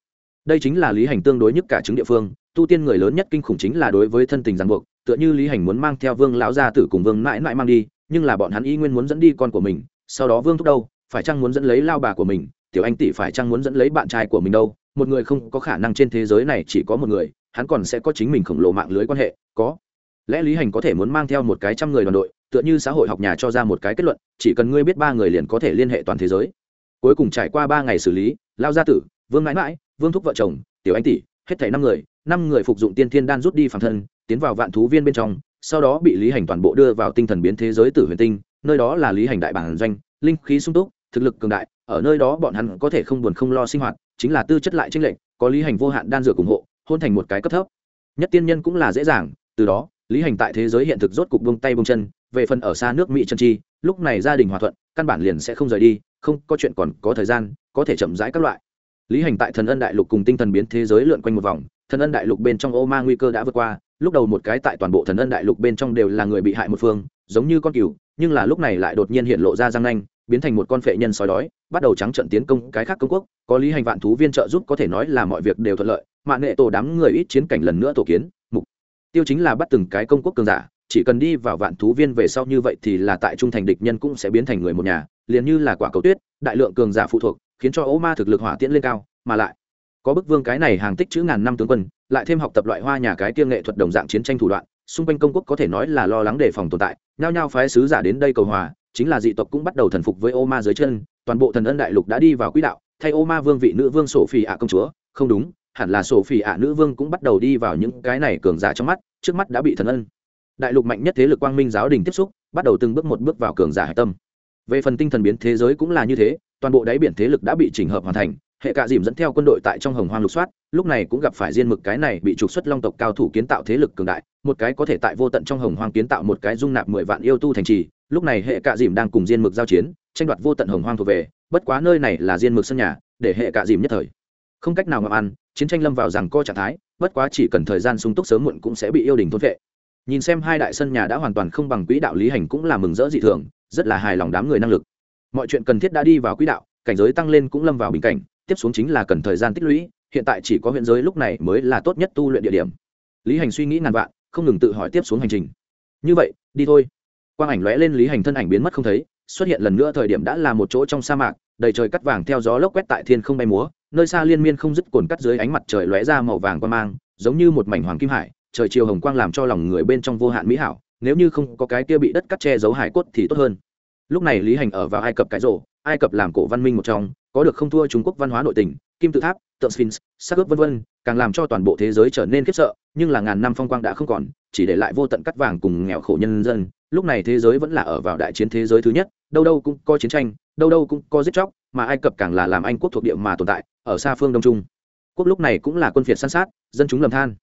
Đây chính là lý hành tương đối nhất cả chứng địa phương, tu tiên người lớn nhất kinh khủng chính là đối với thân tình ràng buộc, tựa như lý hành muốn mang theo vương lão gia tử cùng vương mãi mãi mang đi, nhưng là bọn hắn ý nguyên muốn dẫn đi con của mình, sau đó vương thúc đâu, phải chăng muốn dẫn lấy lao bà của mình, tiểu anh tỷ phải chăng muốn dẫn lấy bạn trai của mình đâu, một người không có khả năng trên thế giới này chỉ có một người, hắn còn sẽ có chính mình khổng lồ mạng lưới quan hệ, có. Lẽ lý hành có thể muốn mang theo một cái trăm người đoàn đội, tựa như xã hội học nhà cho ra một cái kết luận, chỉ cần ngươi biết ba người liền có thể liên hệ toàn thế giới. Cuối cùng trải qua ba ngày xử lý, lao gia tử vương mãi mãi, vương thúc vợ chồng, tiểu anh tỷ, hết thảy năm người năm người phục dụng tiên thiên đan rút đi phản thân, tiến vào vạn thú viên bên trong, sau đó bị lý hành toàn bộ đưa vào tinh thần biến thế giới tử huyền tinh, nơi đó là lý hành đại bản doanh, linh khí sung túc, thực lực cường đại, ở nơi đó bọn hắn có thể không buồn không lo sinh hoạt, chính là tư chất lại tranh lệch, có lý hành vô hạn đan dược ủng hộ, hôn thành một cái cấp thấp. Nhất tiên nhân cũng là dễ dàng, từ đó, lý hành tại thế giới hiện thực rốt cục bông tay bông chân, về phần ở xa nước mỹ chân chi, lúc này gia đình hòa thuận, căn bản liền sẽ không rời đi, không có chuyện còn có thời gian, có thể chậm rãi các loại lý hành tại thần ân đại lục cùng tinh thần biến thế giới lượn quanh một vòng, thần ân đại lục bên trong ô ma nguy cơ đã vượt qua, lúc đầu một cái tại toàn bộ thần ân đại lục bên trong đều là người bị hại một phương, giống như con cừu, nhưng là lúc này lại đột nhiên hiện lộ ra răng nanh, biến thành một con phệ nhân sói đói, bắt đầu trắng trận tiến công cái khác công quốc, có lý hành vạn thú viên trợ giúp có thể nói là mọi việc đều thuận lợi mạng nghệ tổ đám người ít chiến cảnh lần nữa tổ kiến, mục tiêu chính là bắt từng cái công quốc cường giả, chỉ cần đi vào vạn thú viên về sau như vậy thì là tại trung thành địch nhân cũng sẽ biến thành người một nhà, liền như là quả cầu tuyết, đại lượng cường giả phụ thuộc khiến cho ố ma thực lực hỏa tiễn lên cao, mà lại, có bức vương cái này hàng tích chữ ngàn năm tướng quân, lại thêm học tập loại hoa nhà cái tiêng nghệ thuật đồng dạng chiến tranh thủ đoạn, xung quanh công quốc có thể nói là lo lắng đề phòng tồn tại, nhao nhao phái sứ giả đến đây cầu hòa, chính là dị tộc cũng bắt đầu thần phục với ô ma dưới chân, toàn bộ thần ân đại lục đã đi vào quỹ đạo, thay ô ma vương vị nữ vương sổ phi ạ công chúa, không đúng, hẳn là sổ phi ạ nữ vương cũng bắt đầu đi vào những cái này cường giả trong mắt, trước mắt đã bị thần ân đại lục mạnh nhất thế lực quang minh giáo đình tiếp xúc, bắt đầu từng bước một bước vào cường giả hải tâm. Về phần tinh thần biến thế giới cũng là như thế toàn bộ đáy biển thế lực đã bị chỉnh hợp hoàn thành, hệ cạ dìm dẫn theo quân đội tại trong hồng hoang lục soát, lúc này cũng gặp phải diên mực cái này bị trục xuất long tộc cao thủ kiến tạo thế lực cường đại, một cái có thể tại vô tận trong hồng hoang kiến tạo một cái dung nạp mười vạn yêu tu thành trì, lúc này hệ cạ dìm đang cùng diên mực giao chiến, tranh đoạt vô tận hồng hoang thuộc về, bất quá nơi này là diên mực sân nhà, để hệ cạ dìm nhất thời. Không cách nào ngậm ăn, chiến tranh lâm vào rằng co trạng thái, bất quá chỉ cần thời gian sung túc sớm muộn cũng sẽ bị yêu đình thốt vệ. Nhìn xem hai đại sân nhà đã hoàn toàn không bằng quỹ đạo lý hành cũng là mừng rỡ dị thường, rất là hài lòng đám người năng lực mọi chuyện cần thiết đã đi vào quỹ đạo, cảnh giới tăng lên cũng lâm vào bình cảnh, tiếp xuống chính là cần thời gian tích lũy, hiện tại chỉ có huyện giới lúc này mới là tốt nhất tu luyện địa điểm. Lý hành suy nghĩ ngàn vạn, không ngừng tự hỏi tiếp xuống hành trình. Như vậy, đi thôi. Quang ảnh lóe lên lý hành thân ảnh biến mất không thấy, xuất hiện lần nữa thời điểm đã là một chỗ trong sa mạc, đầy trời cắt vàng theo gió lốc quét tại thiên không bay múa, nơi xa liên miên không dứt cồn cắt dưới ánh mặt trời lóe ra màu vàng quang mang, giống như một mảnh hoàng kim hải, trời chiều hồng quang làm cho lòng người bên trong vô hạn mỹ hảo, nếu như không có cái kia bị đất cắt che giấu hải cốt thì tốt hơn lúc này lý hành ở vào ai cập cái rổ ai cập làm cổ văn minh một trong, có được không thua trung quốc văn hóa nội tình, kim tự tháp, tượng sphinx, sắc ướp vân vân, càng làm cho toàn bộ thế giới trở nên khiếp sợ, nhưng là ngàn năm phong quang đã không còn, chỉ để lại vô tận cắt vàng cùng nghèo khổ nhân dân. Lúc này thế giới vẫn là ở vào đại chiến thế giới thứ nhất, đâu đâu cũng có chiến tranh, đâu đâu cũng có giết chóc, mà ai cập càng là làm anh quốc thuộc địa mà tồn tại, ở xa phương đông trung. Quốc lúc này cũng là quân phiệt săn sát, dân chúng lầm than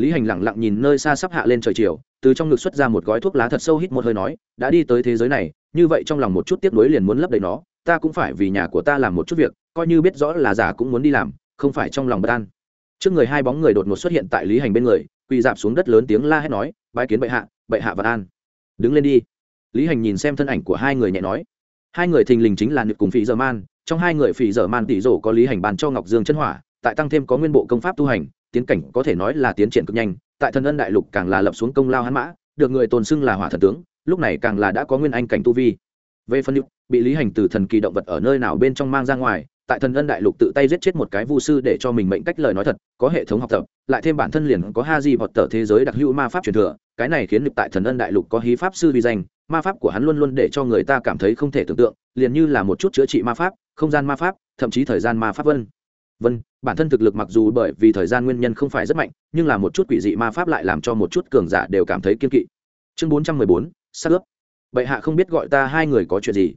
lý hành lẳng lặng nhìn nơi xa sắp hạ lên trời chiều, từ trong ngực xuất ra một gói thuốc lá thật sâu hít một hơi nói, đã đi tới thế giới này, như vậy trong lòng một chút tiếp nối liền muốn lấp đầy nó, ta cũng phải vì nhà của ta làm một chút việc, coi như biết rõ là giả cũng muốn đi làm, không phải trong lòng bất an. Trước người hai bóng người đột ngột xuất hiện tại lý hành bên người, quỳ dạp xuống đất lớn tiếng la hét nói, bái kiến bệ hạ bệ hạ và an. Đứng lên đi. Lý hành nhìn xem thân ảnh của hai người nhẹ nói, hai người thình lình chính là nực cùng phỉ dở man, trong hai người phỉ dở man tỷ rổ có lý hành bàn cho ngọc dương chân hỏa, tại tăng thêm có nguyên bộ công pháp tu hành tiến cảnh có thể nói là tiến triển cực nhanh, tại thần ân đại lục càng là lập xuống công lao hắn mã, được người tồn xưng là hỏa thần tướng, lúc này càng là đã có nguyên anh cảnh tu vi. Về phần nữ bị lý hành từ thần kỳ động vật ở nơi nào bên trong mang ra ngoài, tại thần ân đại lục tự tay giết chết một cái vu sư để cho mình mệnh cách lời nói thật, có hệ thống học tập, lại thêm bản thân liền có ha di vọt tờ thế giới đặc hữu ma pháp truyền thừa, cái này khiến được tại thần ân đại lục có hí pháp sư vi danh, ma pháp của hắn luôn luôn để cho người ta cảm thấy không thể tưởng tượng, liền như là một chút chữa trị ma pháp, không gian ma pháp, thậm chí thời gian ma pháp vân. Vân bản thân thực lực mặc dù bởi vì thời gian nguyên nhân không phải rất mạnh, nhưng là một chút quỷ dị ma pháp lại làm cho một chút cường giả đều cảm thấy kiên kỵ. Chương bốn trăm mười bốn sắc ướp. Bệ hạ không biết gọi ta hai người có chuyện gì.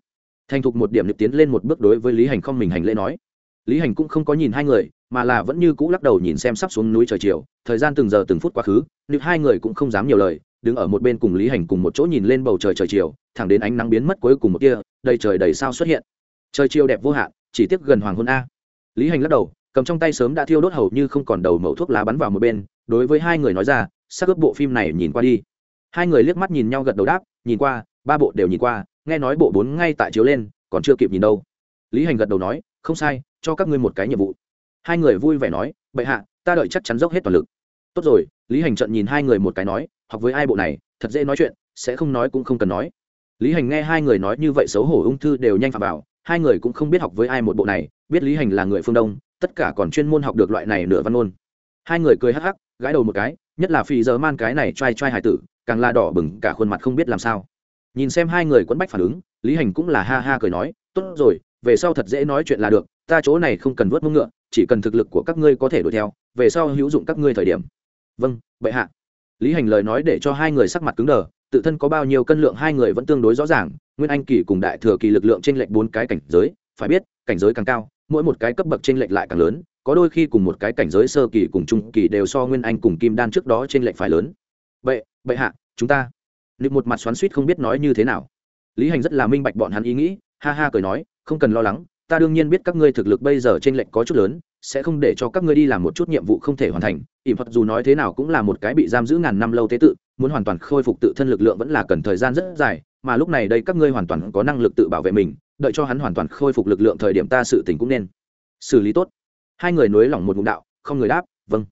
Thành thục một điểm được tiến lên một bước đối với lý hành không mình hành lễ nói. Lý hành cũng không có nhìn hai người, mà là vẫn như cũ lắc đầu nhìn xem sắp xuống núi trời chiều, thời gian từng giờ từng phút quá khứ nhưng hai người cũng không dám nhiều lời, đứng ở một bên cùng lý hành cùng một chỗ nhìn lên bầu trời trời chiều, thẳng đến ánh nắng biến mất cuối cùng một kia đầy trời đầy sao xuất hiện. Trời chiều đẹp vô hạn, chỉ tiếc gần hoàng hôn a. Lý hành lắc đầu cầm trong tay sớm đã thiêu đốt hầu như không còn đầu mẩu thuốc lá bắn vào một bên, đối với hai người nói ra xác ướp bộ phim này nhìn qua đi. Hai người liếc mắt nhìn nhau gật đầu đáp, nhìn qua, ba bộ đều nhìn qua, nghe nói bộ bốn ngay tại chiếu lên, còn chưa kịp nhìn đâu. Lý hành gật đầu nói, không sai, cho các ngươi một cái nhiệm vụ. Hai người vui vẻ nói, bệ hạ, ta đợi chắc chắn dốc hết toàn lực. Tốt rồi. Lý hành trận nhìn hai người một cái nói, học với ai bộ này, thật dễ nói chuyện, sẽ không nói cũng không cần nói. Lý hành nghe hai người nói như vậy xấu hổ ung thư đều nhanh phạm vào hai người cũng không biết học với ai một bộ này, biết lý hành là người phương đông, tất cả còn chuyên môn học được loại này nửa văn ôn hai người cười hắc hắc, gãi đầu một cái, nhất là phi giờ man cái này t r a i t r a i hài tử, càng la đỏ bừng, cả khuôn mặt không biết làm sao. Nhìn xem hai người quẫn bách phản ứng, lý hành cũng là ha ha cười nói, tốt rồi, về sau thật dễ nói chuyện là được, ta chỗ này không cần vớt mông ngựa, chỉ cần thực lực của các ngươi có thể đuổi theo, về sau hữu dụng các ngươi thời điểm. Vâng bệ hạ. Lý hành lời nói để cho hai người sắc mặt cứng đờ tự thân có bao nhiêu cân lượng hai người vẫn tương đối rõ ràng, nguyên anh kỳ cùng đại thừa kỳ lực lượng trên lệnh bốn cái cảnh giới, phải biết, cảnh giới càng cao, mỗi một cái cấp bậc trên lệnh lại càng lớn, có đôi khi cùng một cái cảnh giới sơ kỳ cùng trung kỳ đều so nguyên anh cùng kim đan trước đó trên lệnh phải lớn. Vậy vậy hạ, chúng ta. Nịp một mặt xoắn suýt không biết nói như thế nào. Lý hành rất là minh bạch bọn hắn ý nghĩ, ha ha cười nói, không cần lo lắng, ta đương nhiên biết các ngươi thực lực bây giờ trên lệnh có chút lớn, sẽ không để cho các ngươi đi làm một chút nhiệm vụ không thể hoàn thành ỉm phật dù nói thế nào cũng là một cái bị giam giữ ngàn năm lâu tế tự muốn hoàn toàn khôi phục tự thân lực lượng vẫn là cần thời gian rất dài, mà lúc này đây các ngươi hoàn toàn có năng lực tự bảo vệ mình, đợi cho hắn hoàn toàn khôi phục lực lượng thời điểm ta sự tình cũng nên xử lý tốt. Hai người nối lỏng một ngụm đạo, không người đáp vâng.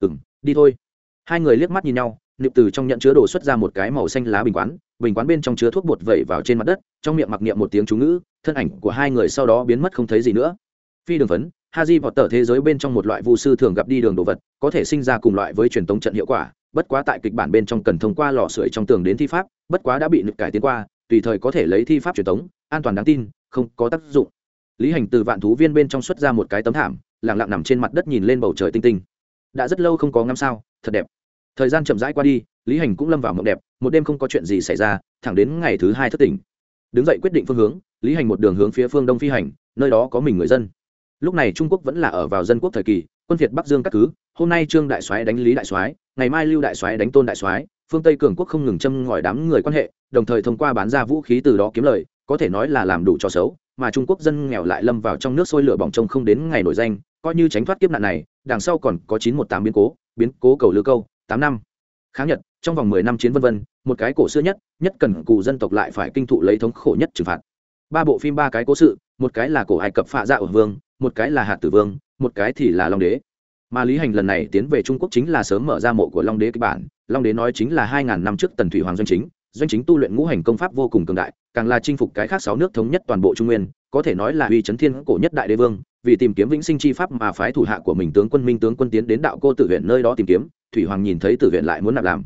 Ừ m đi thôi. Hai người liếc mắt nhìn nhau niệm từ trong nhận chứa đồ xuất ra một cái màu xanh lá bình quán bình quán bên trong chứa thuốc bột vẩy vào trên mặt đất, trong miệng mặc niệm một tiếng chú ngữ, thân ảnh của hai người sau đó biến mất không thấy gì nữa. Phi đường phấn ha di vọt tờ thế giới bên trong một loại vu sư thường gặp đi đường đồ vật, có thể sinh ra cùng loại với truyền tống trận hiệu quả bất quá tại kịch bản bên trong cần thông qua lò sưởi trong tường đến thi pháp, bất quá đã bị nực cải tiến qua, tùy thời có thể lấy thi pháp truyền tống, an toàn đáng tin, không có tác dụng. Lý hành từ vạn thú viên bên trong xuất ra một cái tấm thảm lẳng lặng nằm trên mặt đất nhìn lên bầu trời tinh tinh. Đã rất lâu không có ngắm sao, thật đẹp. Thời gian chậm rãi qua đi, lý hành cũng lâm vào mộng đẹp, một đêm không có chuyện gì xảy ra, thẳng đến ngày thứ hai thất tỉnh. Đứng dậy quyết định phương hướng, lý hành một đường hướng phía phương đông phi hành, nơi đó có mình người dân. Lúc này trung quốc vẫn là ở vào dân quốc thời kỳ quân việt bắc dương các cứ, hôm nay trương đại soái đánh lý đại soái, ngày mai lưu đại soái đánh tôn đại soái, phương tây cường quốc không ngừng châm ngòi đám người quan hệ, đồng thời thông qua bán ra vũ khí từ đó kiếm lời, có thể nói là làm đủ cho xấu, mà trung quốc dân nghèo lại lâm vào trong nước sôi lửa bỏng trông không đến ngày nổi danh, coi như tránh thoát kiếp nạn này, đằng sau còn có chín một tám biến cố biến cố cầu lư câu, tám năm. Kháng nhật, trong vòng mười năm chiến vân vân, một cái cổ xưa nhất nhất cần cù dân tộc lại phải kinh thụ lấy thống khổ nhất trừng phạt. Ba bộ phim ba cái cố sự, một cái là cổ ai cập phạ dạ ở vương, một cái là hạt tử vương một cái thì là long đế. Mà lý hành lần này tiến về trung quốc chính là sớm mở ra mộ của long đế kịch bản. Long đế nói chính là hai ngàn năm trước tần thủy hoàng doanh chính. Doanh chính tu luyện ngũ hành công pháp vô cùng cường đại, càng là chinh phục cái khác sáu nước thống nhất toàn bộ trung nguyên, có thể nói là uy chấn thiên cổ nhất đại đế vương. Vì tìm kiếm vĩnh sinh chi pháp mà phái thủ hạ của mình tướng quân minh tướng quân tiến đến đạo cô tự huyện nơi đó tìm kiếm. Thủy hoàng nhìn thấy tự huyện lại muốn nạp làm.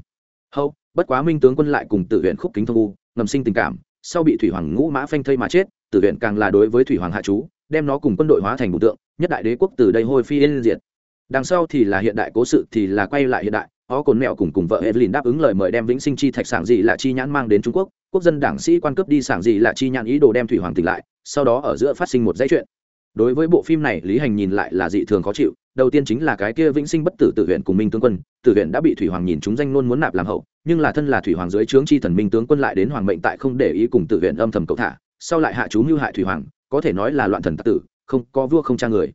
Hâu, bất quá minh tướng quân lại cùng tự huyện khúc kính thông u, ngầm sinh tình cảm. Sau bị thủy hoàng ngũ mã phanh thây mà chết tự huyện càng là đối với thủy hoàng hạ chú, đem nó cùng quân đội hóa thành một tượng nhất đại đế quốc từ đây hôi phi yên diệt. Đằng sau thì là hiện đại cố sự, thì là quay lại hiện đại. Họ cồn mẹo cùng cùng vợ evelyn đáp ứng lời mời đem vĩnh sinh chi thạch sản dị là chi nhãn mang đến trung quốc. Quốc dân đảng sĩ quan cướp đi sản dị là chi nhãn ý đồ đem thủy hoàng tỉnh lại, sau đó ở giữa phát sinh một dãy chuyện. Đối với bộ phim này, lý hành nhìn lại là dị thường khó chịu. Đầu tiên chính là cái kia vĩnh sinh bất tử tự huyện cùng minh tướng quân. Tử huyện đã bị thủy hoàng nhìn chúng danh nôn muốn nạp làm hậu, nhưng là thân là thủy hoàng dưới trướng chi thần minh tướng quân lại đến hoàng mệnh tại không để ý cùng tử huyện âm thầm cậu thả. Sau lại hạ chú mưu hại thủy hoàng, có thể nói là loạn thần tạc tử không có vua không cha người.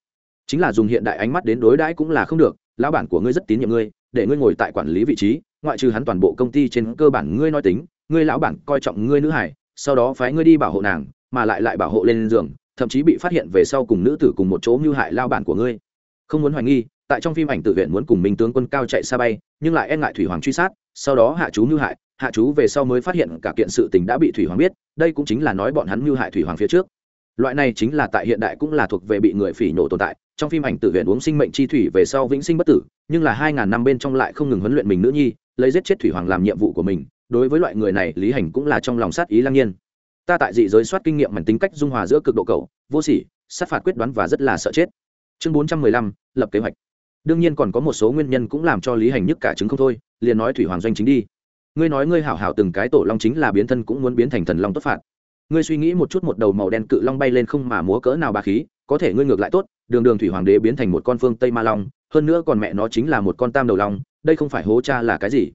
Chính là dùng hiện đại ánh mắt đến đối đãi cũng là không được, lão bản của ngươi rất tín nhiệm ngươi, để ngươi ngồi tại quản lý vị trí, ngoại trừ hắn toàn bộ công ty trên cơ bản ngươi nói tính, ngươi lão bản coi trọng ngươi nữ hải, sau đó phái ngươi đi bảo hộ nàng, mà lại lại bảo hộ lên giường, thậm chí bị phát hiện về sau cùng nữ tử cùng một chỗ mưu hại lao bản của ngươi. Không muốn hoài nghi, tại trong phim ảnh tự viện muốn cùng minh tướng quân cao chạy xa bay, nhưng lại e ngại thủy hoàng truy sát, sau đó hạ chú mưu hại, hạ chú về sau mới phát hiện cả kiện sự tình đã bị thủy hoàng biết, đây cũng chính là nói bọn hắn mưu hại thủy hoàng phía trước loại này chính là tại hiện đại cũng là thuộc về bị người phỉ nhổ tồn tại. Trong phim ảnh tự viện uống sinh mệnh chi thủy về sau vĩnh sinh bất tử, nhưng là hai ngàn năm bên trong lại không ngừng huấn luyện mình nữ nhi, lấy giết chết thủy hoàng làm nhiệm vụ của mình. Đối với loại người này, lý hành cũng là trong lòng sát ý lăng nhiên. Ta tại dị giới soát kinh nghiệm mảnh tính cách dung hòa giữa cực độ cầu vô sỉ, sát phạt quyết đoán và rất là sợ chết. Chương bốn trăm mười lăm, lập kế hoạch. Đương nhiên còn có một số nguyên nhân cũng làm cho lý hành nhức cả chứng không thôi, liền nói thủy hoàng doanh chính đi. Ngươi nói ngươi hảo hảo từng cái tổ long chính là biến thân cũng muốn biến thành thần long tốt phạt ngươi suy nghĩ một chút một đầu màu đen cự long bay lên không mà múa cỡ nào bà khí, có thể ngươi ngược lại tốt, đường đường thủy hoàng đế biến thành một con phương tây ma long, hơn nữa còn mẹ nó chính là một con tam đầu long, đây không phải hố cha là cái gì?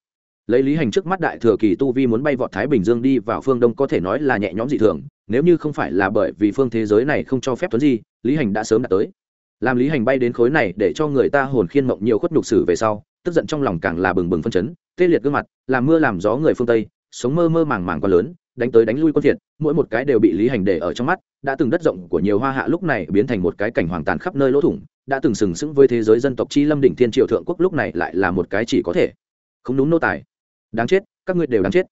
Lấy lý hành trước mắt đại thừa kỳ tu vi muốn bay vọt thái bình dương đi vào phương đông có thể nói là nhẹ nhõm dị thường, nếu như không phải là bởi vì phương thế giới này không cho phép tuấn gì lý hành đã sớm đã tới. Làm lý hành bay đến khối này để cho người ta hồn khiên mộng nhiều khuất nhục sử về sau, tức giận trong lòng càng là bừng bừng phân chấn, tê liệt gương mặt, làm mưa làm gió người phương tây, sống mơ mơ màng màng quá lớn đánh tới đánh lui quân phiệt, mỗi một cái đều bị lý hành để ở trong mắt đã từng đất rộng của nhiều hoa hạ lúc này biến thành một cái cảnh hoàng tàn khắp nơi lỗ thủng đã từng sừng sững với thế giới dân tộc chi lâm đỉnh thiên triều thượng quốc lúc này lại là một cái chỉ có thể. Không đúng nô tài. Đáng chết các ngươi đều đáng chết.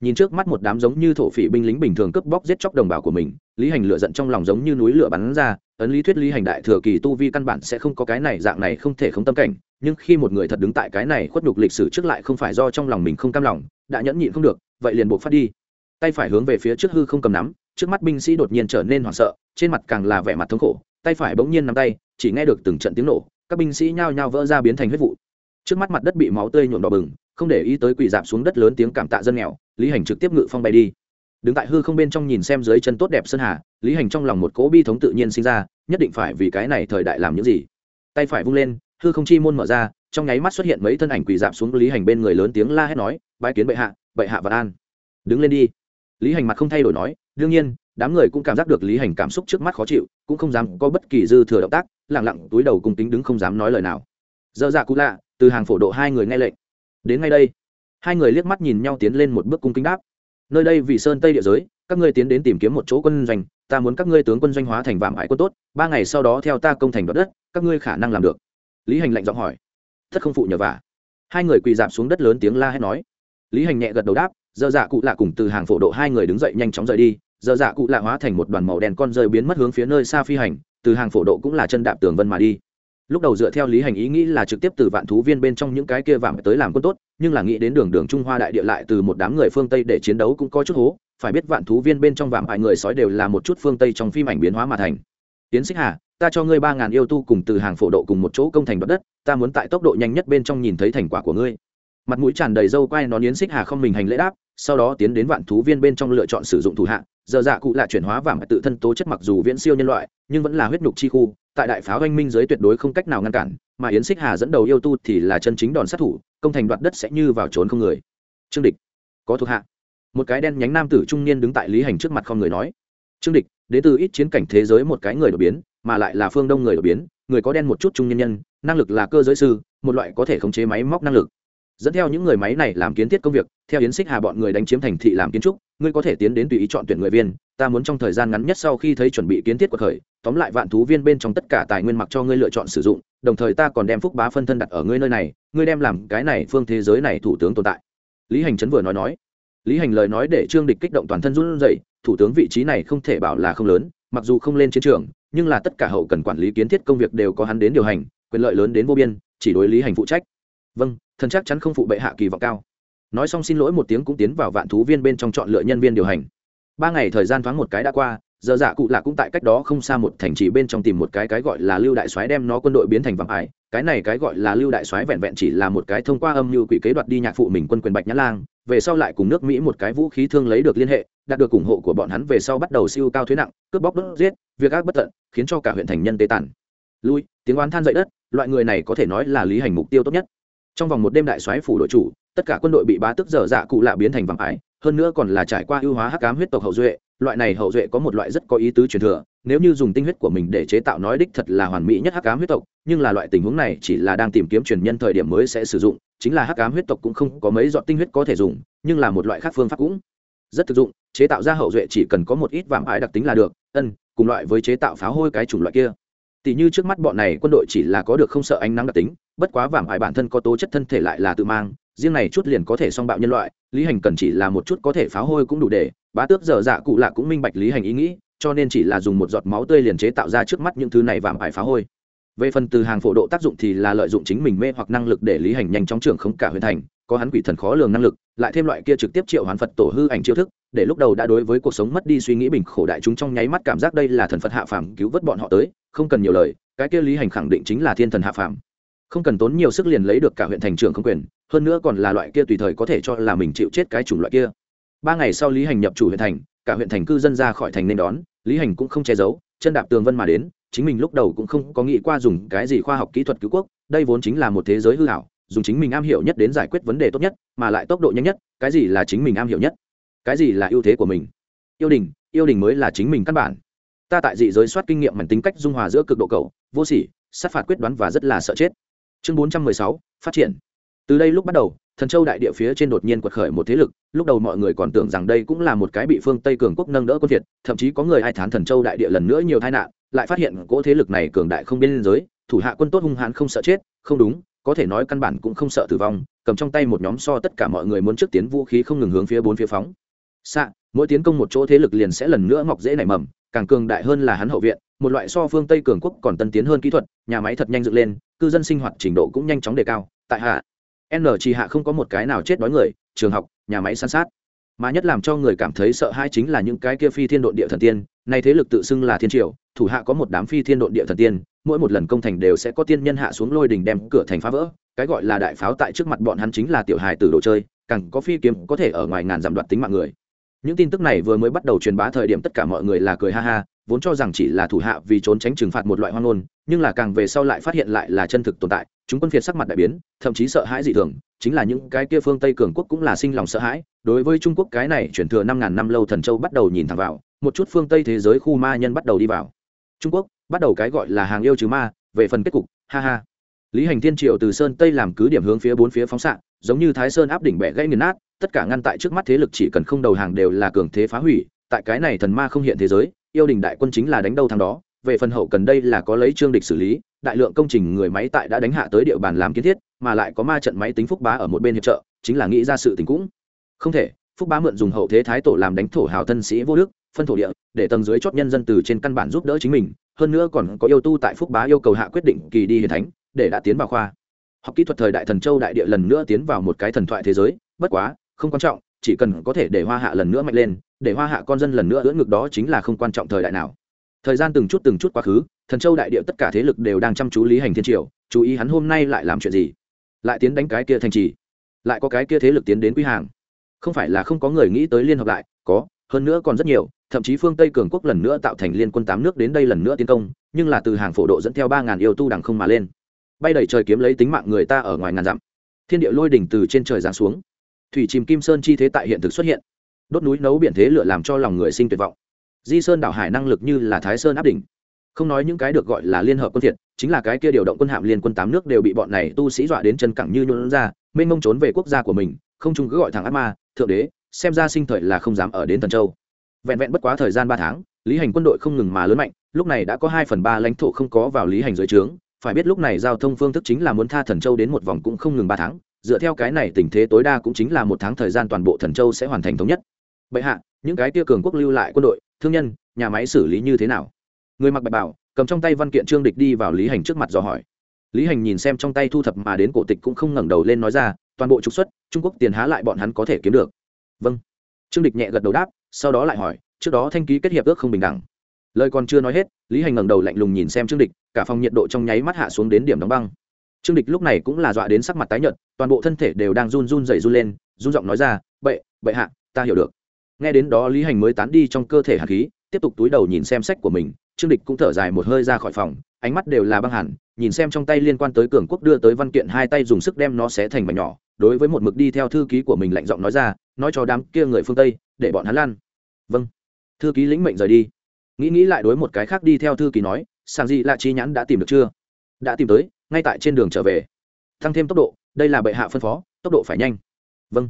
Nhìn trước mắt một đám giống như thổ phỉ binh lính bình thường cướp bóc giết chóc đồng bào của mình lý hành lựa giận trong lòng giống như núi lửa bắn ra ấn lý thuyết lý hành đại thừa kỳ tu vi căn bản sẽ không có cái này dạng này không thể không tâm cảnh nhưng khi một người thật đứng tại cái này khuất nhục lịch sử trước lại không phải do trong lòng mình không cam lòng đã nhẫn nhịn không được vậy liền buộc phát đi tay phải hướng về phía trước hư không cầm nắm, trước mắt binh sĩ đột nhiên trở nên hoảng sợ, trên mặt càng là vẻ mặt thống khổ, tay phải bỗng nhiên nắm tay, chỉ nghe được từng trận tiếng nổ, các binh sĩ nhao nhao vỡ ra biến thành huyết vụ. Trước mắt mặt đất bị máu tươi nhuộm đỏ bừng, không để ý tới quỳ dạp xuống đất lớn tiếng cảm tạ dân nghèo, lý hành trực tiếp ngự phong bay đi. Đứng tại hư không bên trong nhìn xem dưới chân tốt đẹp sơn hà, lý hành trong lòng một cỗ bi thống tự nhiên sinh ra, nhất định phải vì cái này thời đại làm những gì. Tay phải vung lên, hư không chi môn mở ra, trong nháy mắt xuất hiện mấy thân ảnh quỳ dạp xuống lý hành bên người lớn tiếng la hét nói, bái kiến bệ hạ bệ hạ và an. Đứng lên đi lý hành mặt không thay đổi nói, đương nhiên, đám người cũng cảm giác được lý hành cảm xúc trước mắt khó chịu, cũng không dám có bất kỳ dư thừa động tác lẳng lặng túi đầu cùng tính đứng không dám nói lời nào. Dơ dạ cũ lạ, từ hàng phổ độ hai người nghe lệnh. Đến ngay đây, hai người liếc mắt nhìn nhau tiến lên một bước cung kính đáp. Nơi đây vì sơn tây địa giới, các ngươi tiến đến tìm kiếm một chỗ quân doanh, ta muốn các ngươi tướng quân doanh hóa thành vạm ải quân tốt, ba ngày sau đó theo ta công thành đoạt đất, các ngươi khả năng làm được. Lý hành lạnh giọng hỏi. Thất không phụ nhờ vả. Hai người quỳ dạp xuống đất lớn tiếng la hét nói. Lý hành nhẹ gật đầu đáp dơ dạ cụ lạ cùng từ hàng phổ độ hai người đứng dậy nhanh chóng rời đi. Dơ dạ cụ lạ hóa thành một đoàn màu đen con rơi biến mất hướng phía nơi xa phi hành. Từ hàng phổ độ cũng là chân đạp tường vân mà đi. Lúc đầu dựa theo lý hành ý nghĩ là trực tiếp từ vạn thú viên bên trong những cái kia vàng tới làm quân tốt, nhưng là nghĩ đến đường đường trung hoa đại địa lại từ một đám người phương tây để chiến đấu cũng có chút hố. Phải biết vạn thú viên bên trong vàng hại người sói đều là một chút phương tây trong phim ảnh biến hóa mà thành. Tiến xích hà, ta cho ngươi ba ngàn yêu tu cùng từ hàng phổ độ cùng một chỗ công thành đoạt đất, ta muốn tại tốc độ nhanh nhất bên trong nhìn thấy thành quả của ngươi. Mặt mũi tràn đầy dâu quai nó yến xích hà không mình hành lễ đáp sau đó tiến đến vạn thú viên bên trong lựa chọn sử dụng thủ hạ. Giờ dạ cụ lại chuyển hóa vàng tự thân tố chất mặc dù viễn siêu nhân loại, nhưng vẫn là huyết nhục chi khu, tại đại pháo oanh minh giới tuyệt đối không cách nào ngăn cản, mà yến xích hà dẫn đầu yêu tu thì là chân chính đòn sát thủ, công thành đoạt đất sẽ như vào trốn không người. Trương địch, có thuộc hạ. Một cái đen nhánh nam tử trung niên đứng tại lý hành trước mặt không người nói. Trương địch, đến từ ít chiến cảnh thế giới một cái người đột biến, mà lại là phương đông người đột biến, người có đen một chút trung nhân nhân, năng lực là cơ giới sư, một loại có thể khống chế máy móc năng lực dẫn theo những người máy này làm kiến thiết công việc, theo yến xích hà bọn người đánh chiếm thành thị làm kiến trúc, ngươi có thể tiến đến tùy ý chọn tuyển người viên, ta muốn trong thời gian ngắn nhất sau khi thấy chuẩn bị kiến thiết cuộc khởi tóm lại vạn thú viên bên trong tất cả tài nguyên mặc cho ngươi lựa chọn sử dụng, đồng thời ta còn đem phúc bá phân thân đặt ở ngươi nơi này, ngươi đem làm cái này phương thế giới này thủ tướng tồn tại. Lý hành chấn vừa nói nói. Lý hành lời nói để trương địch kích động toàn thân run rẩy, thủ tướng vị trí này không thể bảo là không lớn, mặc dù không lên chiến trường, nhưng là tất cả hậu cần quản lý kiến thiết công việc đều có hắn đến điều hành, quyền lợi lớn đến vô biên, chỉ đối lý hành phụ trách. Vâng thần chắc chắn không phụ bệ hạ kỳ vọng cao. Nói xong xin lỗi một tiếng cũng tiến vào vạn thú viên bên trong chọn lựa nhân viên điều hành. Ba ngày thời gian thoáng một cái đã qua, giờ dạ cụ lạ cũng tại cách đó không xa một thành trì bên trong tìm một cái cái gọi là lưu đại soái đem nó quân đội biến thành vàng ải. Cái này cái gọi là lưu đại soái vẹn vẹn chỉ là một cái thông qua âm mưu quỷ kế đoạt đi nhạc phụ mình quân quyền bạch nhã lang, về sau lại cùng nước mỹ một cái vũ khí thương lấy được liên hệ, đạt được ủng hộ của bọn hắn về sau bắt đầu siêu cao thuế nặng, cướp bóc đốt giết, việc ác bất tận, khiến cho cả huyện thành nhân tê tàn. Lui, tiếng oán than dậy đất, loại người này có thể nói là lý hành mục tiêu tốt nhất trong vòng một đêm đại soái phủ đội chủ, tất cả quân đội bị bá tức dở dạ cụ lạ biến thành vàng ái, hơn nữa còn là trải qua ưu hóa hắc ám huyết tộc hậu duệ, loại này hậu duệ có một loại rất có ý tứ truyền thừa, nếu như dùng tinh huyết của mình để chế tạo nói đích thật là hoàn mỹ nhất hắc ám huyết tộc, nhưng là loại tình huống này chỉ là đang tìm kiếm truyền nhân thời điểm mới sẽ sử dụng, chính là hắc ám huyết tộc cũng không có mấy giọt tinh huyết có thể dùng, nhưng là một loại khác phương pháp cũng rất thực dụng, chế tạo ra hậu duệ chỉ cần có một ít vàng ái đặc tính là được, ân, cùng loại với chế tạo pháo hôi cái chủng loại kia tỷ như trước mắt bọn này quân đội chỉ là có được không sợ ánh nắng đặc tính, bất quá vảm hại bản thân có tố chất thân thể lại là tự mang, riêng này chút liền có thể song bạo nhân loại, lý hành cần chỉ là một chút có thể phá hôi cũng đủ để, bá tước dở dạ cụ lạ cũng minh bạch lý hành ý nghĩ, cho nên chỉ là dùng một giọt máu tươi liền chế tạo ra trước mắt những thứ này vảm hại phá hôi. Về phần từ hàng phổ độ tác dụng thì là lợi dụng chính mình mê hoặc năng lực để lý hành nhanh chóng trưởng không cả huyền thành, có hắn quỷ thần khó lường năng lực, lại thêm loại kia trực tiếp triệu hoán phật tổ hư ảnh chiêu thức để lúc đầu đã đối với cuộc sống mất đi suy nghĩ bình khổ đại chúng trong nháy mắt cảm giác đây là thần phật hạ phàm cứu vớt bọn họ tới, không cần nhiều lời, cái kia lý hành khẳng định chính là thiên thần hạ phàm. Không cần tốn nhiều sức liền lấy được cả huyện thành trưởng không quyền, hơn nữa còn là loại kia tùy thời có thể cho là mình chịu chết cái chủng loại kia. Ba ngày sau lý hành nhập chủ huyện thành, cả huyện thành cư dân ra khỏi thành nên đón, lý hành cũng không che giấu, chân đạp tường vân mà đến, chính mình lúc đầu cũng không có nghĩ qua dùng cái gì khoa học kỹ thuật cứu quốc, đây vốn chính là một thế giới hư hảo dùng chính mình am hiểu nhất đến giải quyết vấn đề tốt nhất, mà lại tốc độ nhanh nhất, cái gì là chính mình am hiểu nhất? Cái gì là ưu thế của mình? Yêu đình yêu đình mới là chính mình căn bản. Ta tại dị giới soát kinh nghiệm mảnh tính cách dung hòa giữa cực độ cầu vô sỉ, sát phạt quyết đoán và rất là sợ chết. Chương bốn trăm mười sáu, phát triển. Từ đây lúc bắt đầu, thần châu đại địa phía trên đột nhiên quật khởi một thế lực, lúc đầu mọi người còn tưởng rằng đây cũng là một cái bị phương tây cường quốc nâng đỡ quân việt thậm chí có người ai thán thần châu đại địa lần nữa nhiều tai nạn, lại phát hiện cỗ thế lực này cường đại không biên giới, thủ hạ quân tốt hung hãn không sợ chết, không đúng, có thể nói căn bản cũng không sợ tử vong, cầm trong tay một nhóm so tất cả mọi người muốn trước tiến vũ khí không ngừng hướng phía bốn phía phóng xạ, mỗi tiến công một chỗ thế lực liền sẽ lần nữa mọc dễ nảy mầm, càng cường đại hơn là hắn hậu viện, một loại so phương tây cường quốc còn tân tiến hơn kỹ thuật, nhà máy thật nhanh dựng lên, cư dân sinh hoạt trình độ cũng nhanh chóng đề cao. Tại hạ, n chỉ hạ không có một cái nào chết đói người, trường học, nhà máy san sát. Mà nhất làm cho người cảm thấy sợ hãi chính là những cái kia phi thiên độn địa thần tiên, nay thế lực tự xưng là thiên triều, thủ hạ có một đám phi thiên độn địa thần tiên, mỗi một lần công thành đều sẽ có tiên nhân hạ xuống lôi đình đem cửa thành phá vỡ, cái gọi là đại pháo tại trước mặt bọn hắn chính là tiểu hài từ đồ chơi, càng có phi kiếm có thể ở ngoài ngàn giảm đoạt tính mạng người những tin tức này vừa mới bắt đầu truyền bá thời điểm tất cả mọi người là cười ha ha, vốn cho rằng chỉ là thủ hạ vì trốn tránh trừng phạt một loại hoang ngôn, nhưng là càng về sau lại phát hiện lại là chân thực tồn tại, chúng quân phiệt sắc mặt đại biến, thậm chí sợ hãi dị thường, chính là những cái kia phương tây cường quốc cũng là sinh lòng sợ hãi. Đối với trung quốc cái này chuyển thừa năm ngàn năm lâu thần châu bắt đầu nhìn thẳng vào, một chút phương tây thế giới khu ma nhân bắt đầu đi vào. Trung quốc, bắt đầu cái gọi là hàng yêu trừ ma, về phần kết cục, ha ha. Lý hành thiên triệu từ sơn tây làm cứ điểm hướng phía bốn phía phóng xạ, giống như thái sơn áp đỉnh bẻ gãy nghiền nát tất cả ngăn tại trước mắt thế lực chỉ cần không đầu hàng đều là cường thế phá hủy, tại cái này thần ma không hiện thế giới, yêu đình đại quân chính là đánh đâu thằng đó, về phần hậu cần đây là có lấy trương địch xử lý, đại lượng công trình người máy tại đã đánh hạ tới địa bàn làm kiến thiết, mà lại có ma trận máy tính phúc bá ở một bên hiệp trợ, chính là nghĩ ra sự tình cũng không thể. Phúc bá mượn dùng hậu thế thái tổ làm đánh thổ hào thân sĩ vô đức, phân thổ địa, để tầng dưới chót nhân dân từ trên căn bản giúp đỡ chính mình, hơn nữa còn có yêu tu tại phúc bá yêu cầu hạ quyết định kỳ đi hiền thánh, để đã tiến vào khoa. Học kỹ thuật thời đại thần châu đại địa lần nữa tiến vào một cái thần thoại thế giới, bất quá không quan trọng, chỉ cần có thể để hoa hạ lần nữa mạnh lên, để hoa hạ con dân lần nữa ưỡn ngực đó chính là không quan trọng thời đại nào. Thời gian từng chút từng chút quá khứ, thần châu đại địa tất cả thế lực đều đang chăm chú lý hành thiên triều, chú ý hắn hôm nay lại làm chuyện gì. Lại tiến đánh cái kia thành trì. Lại có cái kia thế lực tiến đến quý hàng. Không phải là không có người nghĩ tới liên hợp lại, có, hơn nữa còn rất nhiều, thậm chí phương tây cường quốc lần nữa tạo thành liên quân tám nước đến đây lần nữa tiến công, nhưng là từ hàng phổ độ dẫn theo ba ngàn yêu tu đằng không mà lên. Bay đẩy trời kiếm lấy tính mạng người ta ở ngoài ngàn dặm. Thiên địa lôi đỉnh từ trên trời giáng xuống thủy chìm kim sơn chi thế tại hiện thực xuất hiện. Đốt núi nấu biển thế lửa làm cho lòng người sinh tuyệt vọng. Di sơn đảo hải năng lực như là thái sơn áp đỉnh. Không nói những cái được gọi là liên hợp quân thiệt, chính là cái kia điều động quân hạm liên quân tám nước đều bị bọn này tu sĩ dọa đến chân cẳng như nhuận ra, mênh mông trốn về quốc gia của mình, không chung cứ gọi thằng ác ma, thượng đế, xem ra sinh thời là không dám ở đến thần châu. Vẹn vẹn bất quá thời gian ba tháng, lý hành quân đội không ngừng mà lớn mạnh, lúc này đã có hai phần ba lãnh thổ không có vào lý hành dưới trướng, phải biết lúc này giao thông phương thức chính là muốn tha thần châu đến một vòng cũng không ngừng ba tháng dựa theo cái này tình thế tối đa cũng chính là một tháng thời gian toàn bộ thần châu sẽ hoàn thành thống nhất. Bệ hạ, những cái tia cường quốc lưu lại quân đội, thương nhân, nhà máy xử lý như thế nào? Người mặc bạch bảo, cầm trong tay văn kiện trương địch đi vào lý hành trước mặt dò hỏi. Lý hành nhìn xem trong tay thu thập mà đến cổ tịch cũng không ngẩng đầu lên nói ra, toàn bộ trục xuất, trung quốc tiền há lại bọn hắn có thể kiếm được. Vâng. Trương địch nhẹ gật đầu đáp, sau đó lại hỏi, trước đó thanh ký kết hiệp ước không bình đẳng. Lời còn chưa nói hết, lý hành ngẩng đầu lạnh lùng nhìn xem trương địch, cả phòng nhiệt độ trong nháy mắt hạ xuống đến điểm đóng băng. Trương địch lúc này cũng là dọa đến sắc mặt tái nhợt toàn bộ thân thể đều đang run run dày run lên, run giọng nói ra, bệ bệ hạ, ta hiểu được. Nghe đến đó lý hành mới tán đi trong cơ thể hạt khí, tiếp tục túi đầu nhìn xem sách của mình, trương địch cũng thở dài một hơi ra khỏi phòng, ánh mắt đều là băng hẳn, nhìn xem trong tay liên quan tới cường quốc đưa tới văn kiện hai tay dùng sức đem nó xé thành mảnh nhỏ, đối với một mực đi theo thư ký của mình lạnh giọng nói ra, nói cho đám kia người phương tây, để bọn hắn lan. Vâng. Thư ký lĩnh mệnh rời đi. Nghĩ nghĩ lại đối một cái khác đi theo thư ký nói, sàng gì lạ chi nhãn đã tìm được chưa? Đã tìm tới, ngay tại trên đường trở về. Tăng thêm tốc độ đây là bệ hạ phân phó, tốc độ phải nhanh. Vâng.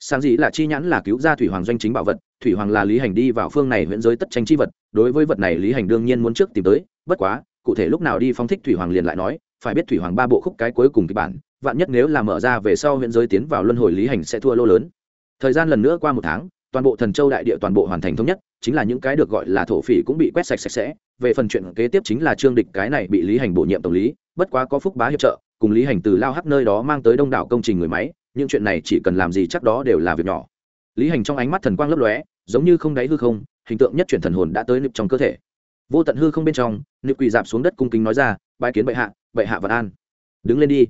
Sáng dĩ là chi nhãn là cứu ra thủy hoàng doanh chính bảo vật, thủy hoàng là lý hành đi vào phương này huyện giới tất tranh chi vật, đối với vật này lý hành đương nhiên muốn trước tìm tới, bất quá, cụ thể lúc nào đi phong thích thủy hoàng liền lại nói, phải biết thủy hoàng ba bộ khúc cái cuối cùng kịch bản, vạn nhất nếu là mở ra về sau huyện giới tiến vào luân hồi lý hành sẽ thua lô lớn. Thời gian lần nữa qua một tháng, toàn bộ thần châu đại địa toàn bộ hoàn thành thống nhất, chính là những cái được gọi là thổ phỉ cũng bị quét sạch sạch sẽ, về phần chuyện kế tiếp chính là trương địch cái này bị lý hành bổ nhiệm tổng lý, bất quá có phúc bá hiệp trợ cùng lý hành từ lao hắc nơi đó mang tới đông đảo công trình người máy, những chuyện này chỉ cần làm gì chắc đó đều là việc nhỏ. Lý hành trong ánh mắt thần quang lấp lóe, giống như không đáy hư không, hình tượng nhất chuyển thần hồn đã tới nịp trong cơ thể. Vô tận hư không bên trong, nịp quỳ dạp xuống đất cung kính nói ra bãi kiến bệ hạ bệ hạ vật an. Đứng lên đi.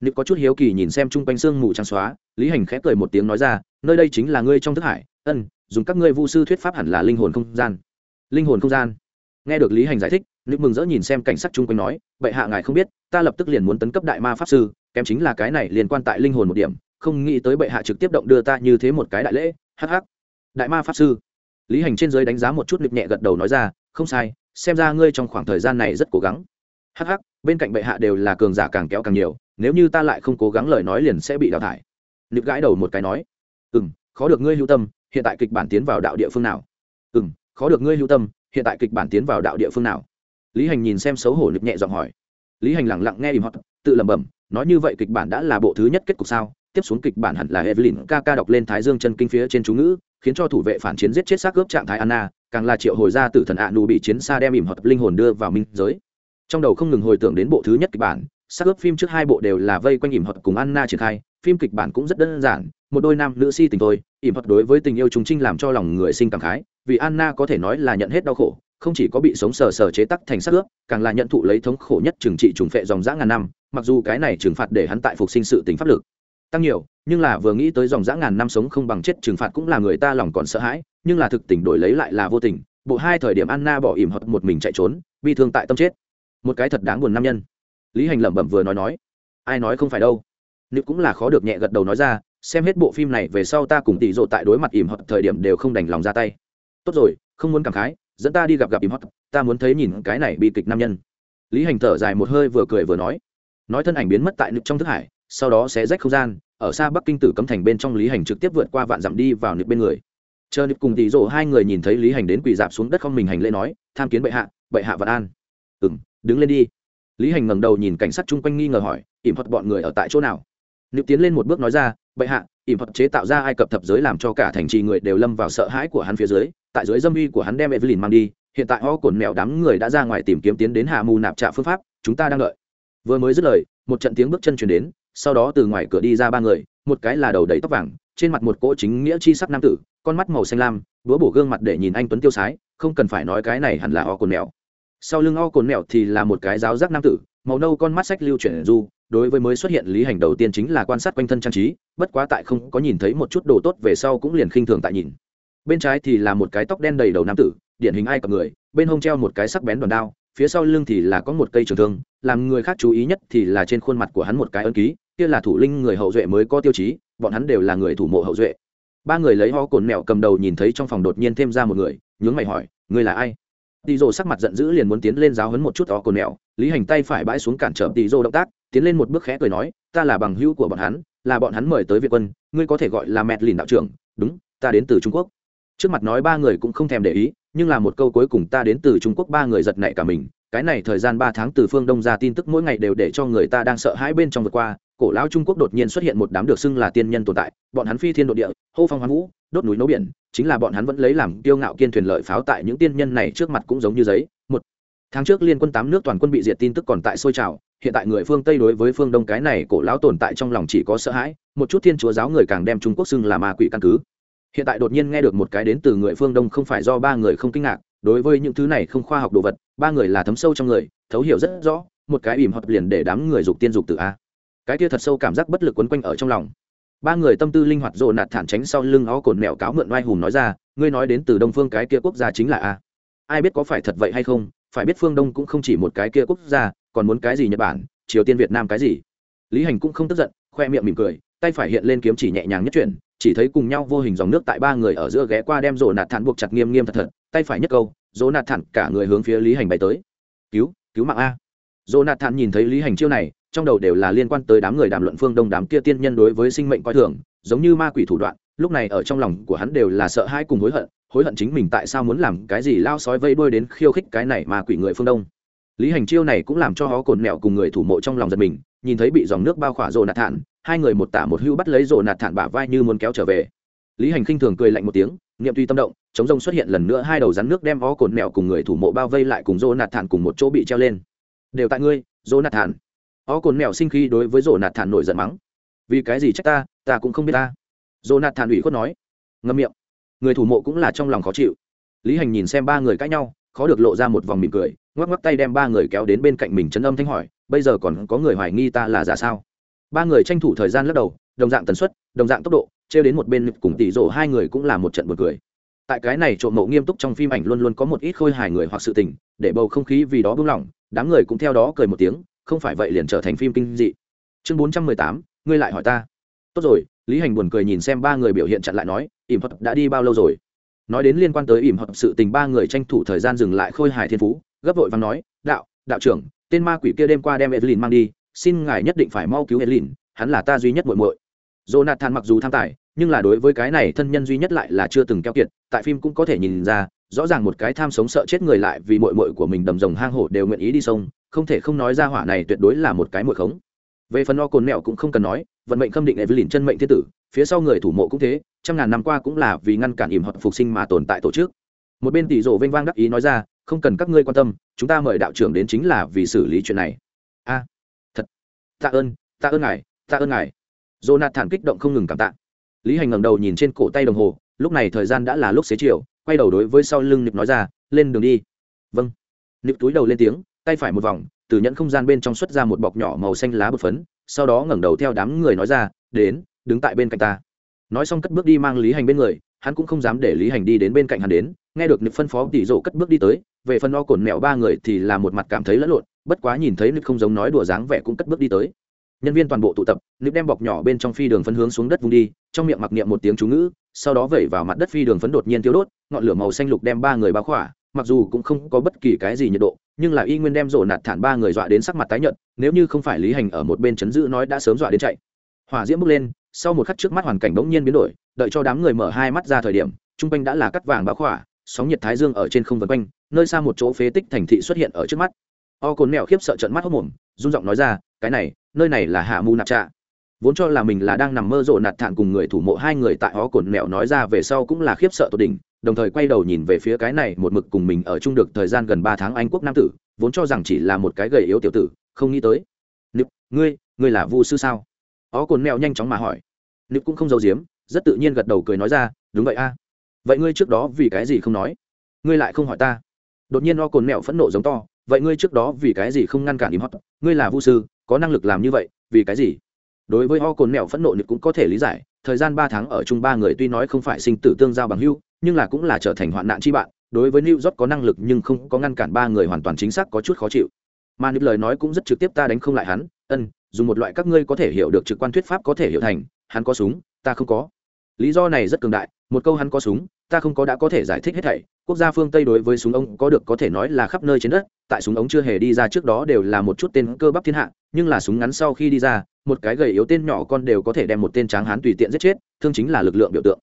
Nịp có chút hiếu kỳ nhìn xem chung quanh xương mù trắng xóa, lý hành khẽ cười một tiếng nói ra, nơi đây chính là ngươi trong thức hải, ân, dùng các ngươi vu sư thuyết pháp hẳn là linh hồn không gian. Linh hồn không gian? Nghe được lý hành giải thích Lục mừng rỡ nhìn xem cảnh sắc chung quanh nói bệ hạ ngài không biết ta lập tức liền muốn tấn cấp đại ma pháp sư kém chính là cái này liên quan tại linh hồn một điểm không nghĩ tới bệ hạ trực tiếp động đưa ta như thế một cái đại lễ Hắc hắc, đại ma pháp sư. Lý hành trên dưới đánh giá một chút lực nhẹ gật đầu nói ra không sai xem ra ngươi trong khoảng thời gian này rất cố gắng. Hắc hắc, bên cạnh bệ hạ đều là cường giả càng kéo càng nhiều nếu như ta lại không cố gắng lời nói liền sẽ bị đào thải. Lục gãi đầu một cái nói "Ừm, khó được ngươi hữu tâm hiện tại kịch bản tiến vào đạo địa phương nào? "Ừm, khó được ngươi hữu tâm hiện tại kịch bản tiến vào đạo địa phương nào? Lý hành nhìn xem xấu hổ nịp nhẹ giọng hỏi. Lý hành lẳng lặng nghe im hót tự lẩm bẩm, nói như vậy kịch bản đã là bộ thứ nhất kết cục sao? Tiếp xuống kịch bản hẳn là evelyn ca ca đọc lên thái dương chân kinh phía trên chú ngữ, khiến cho thủ vệ phản chiến giết chết xác cướp trạng thái anna, càng là triệu hồi ra từ thần ạ nụ bị chiến xa đem im hợp linh hồn đưa vào minh giới. Trong đầu không ngừng hồi tưởng đến bộ thứ nhất kịch bản, xác ướp phim trước hai bộ đều là vây quanh im hợp cùng anna triển khai, phim kịch bản cũng rất đơn giản, một đôi nam nữ si tình thôi, Im hợp đối với tình yêu chúng trinh làm cho lòng người sinh cảm khái, vì anna có thể nói là nhận hết đau khổ không chỉ có bị sống sờ sờ chế tắc thành sắc ướp, càng là nhận thụ lấy thống khổ nhất trừng trị trùng phệ dòng dã ngàn năm, mặc dù cái này trừng phạt để hắn tại phục sinh sự tính pháp lực tăng nhiều, nhưng là vừa nghĩ tới dòng dã ngàn năm sống không bằng chết trừng phạt cũng là người ta lòng còn sợ hãi, nhưng là thực tình đổi lấy lại là vô tình, bộ hai thời điểm anna bỏ ỉm hoặc một mình chạy trốn bị thương tại tâm chết. Một cái thật đáng buồn nam nhân. Lý hành lẩm bẩm vừa nói nói, ai nói không phải đâu? Nữ cũng là khó được nhẹ gật đầu nói ra, xem hết bộ phim này về sau ta cùng tỷ dụ tại đối mặt ỉm hoặc thời điểm đều không đành lòng ra tay. Tốt rồi, không muốn cảm khái dẫn ta đi gặp gặp im hot, ta muốn thấy nhìn cái này bi kịch nam nhân. Lý hành thở dài một hơi vừa cười vừa nói. Nói thân ảnh biến mất tại nực trong thức hải, sau đó sẽ rách không gian, ở xa bắc kinh tử cấm thành bên trong lý hành trực tiếp vượt qua vạn dặm đi vào nực bên người. Chờ nực cùng tỷ rổ hai người nhìn thấy lý hành đến quỳ dạp xuống đất không mình hành lễ nói, tham kiến bệ hạ bệ hạ vạn an. Ừ đứng lên đi. Lý hành ngẩng đầu nhìn cảnh sát chung quanh nghi ngờ hỏi ỉm thuật bọn người ở tại chỗ nào? Nực tiến lên một bước nói ra, bệ hạ ỉm thuật chế tạo ra ai cập thập giới làm cho cả thành trì người đều lâm vào sợ hãi của hắn phía dưới, tại dưới dâm uy của hắn đem evelyn mang đi, hiện tại ho cồn mèo đám người đã ra ngoài tìm kiếm tiến đến hạ mù nạp trạ phương pháp, chúng ta đang đợi. Vừa mới dứt lời, một trận tiếng bước chân chuyển đến, sau đó từ ngoài cửa đi ra ba người, một cái là đầu đầy tóc vàng, trên mặt một cỗ chính nghĩa chi sắc nam tử, con mắt màu xanh lam, búa bổ gương mặt để nhìn anh tuấn tiêu sái, không cần phải nói cái này hẳn là ho cồn mèo. Sau lưng ho cồn mèo thì là một cái giáo giác nam tử, màu nâu con mắt sách lưu chuyển du đối với mới xuất hiện lý hành đầu tiên chính là quan sát quanh thân trang trí, bất quá tại không có nhìn thấy một chút đồ tốt về sau cũng liền khinh thường tại nhìn. Bên trái thì là một cái tóc đen đầy đầu nam tử, điển hình ai cặp người, bên hông treo một cái sắc bén đòn đao, phía sau lưng thì là có một cây trường thương, làm người khác chú ý nhất thì là trên khuôn mặt của hắn một cái ấn ký, kia là thủ linh người hậu duệ mới có tiêu chí, bọn hắn đều là người thủ mộ hậu duệ. Ba người lấy ho cồn mẹo cầm đầu nhìn thấy trong phòng đột nhiên thêm ra một người, nhướng mày hỏi người là ai? Tỷ rồ sắc mặt giận dữ liền muốn tiến lên giáo hấn một chút ho cồn mẹo lý hành tay phải bãi xuống cản trở tỷ rồ động tác tiến lên một bước khẽ cười nói, ta là bằng hữu của bọn hắn, là bọn hắn mời tới việt quân, ngươi có thể gọi là mẹt lìn đạo trưởng, đúng, ta đến từ trung quốc. Trước mặt nói ba người cũng không thèm để ý, nhưng là một câu cuối cùng ta đến từ trung quốc ba người giật nảy cả mình, cái này thời gian ba tháng từ phương đông ra tin tức mỗi ngày đều để cho người ta đang sợ hãi bên trong vượt qua, cổ lão trung quốc đột nhiên xuất hiện một đám được xưng là tiên nhân tồn tại, bọn hắn phi thiên độ địa, hô phong hoán vũ, đốt núi nấu biển, chính là bọn hắn vẫn lấy làm kiêu ngạo kiên thuyền lợi pháo tại những tiên nhân này trước mặt cũng giống như giấy, một tháng trước liên quân tám nước toàn quân bị diệt tin tức còn tại sôi trào, hiện tại người phương tây đối với phương đông cái này cổ lão tồn tại trong lòng chỉ có sợ hãi, một chút thiên chúa giáo người càng đem trung quốc xưng là ma quỷ căn cứ. Hiện tại đột nhiên nghe được một cái đến từ người phương đông không phải do ba người không kinh ngạc, đối với những thứ này không khoa học đồ vật, ba người là thấm sâu trong người, thấu hiểu rất rõ, một cái ìm hợp liền để đám người dục tiên dục tự a. Cái kia thật sâu cảm giác bất lực quấn quanh ở trong lòng. Ba người tâm tư linh hoạt rộ nạt thản tránh sau lưng ó cồn mẹo cáo mượn oai hùng nói ra, ngươi nói đến từ đông phương cái kia quốc gia chính là a. Ai biết có phải thật vậy hay không phải biết phương đông cũng không chỉ một cái kia quốc gia, còn muốn cái gì nhật bản, triều tiên việt nam cái gì. Lý hành cũng không tức giận, khoe miệng mỉm cười, tay phải hiện lên kiếm chỉ nhẹ nhàng nhất chuyển, chỉ thấy cùng nhau vô hình dòng nước tại ba người ở giữa ghé qua đem rổ nạt thản buộc chặt nghiêm nghiêm thật thật, tay phải nhất câu rổ nạt thản cả người hướng phía lý hành bay tới. Cứu cứu mạng a. Rổ nạt thản nhìn thấy lý hành chiêu này, trong đầu đều là liên quan tới đám người đàm luận phương đông đám kia tiên nhân đối với sinh mệnh coi thường, giống như ma quỷ thủ đoạn, lúc này ở trong lòng của hắn đều là sợ hãi cùng hối hận hối hận chính mình tại sao muốn làm cái gì lao sói vây đuôi đến khiêu khích cái này mà quỷ người phương đông. Lý hành chiêu này cũng làm cho hó cồn mẹo cùng người thủ mộ trong lòng giật mình, nhìn thấy bị dòng nước bao khỏa rồ nạt thản, hai người một tả một hưu bắt lấy rồ nạt thản bả vai như muốn kéo trở về. Lý hành khinh thường cười lạnh một tiếng, niệm tuy tâm động, chống rông xuất hiện lần nữa hai đầu rắn nước đem hó cồn mẹo cùng người thủ mộ bao vây lại cùng rồ nạt thản cùng một chỗ bị treo lên. Đều tại ngươi, rồ nạt thản. Hó cồn mẹo sinh khi đối với rồ nạt thản nổi giận mắng. Vì cái gì trách ta ta cũng không biết ta. Rồ nạt thản ủy khuất nói. Ngâm miệng người thủ mộ cũng là trong lòng khó chịu. Lý hành nhìn xem ba người cãi nhau, khó được lộ ra một vòng mỉm cười, ngoắc ngoắc tay đem ba người kéo đến bên cạnh mình chấn âm thanh hỏi, bây giờ còn có người hoài nghi ta là giả sao? Ba người tranh thủ thời gian lắc đầu, đồng dạng tần suất, đồng dạng tốc độ, trêu đến một bên cùng tỷ rộ hai người cũng là một trận buồn cười. Tại cái này trộm mộ nghiêm túc trong phim ảnh luôn luôn có một ít khôi hài người hoặc sự tình, để bầu không khí vì đó buông lỏng, đám người cũng theo đó cười một tiếng, không phải vậy liền trở thành phim kinh dị. Chương bốn trăm mười tám, ngươi lại hỏi ta. Tốt rồi, lý hành buồn cười nhìn xem ba người biểu hiện chặn lại nói ỉm thuật đã đi bao lâu rồi nói đến liên quan tới ỉm thuật sự tình ba người tranh thủ thời gian dừng lại khôi hài thiên phú gấp vội và nói đạo đạo trưởng tên ma quỷ kia đêm qua đem Evelyn mang đi, xin ngài nhất định phải mau cứu Evelyn, hắn là ta duy nhất muội muội. Jonathan mặc dù tham tài, nhưng là đối với cái này thân nhân duy nhất lại là chưa từng keo kiệt, tại phim cũng có thể nhìn ra, rõ ràng một cái tham sống sợ chết người lại vì muội muội của mình đầm rồng hang hổ đều nguyện ý đi sông, không thể không nói ra hỏa này tuyệt đối là một cái muội khống. Về phần o cồn mẹo cũng không cần nói, vận mệnh khâm định Evelyn chân mệnh thiên tử, phía sau người thủ mộ cũng thế, trăm ngàn năm qua cũng là vì ngăn cản ỉm hoặc phục sinh mà tồn tại tổ chức. Một bên tỷ rộ vênh vang đắc ý nói ra, không cần các ngươi quan tâm chúng ta mời đạo trưởng đến chính là vì xử lý chuyện này. A thật tạ ơn tạ ơn ngài tạ ơn ngài. Jonathan kích động không ngừng cảm tạ. Lý hành ngẩng đầu nhìn trên cổ tay đồng hồ lúc này thời gian đã là lúc xế chiều quay đầu đối với sau lưng nịp nói ra lên đường đi. Vâng. Nịp túi đầu lên tiếng tay phải một vòng từ nhẫn không gian bên trong xuất ra một bọc nhỏ màu xanh lá bột phấn sau đó ngẩng đầu theo đám người nói ra đến đứng tại bên cạnh ta. Nói xong cất bước đi mang lý hành bên người, hắn cũng không dám để lý hành đi đến bên cạnh hắn đến, nghe được nịp phân phó tỷ rộ cất bước đi tới, về phần o cồn mẹo ba người thì là một mặt cảm thấy lẫn lộn, bất quá nhìn thấy nịp không giống nói đùa dáng vẻ cũng cất bước đi tới. Nhân viên toàn bộ tụ tập nịp đem bọc nhỏ bên trong phi đường phân hướng xuống đất vung đi, trong miệng mặc niệm một tiếng chú ngữ, sau đó vẩy vào mặt đất phi đường phấn đột nhiên tiêu đốt, ngọn lửa màu xanh lục đem ba người bao khỏa, mặc dù cũng không có bất kỳ cái gì nhiệt độ, nhưng là y nguyên đem rổ nạt thản ba người dọa đến sắc mặt tái nhợt, nếu như không phải lý hành ở một bên chấn giữ nói đã sớm dọa đến chạy. Hỏa diễm bước lên sau một khắc trước mắt hoàn cảnh bỗng nhiên biến đổi, đợi cho đám người mở hai mắt ra thời điểm trung quanh đã là cắt vàng báo khỏa, sóng nhiệt thái dương ở trên không vân quanh, nơi xa một chỗ phế tích thành thị xuất hiện ở trước mắt. O cồn mèo khiếp sợ trận mắt hốc mồm run giọng nói ra, cái này, nơi này là hạ mù nạp trạ. Vốn cho là mình là đang nằm mơ rộ nạt thản cùng người thủ mộ hai người tại o cồn mèo nói ra về sau cũng là khiếp sợ tột đỉnh, đồng thời quay đầu nhìn về phía cái này một mực cùng mình ở chung được thời gian gần ba tháng anh quốc nam tử, vốn cho rằng chỉ là một cái gầy yếu tiểu tử, không nghĩ tới. Nịp, ngươi ngươi là vu sư sao? Ó cồn mèo nhanh chóng mà hỏi. Nữ cũng không giấu giếm, rất tự nhiên gật đầu cười nói ra, đúng vậy a. Vậy ngươi trước đó vì cái gì không nói? Ngươi lại không hỏi ta. Đột nhiên o cồn mẹo phẫn nộ giống to, vậy ngươi trước đó vì cái gì không ngăn cản im hót ngươi là vu sư, có năng lực làm như vậy, vì cái gì? Đối với o cồn mẹo phẫn nộ nữ cũng có thể lý giải, thời gian ba tháng ở chung ba người tuy nói không phải sinh tử tương giao bằng hưu nhưng là cũng là trở thành hoạn nạn chi bạn, đối với new york có năng lực nhưng không có ngăn cản ba người hoàn toàn chính xác có chút khó chịu. Mà những lời nói cũng rất trực tiếp ta đánh không lại hắn ân dùng một loại các ngươi có thể hiểu được trực quan thuyết pháp có thể hiểu thành, hắn có súng, ta không có. Lý do này rất cường đại, một câu hắn có súng, ta không có đã có thể giải thích hết thảy. Quốc gia phương tây đối với súng ống có được có thể nói là khắp nơi trên đất, tại súng ống chưa hề đi ra trước đó đều là một chút tên cơ bắp thiên hạ, nhưng là súng ngắn sau khi đi ra, một cái gầy yếu tên nhỏ con đều có thể đem một tên tráng hán tùy tiện giết chết, thương chính là lực lượng biểu tượng.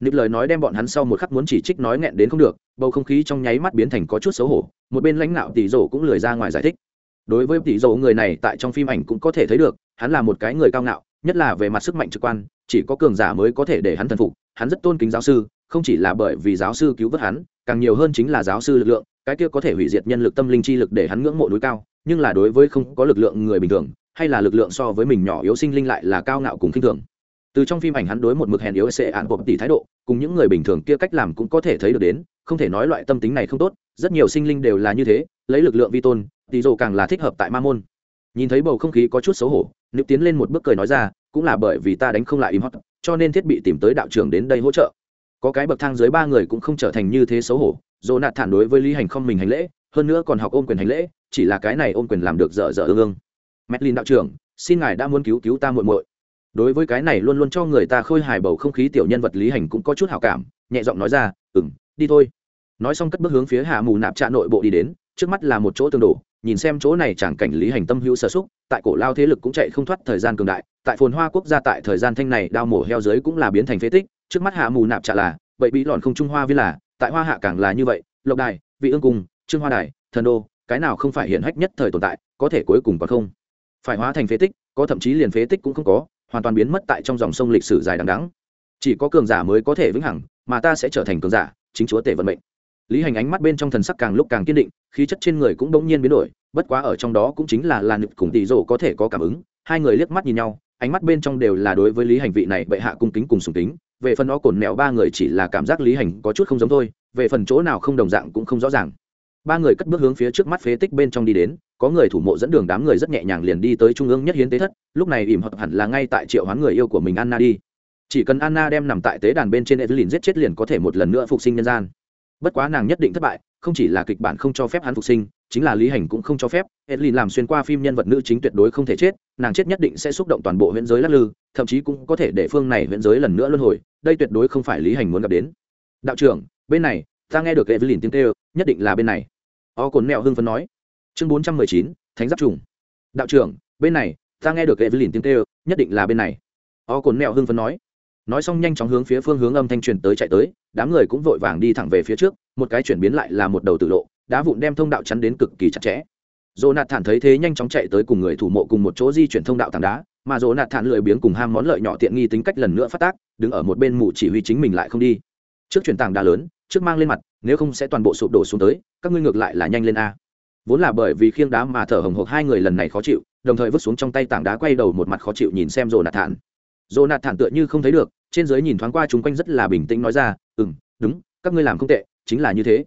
Nịp lời nói đem bọn hắn sau một khắc muốn chỉ trích nói nghẹn đến không được, bầu không khí trong nháy mắt biến thành có chút xấu hổ, một bên lãnh đạo tỷ dỗ cũng lười ra ngoài giải thích đối với tỷ dầu người này tại trong phim ảnh cũng có thể thấy được, hắn là một cái người cao ngạo, nhất là về mặt sức mạnh trực quan, chỉ có cường giả mới có thể để hắn thần phục. Hắn rất tôn kính giáo sư, không chỉ là bởi vì giáo sư cứu vớt hắn, càng nhiều hơn chính là giáo sư lực lượng, cái kia có thể hủy diệt nhân lực tâm linh chi lực để hắn ngưỡng mộ núi cao, nhưng là đối với không có lực lượng người bình thường, hay là lực lượng so với mình nhỏ yếu sinh linh lại là cao ngạo cùng khinh thường. Từ trong phim ảnh hắn đối một mực hèn yếu sẽ ạn bộp tỷ thái độ, cùng những người bình thường kia cách làm cũng có thể thấy được đến, không thể nói loại tâm tính này không tốt, rất nhiều sinh linh đều là như thế, lấy lực lượng vi tôn tỷ dồ càng là thích hợp tại ma môn. Nhìn thấy bầu không khí có chút xấu hổ, nữ tiến lên một bước cười nói ra, cũng là bởi vì ta đánh không lại im hót cho nên thiết bị tìm tới đạo trưởng đến đây hỗ trợ. Có cái bậc thang dưới ba người cũng không trở thành như thế xấu hổ dồ nạt thản đối với lý hành không mình hành lễ, hơn nữa còn học ôm quyền hành lễ, chỉ là cái này ôm quyền làm được dở dở ương ương. Medlin đạo trưởng, xin ngài đã muốn cứu cứu ta muội muội. Đối với cái này luôn luôn cho người ta khôi hài bầu không khí tiểu nhân vật lý hành cũng có chút hảo cảm, nhẹ giọng nói ra ừng đi thôi. Nói xong cất bước hướng phía hạ mù nạp trạ nội bộ đi đến, trước mắt là một chỗ tương đổ nhìn xem chỗ này chẳng cảnh lý hành tâm hữu sở xúc, tại cổ lao thế lực cũng chạy không thoát thời gian cường đại, tại phồn hoa quốc gia tại thời gian thanh này đao mổ heo dưới cũng là biến thành phế tích, trước mắt hạ mù nạp trả là, vậy bị lọn không trung hoa viên là, tại hoa hạ càng là như vậy, lộc đài, vị ương cung, trương hoa đài, thần đô, cái nào không phải hiện hách nhất thời tồn tại, có thể cuối cùng còn không? Phải hóa thành phế tích, có thậm chí liền phế tích cũng không có, hoàn toàn biến mất tại trong dòng sông lịch sử dài đằng đắng chỉ có cường giả mới có thể vĩnh hằng, mà ta sẽ trở thành cường giả, chính chúa tể vận mệnh lý hành ánh mắt bên trong thần sắc càng lúc càng kiên định, khí chất trên người cũng bỗng nhiên biến đổi, bất quá ở trong đó cũng chính là làn nực cùng tỷ rổ có thể có cảm ứng, hai người liếc mắt nhìn nhau, ánh mắt bên trong đều là đối với lý hành vị này bệ hạ cung kính cùng sùng kính, về phần nó cồn mèo ba người chỉ là cảm giác lý hành có chút không giống thôi, về phần chỗ nào không đồng dạng cũng không rõ ràng. Ba người cất bước hướng phía trước mắt phế tích bên trong đi đến, có người thủ mộ dẫn đường đám người rất nhẹ nhàng liền đi tới trung ương nhất hiến tế thất, lúc này ỉm hợp hẳn là ngay tại triệu hoán người yêu của mình anna đi. Chỉ cần anna đem nằm tại tế đàn bên trên evelyn giết chết liền có thể một lần nữa phục sinh nhân gian bất quá nàng nhất định thất bại, không chỉ là kịch bản không cho phép hắn phục sinh, chính là lý hành cũng không cho phép. Evelyn làm xuyên qua phim nhân vật nữ chính tuyệt đối không thể chết, nàng chết nhất định sẽ xúc động toàn bộ huyện giới lắc lư, thậm chí cũng có thể để phương này huyện giới lần nữa luân hồi, đây tuyệt đối không phải lý hành muốn gặp đến. Đạo trưởng, bên này, ta nghe được evelyn tiếng kêu, nhất định là bên này. O cồn mẹo hưng phấn nói. Chương bốn trăm mười chín, thánh giáp trùng. Đạo trưởng, bên này, ta nghe được evelyn tiếng kêu, nhất định là bên này. O cồn mẹo hưng phấn nói nói xong nhanh chóng hướng phía phương hướng âm thanh truyền tới chạy tới, đám người cũng vội vàng đi thẳng về phía trước, một cái chuyển biến lại là một đầu tử lộ, đá vụn đem thông đạo chắn đến cực kỳ chặt chẽ. Dồ nạt thản thấy thế nhanh chóng chạy tới cùng người thủ mộ cùng một chỗ di chuyển thông đạo tảng đá, mà dồ nạt thản lười biếng cùng ham món lợi nhỏ tiện nghi tính cách lần nữa phát tác, đứng ở một bên mụ chỉ huy chính mình lại không đi. Trước chuyển tảng đá lớn, trước mang lên mặt, nếu không sẽ toàn bộ sụp đổ xuống tới, các ngươi ngược lại là nhanh lên a. Vốn là bởi vì khiêng đá mà thở hồng hộc hai người lần này khó chịu, đồng thời vứt xuống trong tay tảng đá quay đầu một mặt khó chịu nhìn xem dồ nạt thản dồ nạt thản tựa như không thấy được trên giới nhìn thoáng qua chúng quanh rất là bình tĩnh nói ra ừ m đúng, các ngươi làm không tệ, chính là như thế.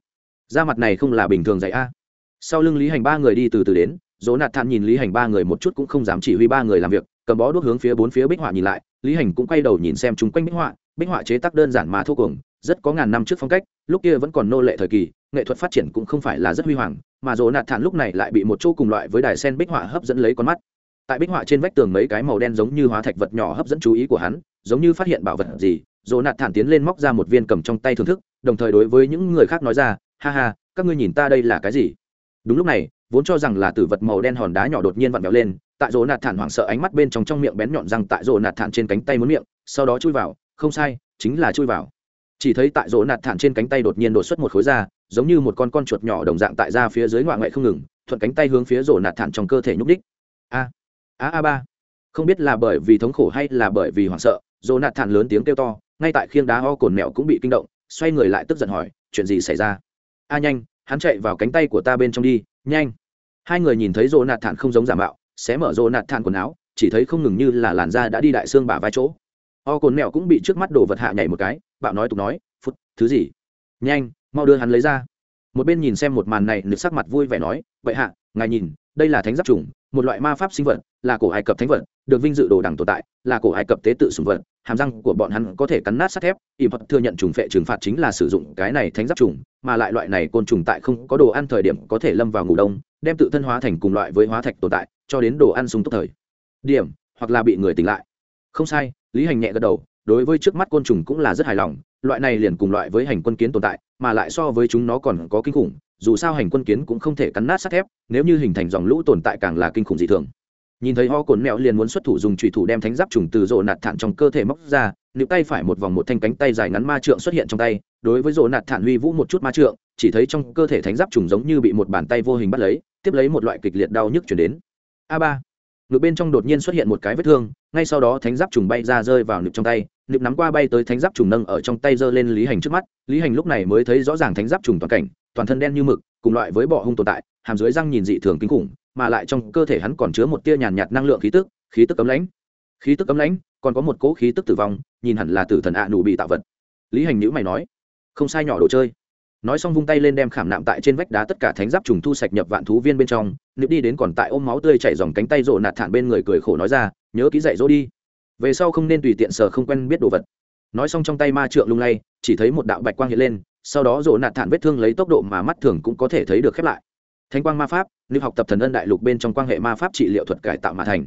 Da mặt này không là bình thường dạy a. Sau lưng lý hành ba người đi từ từ đến, dỗ nạt thản nhìn lý hành ba người một chút cũng không dám chỉ huy ba người làm việc, cầm bó đuốc hướng phía bốn phía bích họa nhìn lại, lý hành cũng quay đầu nhìn xem chung quanh bích họa bích họa chế tác đơn giản mà thô cuồng, rất có ngàn năm trước phong cách, lúc kia vẫn còn nô lệ thời kỳ, nghệ thuật phát triển cũng không phải là rất huy hoàng, mà dỗ nạt thản lúc này lại bị một chỗ cùng loại với đài sen bích họa hấp dẫn lấy con mắt. Tại bích họa trên vách tường mấy cái màu đen giống như hóa thạch vật nhỏ hấp dẫn chú ý của hắn giống như phát hiện bảo vật gì, dỗ nạt thản tiến lên móc ra một viên cầm trong tay thưởng thức, đồng thời đối với những người khác nói ra, ha ha, các ngươi nhìn ta đây là cái gì? Đúng lúc này, vốn cho rằng là tử vật màu đen hòn đá nhỏ đột nhiên vặn vẹo lên, tại dỗ nạt thản hoảng sợ ánh mắt bên trong trong miệng bén nhọn răng tại dỗ nạt thản trên cánh tay muốn miệng, sau đó chui vào, không sai, chính là chui vào. Chỉ thấy tại rỗ nạt thản trên cánh tay đột nhiên đột xuất một khối da, giống như một con con chuột nhỏ đồng dạng tại da phía dưới ngoại ngoại không ngừng, thuận cánh tay hướng phía rỗ nạt thản trong cơ thể nhúc đích. A a a ba. Không biết là bởi vì thống khổ hay là bởi vì hoảng sợ rỗ nạt thản lớn tiếng kêu to, ngay tại khiêng đá ho cồn mẹo cũng bị kinh động, xoay người lại tức giận hỏi, chuyện gì xảy ra? A nhanh, hắn chạy vào cánh tay của ta bên trong đi, nhanh. Hai người nhìn thấy rỗ nạt thản không giống giả mạo, xé mở rỗ nạt thản quần áo, chỉ thấy không ngừng như là làn da đã đi đại xương bả vai chỗ. O cồn mẹo cũng bị trước mắt đổ vật hạ nhảy một cái, bạo nói tục nói, phút, thứ gì? Nhanh, mau đưa hắn lấy ra. Một bên nhìn xem một màn này nực sắc mặt vui vẻ nói vậy hạ, ngài nhìn, đây là thánh giáp trùng một loại ma pháp sinh vật, là cổ ai cập thánh vật được vinh dự đồ đẳng tồn tại, là cổ ai cập tế tự sùng vật, hàm răng của bọn hắn có thể cắn nát sắt thép, Y thuật thừa nhận trùng phệ trừng phạt chính là sử dụng cái này thánh giáp trùng, mà lại loại này côn trùng tại không có đồ ăn thời điểm có thể lâm vào ngủ đông, đem tự thân hóa thành cùng loại với hóa thạch tồn tại, cho đến đồ ăn sung túc thời điểm, hoặc là bị người tỉnh lại. Không sai, lý hành nhẹ gật đầu, đối với trước mắt côn trùng cũng là rất hài lòng, loại này liền cùng loại với hành quân kiến tồn tại, mà lại so với chúng nó còn có kinh khủng, dù sao hành quân kiến cũng không thể cắn nát sắt thép, nếu như hình thành dòng lũ tồn tại càng là kinh khủng dị thường nhìn thấy ho cồn mẹo liền muốn xuất thủ dùng trùy thủ đem thánh giáp trùng từ rộ nạt thản trong cơ thể móc ra nịp tay phải một vòng một thanh cánh tay dài ngắn ma trượng xuất hiện trong tay, đối với rộ nạt thản huy vũ một chút ma trượng, chỉ thấy trong cơ thể thánh giáp trùng giống như bị một bàn tay vô hình bắt lấy, tiếp lấy một loại kịch liệt đau nhức chuyển đến. A ba, ngực bên trong đột nhiên xuất hiện một cái vết thương, ngay sau đó thánh giáp trùng bay ra rơi vào nực trong tay nực nắm qua bay tới thánh giáp trùng nâng ở trong tay giơ lên lý hành trước mắt, lý hành lúc này mới thấy rõ ràng thánh giáp trùng toàn cảnh toàn thân đen như mực, cùng loại với bọ hung tồn tại, hàm dưới răng nhìn dị thường kinh khủng, mà lại trong cơ thể hắn còn chứa một tia nhàn nhạt năng lượng khí tức khí tức cấm lãnh. Khí tức cấm lãnh, còn có một cỗ khí tức tử vong, nhìn hẳn là tử thần ạ nụ bị tạo vật. Lý hành nhữ mày nói, không sai nhỏ đồ chơi. Nói xong vung tay lên đem khảm nạm tại trên vách đá tất cả thánh giáp trùng thu sạch nhập vạn thú viên bên trong, nịp đi đến còn tại ôm máu tươi chảy dòng cánh tay rộ nạt thản bên người cười khổ nói ra, nhớ ký dạy dỗ đi. Về sau không nên tùy tiện sờ không quen biết đồ vật. Nói xong trong tay ma trượng lung lay, chỉ thấy một đạo bạch quang hiện lên sau đó rộ nạt thản vết thương lấy tốc độ mà mắt thường cũng có thể thấy được khép lại. Thanh quang ma pháp lưu học tập thần ân đại lục bên trong quan hệ ma pháp trị liệu thuật cải tạo mà thành.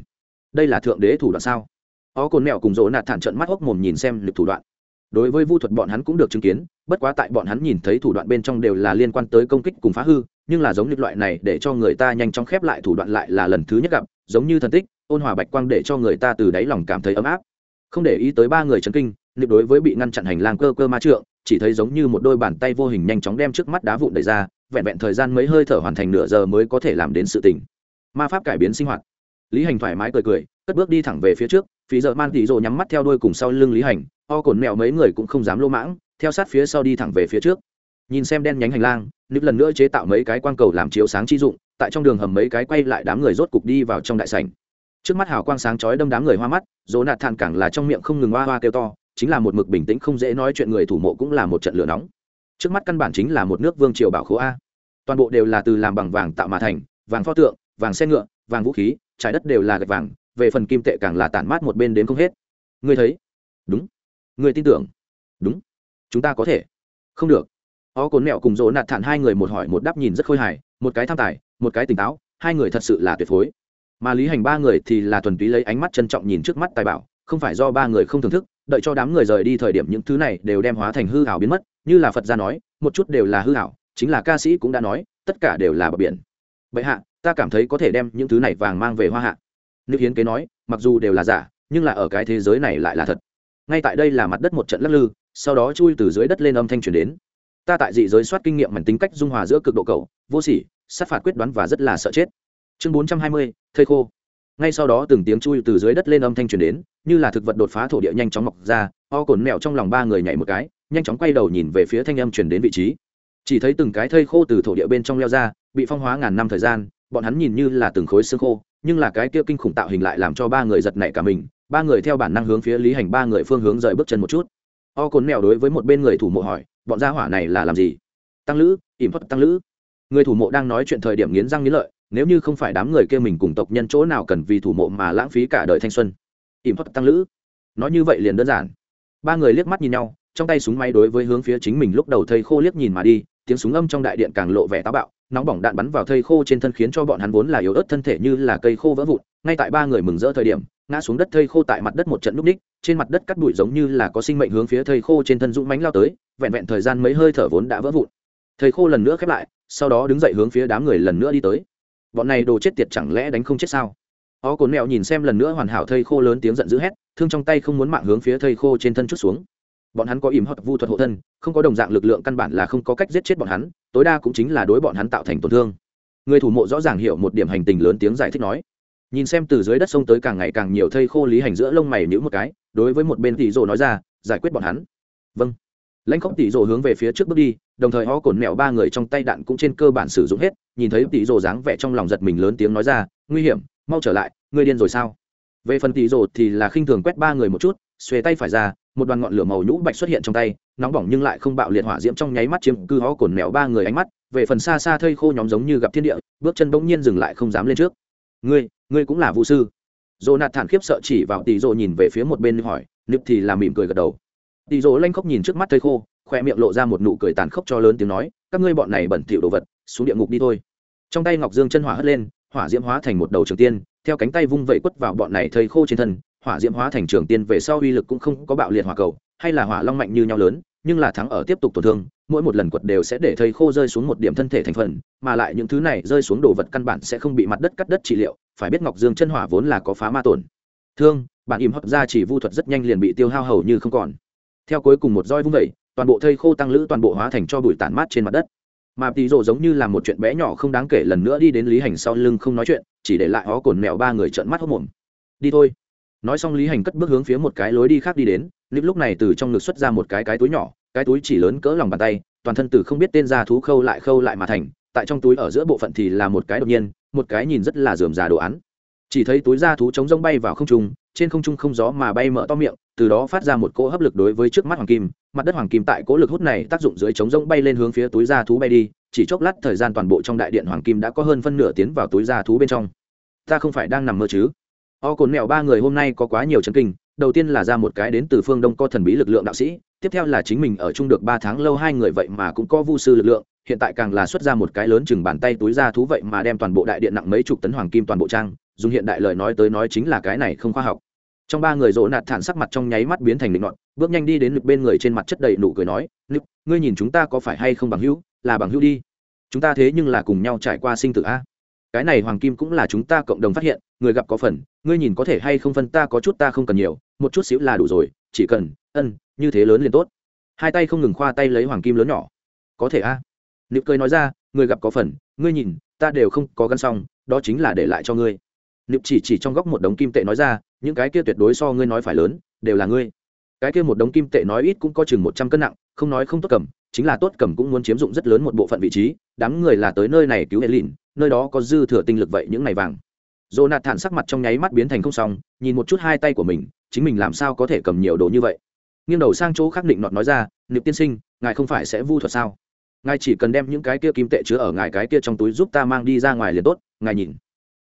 Đây là thượng đế thủ đoạn sao? Ó cồn mèo cùng rộ nạt thản trận mắt hốc mồm nhìn xem lực thủ đoạn. Đối với vu thuật bọn hắn cũng được chứng kiến, bất quá tại bọn hắn nhìn thấy thủ đoạn bên trong đều là liên quan tới công kích cùng phá hư, nhưng là giống như loại này để cho người ta nhanh chóng khép lại thủ đoạn lại là lần thứ nhất gặp, giống như thần tích, ôn hòa bạch quang để cho người ta từ đáy lòng cảm thấy ấm áp. Không để ý tới ba người chấn kinh nịp đối với bị ngăn chặn hành lang cơ cơ ma trượng, chỉ thấy giống như một đôi bàn tay vô hình nhanh chóng đem trước mắt đá vụn đẩy ra, vẹn vẹn thời gian mấy hơi thở hoàn thành nửa giờ mới có thể làm đến sự tình. Ma pháp cải biến sinh hoạt. Lý hành thoải mái cười cười, cất bước đi thẳng về phía trước, phí giờ man tỷ rồ nhắm mắt theo đuôi cùng sau lưng lý hành, o cồn mèo mấy người cũng không dám lô mãng, theo sát phía sau đi thẳng về phía trước. Nhìn xem đen nhánh hành lang, nịp lần nữa chế tạo mấy cái quang cầu làm chiếu sáng chi dụng, tại trong đường hầm mấy cái quay lại đám người rốt cục đi vào trong đại sảnh. Trước mắt hào quang sáng chói đâm đám người hoa mắt dỗ nạt than càng là trong miệng không ngừng hoa hoa kêu to chính là một mực bình tĩnh không dễ nói chuyện người thủ mộ cũng là một trận lửa nóng. Trước mắt căn bản chính là một nước vương triều bảo khố a. Toàn bộ đều là từ làm bằng vàng tạo mà thành, vàng pho tượng, vàng xe ngựa, vàng vũ khí, trái đất đều là gạch vàng, về phần kim tệ càng là tản mát một bên đến không hết. Ngươi thấy? Đúng. Ngươi tin tưởng? Đúng. Chúng ta có thể. Không được. Ó cồn mẹo cùng dỗ nạt thản hai người một hỏi một đáp nhìn rất khôi hài, một cái tham tài, một cái tỉnh táo, hai người thật sự là tuyệt phối. Mà lý hành ba người thì là thuần túy lấy ánh mắt trân trọng nhìn trước mắt tài bảo không phải do ba người không thưởng thức, đợi cho đám người rời đi thời điểm những thứ này đều đem hóa thành hư hảo biến mất, như là phật gia nói, một chút đều là hư hảo chính là ca sĩ cũng đã nói, tất cả đều là bờ biển. Bệ hạ, ta cảm thấy có thể đem những thứ này vàng mang về hoa hạ. Nữ hiến kế nói, mặc dù đều là giả, nhưng là ở cái thế giới này lại là thật. Ngay tại đây là mặt đất một trận lắc lư, sau đó chui từ dưới đất lên âm thanh truyền đến. Ta tại dị giới soát kinh nghiệm mảnh tính cách dung hòa giữa cực độ cầu vô sỉ, sát phạt quyết đoán và rất là sợ chết. Chương bốn trăm hai mươi thây khô ngay sau đó từng tiếng chui từ dưới đất lên âm thanh truyền đến, như là thực vật đột phá thổ địa nhanh chóng mọc ra, o cồn mèo trong lòng ba người nhảy một cái, nhanh chóng quay đầu nhìn về phía thanh âm truyền đến vị trí. Chỉ thấy từng cái thây khô từ thổ địa bên trong leo ra, bị phong hóa ngàn năm thời gian, bọn hắn nhìn như là từng khối xương khô, nhưng là cái kia kinh khủng tạo hình lại làm cho ba người giật nảy cả mình, ba người theo bản năng hướng phía lý hành ba người phương hướng rời bước chân một chút. O cồn mèo đối với một bên người thủ mộ hỏi, bọn gia hỏa này là làm gì? Tăng lữ, ỉm phất tăng lữ. Người thủ mộ đang nói chuyện thời điểm nghiến răng nghiến lợi nếu như không phải đám người kia mình cùng tộc nhân chỗ nào cần vì thủ mộ mà lãng phí cả đời thanh xuân. Ỉm thuật tăng lữ. Nói như vậy liền đơn giản. Ba người liếc mắt nhìn nhau, trong tay súng máy đối với hướng phía chính mình lúc đầu thây khô liếc nhìn mà đi, tiếng súng âm trong đại điện càng lộ vẻ táo bạo, nóng bỏng đạn bắn vào thây khô trên thân khiến cho bọn hắn vốn là yếu ớt thân thể như là cây khô vỡ vụn, ngay tại ba người mừng rỡ thời điểm, ngã xuống đất thây khô tại mặt đất một trận núp ních, trên mặt đất cắt bụi giống như là có sinh mệnh hướng phía thây khô trên thân dũng mánh lao tới, vẹn vẹn thời gian mấy hơi thở vốn đã vỡ vụn. Thầy khô lần nữa khép lại, sau đó đứng dậy hướng phía đám người lần nữa đi tới bọn này đồ chết tiệt chẳng lẽ đánh không chết sao? Ó cồn mẹo nhìn xem lần nữa hoàn hảo thây khô lớn tiếng giận dữ hét, thương trong tay không muốn mạng hướng phía thây khô trên thân chút xuống. Bọn hắn có ìm hoặc vu thuật hộ thân, không có đồng dạng lực lượng căn bản là không có cách giết chết bọn hắn, tối đa cũng chính là đối bọn hắn tạo thành tổn thương. Người thủ mộ rõ ràng hiểu một điểm hành tình lớn tiếng giải thích nói. Nhìn xem từ dưới đất sông tới càng ngày càng nhiều thây khô lý hành giữa lông mày nhữ một cái, đối với một bên tỷ rồ nói ra, giải quyết bọn hắn. Vâng lãnh khóc tỷ rồ hướng về phía trước bước đi, đồng thời ho cồn mẹo ba người trong tay đạn cũng trên cơ bản sử dụng hết, nhìn thấy tỷ rồ dáng vẻ trong lòng giật mình lớn tiếng nói ra, nguy hiểm, mau trở lại, ngươi điên rồi sao? Về phần tỷ rồ thì là khinh thường quét ba người một chút, xuề tay phải ra, một đoàn ngọn lửa màu nhũ bạch xuất hiện trong tay, nóng bỏng nhưng lại không bạo liệt hỏa diễm trong nháy mắt chiếm cư ho cồn mẹo ba người ánh mắt, về phần xa xa thây khô nhóm giống như gặp thiên địa, bước chân bỗng nhiên dừng lại không dám lên trước. Ngươi ngươi cũng là vũ sư. Dồ nạt thản khiếp sợ chỉ vào tỷ rồ nhìn về phía một bên, hỏi, nịp thì là mỉm cười gật đầu tỷ dỗ lanh khóc nhìn trước mắt thây khô khoe miệng lộ ra một nụ cười tàn khốc cho lớn tiếng nói, các ngươi bọn này bẩn thỉu đồ vật, xuống địa ngục đi thôi. Trong tay ngọc dương chân hỏa hất lên, hỏa diễm hóa thành một đầu trường tiên, theo cánh tay vung vẩy quất vào bọn này thây khô trên thân, hỏa diễm hóa thành trường tiên về sau uy lực cũng không có bạo liệt hỏa cầu, hay là hỏa long mạnh như nhau lớn, nhưng là thắng ở tiếp tục tổn thương, mỗi một lần quật đều sẽ để thầy khô rơi xuống một điểm thân thể thành phần, mà lại những thứ này rơi xuống đồ vật căn bản sẽ không bị mặt đất cắt đất trị liệu, phải biết ngọc dương chân hỏa vốn là có phá ma tổn. Thương bản im hấp ra chỉ vu thuật rất nhanh liền bị tiêu hao hầu như không còn theo cuối cùng một roi vung vẩy toàn bộ thây khô tăng lữ toàn bộ hóa thành cho bụi tản mát trên mặt đất. Mà tí rộ giống như là một chuyện bé nhỏ không đáng kể lần nữa đi đến lý hành sau lưng không nói chuyện, chỉ để lại ó cồn mèo ba người trợn mắt hốc mồm đi thôi. Nói xong lý hành cất bước hướng phía một cái lối đi khác đi đến nịp lúc này từ trong ngực xuất ra một cái cái túi nhỏ, cái túi chỉ lớn cỡ lòng bàn tay, toàn thân từ không biết tên ra thú khâu lại khâu lại mà thành, tại trong túi ở giữa bộ phận thì là một cái đột nhiên, một cái nhìn rất là dườm già đồ án chỉ thấy túi da thú chống rông bay vào không trung, trên không trung không gió mà bay mở to miệng, từ đó phát ra một cỗ hấp lực đối với trước mắt hoàng kim, mặt đất hoàng kim tại cỗ lực hút này tác dụng dưới chống rông bay lên hướng phía túi da thú bay đi, chỉ chốc lát thời gian toàn bộ trong đại điện hoàng kim đã có hơn phân nửa tiến vào túi da thú bên trong. Ta không phải đang nằm mơ chứ? O cồn mẹo ba người hôm nay có quá nhiều chân kinh, đầu tiên là ra một cái đến từ phương đông co thần bí lực lượng đạo sĩ, tiếp theo là chính mình ở chung được ba tháng lâu hai người vậy mà cũng có vu sư lực lượng, hiện tại càng là xuất ra một cái lớn chừng bàn tay túi da thú vậy mà đem toàn bộ đại điện nặng mấy chục tấn hoàng kim toàn bộ trang dùng hiện đại lời nói tới nói chính là cái này không khoa học. Trong ba người rỗ nạt thản sắc mặt trong nháy mắt biến thành định luận bước nhanh đi đến lực bên người trên mặt chất đầy nụ cười nói lực ngươi nhìn chúng ta có phải hay không bằng hữu? Là bằng hữu đi. Chúng ta thế nhưng là cùng nhau trải qua sinh tử a. Cái này hoàng kim cũng là chúng ta cộng đồng phát hiện, người gặp có phần, ngươi nhìn có thể hay không phân ta có chút ta không cần nhiều, một chút xíu là đủ rồi, chỉ cần, ân, như thế lớn liền tốt. Hai tay không ngừng khoa tay lấy hoàng kim lớn nhỏ. Có thể a. À. cười nói ra, người gặp có phần, ngươi nhìn, ta đều không có gắn xong, đó chính là để lại cho ngươi niệm chỉ chỉ trong góc một đống kim tệ nói ra, những cái kia tuyệt đối so ngươi nói phải lớn, đều là ngươi. Cái kia một đống kim tệ nói ít cũng có chừng một trăm cân nặng, không nói không tốt cầm, chính là tốt cầm cũng muốn chiếm dụng rất lớn một bộ phận vị trí, đám người là tới nơi này cứu hệ lìn, nơi đó có dư thừa tinh lực vậy những ngày vàng. Dồ nạt thản sắc mặt trong nháy mắt biến thành không xong, nhìn một chút hai tay của mình, chính mình làm sao có thể cầm nhiều đồ như vậy? Nghiêng đầu sang chỗ khác định nọt nói ra niệm tiên sinh, ngài không phải sẽ vu thuật sao? Ngài chỉ cần đem những cái kia kim tệ chứa ở ngài cái kia trong túi giúp ta mang đi ra ngoài liền tốt, ngài nhìn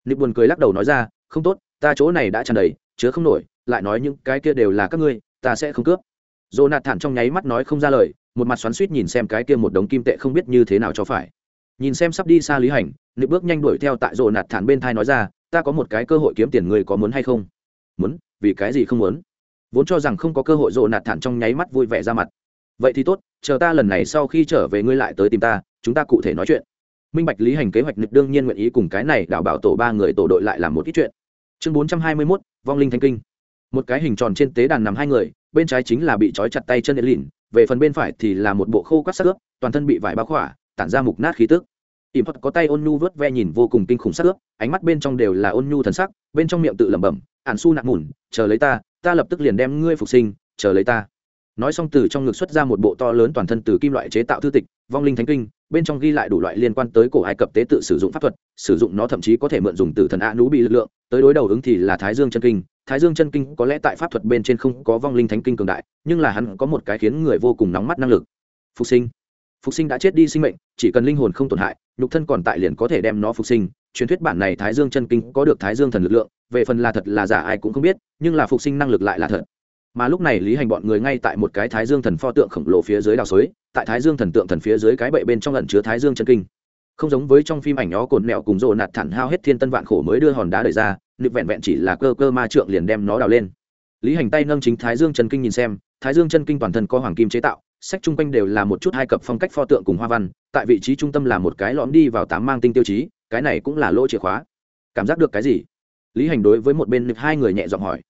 nịp buồn cười lắc đầu nói ra, không tốt, ta chỗ này đã tràn đầy, chứa không nổi, lại nói những cái kia đều là các ngươi, ta sẽ không cướp. Dồ nạt thản trong nháy mắt nói không ra lời, một mặt xoắn suýt nhìn xem cái kia một đống kim tệ không biết như thế nào cho phải. Nhìn xem sắp đi xa lý hành nịp bước nhanh đuổi theo tại dồ nạt thản bên thai nói ra, ta có một cái cơ hội kiếm tiền người có muốn hay không? Muốn? Vì cái gì không muốn? Vốn cho rằng không có cơ hội dồ nạt thản trong nháy mắt vui vẻ ra mặt. Vậy thì tốt, chờ ta lần này sau khi trở về ngươi lại tới tìm ta, chúng ta cụ thể nói chuyện minh bạch lý hành kế hoạch nịp đương nhiên nguyện ý cùng cái này đảo bảo tổ ba người tổ đội lại làm một ít chuyện. Chương bốn trăm hai mươi mốt, vong linh thanh kinh. Một cái hình tròn trên tế đàn nằm hai người, bên trái chính là bị trói chặt tay chân đệ lìn, về phần bên phải thì là một bộ khô quát sắc ướp, toàn thân bị vải bao khỏa, tản ra mục nát khí tức. Ỉm phật có tay ôn nhu vớt ve nhìn vô cùng kinh khủng sắc ướp, ánh mắt bên trong đều là ôn nhu thần sắc, bên trong miệng tự lẩm bẩm, ản su nặng mùn, chờ lấy ta ta lập tức liền đem ngươi phục sinh, chờ lấy ta. Nói xong từ trong ngực xuất ra một bộ to lớn toàn thân từ kim loại chế tạo thư tịch, vong linh thánh kinh bên trong ghi lại đủ loại liên quan tới cổ ai cập tế tự sử dụng pháp thuật, sử dụng nó thậm chí có thể mượn dùng từ thần a nú bị lực lượng, tới đối đầu ứng thì là thái dương chân kinh. Thái dương chân kinh có lẽ tại pháp thuật bên trên không có vong linh thánh kinh cường đại, nhưng là hắn có một cái khiến người vô cùng nóng mắt năng lực. Phục sinh. Phục sinh đã chết đi sinh mệnh, chỉ cần linh hồn không tổn hại, nhục thân còn tại liền có thể đem nó phục sinh. Truyền thuyết bản này thái dương chân kinh có được thái dương thần lực lượng, về phần là thật là giả ai cũng không biết, nhưng là phục sinh năng lực lại là thật mà lúc này lý hành bọn người ngay tại một cái thái dương thần pho tượng khổng lồ phía dưới đào suối tại thái dương thần tượng thần phía dưới cái bệ bên trong lần chứa thái dương chân kinh. Không giống với trong phim ảnh nó cồn mẹo cùng rộ nạt thẳng hao hết thiên tân vạn khổ mới đưa hòn đá đời ra, nịp vẹn vẹn chỉ là cơ cơ ma trượng liền đem nó đào lên. Lý hành tay nâng chính thái dương chân kinh nhìn xem, thái dương chân kinh toàn thân có hoàng kim chế tạo, sách chung quanh đều là một chút hai cập phong cách pho tượng cùng hoa văn, tại vị trí trung tâm là một cái lõm đi vào tám mang tinh tiêu chí, cái này cũng là lỗ chìa khóa. Cảm giác được cái gì? Lý hành đối với một bên nịp hai người nhẹ giọng hỏi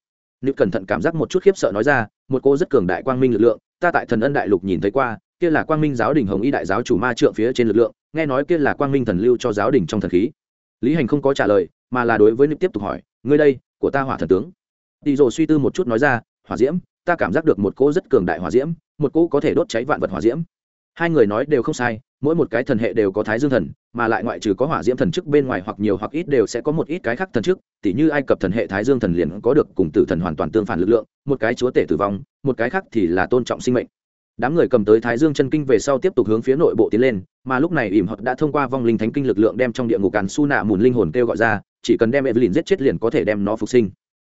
nữ cẩn thận cảm giác một chút khiếp sợ nói ra, một cô rất cường đại quang minh lực lượng, ta tại thần ân đại lục nhìn thấy qua, kia là quang minh giáo đình hồng y đại giáo chủ ma trượng phía trên lực lượng, nghe nói kia là quang minh thần lưu cho giáo đình trong thần khí. Lý hành không có trả lời, mà là đối với nữ tiếp tục hỏi, ngươi đây, của ta hỏa thần tướng? Tỷ rồ suy tư một chút nói ra, hỏa diễm, ta cảm giác được một cô rất cường đại hỏa diễm, một cô có thể đốt cháy vạn vật hỏa diễm hai người nói đều không sai, mỗi một cái thần hệ đều có thái dương thần, mà lại ngoại trừ có hỏa diễm thần chức bên ngoài hoặc nhiều hoặc ít đều sẽ có một ít cái khác thần chức, tỉ như ai cập thần hệ thái dương thần liền có được cùng tử thần hoàn toàn tương phản lực lượng, một cái chúa tể tử vong, một cái khác thì là tôn trọng sinh mệnh. Đám người cầm tới thái dương chân kinh về sau tiếp tục hướng phía nội bộ tiến lên, mà lúc này ỉm hoặc đã thông qua vong linh thánh kinh lực lượng đem trong địa ngục càn su nạ mùn linh hồn kêu gọi ra, chỉ cần đem evelyn giết chết liền có thể đem nó phục sinh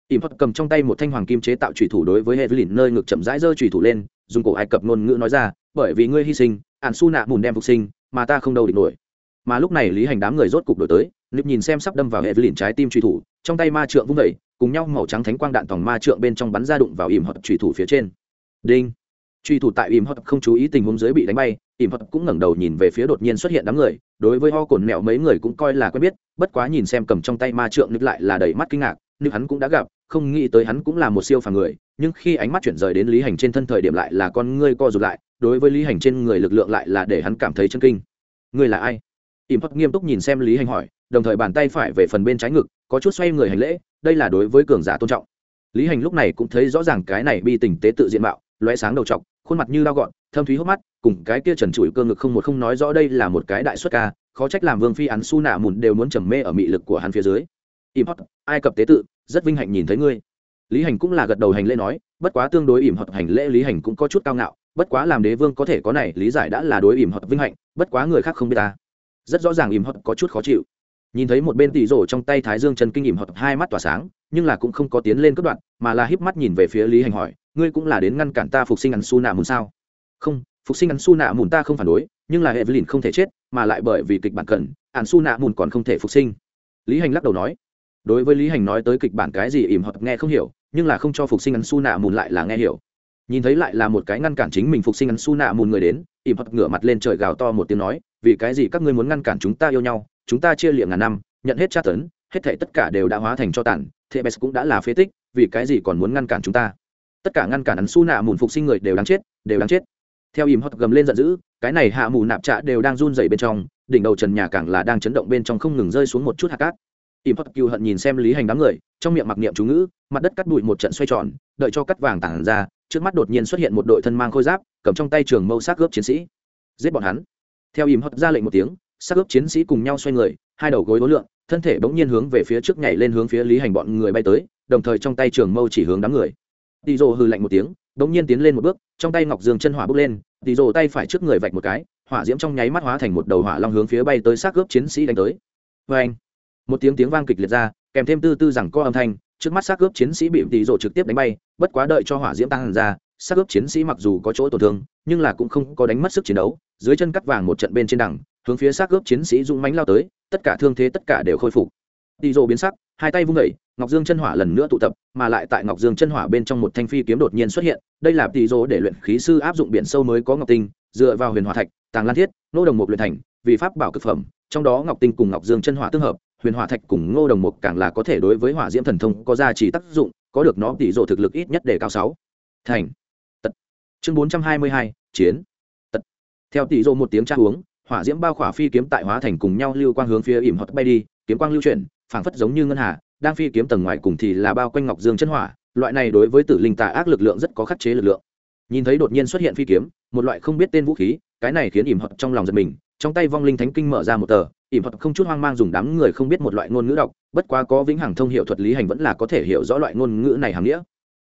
ỉm phật cầm trong tay một thanh hoàng kim chế tạo trùy thủ đối với evelyn nơi ngực chậm rãi giơ trùy thủ lên, dùng cổ ai cập ngôn ngữ nói ra, bởi vì ngươi hy sinh ạn su nạ mùn đem phục sinh, mà ta không đâu địch nổi. Mà lúc này lý hành đám người rốt cục đổi tới, nịp nhìn xem sắp đâm vào hệ lìn trái tim trùy thủ, trong tay ma trượng vung vẩy cùng nhau màu trắng thánh quang đạn tòng ma trượng bên trong bắn ra đụng vào ỉm hoặc trùy thủ phía trên. Đinh. Truy thủ tại ỉm hot không chú ý tình huống dưới bị đánh bay, ỉm hot cũng ngẩng đầu nhìn về phía đột nhiên xuất hiện đám người, đối với ho cồn mẹo mấy người cũng coi là quen biết, bất quá nhìn xem cầm trong tay ma trượng nực lại là đầy mắt kinh ngạc nhưng hắn cũng đã gặp không nghĩ tới hắn cũng là một siêu phàm người, nhưng khi ánh mắt chuyển rời đến lý hành trên thân thời điểm lại là con ngươi co rụt lại, đối với lý hành trên người lực lượng lại là để hắn cảm thấy chân kinh. Ngươi là ai? Im hot nghiêm túc nhìn xem lý hành hỏi, đồng thời bàn tay phải về phần bên trái ngực, có chút xoay người hành lễ, đây là đối với cường giả tôn trọng. Lý hành lúc này cũng thấy rõ ràng cái này bi tình tế tự diện mạo, lóe sáng đầu t khuôn mặt như lao gọn, thâm thúy hốc mắt, cùng cái kia trần trụi cơ ngực không một không nói rõ đây là một cái đại xuất ca, khó trách làm vương phi án su nạ mùn đều muốn trầm mê ở mị lực của hắn phía dưới. Im hót ai cập tế tự? Rất vinh hạnh nhìn thấy ngươi. Lý hành cũng là gật đầu hành lễ nói, bất quá tương đối ỉm hợp hành lễ lý hành cũng có chút cao ngạo, bất quá làm đế vương có thể có này, lý giải đã là đối ỉm hợp vinh hạnh, bất quá người khác không biết ta. Rất rõ ràng ỉm hợp có chút khó chịu. Nhìn thấy một bên tỷ rổ trong tay thái dương Trần kinh ỉm hợp hai mắt tỏa sáng, nhưng là cũng không có tiến lên cất đoạn, mà là híp mắt nhìn về phía lý hành hỏi, ngươi cũng là đến ngăn cản ta phục sinh ăn su nạ mùn sao? Không, phục sinh ăn su nạ mùn ta không phản đối, nhưng là hệ vlin không thể chết, mà lại bởi vì kịch bản cần ăn su nạ mùn còn không thể phục sinh. Lý hành lắc đầu nói đối với lý hành nói tới kịch bản cái gì ỉm hợp nghe không hiểu, nhưng là không cho phục sinh ăn su nạ mùn lại là nghe hiểu. Nhìn thấy lại là một cái ngăn cản chính mình phục sinh ăn su nạ mùn người đến, ỉm hợp ngửa mặt lên trời gào to một tiếng nói, vì cái gì các ngươi muốn ngăn cản chúng ta yêu nhau? Chúng ta chia liệng ngàn năm, nhận hết tra tấn, hết thể tất cả đều đã hóa thành cho tàn thebes cũng đã là phế tích, vì cái gì còn muốn ngăn cản chúng ta? Tất cả ngăn cản ăn su nạ mùn phục sinh người đều đáng chết, đều đáng chết. Theo ìm hót gầm lên giận dữ, cái này hạ mù nạp trạ đều đang run dày bên trong, đỉnh đầu trần nhà càng là đang chấn động bên trong không ngừng rơi xuống một chút hạt cát im phật cựu hận nhìn xem lý hành đám người, trong miệng mặc niệm chú ngữ, mặt đất cắt bụi một trận xoay tròn, đợi cho cắt vàng tản ra, trước mắt đột nhiên xuất hiện một đội thân mang khôi giáp, cầm trong tay trường mâu xác gớp chiến sĩ. Giết bọn hắn. Theo Im hót ra lệnh một tiếng xác gớp chiến sĩ cùng nhau xoay người, hai đầu gối đối lượng, thân thể bỗng nhiên hướng về phía trước nhảy lên hướng phía lý hành bọn người bay tới, đồng thời trong tay trường mâu chỉ hướng đám người. Tỷ rồ hư lạnh một tiếng, bỗng nhiên tiến lên một bước, trong tay ngọc dương chân hỏa bước lên, tỷ rồ tay phải trước người vạch một cái, hỏa diễm trong nháy mắt hóa thành một đầu hỏa long hướng phía bay tới xác gớp chiến sĩ đánh tới. Vê anh một tiếng tiếng vang kịch liệt ra, kèm thêm tư tư rằng có âm thanh, trước mắt xác cướp chiến sĩ bị tỷ rộ trực tiếp đánh bay, bất quá đợi cho hỏa diễm tăng ra, xác cướp chiến sĩ mặc dù có chỗ tổn thương, nhưng là cũng không có đánh mất sức chiến đấu, dưới chân cắt vàng một trận bên trên đằng, hướng phía xác cướp chiến sĩ dũng mánh lao tới, tất cả thương thế tất cả đều khôi phục. Tỷ rộ biến sắc, hai tay vung đẩy ngọc dương chân hỏa lần nữa tụ tập, mà lại tại ngọc dương chân hỏa bên trong một thanh phi kiếm đột nhiên xuất hiện, đây là tỷ rộ để luyện khí sư áp dụng biển sâu mới có ngọc tinh, dựa vào huyền hòa thạch, tàng lan thiết, nô đồng một luyện thành, vì pháp bảo cực phẩm, trong đó ngọc tinh cùng ngọc dương chân hỏa tương hợp huyền hỏa thạch cùng ngô đồng mục càng là có thể đối với hỏa diễm thần thông có gia trì tác dụng, có được nó tỷ dụ thực lực ít nhất để cao sáu. Thành. Tật. Chương bốn trăm hai mươi hai, chiến. Tật. Theo tỷ dụ một tiếng tra uống hỏa diễm bao khỏa phi kiếm tại hóa thành cùng nhau lưu quang hướng phía ỉm hoặc bay đi, kiếm quang lưu chuyển, phảng phất giống như ngân hà, đang phi kiếm tầng ngoài cùng thì là bao quanh ngọc dương chân hỏa, loại này đối với tử linh tà ác lực lượng rất có khắc chế lực lượng. Nhìn thấy đột nhiên xuất hiện phi kiếm, một loại không biết tên vũ khí, cái này khiến ỉm hợp trong lòng giật mình, trong tay vong linh thánh kinh mở ra một tờ ỉm thuật không chút hoang mang dùng đám người không biết một loại ngôn ngữ đọc, bất quá có vĩnh hằng thông hiệu thuật lý hành vẫn là có thể hiểu rõ loại ngôn ngữ này hàm nghĩa.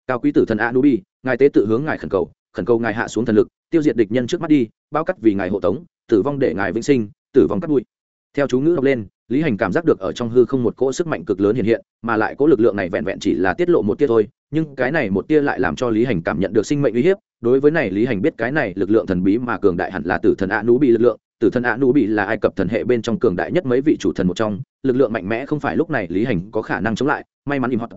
Cao quý tử thần anubi, ngài tế tự hướng ngài khẩn cầu khẩn cầu ngài hạ xuống thần lực, tiêu diệt địch nhân trước mắt đi, bao cắt vì ngài hộ tống, tử vong để ngài vĩnh sinh, tử vong cắt bụi. Theo chú ngữ đọc lên, lý hành cảm giác được ở trong hư không một cỗ sức mạnh cực lớn hiện hiện, mà lại cỗ lực lượng này vẹn vẹn chỉ là tiết lộ một tia thôi, nhưng cái này một tia lại làm cho lý hành cảm nhận được sinh mệnh uy hiếp. Đối với này, lý hành biết cái này lực lượng thần bí mà cường đại hẳn là tử thần a nú bị lực lượng tử thần ạ nụ bị là ai cập thần hệ bên trong cường đại nhất mấy vị chủ thần một trong, lực lượng mạnh mẽ không phải lúc này lý hành có khả năng chống lại, may mắn im hót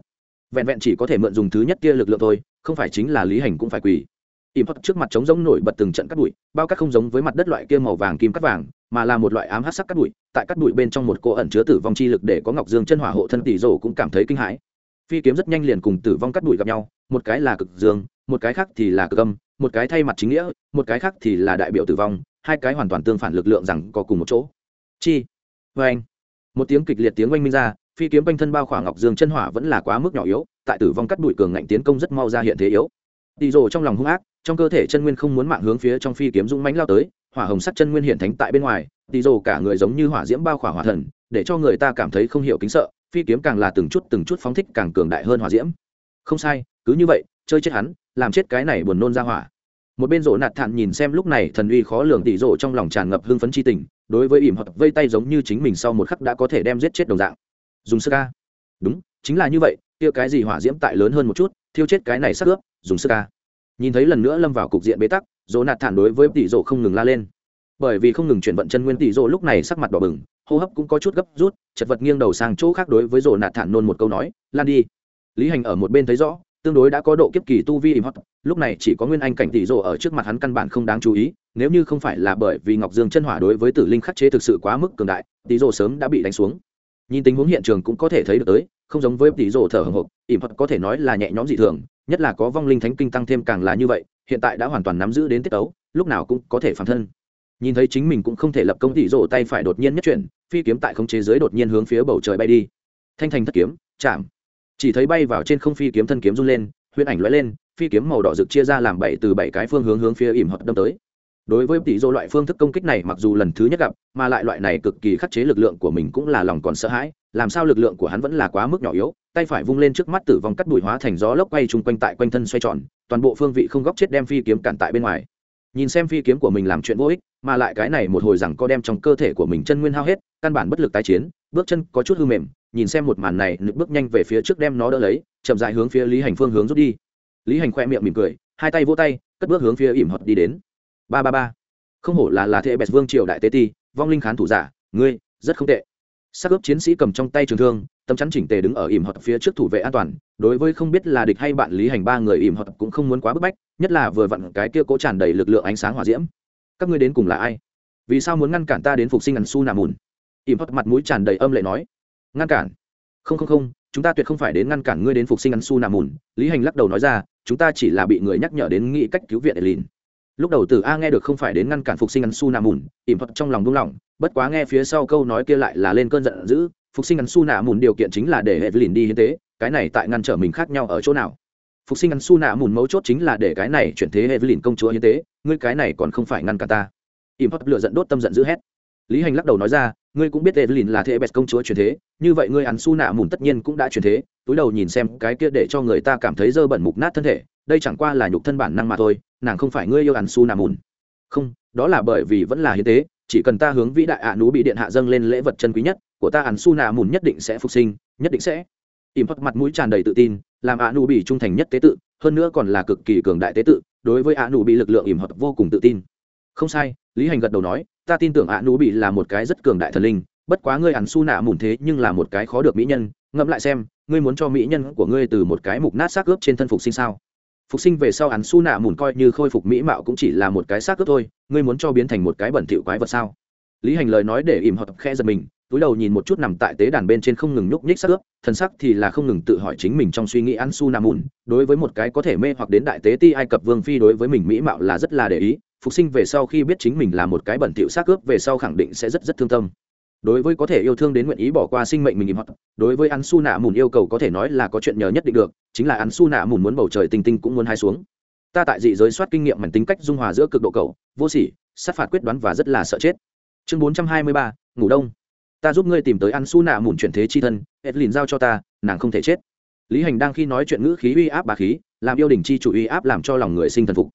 vẹn vẹn chỉ có thể mượn dùng thứ nhất kia lực lượng thôi, không phải chính là lý hành cũng phải quỳ. Im hót trước mặt trống giống nổi bật từng trận cắt bụi, bao cắt không giống với mặt đất loại kia màu vàng kim cắt vàng, mà là một loại ám hát sắc cắt bụi, tại cắt bụi bên trong một cô ẩn chứa tử vong chi lực để có ngọc dương chân hỏa hộ thân tỷ rổ cũng cảm thấy kinh hãi. Phi kiếm rất nhanh liền cùng tử vong cắt bụi gặp nhau, một cái là cực dương, một cái khác thì là cực âm, một cái thay mặt chính nghĩa, một cái khác thì là đại biểu tử vong hai cái hoàn toàn tương phản lực lượng rằng có cùng một chỗ. Chi. Vê anh một tiếng kịch liệt tiếng oanh minh ra, phi kiếm quanh thân bao khoảng ngọc dương chân hỏa vẫn là quá mức nhỏ yếu, tại tử vong cắt đụi cường ngạnh tiến công rất mau ra hiện thế yếu. Đi rồ trong lòng hung ác, trong cơ thể chân nguyên không muốn mạng hướng phía trong phi kiếm dũng mãnh lao tới, hỏa hồng sắc chân nguyên hiện thánh tại bên ngoài đi rồ cả người giống như hỏa diễm bao khỏa hỏa thần, để cho người ta cảm thấy không hiểu kính sợ, phi kiếm càng là từng chút từng chút phóng thích càng cường đại hơn hỏa diễm. Không sai, cứ như vậy, chơi chết hắn, làm chết cái này buồn nôn ra hỏa một bên rộ nạt thản nhìn xem lúc này thần uy khó lường tỷ rộ trong lòng tràn ngập hưng phấn chi tình, đối với ỉm hoặc vây tay giống như chính mình sau một khắc đã có thể đem giết chết đồng dạng. Dùng sơ ca đúng, chính là như vậy tiêu cái gì hỏa diễm tại lớn hơn một chút, thiêu chết cái này sắc ướp, dùng sơ ca nhìn thấy lần nữa lâm vào cục diện bế tắc, rộ nạt thản đối với tỷ rộ không ngừng la lên. Bởi vì không ngừng chuyển vận chân nguyên tỷ rộ lúc này sắc mặt đỏ bừng, hô hấp cũng có chút gấp rút, chật vật nghiêng đầu sang chỗ khác đối với rộ nạt thản nôn một câu nói, lan đi. Lý hành ở một bên thấy rõ tương đối đã có độ kiếp kỳ tu vi im hot lúc này chỉ có nguyên anh cảnh tỷ rộ ở trước mặt hắn căn bản không đáng chú ý, nếu như không phải là bởi vì ngọc dương chân hỏa đối với tử linh khắc chế thực sự quá mức cường đại, tỷ rộ sớm đã bị đánh xuống. Nhìn tình huống hiện trường cũng có thể thấy được tới, không giống với tỷ rộ thở hồng hộc, im hot có thể nói là nhẹ nhõm dị thường, nhất là có vong linh thánh kinh tăng thêm càng là như vậy, hiện tại đã hoàn toàn nắm giữ đến tiết tấu, lúc nào cũng có thể phản thân. Nhìn thấy chính mình cũng không thể lập công tỷ rộ tay phải đột nhiên nhất chuyển, phi kiếm tại không chế giới đột nhiên hướng phía bầu trời bay đi. Thanh thành thất kiếm, chạm chỉ thấy bay vào trên không phi kiếm thân kiếm run lên, huyễn ảnh lóe lên, phi kiếm màu đỏ rực chia ra làm bảy từ bảy cái phương hướng hướng phía ỉm hợp đâm tới. Đối với tỷ dô loại phương thức công kích này, mặc dù lần thứ nhất gặp, mà lại loại này cực kỳ khắc chế lực lượng của mình cũng là lòng còn sợ hãi, làm sao lực lượng của hắn vẫn là quá mức nhỏ yếu, tay phải vung lên trước mắt tử vong cắt đùi hóa thành gió lốc quay chung quanh tại quanh thân xoay tròn, toàn bộ phương vị không góc chết đem phi kiếm cản tại bên ngoài. Nhìn xem phi kiếm của mình làm chuyện vô ích, mà lại cái này một hồi rằng co đem trong cơ thể của mình chân nguyên hao hết, căn bản bất lực tái chiến, bước chân có chút hư mềm nhìn xem một màn này, nực bước nhanh về phía trước đem nó đỡ lấy, chậm dài hướng phía lý hành phương hướng rút đi. Lý hành khoe miệng mỉm cười, hai tay vỗ tay, cất bước hướng phía ỉm hợp đi đến. Ba ba ba. Không hổ là là thệ bẹt vương triều đại tế ti, vong linh khán thủ giả, ngươi, rất không tệ. Sắc ướp chiến sĩ cầm trong tay trường thương, tấm chắn chỉnh tề đứng ở ỉm hợp phía trước thủ vệ an toàn, đối với không biết là địch hay bạn lý hành ba người ỉm hợp cũng không muốn quá bức bách, nhất là vừa vặn cái kia cố tràn đầy lực lượng ánh sáng hỏa diễm. Các ngươi đến cùng là ai? Vì sao muốn ngăn cản ta đến phục sinh ẩn su nà mùn? Ỉm hợp mặt mũi tràn đầy âm lệ nói ngăn cản. Không không không, chúng ta tuyệt không phải đến ngăn cản ngươi đến phục sinh ăn su nà mùn, lý hành lắc đầu nói ra, chúng ta chỉ là bị người nhắc nhở đến nghĩ cách cứu viện để lìn. Lúc đầu từ a nghe được không phải đến ngăn cản phục sinh ăn su nà mùn, ỉm thuật trong lòng buông lỏng, bất quá nghe phía sau câu nói kia lại là lên cơn giận dữ, phục sinh ăn su nà mùn điều kiện chính là để hệ lìn đi hiến tế, cái này tại ngăn trở mình khác nhau ở chỗ nào? Phục sinh ăn su nà mùn mấu chốt chính là để cái này chuyển thế hệ lìn công chúa hiến tế, ngươi cái này còn không phải ngăn cản ta. Ỉm thuật lựa giận đốt tâm giận dữ hét. Lý hành lắc đầu nói ra ngươi cũng biết evelyn là thế bẹt công chúa truyền thế, như vậy ngươi ăn su nạ mùn tất nhiên cũng đã truyền thế, túi đầu nhìn xem cái kia để cho người ta cảm thấy dơ bẩn mục nát thân thể, đây chẳng qua là nhục thân bản năng mà thôi, nàng không phải ngươi yêu ăn su nạ mùn. Không, đó là bởi vì vẫn là hiến tế, chỉ cần ta hướng vĩ đại ạ nú bị điện hạ dâng lên lễ vật chân quý nhất của ta ăn su nạ mùn nhất định sẽ phục sinh, nhất định sẽ. Im hất mặt mũi tràn đầy tự tin, làm ạ nú bị trung thành nhất tế tự, hơn nữa còn là cực kỳ cường đại tế tự, đối với ạ nú bị lực lượng im hất vô cùng tự tin. Không sai, lý hành gật đầu nói ta tin tưởng ạ nú bị là một cái rất cường đại thần linh, bất quá ngươi ăn su nạ mùn thế nhưng là một cái khó được mỹ nhân. Ngẫm lại xem, ngươi muốn cho mỹ nhân của ngươi từ một cái mục nát xác ướp trên thân phục sinh sao? Phục sinh về sau ăn su nạ mùn coi như khôi phục mỹ mạo cũng chỉ là một cái xác ướp thôi, ngươi muốn cho biến thành một cái bẩn thỉu quái vật sao? Lý hành lời nói để ìm hoặc khe giật mình, túi đầu nhìn một chút nằm tại tế đàn bên trên không ngừng nhúc nhích sắc ướp, thần sắc thì là không ngừng tự hỏi chính mình trong suy nghĩ ăn su nam mùn, đối với một cái có thể mê hoặc đến đại tế ti ai cập vương phi đối với mình mỹ mạo là rất là để ý phục sinh về sau khi biết chính mình là một cái bẩn thỉu xác ướp về sau khẳng định sẽ rất rất thương tâm. Đối với có thể yêu thương đến nguyện ý bỏ qua sinh mệnh mình im hoặc, đối với ăn su nạ mùn yêu cầu có thể nói là có chuyện nhờ nhất định được, chính là ăn su nạ mùn muốn bầu trời tinh tinh cũng muốn hai xuống. Ta tại dị giới soát kinh nghiệm mảnh tính cách dung hòa giữa cực độ cầu vô sỉ, sát phạt quyết đoán và rất là sợ chết. Chương bốn trăm hai mươi ba, ngủ đông. Ta giúp ngươi tìm tới ăn su nạ mùn chuyển thế chi thân, edlin giao cho ta, nàng không thể chết. Lý hành đang khi nói chuyện ngữ khí uy áp bà khí, làm yêu đình chi chủ uy áp làm cho lòng người sinh thần phục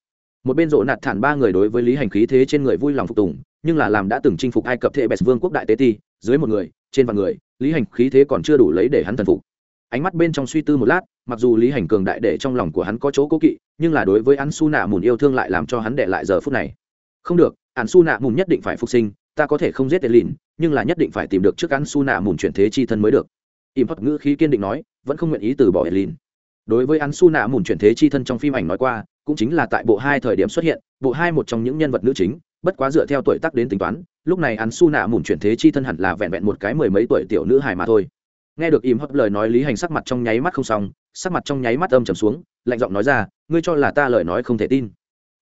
một bên rộ nạt thản ba người đối với lý hành khí thế trên người vui lòng phục tùng, nhưng là làm đã từng chinh phục ai cập thệ bẹt vương quốc đại tế ti, dưới một người, trên vạn người, lý hành khí thế còn chưa đủ lấy để hắn thần phục. Ánh mắt bên trong suy tư một lát, mặc dù lý hành cường đại để trong lòng của hắn có chỗ cố kỵ, nhưng là đối với hắn su nạ mùn yêu thương lại làm cho hắn để lại giờ phút này. Không được hắn su nạ mùn nhất định phải phục sinh, ta có thể không giết tên lìn, nhưng là nhất định phải tìm được trước hắn su nạ mùn chuyển thế chi thân mới được. Im hất ngữ khí kiên định nói, vẫn không nguyện ý từ bỏ lìn. Đối với hắn su nạ mùn chuyển thế chi thân trong phim ảnh nói qua cũng chính là tại bộ hai thời điểm xuất hiện, bộ hai một trong những nhân vật nữ chính, bất quá dựa theo tuổi tác đến tính toán, lúc này hắn su nạ mùn chuyển thế chi thân hẳn là vẹn vẹn một cái mười mấy tuổi tiểu nữ hài mà thôi. Nghe được im hấp lời nói lý hành sắc mặt trong nháy mắt không xong, sắc mặt trong nháy mắt âm trầm xuống, lạnh giọng nói ra, ngươi cho là ta lời nói không thể tin.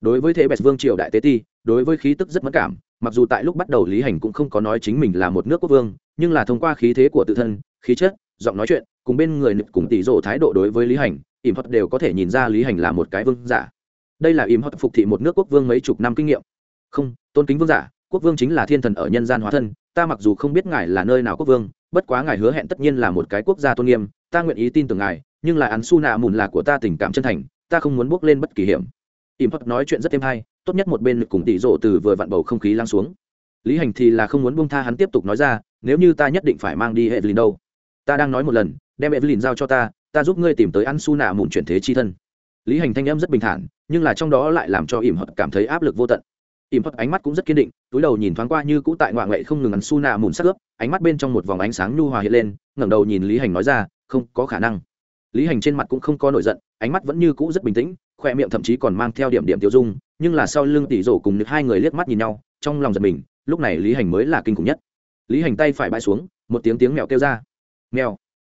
Đối với thế bẹt vương triều đại tế ti, đối với khí tức rất mất cảm, mặc dù tại lúc bắt đầu lý hành cũng không có nói chính mình là một nước quốc vương, nhưng là thông qua khí thế của tự thân, khí chất, giọng nói chuyện, cùng bên người nực cùng tỷ rộ thái độ đối với lý hành, im hấp đều có thể nhìn ra lý hành là một cái vương giả đây là im hot phục thị một nước quốc vương mấy chục năm kinh nghiệm. Không tôn kính vương giả quốc vương chính là thiên thần ở nhân gian hóa thân ta mặc dù không biết ngài là nơi nào quốc vương bất quá ngài hứa hẹn tất nhiên là một cái quốc gia tôn nghiêm ta nguyện ý tin tưởng ngài nhưng là án su nạ mùn là của ta tình cảm chân thành ta không muốn bước lên bất kỳ hiểm. Im hot nói chuyện rất êm hay tốt nhất một bên cùng tỷ rộ từ vừa vặn bầu không khí lắng xuống. Lý hành thì là không muốn buông tha hắn tiếp tục nói ra nếu như ta nhất định phải mang đi hệ lìn đâu? Ta đang nói một lần đem Evelyn giao cho ta, ta giúp ngươi tìm tới ăn Su nạ mùn chuyển thế chi thân. Lý Hành thanh âm rất bình thản, nhưng là trong đó lại làm cho Ỉm Hợp cảm thấy áp lực vô tận. Ỉm Hợp ánh mắt cũng rất kiên định, túi đầu nhìn thoáng qua như cũ tại ngoại ngoại không ngừng ngắn Su nạ mùn sắc ướp, ánh mắt bên trong một vòng ánh sáng nhu hòa hiện lên, ngẩng đầu nhìn Lý Hành nói ra, không có khả năng. Lý Hành trên mặt cũng không có nổi giận, ánh mắt vẫn như cũ rất bình tĩnh khoe miệng thậm chí còn mang theo điểm điểm tiêu dung nhưng là sau lưng tỷ rổ cùng được hai người liếc mắt nhìn nhau trong lòng giật mình lúc này lý hành mới là kinh khủng nhất lý hành tay phải bãi xuống một tiếng tiếng mèo kêu ra mèo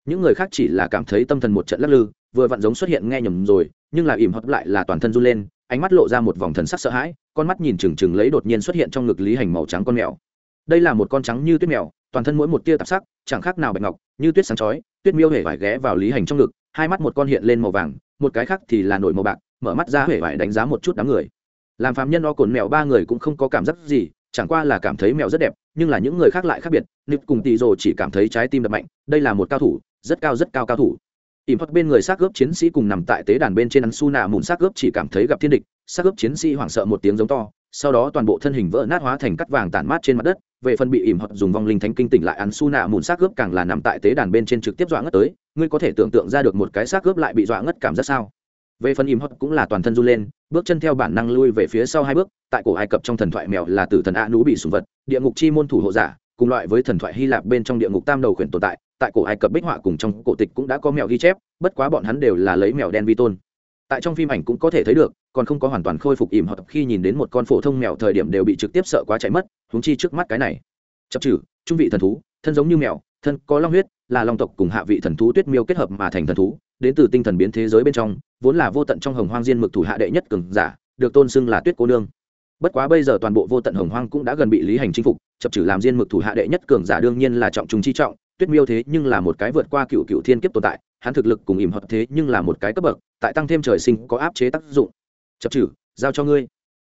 những người khác chỉ là cảm thấy tâm thần một trận lắc lư, vừa vặn giống xuất hiện nghe nhầm rồi, nhưng là ỉm hấp lại là toàn thân run lên, ánh mắt lộ ra một vòng thần sắc sợ hãi, con mắt nhìn trừng trừng lấy đột nhiên xuất hiện trong ngực lý hành màu trắng con mèo. Đây là một con trắng như tuyết mèo, toàn thân mỗi một tia tạp sắc, chẳng khác nào bạch ngọc, như tuyết sáng chói, tuyết miêu hể vải ghé vào lý hành trong ngực, hai mắt một con hiện lên màu vàng, một cái khác thì là nổi màu bạc, mở mắt ra hể vải đánh giá một chút đám người. Làm phạm nhân o cồn mèo ba người cũng không có cảm giác gì, chẳng qua là cảm thấy mèo rất đẹp, nhưng là những người khác lại khác biệt, nịp cùng tì rồ chỉ cảm thấy trái tim đập mạnh, đây là một cao thủ rất cao rất cao cao thủ. Ỉm hoặc bên người xác gớp chiến sĩ cùng nằm tại tế đàn bên trên ăn su nạ mùn xác gớp chỉ cảm thấy gặp thiên địch, xác gớp chiến sĩ hoảng sợ một tiếng giống to, sau đó toàn bộ thân hình vỡ nát hóa thành cắt vàng tản mát trên mặt đất, về phần bị ỉm hoặc dùng vong linh thánh kinh tỉnh lại ăn su nạ mùn xác gớp càng là nằm tại tế đàn bên trên trực tiếp dọa ngất tới, ngươi có thể tưởng tượng ra được một cái xác gớp lại bị dọa ngất cảm giác sao? Về phần ỉm hoặc cũng là toàn thân run lên, bước chân theo bản năng lui về phía sau hai bước, tại cổ ai cập trong thần thoại mèo là tử thần a nú bị sùng vật, địa ngục chi môn thủ hộ giả, cùng loại với thần thoại hy lạp bên trong địa ngục tam đầu khuyển tồn tại tại cổ ai cập bích họa cùng trong cổ tịch cũng đã có mèo ghi chép, bất quá bọn hắn đều là lấy mèo đen vi tôn. Tại trong phim ảnh cũng có thể thấy được, còn không có hoàn toàn khôi phục ỉm họp khi nhìn đến một con phổ thông mèo thời điểm đều bị trực tiếp sợ quá chạy mất húng chi trước mắt cái này. Chập trừ, trung vị thần thú, thân giống như mèo thân có long huyết, là long tộc cùng hạ vị thần thú tuyết miêu kết hợp mà thành thần thú, đến từ tinh thần biến thế giới bên trong, vốn là vô tận trong hồng hoang diên mực thủ hạ đệ nhất cường giả, được tôn xưng là tuyết cô nương. Bất quá bây giờ toàn bộ vô tận hồng hoang cũng đã gần bị lý hành chinh phục, chập trừ làm diên mực thủ hạ đệ nhất cường giả đương nhiên là trọng trung chi trọng tuyết miêu thế nhưng là một cái vượt qua cựu cựu thiên kiếp tồn tại, hắn thực lực cùng ỉm hợp thế nhưng là một cái cấp bậc, tại tăng thêm trời sinh có áp chế tác dụng. Chập trừ, giao cho ngươi.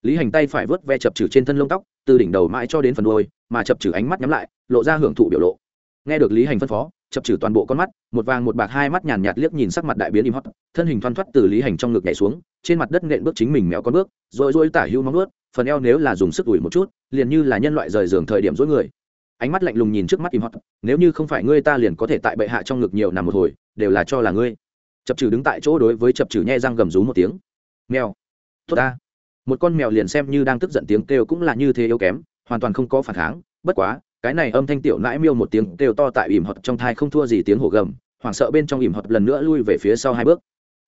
Lý hành tay phải vớt ve chập trừ trên thân lông tóc, từ đỉnh đầu mãi cho đến phần đôi mà chập trừ ánh mắt nhắm lại, lộ ra hưởng thụ biểu lộ. Nghe được lý hành phân phó, chập trừ toàn bộ con mắt, một vàng một bạc hai mắt nhàn nhạt liếc nhìn sắc mặt đại biến im hót thân hình thoăn thoắt từ lý hành trong ngực nhảy xuống, trên mặt đất nện bước chính mình méo con bước, rồi rồi tả hưu móng ướt phần eo nếu là dùng sức ủi một chút, liền như là nhân loại rời giường thời điểm dối người ánh mắt lạnh lùng nhìn trước mắt im hót nếu như không phải ngươi ta liền có thể tại bệ hạ trong ngực nhiều nằm một hồi, đều là cho là ngươi. Chập trừ đứng tại chỗ đối với chập trừ nhe răng gầm rú một tiếng. Mèo. Tốt ta. Một con mèo liền xem như đang tức giận tiếng kêu cũng là như thế yếu kém, hoàn toàn không có phản kháng. Bất quá, cái này âm thanh tiểu nãi miêu một tiếng kêu to tại ỉm hoặc trong thai không thua gì tiếng hổ gầm, hoảng sợ bên trong ỉm hoặc lần nữa lui về phía sau hai bước.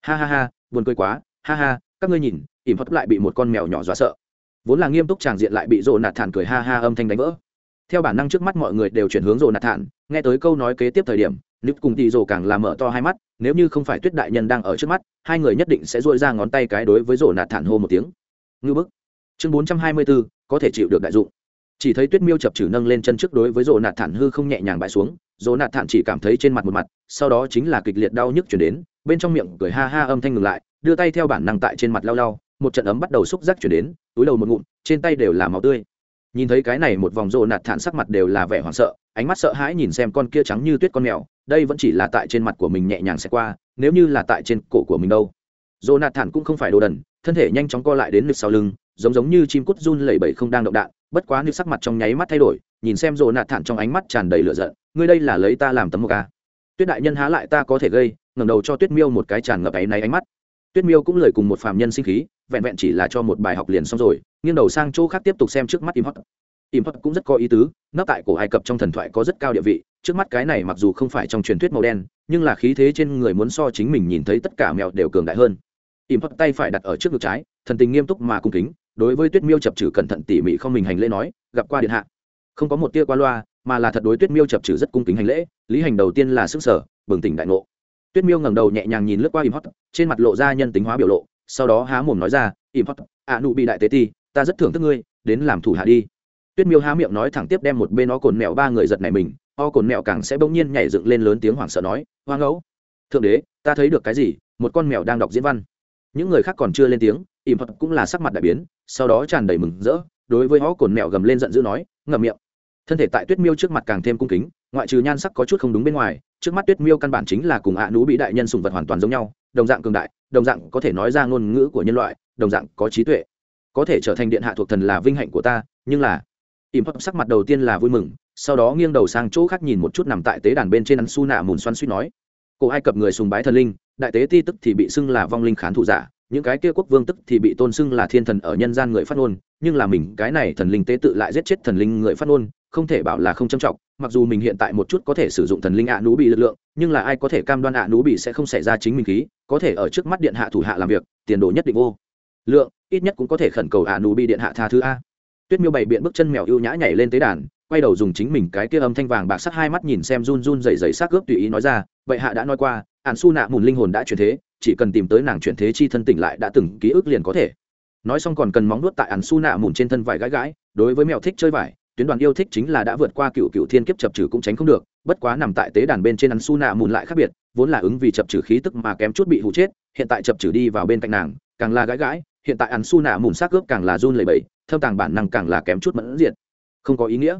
Ha ha ha, buồn cười quá, ha ha, các ngươi nhìn ỉm hoặc lại bị một con mèo nhỏ dọa sợ. Vốn là nghiêm túc tràng diện lại bị rộ nạt thản cười ha ha âm thanh đánh vỡ theo bản năng trước mắt mọi người đều chuyển hướng rồ nạt thản, nghe tới câu nói kế tiếp thời điểm, nip cùng tì rồ càng làm mở to hai mắt, nếu như không phải tuyết đại nhân đang ở trước mắt, hai người nhất định sẽ dội ra ngón tay cái đối với rồ nạt thản hô một tiếng. Ngư bức. Chương bốn trăm hai mươi bốn có thể chịu được đại dụng. Chỉ thấy tuyết miêu chập chử nâng lên chân trước đối với rồ nạt thản hư không nhẹ nhàng bãi xuống, Rồ nạt thản chỉ cảm thấy trên mặt một mặt, sau đó chính là kịch liệt đau nhức chuyển đến, bên trong miệng cười ha ha âm thanh ngừng lại, đưa tay theo bản năng tại trên mặt lau lau, một trận ấm bắt đầu xúc giác chuyển đến, túi đầu một ngụm, trên tay đều là máu tươi nhìn thấy cái này một vòng rộ nạt thản sắc mặt đều là vẻ hoảng sợ, ánh mắt sợ hãi nhìn xem con kia trắng như tuyết con mèo, đây vẫn chỉ là tại trên mặt của mình nhẹ nhàng sẽ qua, nếu như là tại trên cổ của mình đâu. Rộ nạt thản cũng không phải đồ đần, thân thể nhanh chóng co lại đến ngực sau lưng, giống giống như chim cút run lẩy bẩy không đang động đạn, bất quá như sắc mặt trong nháy mắt thay đổi, nhìn xem rộ nạt thản trong ánh mắt tràn đầy lửa giận, ngươi đây là lấy ta làm tấm một ca à? tuyết đại nhân há lại ta có thể gây, ngẩng đầu cho tuyết miêu một cái tràn ngập áy náy ánh mắt. Tuyết miêu cũng lời cùng một phàm nhân sinh khí vẹn vẹn chỉ là cho một bài học liền xong rồi, nghiêng đầu sang chỗ khác tiếp tục xem trước mắt im hot. Im hot cũng rất có ý tứ nắp tại cổ ai cập trong thần thoại có rất cao địa vị, trước mắt cái này mặc dù không phải trong truyền thuyết màu đen, nhưng là khí thế trên người muốn so chính mình nhìn thấy tất cả mèo đều cường đại hơn. Im hot tay phải đặt ở trước ngực trái, thần tình nghiêm túc mà cung kính, đối với tuyết miêu chập trừ cẩn thận tỉ mỉ không mình hành lễ nói, gặp qua điện hạ. Không có một tia qua loa, mà là thật đối tuyết miêu chập trừ rất cung kính hành lễ, lý hành đầu tiên là sức sở, bừng tỉnh đại ngộ. Tuyết miêu ngẩng đầu nhẹ nhàng nhìn lướt qua im hot, trên mặt lộ ra nhân tính hóa biểu lộ sau đó há mồm nói ra im hót ạ nụ bị đại tế ti, ta rất thưởng thức ngươi, đến làm thủ hạ đi. Tuyết miêu há miệng nói thẳng tiếp đem một bên o cồn mẹo ba người giật này mình, o cồn mẹo càng sẽ bỗng nhiên nhảy dựng lên lớn tiếng hoảng sợ nói, hoa ngẫu, thượng đế, ta thấy được cái gì? Một con mèo đang đọc diễn văn. Những người khác còn chưa lên tiếng, ỉm thuật cũng là sắc mặt đại biến, sau đó tràn đầy mừng rỡ, đối với o cồn mèo gầm lên giận dữ nói, ngậm miệng. Thân thể tại tuyết miêu trước mặt càng thêm cung kính, ngoại trừ nhan sắc có chút không đúng bên ngoài, trước mắt tuyết miêu căn bản chính là cùng ạ à nú bị đại nhân sùng vật hoàn toàn giống nhau đồng dạng cường đại, đồng dạng có thể nói ra ngôn ngữ của nhân loại, đồng dạng có trí tuệ. Có thể trở thành điện hạ thuộc thần là vinh hạnh của ta, nhưng là ỉm thuật sắc mặt đầu tiên là vui mừng, sau đó nghiêng đầu sang chỗ khác nhìn một chút nằm tại tế đàn bên trên ăn su nạ mùn xoắn suýt nói, cổ ai cập người sùng bái thần linh, đại tế ti tức thì bị xưng là vong linh khán thủ giả, những cái kia quốc vương tức thì bị tôn xưng là thiên thần ở nhân gian người phát ngôn, nhưng là mình, cái này thần linh tế tự lại giết chết thần linh người phát ngôn không thể bảo là không trân trọng, mặc dù mình hiện tại một chút có thể sử dụng thần linh ạ nú bị lực lượng, nhưng là ai có thể cam đoan ạ nú bị sẽ không xảy ra chính mình khí, có thể ở trước mắt điện hạ thủ hạ làm việc, tiền đồ nhất định vô. Lượng, ít nhất cũng có thể khẩn cầu ạ nú bị điện hạ tha thứ a. Tuyết miêu bày biện bước chân mèo ưu nhã nhảy lên tế đàn, quay đầu dùng chính mình cái kia âm thanh vàng bạc sắc hai mắt nhìn xem run run dày dày xác ướp tùy ý nói ra, vậy hạ đã nói qua ạn su nạ mùn linh hồn đã chuyển thế, chỉ cần tìm tới nàng chuyển thế chi thân tỉnh lại đã từng ký ức liền có thể. Nói xong còn cần móng nuốt tại ạn su nạ mùn trên thân vải gãi gãi, đối với mèo thích chơi vải tuyến đoàn yêu thích chính là đã vượt qua cựu cựu thiên kiếp chập trừ cũng tránh không được, bất quá nằm tại tế đàn bên trên ăn su nạ mùn lại khác biệt, vốn là ứng vì chập trừ khí tức mà kém chút bị hụ chết, hiện tại chập trừ đi vào bên cạnh nàng, càng là gãi gãi, hiện tại ăn su nạ mùn xác ướp càng là run lầy bẫy thâm tàng bản năng càng là kém chút mẫn diện không có ý nghĩa.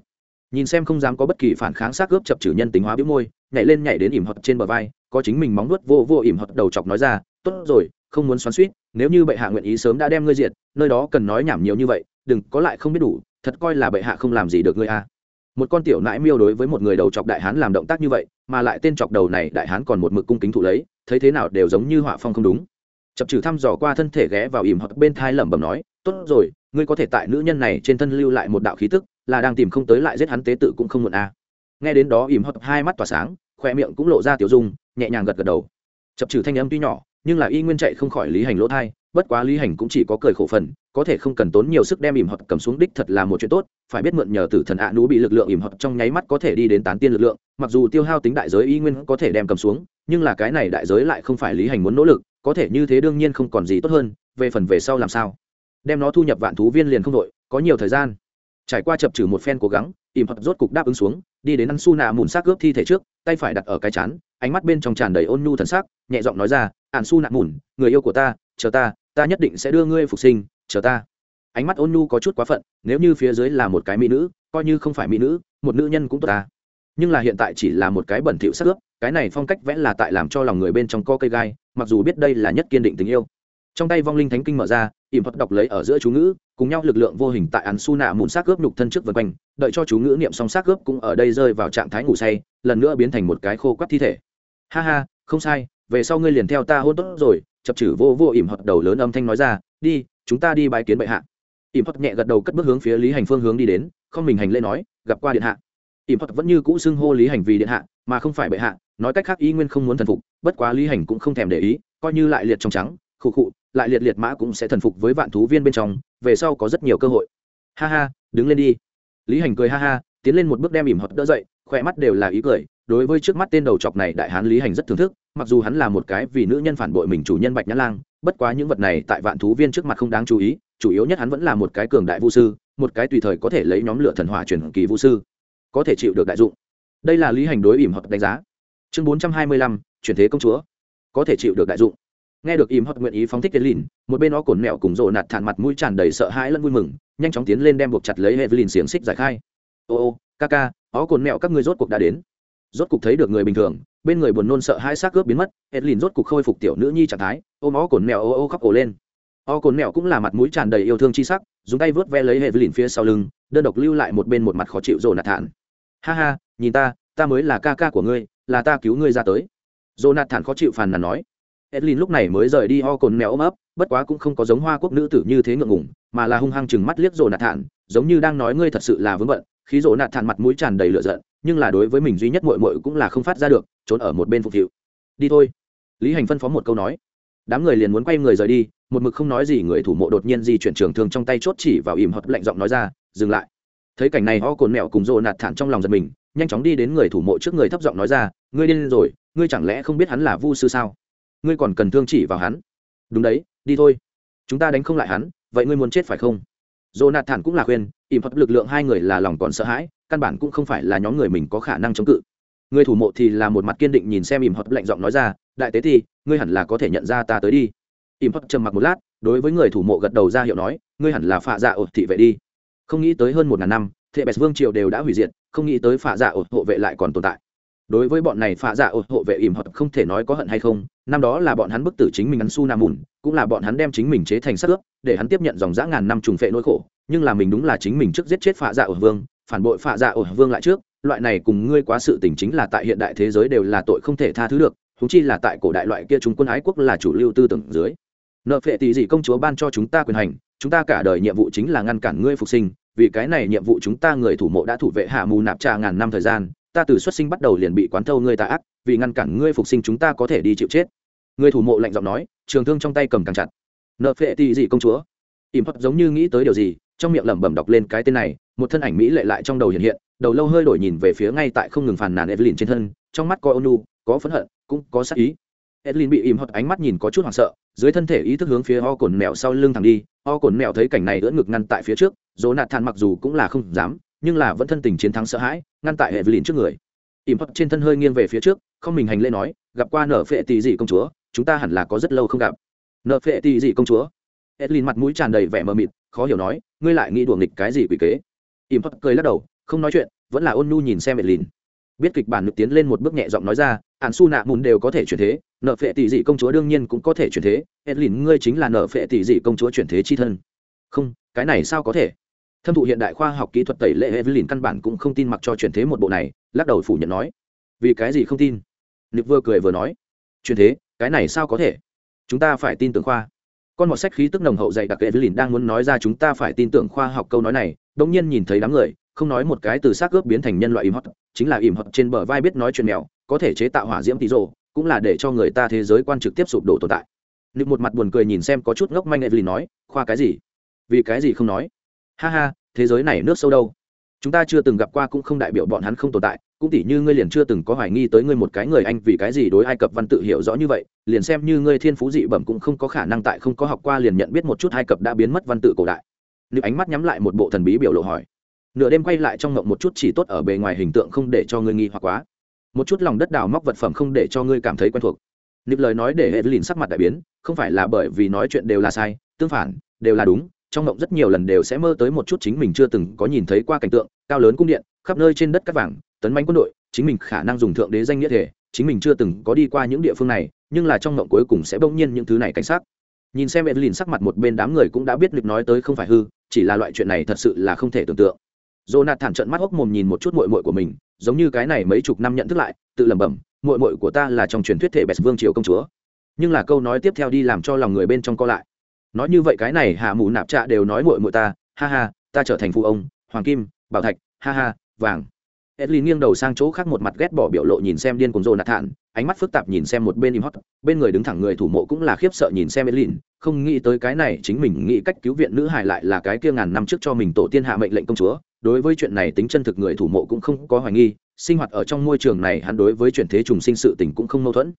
Nhìn xem không dám có bất kỳ phản kháng xác ướp chập trừ nhân tính hóa biếu môi, nhảy lên nhảy đến ỉm hợp trên bờ vai, có chính mình móng nuốt vô vô ỉm hợp đầu chọc nói ra, tốt rồi, không muốn xoắn suýt nếu như bệ hạ nguyện ý sớm đã đem ngươi diệt, nơi đó cần nói nhảm nhiều như vậy đừng có lại không biết đủ, thật coi là bệ hạ không làm gì được ngươi a à. một con tiểu nãi miêu đối với một người đầu chọc đại hán làm động tác như vậy, mà lại tên chọc đầu này đại hán còn một mực cung kính thụ lấy, thấy thế nào đều giống như họa phong không đúng chập trừ thăm dò qua thân thể ghé vào ỉm hoặc bên thai lẩm bẩm nói, tốt rồi, ngươi có thể tại nữ nhân này trên thân lưu lại một đạo khí tức, là đang tìm không tới lại giết hắn tế tự cũng không muộn a à. nghe đến đó ỉm hoặc hai mắt tỏa sáng, khoe miệng cũng lộ ra tiểu dung, nhẹ nhàng gật gật đầu chập trừ thanh âm tuy nhỏ, nhưng là y nguyên chạy không khỏi lý hành lỗ thai bất quá lý hành cũng chỉ có cười khổ phần, có thể không cần tốn nhiều sức đem ỉm hoặc cầm xuống đích thật là một chuyện tốt, phải biết mượn nhờ tử thần ạ à nú bị lực lượng ỉm hoặc trong nháy mắt có thể đi đến tán tiên lực lượng, mặc dù tiêu hao tính đại giới y nguyên có thể đem cầm xuống, nhưng là cái này đại giới lại không phải lý hành muốn nỗ lực, có thể như thế đương nhiên không còn gì tốt hơn, về phần về sau làm sao? Đem nó thu nhập vạn thú viên liền không đội có nhiều thời gian. Trải qua chập trừ một phen cố gắng ỉm hoặc rốt cục đáp ứng xuống, đi đến ăn su nạ mùn xác ướp thi thể trước, tay phải đặt ở cái chán, ánh mắt bên trong tràn đầy ôn nhu thần sắc, nhẹ giọng nói ra ạn su nạ mùn, người yêu của ta, chờ ta ta nhất định sẽ đưa ngươi phục sinh, chờ ta. Ánh mắt ôn nhu có chút quá phận, nếu như phía dưới là một cái mỹ nữ, coi như không phải mỹ nữ, một nữ nhân cũng tốt ta. Nhưng là hiện tại chỉ là một cái bẩn thỉu sắc ướp, cái này phong cách vẽ là tại làm cho lòng người bên trong co cây gai, mặc dù biết đây là nhất kiên định tình yêu. Trong tay vong linh thánh kinh mở ra, ỉm thuật đọc lấy ở giữa chú ngữ, cùng nhau lực lượng vô hình tại án su nạ mụn xác cướp nhục thân trước vân quanh, đợi cho chú ngữ niệm xong xác cướp cũng ở đây rơi vào trạng thái ngủ say, lần nữa biến thành một cái khô quắt thi thể. Ha ha, không sai, về sau ngươi liền theo ta hôn tốt rồi chập chử vô vô ỉm hoặc đầu lớn âm thanh nói ra, đi, chúng ta đi bái kiến bệ hạ. Ỉm hoặc nhẹ gật đầu cất bước hướng phía lý hành phương hướng đi đến, không mình hành lễ nói, gặp qua điện hạ. Ỉm hoặc vẫn như cũ xưng hô lý hành vì điện hạ, mà không phải bệ hạ, nói cách khác ý nguyên không muốn thần phục, bất quá lý hành cũng không thèm để ý, coi như lại liệt trong trắng, khụ khụ, lại liệt liệt mã cũng sẽ thần phục với vạn thú viên bên trong, về sau có rất nhiều cơ hội. Ha ha, đứng lên đi. Lý hành cười ha ha, tiến lên một bước đem ỉm hoặc đỡ dậy, khỏe mắt đều là ý cười, đối với trước mắt tên đầu chọc này đại hán lý hành rất thưởng thức mặc dù hắn là một cái vì nữ nhân phản bội mình chủ nhân bạch nhã lang bất quá những vật này tại vạn thú viên trước mặt không đáng chú ý chủ yếu nhất hắn vẫn là một cái cường đại vũ sư một cái tùy thời có thể lấy nhóm lửa thần hỏa truyền kỳ vũ sư có thể chịu được đại dụng đây là lý hành đối ỉm hợp đánh giá chương bốn trăm hai mươi lăm chuyển thế công chúa có thể chịu được đại dụng nghe được im hợp nguyện ý phóng thích Evelyn, một bên nó cồn mẹo cùng rộ nạt thản mặt mũi tràn đầy sợ hãi lẫn vui mừng, nhanh chóng tiến lên đem buộc chặt lấy Evelyn xiềng xích giải khai. Ô ô, ca ca, ó cồn mẹo các ngươi rốt cuộc đã đến. Rốt cục thấy được người bình thường, bên người buồn nôn sợ hãi xác cướp biến mất, Edlin rốt cục khôi phục tiểu nữ nhi trạng thái, ôm ó cồn mèo ô ô khóc ổ lên. O cồn mèo cũng là mặt mũi tràn đầy yêu thương chi sắc, dùng tay vớt ve lấy hệ lìn phía sau lưng, đơn độc lưu lại một bên một mặt khó chịu rồ nạt thản. Ha ha, nhìn ta, ta mới là ca ca của ngươi, là ta cứu ngươi ra tới. Rồ nạt thản khó chịu phàn nàn nói edlin lúc này mới rời đi o cồn mèo ôm ấp bất quá cũng không có giống hoa quốc nữ tử như thế ngượng ngùng mà là hung hăng chừng mắt liếc rồ nạt thản giống như đang nói ngươi thật sự là vướng bận khí rỗ nạt thản mặt mũi tràn đầy lửa giận, nhưng là đối với mình duy nhất mội mội cũng là không phát ra được, trốn ở một bên phục vụ. Đi thôi. Lý hành phân phó một câu nói. Đám người liền muốn quay người rời đi, một mực không nói gì, người thủ mộ đột nhiên di chuyển trường thương trong tay chốt chỉ vào ìm hợp lạnh giọng nói ra, dừng lại. Thấy cảnh này, ho cồn mẹo cùng rỗ nạt thản trong lòng giật mình, nhanh chóng đi đến người thủ mộ trước người thấp giọng nói ra, ngươi điên rồi, ngươi chẳng lẽ không biết hắn là vu sư sao? Ngươi còn cần thương chỉ vào hắn. Đúng đấy, đi thôi. Chúng ta đánh không lại hắn, vậy ngươi muốn chết phải không? Dồ nạt thản cũng là khuyên ỉm thuật lực lượng hai người là lòng còn sợ hãi, căn bản cũng không phải là nhóm người mình có khả năng chống cự. Người thủ mộ thì là một mặt kiên định nhìn xem ỉm thuật lạnh giọng nói ra, đại tế thì ngươi hẳn là có thể nhận ra ta tới đi. Ỉm thuật trầm mặc một lát, đối với người thủ mộ gật đầu ra hiệu nói, ngươi hẳn là phạ dạ ột thị vệ đi. Không nghĩ tới hơn một ngàn năm, thệ bẹt vương triều đều đã hủy diệt, không nghĩ tới phạ dạ ột hộ vệ lại còn tồn tại đối với bọn này phạ dạ ột hộ vệ ỉm hoặc không thể nói có hận hay không, năm đó là bọn hắn bức tử chính mình ăn su nam mùn, cũng là bọn hắn đem chính mình chế thành sắc ướp, để hắn tiếp nhận dòng dã ngàn năm trùng phệ nỗi khổ. Nhưng là mình đúng là chính mình trước giết chết phạ dạ ột vương, phản bội phạ dạ ột vương lại trước, loại này cùng ngươi quá sự tình chính là tại hiện đại thế giới đều là tội không thể tha thứ được thú chi là tại cổ đại loại kia chúng quân ái quốc là chủ lưu tư tưởng dưới. Nợ phệ tỷ dị công chúa ban cho chúng ta quyền hành, chúng ta cả đời nhiệm vụ chính là ngăn cản ngươi phục sinh, vì cái này nhiệm vụ chúng ta người thủ mộ đã thủ vệ hạ mù nạp trà ngàn năm thời gian ta từ xuất sinh bắt đầu liền bị quán thâu ngươi tà ác, vì ngăn cản ngươi phục sinh chúng ta có thể đi chịu chết. Người thủ mộ lạnh giọng nói, trường thương trong tay cầm càng chặt. Nợ phệ tị gì công chúa. Ỉm hấp giống như nghĩ tới điều gì, trong miệng lẩm bẩm đọc lên cái tên này, một thân ảnh mỹ lệ lại trong đầu hiện hiện, đầu lâu hơi đổi nhìn về phía ngay tại không ngừng phàn nàn evelyn trên thân, trong mắt có ônu có phẫn hận, cũng có sắc ý. Evelyn bị ỉm hấp ánh mắt nhìn có chút hoảng sợ, dưới thân thể ý thức hướng phía o cồn mèo sau lưng thẳng đi o cồn mèo thấy cảnh này ưỡn ngực ngăn tại phía trước dỗ nạt than mặc dù cũng là không dám nhưng là vẫn thân tình chiến thắng sợ hãi, ngăn tại evelyn trước người. Ỉm hấp trên thân hơi nghiêng về phía trước, không mình hành lễ nói, gặp qua nở phệ tỷ dị công chúa, chúng ta hẳn là có rất lâu không gặp. Nợ phệ tỷ dị công chúa. Edlin mặt mũi tràn đầy vẻ mờ mịt, khó hiểu nói, ngươi lại nghĩ đùa nghịch cái gì quỷ kế? Im hấp cười lắc đầu, không nói chuyện, vẫn là ôn nhu nhìn xem edlin biết kịch bản được tiến lên một bước nhẹ giọng nói ra ạn su nạ mùn đều có thể chuyển thế nợ phệ tỷ dị công chúa đương nhiên cũng có thể chuyển thế edlin ngươi chính là nợ phệ tỷ dị công chúa chuyển thế chi thân. Không, cái này sao có thể? Thâm thụ hiện đại khoa học kỹ thuật tẩy lệ evelyn căn bản cũng không tin mặc cho chuyển thế một bộ này, lắc đầu phủ nhận nói. Vì cái gì không tin? Nịp vừa cười vừa nói. Chuyển thế, cái này sao có thể? Chúng ta phải tin tưởng khoa. Con mọt sách khí tức nồng hậu dạy đặc evelyn đang muốn nói ra chúng ta phải tin tưởng khoa học câu nói này đông nhiên nhìn thấy đám người, không nói một cái từ xác ướp biến thành nhân loại im hót chính là im hót trên bờ vai biết nói chuyện mèo, có thể chế tạo hỏa diễm tí rộ cũng là để cho người ta thế giới quan trực tiếp sụp đổ tồn tại. Nịp một mặt buồn cười nhìn xem có chút ngốc manh evelyn nói, khoa cái gì? Vì cái gì không nói? Ha ha, thế giới này nước sâu đâu? Chúng ta chưa từng gặp qua cũng không đại biểu bọn hắn không tồn tại, cũng tỉ như ngươi liền chưa từng có hoài nghi tới ngươi một cái người anh vì cái gì đối ai cập văn tự hiểu rõ như vậy, liền xem như ngươi thiên phú dị bẩm cũng không có khả năng tại không có học qua liền nhận biết một chút ai cập đã biến mất văn tự cổ đại. Nếu ánh mắt nhắm lại một bộ thần bí biểu lộ hỏi. Nửa đêm quay lại trong ngộng một chút chỉ tốt ở bề ngoài hình tượng không để cho ngươi nghi hoặc quá. Một chút lòng đất đào móc vật phẩm không để cho ngươi cảm thấy quen thuộc. Nịp lời nói để Evelyn sắc mặt đại biến, không phải là bởi vì nói chuyện đều là sai, tương phản, đều là đúng trong mộng rất nhiều lần đều sẽ mơ tới một chút chính mình chưa từng có nhìn thấy qua cảnh tượng cao lớn cung điện khắp nơi trên đất cắt vàng tấn bánh quân đội chính mình khả năng dùng thượng đế danh nghĩa thể chính mình chưa từng có đi qua những địa phương này nhưng là trong mộng cuối cùng sẽ bỗng nhiên những thứ này cảnh sát. Nhìn xem evelyn sắc mặt một bên đám người cũng đã biết lịch nói tới không phải hư chỉ là loại chuyện này thật sự là không thể tưởng tượng. Jonathan thản trận mắt hốc mồm nhìn một chút muội muội của mình, giống như cái này mấy chục năm nhận thức lại, tự lẩm bẩm, muội muội của ta là trong truyền thuyết thể Bẹt Vương triều công chúa. Nhưng là câu nói tiếp theo đi làm cho lòng người bên trong co lại nói như vậy cái này hạ mụ nạp trạ đều nói mội mội ta, ha ha, ta trở thành phụ ông, hoàng kim, bảo thạch, ha ha, vàng. Edlin nghiêng đầu sang chỗ khác một mặt ghét bỏ biểu lộ nhìn xem điên cùng rồ nạt thản ánh mắt phức tạp nhìn xem một bên im hót bên người đứng thẳng người thủ mộ cũng là khiếp sợ nhìn xem edlin, không nghĩ tới cái này chính mình nghĩ cách cứu viện nữ hải lại là cái kia ngàn năm trước cho mình tổ tiên hạ mệnh lệnh công chúa, đối với chuyện này tính chân thực người thủ mộ cũng không có hoài nghi, sinh hoạt ở trong môi trường này hắn đối với chuyển thế trùng sinh sự tình cũng không mâu thuẫn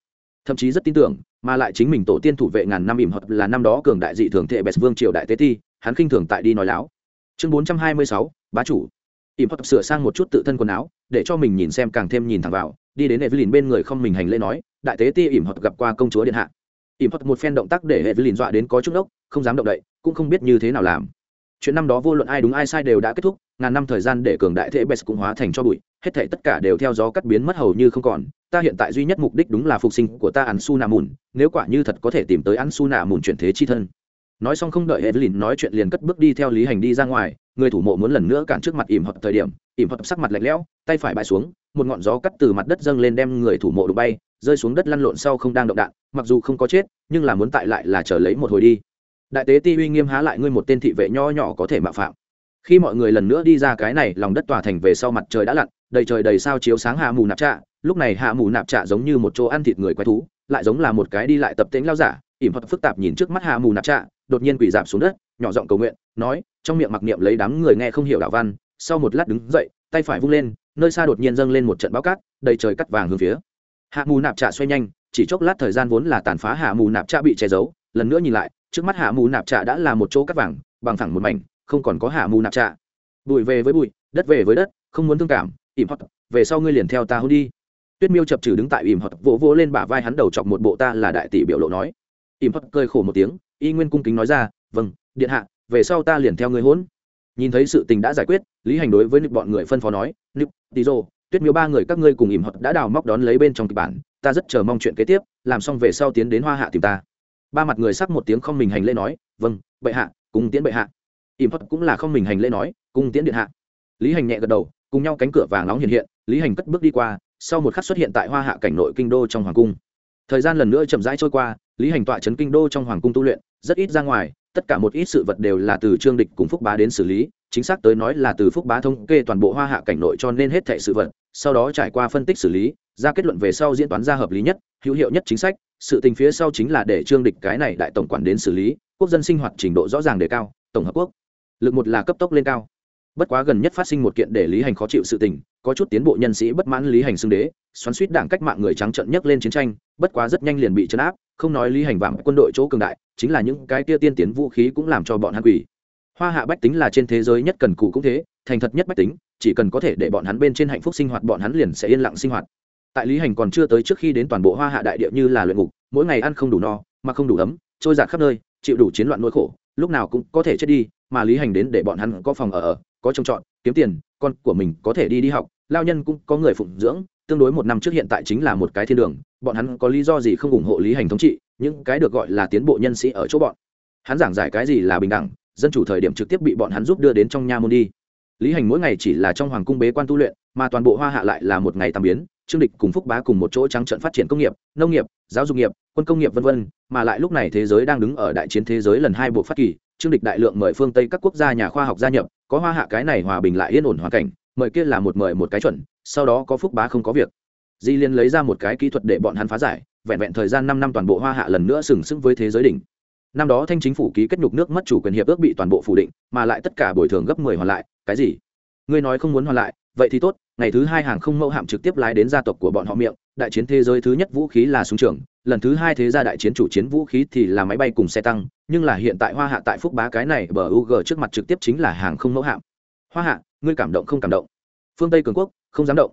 thậm chí rất tin tưởng, mà lại chính mình tổ tiên thủ vệ ngàn năm ỉm hợp là năm đó cường đại dị thường thệ bẹt vương triều đại tế ti, hắn khinh thường tại đi nói láo. Chương bốn trăm hai mươi sáu, bá chủ. Ỉm hợp sửa sang một chút tự thân quần áo, để cho mình nhìn xem càng thêm nhìn thẳng vào, đi đến evelyn bên người không mình hành lễ nói, đại tế ti, ỉm hợp gặp qua công chúa điện hạ. Ỉm hợp một phen động tác để evelyn dọa đến có chút ốc, không dám động đậy, cũng không biết như thế nào làm chuyện năm đó vô luận ai đúng ai sai đều đã kết thúc, ngàn năm thời gian để cường đại thế bes cũng hóa thành cho bụi, hết thể tất cả đều theo gió cắt biến mất hầu như không còn. Ta hiện tại duy nhất mục đích đúng là phục sinh của ta ăn su nà mùn nếu quả như thật có thể tìm tới ăn su nà mùn chuyển thế chi thân. Nói xong không đợi evelyn nói chuyện liền cất bước đi theo lý hành đi ra ngoài, người thủ mộ muốn lần nữa cản trước mặt ỉm hợp thời điểm, ỉm hợp sắc mặt lạnh lẽo, tay phải bãi xuống, một ngọn gió cắt từ mặt đất dâng lên đem người thủ mộ đụng bay, rơi xuống đất lăn lộn sau không đang động đạn, mặc dù không có chết, nhưng là muốn tại lại là chờ lấy một hồi đi đại tế ti uy nghiêm há lại ngươi một tên thị vệ nho nhỏ có thể mạo phạm. Khi mọi người lần nữa đi ra cái này, lòng đất tòa thành về sau mặt trời đã lặn, đầy trời đầy sao chiếu sáng hạ mù nạp trạ. Lúc này hạ mù nạp trạ giống như một chỗ ăn thịt người quái thú, lại giống là một cái đi lại tập tễnh lao giả, ỉm hoặc phức tạp nhìn trước mắt hạ mù nạp trạ, đột nhiên quỳ dạp xuống đất, nhỏ giọng cầu nguyện, nói, trong miệng mặc niệm lấy đám người nghe không hiểu đạo văn, sau một lát đứng dậy, tay phải vung lên, nơi xa đột nhiên dâng lên một trận bão cát, đầy trời cắt vàng hướng phía. Hạ mù nạp trạ xoay nhanh, chỉ chốc lát thời gian vốn là tàn phá hạ mù nạp trạ bị che giấu, lần nữa nhìn lại trước mắt hạ mù nạp trạ đã là một chỗ cắt vàng, bằng thẳng một mảnh, không còn có hạ mù nạp trạ. Bụi về với bụi, đất về với đất, không muốn thương cảm, ỉm hót về sau ngươi liền theo ta hôn đi. Tuyết miêu chập trừ đứng tại ỉm hót vỗ vỗ lên bả vai hắn đầu chọc một bộ ta là đại tỷ biểu lộ nói. Ỉm hót cười khổ một tiếng, y nguyên cung kính nói ra vâng điện hạ, về sau ta liền theo ngươi hôn. Nhìn thấy sự tình đã giải quyết, lý hành đối với nịp bọn người phân phó nói nịp tí rô tuyết miêu ba người các ngươi cùng ỉm hót đã đào móc đón lấy bên trong kịch bản, ta rất chờ mong chuyện kế tiếp, làm xong về sau tiến đến hoa hạ tìm ta ba mặt người sắc một tiếng không mình hành lễ nói vâng bệ hạ, cùng tiến bệ hạ. Im phật cũng là không mình hành lễ nói cung tiến điện hạ. Lý hành nhẹ gật đầu, cùng nhau cánh cửa vàng nóng hiện hiện, lý hành cất bước đi qua, sau một khắc xuất hiện tại hoa hạ cảnh nội kinh đô trong hoàng cung. Thời gian lần nữa chậm rãi trôi qua, lý hành tọa trấn kinh đô trong hoàng cung tu luyện, rất ít ra ngoài, tất cả một ít sự vật đều là từ trương địch cùng phúc bá đến xử lý, chính xác tới nói là từ phúc bá thống kê toàn bộ hoa hạ cảnh nội cho nên hết thệ sự vật, sau đó trải qua phân tích xử lý, ra kết luận về sau diễn toán ra hợp lý nhất, hữu hiệu nhất chính sách sự tình phía sau chính là để trương địch cái này đại tổng quản đến xử lý, quốc dân sinh hoạt trình độ rõ ràng đề cao, tổng hợp quốc, lực một là cấp tốc lên cao. Bất quá gần nhất phát sinh một kiện để lý hành khó chịu sự tình, có chút tiến bộ nhân sĩ bất mãn lý hành xưng đế, xoắn suýt đảng cách mạng người trắng trận nhấc lên chiến tranh, bất quá rất nhanh liền bị chấn áp, không nói lý hành vàng quân đội chỗ cường đại, chính là những cái kia tiên tiến vũ khí cũng làm cho bọn hắn quỷ hoa hạ bách tính là trên thế giới nhất cần cụ cũng thế, thành thật nhất bách tính, chỉ cần có thể để bọn hắn bên trên hạnh phúc sinh hoạt bọn hắn liền sẽ yên lặng sinh hoạt tại lý hành còn chưa tới trước khi đến toàn bộ hoa hạ đại địa như là luyện ngục, mỗi ngày ăn không đủ no, mà không đủ ấm, trôi giạt khắp nơi, chịu đủ chiến loạn nỗi khổ, lúc nào cũng có thể chết đi, mà lý hành đến để bọn hắn có phòng ở, có trông trọt kiếm tiền, con của mình có thể đi đi học, lao nhân cũng có người phụng dưỡng, tương đối một năm trước hiện tại chính là một cái thiên đường, bọn hắn có lý do gì không ủng hộ lý hành thống trị, những cái được gọi là tiến bộ nhân sĩ ở chỗ bọn. Hắn giảng giải cái gì là bình đẳng, dân chủ thời điểm trực tiếp bị bọn hắn giúp đưa đến trong nha môn đi. Lý hành mỗi ngày chỉ là trong hoàng cung bế quan tu luyện, mà toàn bộ hoa hạ lại là một ngày tam biến trương địch cùng phúc bá cùng một chỗ trắng trận phát triển công nghiệp, nông nghiệp, giáo dục nghiệp, quân công nghiệp v v mà lại lúc này thế giới đang đứng ở đại chiến thế giới lần hai buộc phát kỳ, trương địch đại lượng mời phương tây các quốc gia nhà khoa học gia nhập, có hoa hạ cái này hòa bình lại yên ổn hoàn cảnh, mời kia là một mời một cái chuẩn, sau đó có phúc bá không có việc. Di liên lấy ra một cái kỹ thuật để bọn hắn phá giải, vẹn vẹn thời gian năm năm toàn bộ hoa hạ lần nữa sừng sững với thế giới đỉnh. Năm đó thanh chính phủ ký kết nhục nước mất chủ quyền hiệp ước bị toàn bộ phủ định, mà lại tất cả bồi thường gấp mười hoàn lại, cái gì? Ngươi nói không muốn hoàn lại vậy thì tốt, ngày thứ hai hàng không mẫu hạm trực tiếp lái đến gia tộc của bọn họ miệng, đại chiến thế giới thứ nhất vũ khí là súng trường, lần thứ hai thế gia đại chiến chủ chiến vũ khí thì là máy bay cùng xe tăng, nhưng là hiện tại hoa hạ tại phúc bá cái này bờ u g trước mặt trực tiếp chính là hàng không mẫu hạm. Hoa hạ, ngươi cảm động không cảm động? Phương tây cường quốc, không dám động.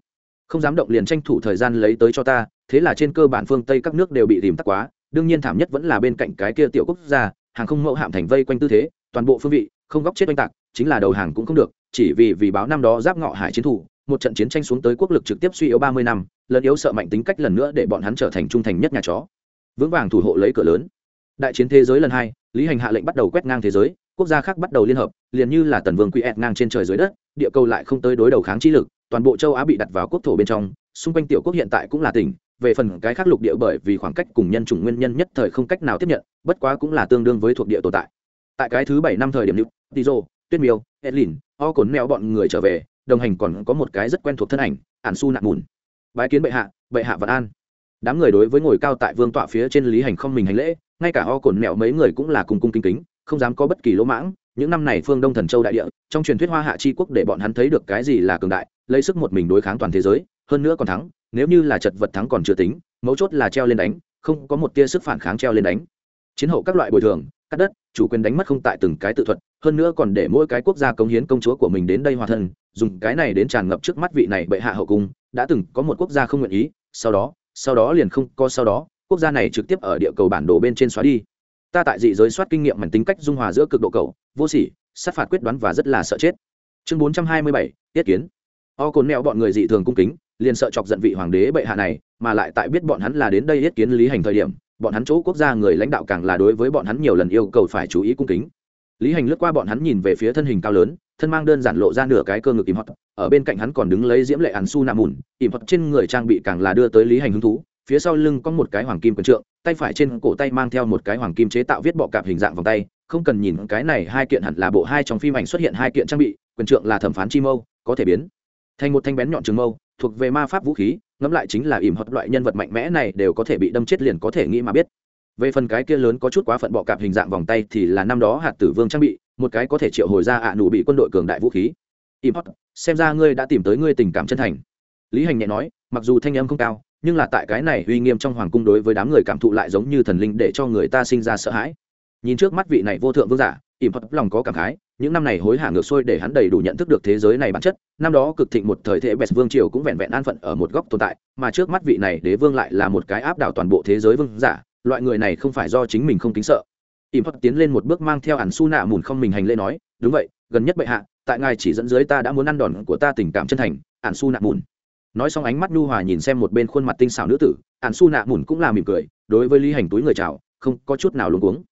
Không dám động liền tranh thủ thời gian lấy tới cho ta, thế là trên cơ bản phương tây các nước đều bị tìm tắc quá, đương nhiên thảm nhất vẫn là bên cạnh cái kia tiểu quốc gia, hàng không mẫu hạm thành vây quanh tư thế, toàn bộ phương vị, không góc chết oanh tạc, chính là đầu hàng cũng không được chỉ vì vì báo năm đó giáp ngọ hải chiến thủ, một trận chiến tranh xuống tới quốc lực trực tiếp suy yếu ba mươi năm, lần yếu sợ mạnh tính cách lần nữa để bọn hắn trở thành trung thành nhất nhà chó. Vững vàng thủ hộ lấy cửa lớn. Đại chiến thế giới lần hai, lý hành hạ lệnh bắt đầu quét ngang thế giới, quốc gia khác bắt đầu liên hợp, liền như là tần vương quy ẹt ngang trên trời dưới đất, địa cầu lại không tới đối đầu kháng chi lực, toàn bộ châu á bị đặt vào quốc thổ bên trong, xung quanh tiểu quốc hiện tại cũng là tỉnh, về phần cái khác lục địa bởi vì khoảng cách cùng nhân chủng nguyên nhân nhất thời không cách nào tiếp nhận, bất quá cũng là tương đương với thuộc địa tồn tại. Tại cái thứ bảy năm thời điểm nữ tizo tuyết miêu, edlin, o cồn mèo bọn người trở về, đồng hành còn có một cái rất quen thuộc thân ảnh, ản su nạt mùn. Bái kiến bệ hạ bệ hạ vạn an. Đám người đối với ngồi cao tại vương tọa phía trên lý hành không mình hành lễ, ngay cả o cồn mèo mấy người cũng là cùng cung kính kính, không dám có bất kỳ lỗ mãng. Những năm này phương đông thần châu đại địa, trong truyền thuyết hoa hạ chi quốc để bọn hắn thấy được cái gì là cường đại, lấy sức một mình đối kháng toàn thế giới, hơn nữa còn thắng, nếu như là chật vật thắng còn chưa tính, mấu chốt là treo lên đánh, không có một tia sức phản kháng treo lên đánh. Chiến hậu các loại bồi thường cắt đất, chủ quyền đánh mất không tại từng cái tự thuật, hơn nữa còn để mỗi cái quốc gia cống hiến công chúa của mình đến đây hòa thân, dùng cái này đến tràn ngập trước mắt vị này bệ hạ hậu cung, đã từng có một quốc gia không nguyện ý, sau đó sau đó liền không có sau đó, quốc gia này trực tiếp ở địa cầu bản đồ bên trên xóa đi. Ta tại dị giới soát kinh nghiệm mảnh tính cách dung hòa giữa cực độ cầu, vô sỉ, sát phạt quyết đoán và rất là sợ chết. Chương bốn trăm hai mươi bảy, tiết kiến. O cồn mẹo bọn người dị thường cung kính, liền sợ chọc giận vị hoàng đế bệ hạ này, mà lại tại biết bọn hắn là đến đây yết kiến lý hành thời điểm bọn hắn chỗ quốc gia người lãnh đạo càng là đối với bọn hắn nhiều lần yêu cầu phải chú ý cung kính. Lý hành lướt qua bọn hắn nhìn về phía thân hình cao lớn, thân mang đơn giản lộ ra nửa cái cơ ngực im hót ở bên cạnh hắn còn đứng lấy diễm lệ ăn su nạ mùn, im hót trên người trang bị càng là đưa tới lý hành hứng thú, phía sau lưng có một cái hoàng kim quần trượng, tay phải trên cổ tay mang theo một cái hoàng kim chế tạo viết bọ cạp hình dạng vòng tay, không cần nhìn, cái này hai kiện hẳn là bộ hai trong phim ảnh xuất hiện hai kiện trang bị quyền trượng là thẩm phán chi mâu, có thể biến thành một thanh bén nhọn trường mâu, thuộc về ma pháp vũ khí ngẫm lại chính là ỉm hoặc loại nhân vật mạnh mẽ này đều có thể bị đâm chết liền có thể nghĩ mà biết. Về phần cái kia lớn có chút quá phận bọ cạp hình dạng vòng tay thì là năm đó hạt tử vương trang bị, một cái có thể triệu hồi ra ạ à nụ bị quân đội cường đại vũ khí. Ỉm hoặc xem ra ngươi đã tìm tới ngươi tình cảm chân thành. Lý hành nhẹ nói, mặc dù thanh âm không cao, nhưng là tại cái này uy nghiêm trong hoàng cung đối với đám người cảm thụ lại giống như thần linh để cho người ta sinh ra sợ hãi. Nhìn trước mắt vị này vô thượng vương giả, ỉm hoặc lòng có cảm khái những năm này hối hả ngược xuôi để hắn đầy đủ nhận thức được thế giới này bản chất, năm đó cực thịnh một thời thế best vương triều cũng vẹn vẹn an phận ở một góc tồn tại, mà trước mắt vị này đế vương lại là một cái áp đảo toàn bộ thế giới vương giả, loại người này không phải do chính mình không kính sợ. Im phật tiến lên một bước mang theo ản su nạ mùn không mình hành lễ nói, đúng vậy, gần nhất bệ hạ, tại ngài chỉ dẫn dưới ta đã muốn ăn đòn của ta tình cảm chân thành ản su nạ mùn. Nói xong ánh mắt nhu hòa nhìn xem một bên khuôn mặt tinh xảo nữ tử ản su nạ mùn cũng là mỉm cười, đối với lý hành túi người chào, không có chút nào luống cuống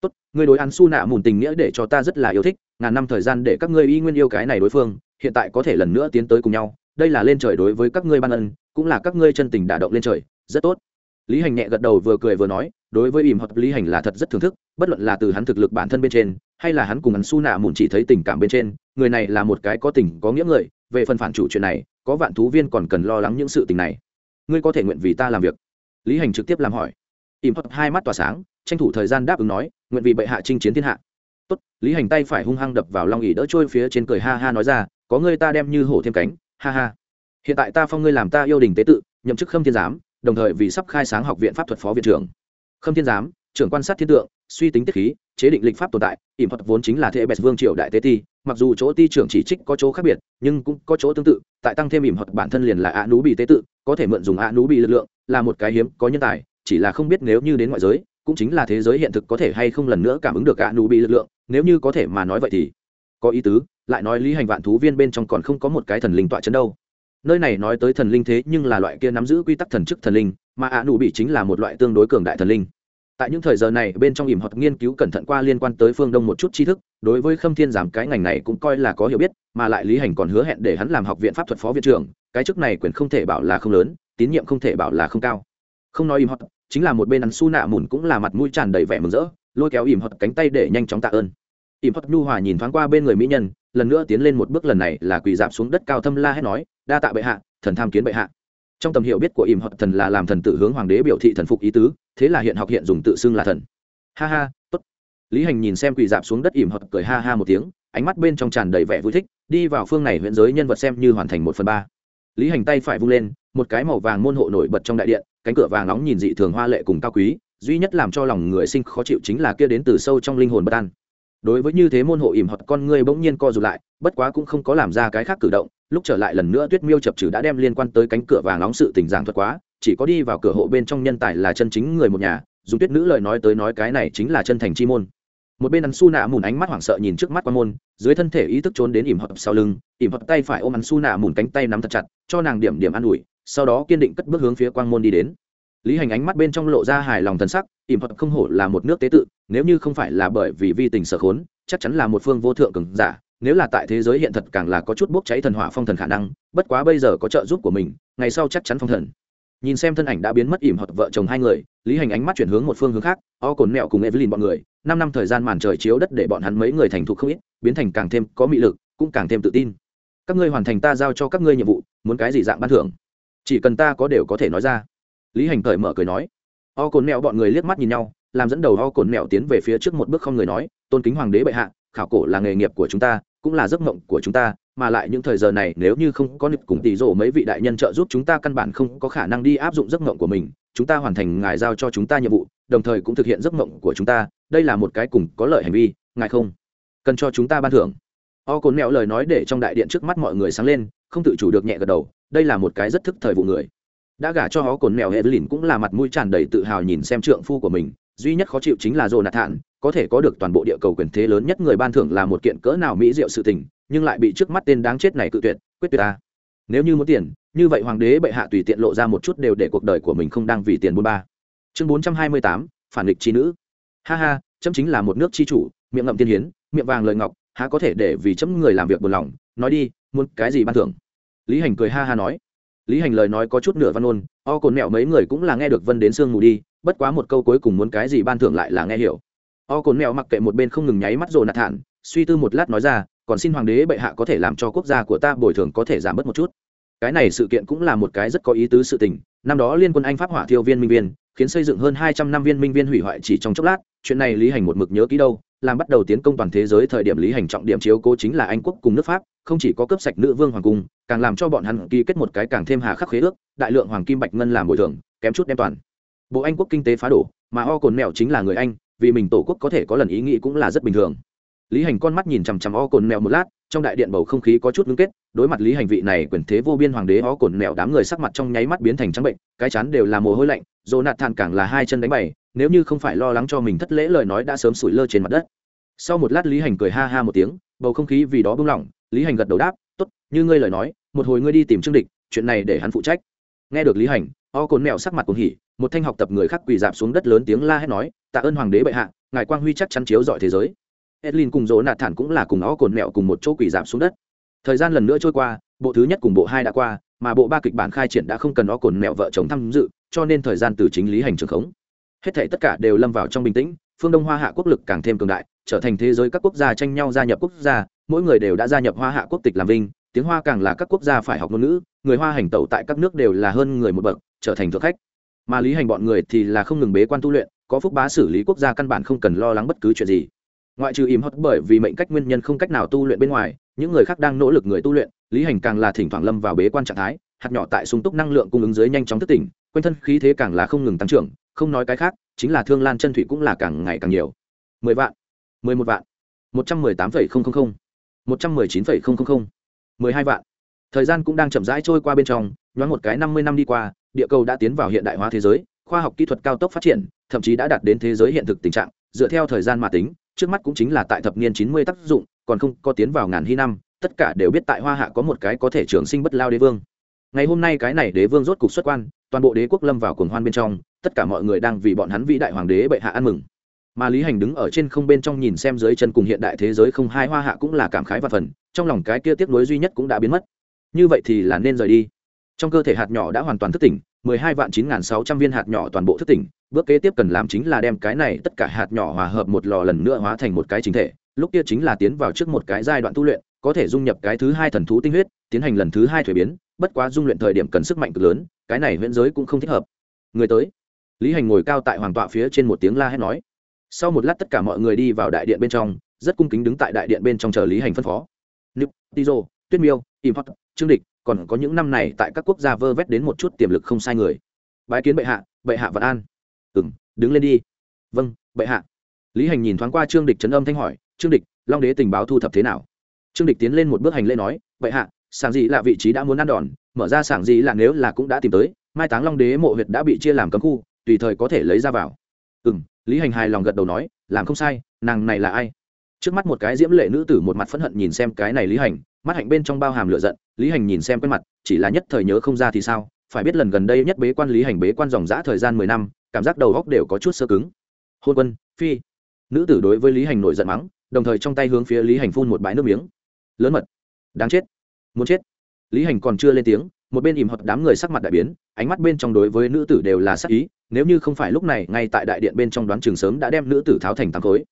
tốt, ngươi đối ăn su nạ mùn tình nghĩa để cho ta rất là yêu thích, ngàn năm thời gian để các ngươi y nguyên yêu cái này đối phương, hiện tại có thể lần nữa tiến tới cùng nhau, đây là lên trời đối với các ngươi ban ân, cũng là các ngươi chân tình đả động lên trời, rất tốt. Lý hành nhẹ gật đầu vừa cười vừa nói, đối với ìm hợp lý hành là thật rất thưởng thức, bất luận là từ hắn thực lực bản thân bên trên, hay là hắn cùng hắn su nạ mùn chỉ thấy tình cảm bên trên, người này là một cái có tình, có nghĩa người, về phần phản chủ chuyện này, có vạn thú viên còn cần lo lắng những sự tình này. Ngươi có thể nguyện vì ta làm việc. Lý hành trực tiếp làm hỏi. Ìm hoặc hai mắt tỏa sáng, tranh thủ thời gian đáp ứng nói nguyện vì bệ hạ chinh chiến thiên hạ. Tốt, lý hành tay phải hung hăng đập vào long ỉ đỡ trôi phía trên cười ha ha nói ra, có ngươi ta đem như hổ thêm cánh, ha ha. Hiện tại ta phong ngươi làm ta yêu đình tế tự, nhậm chức khâm thiên giám, đồng thời vì sắp khai sáng học viện pháp thuật phó viện trưởng. Khâm thiên giám, trưởng quan sát thiên tượng, suy tính tiết khí, chế định lịch pháp tồn tại ỉm thuật vốn chính là thế bẹt vương triều đại tế ti, mặc dù chỗ ti trưởng chỉ trích có chỗ khác biệt, nhưng cũng có chỗ tương tự, tại tăng thêm ỉm thuật bản thân liền là ạ nú bị tế tự, có thể mượn dùng ạ nú bị lực lượng, là một cái hiếm có nhân tài, chỉ là không biết nếu như đến ngoại giới cũng chính là thế giới hiện thực có thể hay không lần nữa cảm ứng được ạ nụ bị lực lượng, nếu như có thể mà nói vậy thì có ý tứ, lại nói lý hành vạn thú viên bên trong còn không có một cái thần linh tọa chấn đâu. Nơi này nói tới thần linh thế nhưng là loại kia nắm giữ quy tắc thần chức thần linh, mà ạ nụ bị chính là một loại tương đối cường đại thần linh. Tại những thời giờ này, bên trong ỉm hoặc nghiên cứu cẩn thận qua liên quan tới phương đông một chút tri thức, đối với khâm thiên giảm cái ngành này cũng coi là có hiểu biết, mà lại lý hành còn hứa hẹn để hắn làm học viện pháp thuật phó viện trưởng, cái chức này quyền không thể bảo là không lớn, tín nhiệm không thể bảo là không cao. Không nói ỉm hoặc chính là một bên ăn su nạ mùn cũng là mặt mũi tràn đầy vẻ mừng rỡ, lôi kéo ỉm hoặc cánh tay để nhanh chóng tạ ơn. Ỉm hoặc nhu hòa nhìn thoáng qua bên người mỹ nhân, lần nữa tiến lên một bước lần này là quỳ dạp xuống đất cao thâm la hét nói, đa tạ bệ hạ, thần tham kiến bệ hạ. Trong tầm hiểu biết của ỉm hoặc thần là làm thần tự hướng hoàng đế biểu thị thần phục ý tứ, thế là hiện học hiện dùng tự xưng là thần. Ha ha, tốt. Lý hành nhìn xem quỳ dạp xuống đất ỉm hoặc cười ha ha một tiếng, ánh mắt bên trong tràn đầy vẻ vui thích, đi vào phương này huyện giới nhân vật xem như hoàn thành một phần ba. Lý hành tay phải vung lên, một cái màu vàng môn hộ nổi bật trong đại điện cánh cửa vàng nóng nhìn dị thường hoa lệ cùng cao quý, duy nhất làm cho lòng người sinh khó chịu chính là kia đến từ sâu trong linh hồn bất an. Đối với như thế môn hộ ỉm hoặc con ngươi bỗng nhiên co rụt lại, bất quá cũng không có làm ra cái khác cử động, lúc trở lại lần nữa tuyết miêu chập trừ đã đem liên quan tới cánh cửa vàng nóng sự tình giảng thuật quá, chỉ có đi vào cửa hộ bên trong nhân tài là chân chính người một nhà, dùng tuyết nữ lời nói tới nói cái này chính là chân thành chi môn. Một bên ăn su nạ mùn ánh mắt hoảng sợ nhìn trước mắt qua môn, dưới thân thể ý thức trốn đến ỉm hợp sau lưng, ỉm hợp tay phải ôm ăn su nạ mùn cánh tay nắm thật chặt, cho nàng điểm điểm an ủi sau đó kiên định cất bước hướng phía quang môn đi đến. Lý hành ánh mắt bên trong lộ ra hài lòng thần sắc, ỉm hợp không hổ là một nước tế tự, nếu như không phải là bởi vì vi tình sở khốn, chắc chắn là một phương vô thượng cường giả, nếu là tại thế giới hiện thật càng là có chút bốc cháy thần hỏa phong thần khả năng, bất quá bây giờ có trợ giúp của mình, ngày sau chắc chắn phong thần. Nhìn xem thân ảnh đã biến mất ỉm hoặc vợ chồng hai người, lý hành ánh mắt chuyển hướng một phương hướng khác, o cồn mẹo cùng evelyn bọn người, năm năm thời gian màn trời chiếu đất để bọn hắn mấy người thành thục không ít, biến thành càng thêm có mị lực, cũng càng thêm tự tin. Các ngươi hoàn thành ta giao cho các ngươi nhiệm vụ, muốn cái gì dạng ban thưởng? Chỉ cần ta có đều có thể nói ra. Lý hành cởi mở cười nói. O cồn mẹo bọn người liếc mắt nhìn nhau, làm dẫn đầu o cồn mẹo tiến về phía trước một bước không người nói, tôn kính hoàng đế bệ hạ, khảo cổ là nghề nghiệp của chúng ta, cũng là giấc mộng của chúng ta, mà lại những thời giờ này nếu như không có nịp cùng tỷ rổ mấy vị đại nhân trợ giúp chúng ta căn bản không có khả năng đi áp dụng giấc mộng của mình, chúng ta hoàn thành ngài giao cho chúng ta nhiệm vụ, đồng thời cũng thực hiện giấc mộng của chúng ta, đây là một cái cùng có lợi hành vi, ngài không cần cho chúng ta ban thưởng. O cồn mẹo lời nói để trong đại điện trước mắt mọi người sáng lên không tự chủ được nhẹ gật đầu, đây là một cái rất thức thời vụ người. Đã gả cho họ cồn mèo hệ lìn cũng là mặt mũi tràn đầy tự hào nhìn xem trượng phu của mình, duy nhất khó chịu chính là dồn nạt thản có thể có được toàn bộ địa cầu quyền thế lớn nhất người ban thưởng là một kiện cỡ nào mỹ diệu sự tình, nhưng lại bị trước mắt tên đáng chết này cự tuyệt, quyết tuyệt ta. Nếu như muốn tiền, như vậy hoàng đế bệ hạ tùy tiện lộ ra một chút đều để cuộc đời của mình không đang vì tiền buôn ba. Chương bốn trăm hai mươi tám, phản nghịch trí nữ. Ha ha, chấm chính là một nước chi chủ, miệng ngậm tiên hiến, miệng vàng lời ngọc, há có thể để vì chấm người làm việc buồn lòng. Nói đi muốn cái gì ban thưởng? Lý hành cười ha ha nói. Lý hành lời nói có chút nửa văn ôn o cồn mẹo mấy người cũng là nghe được vân đến sương mù đi, bất quá một câu cuối cùng muốn cái gì ban thưởng lại là nghe hiểu. O cồn mẹo mặc kệ một bên không ngừng nháy mắt rồi nạt thản, suy tư một lát nói ra, còn xin hoàng đế bệ hạ có thể làm cho quốc gia của ta bồi thường có thể giảm bớt một chút. Cái này sự kiện cũng là một cái rất có ý tứ sự tình, năm đó liên quân anh pháp hỏa thiêu viên minh viên, khiến xây dựng hơn hai trăm năm viên minh viên hủy hoại chỉ trong chốc lát, chuyện này lý hành một mực nhớ kỹ đâu làm bắt đầu tiến công toàn thế giới thời điểm lý hành trọng điểm chiếu cố chính là anh quốc cùng nước pháp, không chỉ có cấp sạch nữ vương hoàng cung, càng làm cho bọn hắn ký kết một cái càng thêm hà khắc khế ước, đại lượng hoàng kim bạch ngân làm bồi thường, kém chút đem toàn. Bộ anh quốc kinh tế phá đổ, mà o cồn mèo chính là người anh, vì mình tổ quốc có thể có lần ý nghĩ cũng là rất bình thường. Lý hành con mắt nhìn chằm chằm o cồn mèo một lát, trong đại điện bầu không khí có chút ngưng kết, đối mặt lý hành vị này quyền thế vô biên hoàng đế o cồn mèo đám người sắc mặt trong nháy mắt biến thành trắng bệnh, cái chán đều là mồ hôi lạnh dồn nạt thàn càng là hai chân đánh bày nếu như không phải lo lắng cho mình thất lễ lời nói đã sớm sủi lơ trên mặt đất. Sau một lát lý hành cười ha ha một tiếng, bầu không khí vì đó bung lỏng, lý hành gật đầu đáp, tốt, như ngươi lời nói, một hồi ngươi đi tìm trương địch, chuyện này để hắn phụ trách. Nghe được lý hành, o cồn mèo sắc mặt cuồng hỉ, một thanh học tập người khác quỳ dạp xuống đất lớn tiếng la hét nói, tạ ơn hoàng đế bệ hạ, ngài quang huy chắc chắn chiếu dọi thế giới. Edlin cùng dỗ nạt thản cũng là cùng o cồn mèo cùng một chỗ quỳ dạp xuống đất. Thời gian lần nữa trôi qua, bộ thứ nhất cùng bộ hai đã qua, mà bộ ba kịch bản khai triển đã không cần o cồn mèo vợ chồng tham dự, cho nên thời gian từ chính lý hành trường khống hết thể tất cả đều lâm vào trong bình tĩnh, phương đông hoa hạ quốc lực càng thêm cường đại, trở thành thế giới các quốc gia tranh nhau gia nhập quốc gia, mỗi người đều đã gia nhập hoa hạ quốc tịch làm vinh, tiếng hoa càng là các quốc gia phải học ngôn ngữ, người hoa hành tẩu tại các nước đều là hơn người một bậc, trở thành thượng khách. Mà lý hành bọn người thì là không ngừng bế quan tu luyện, có phúc bá xử lý quốc gia căn bản không cần lo lắng bất cứ chuyện gì. Ngoại trừ im hót bởi vì mệnh cách nguyên nhân không cách nào tu luyện bên ngoài, những người khác đang nỗ lực người tu luyện, lý hành càng là thỉnh thoảng lâm vào bế quan trạng thái, hạt nhỏ tại sung túc năng lượng cung ứng dưới nhanh chóng thức tỉnh, quanh thân khí thế càng là không ngừng tăng trưởng không nói cái khác, chính là thương lan chân thủy cũng là càng ngày càng nhiều. Mười vạn, mười một vạn, một trăm mười tám phẩy không không không, một trăm mười chín phẩy không không không, mười hai vạn. Thời gian cũng đang chậm rãi trôi qua bên trong, nhoáng một cái năm mươi năm đi qua, địa cầu đã tiến vào hiện đại hóa thế giới, khoa học kỹ thuật cao tốc phát triển, thậm chí đã đạt đến thế giới hiện thực tình trạng. Dựa theo thời gian mà tính, trước mắt cũng chính là tại thập niên chín mươi tác dụng, còn không có tiến vào ngàn hy năm, tất cả đều biết tại hoa hạ có một cái có thể trường sinh bất lao đế vương. Ngày hôm nay cái này đế vương rốt cục xuất quan, toàn bộ đế quốc lâm vào cuồng hoan bên trong tất cả mọi người đang vì bọn hắn vĩ đại hoàng đế bệ hạ ăn mừng. Mà lý hành đứng ở trên không bên trong nhìn xem dưới chân cùng hiện đại thế giới không hai hoa hạ cũng là cảm khái và phần, trong lòng cái kia tiếc nuối duy nhất cũng đã biến mất. Như vậy thì là nên rời đi. Trong cơ thể hạt nhỏ đã hoàn toàn thức tỉnh, mười hai vạn chín n sáu trăm viên hạt nhỏ toàn bộ thức tỉnh, bước kế tiếp cần làm chính là đem cái này tất cả hạt nhỏ hòa hợp một lò lần nữa hóa thành một cái chính thể, lúc kia chính là tiến vào trước một cái giai đoạn tu luyện, có thể dung nhập cái thứ hai thần thú tinh huyết, tiến hành lần thứ hai thuế biến, bất quá dung luyện thời điểm cần sức mạnh cực lớn, cái này huyễn giới cũng không thích hợp. Người tới lý hành ngồi cao tại hoàng tọa phía trên một tiếng la hét nói. Sau một lát tất cả mọi người đi vào đại điện bên trong, rất cung kính đứng tại đại điện bên trong chờ lý hành phân phó. Nip tizo, tuyết miêu, import, trương địch, còn có những năm này tại các quốc gia vơ vét đến một chút tiềm lực không sai người. Bái kiến bệ hạ bệ hạ vạn an. Ừ m đứng lên đi. Vâng bệ hạ. Lý hành nhìn thoáng qua trương địch trấn âm thanh hỏi, trương địch, long đế tình báo thu thập thế nào? Trương địch tiến lên một bước hành lễ nói, bệ hạ, sảng dị là vị trí đã muốn ăn đòn, mở ra sảng dị là nếu là cũng đã tìm tới, mai táng long đế mộ huyệt đã bị chia làm cấm khu tùy thời có thể lấy ra vào. Ừ m lý hành hài lòng gật đầu nói, làm không sai, nàng này là ai? Trước mắt một cái diễm lệ nữ tử một mặt phẫn hận nhìn xem cái này lý hành, mắt hạnh bên trong bao hàm lửa giận, lý hành nhìn xem quen mặt, chỉ là nhất thời nhớ không ra thì sao, phải biết lần gần đây nhất bế quan lý hành bế quan dòng g thời gian mười năm, cảm giác đầu góc đều có chút sơ cứng. Hôn quân, phi. Nữ tử đối với lý hành nổi giận mắng, đồng thời trong tay hướng phía lý hành phun một bãi nước miếng. Lớn mật. Đáng chết. Muốn chết. Lý hành còn chưa lên tiếng một bên ìm hoặc đám người sắc mặt đại biến, ánh mắt bên trong đối với nữ tử đều là sắc ý, nếu như không phải lúc này, ngay tại đại điện bên trong đoán trường sớm đã đem nữ tử tháo thành tám khối.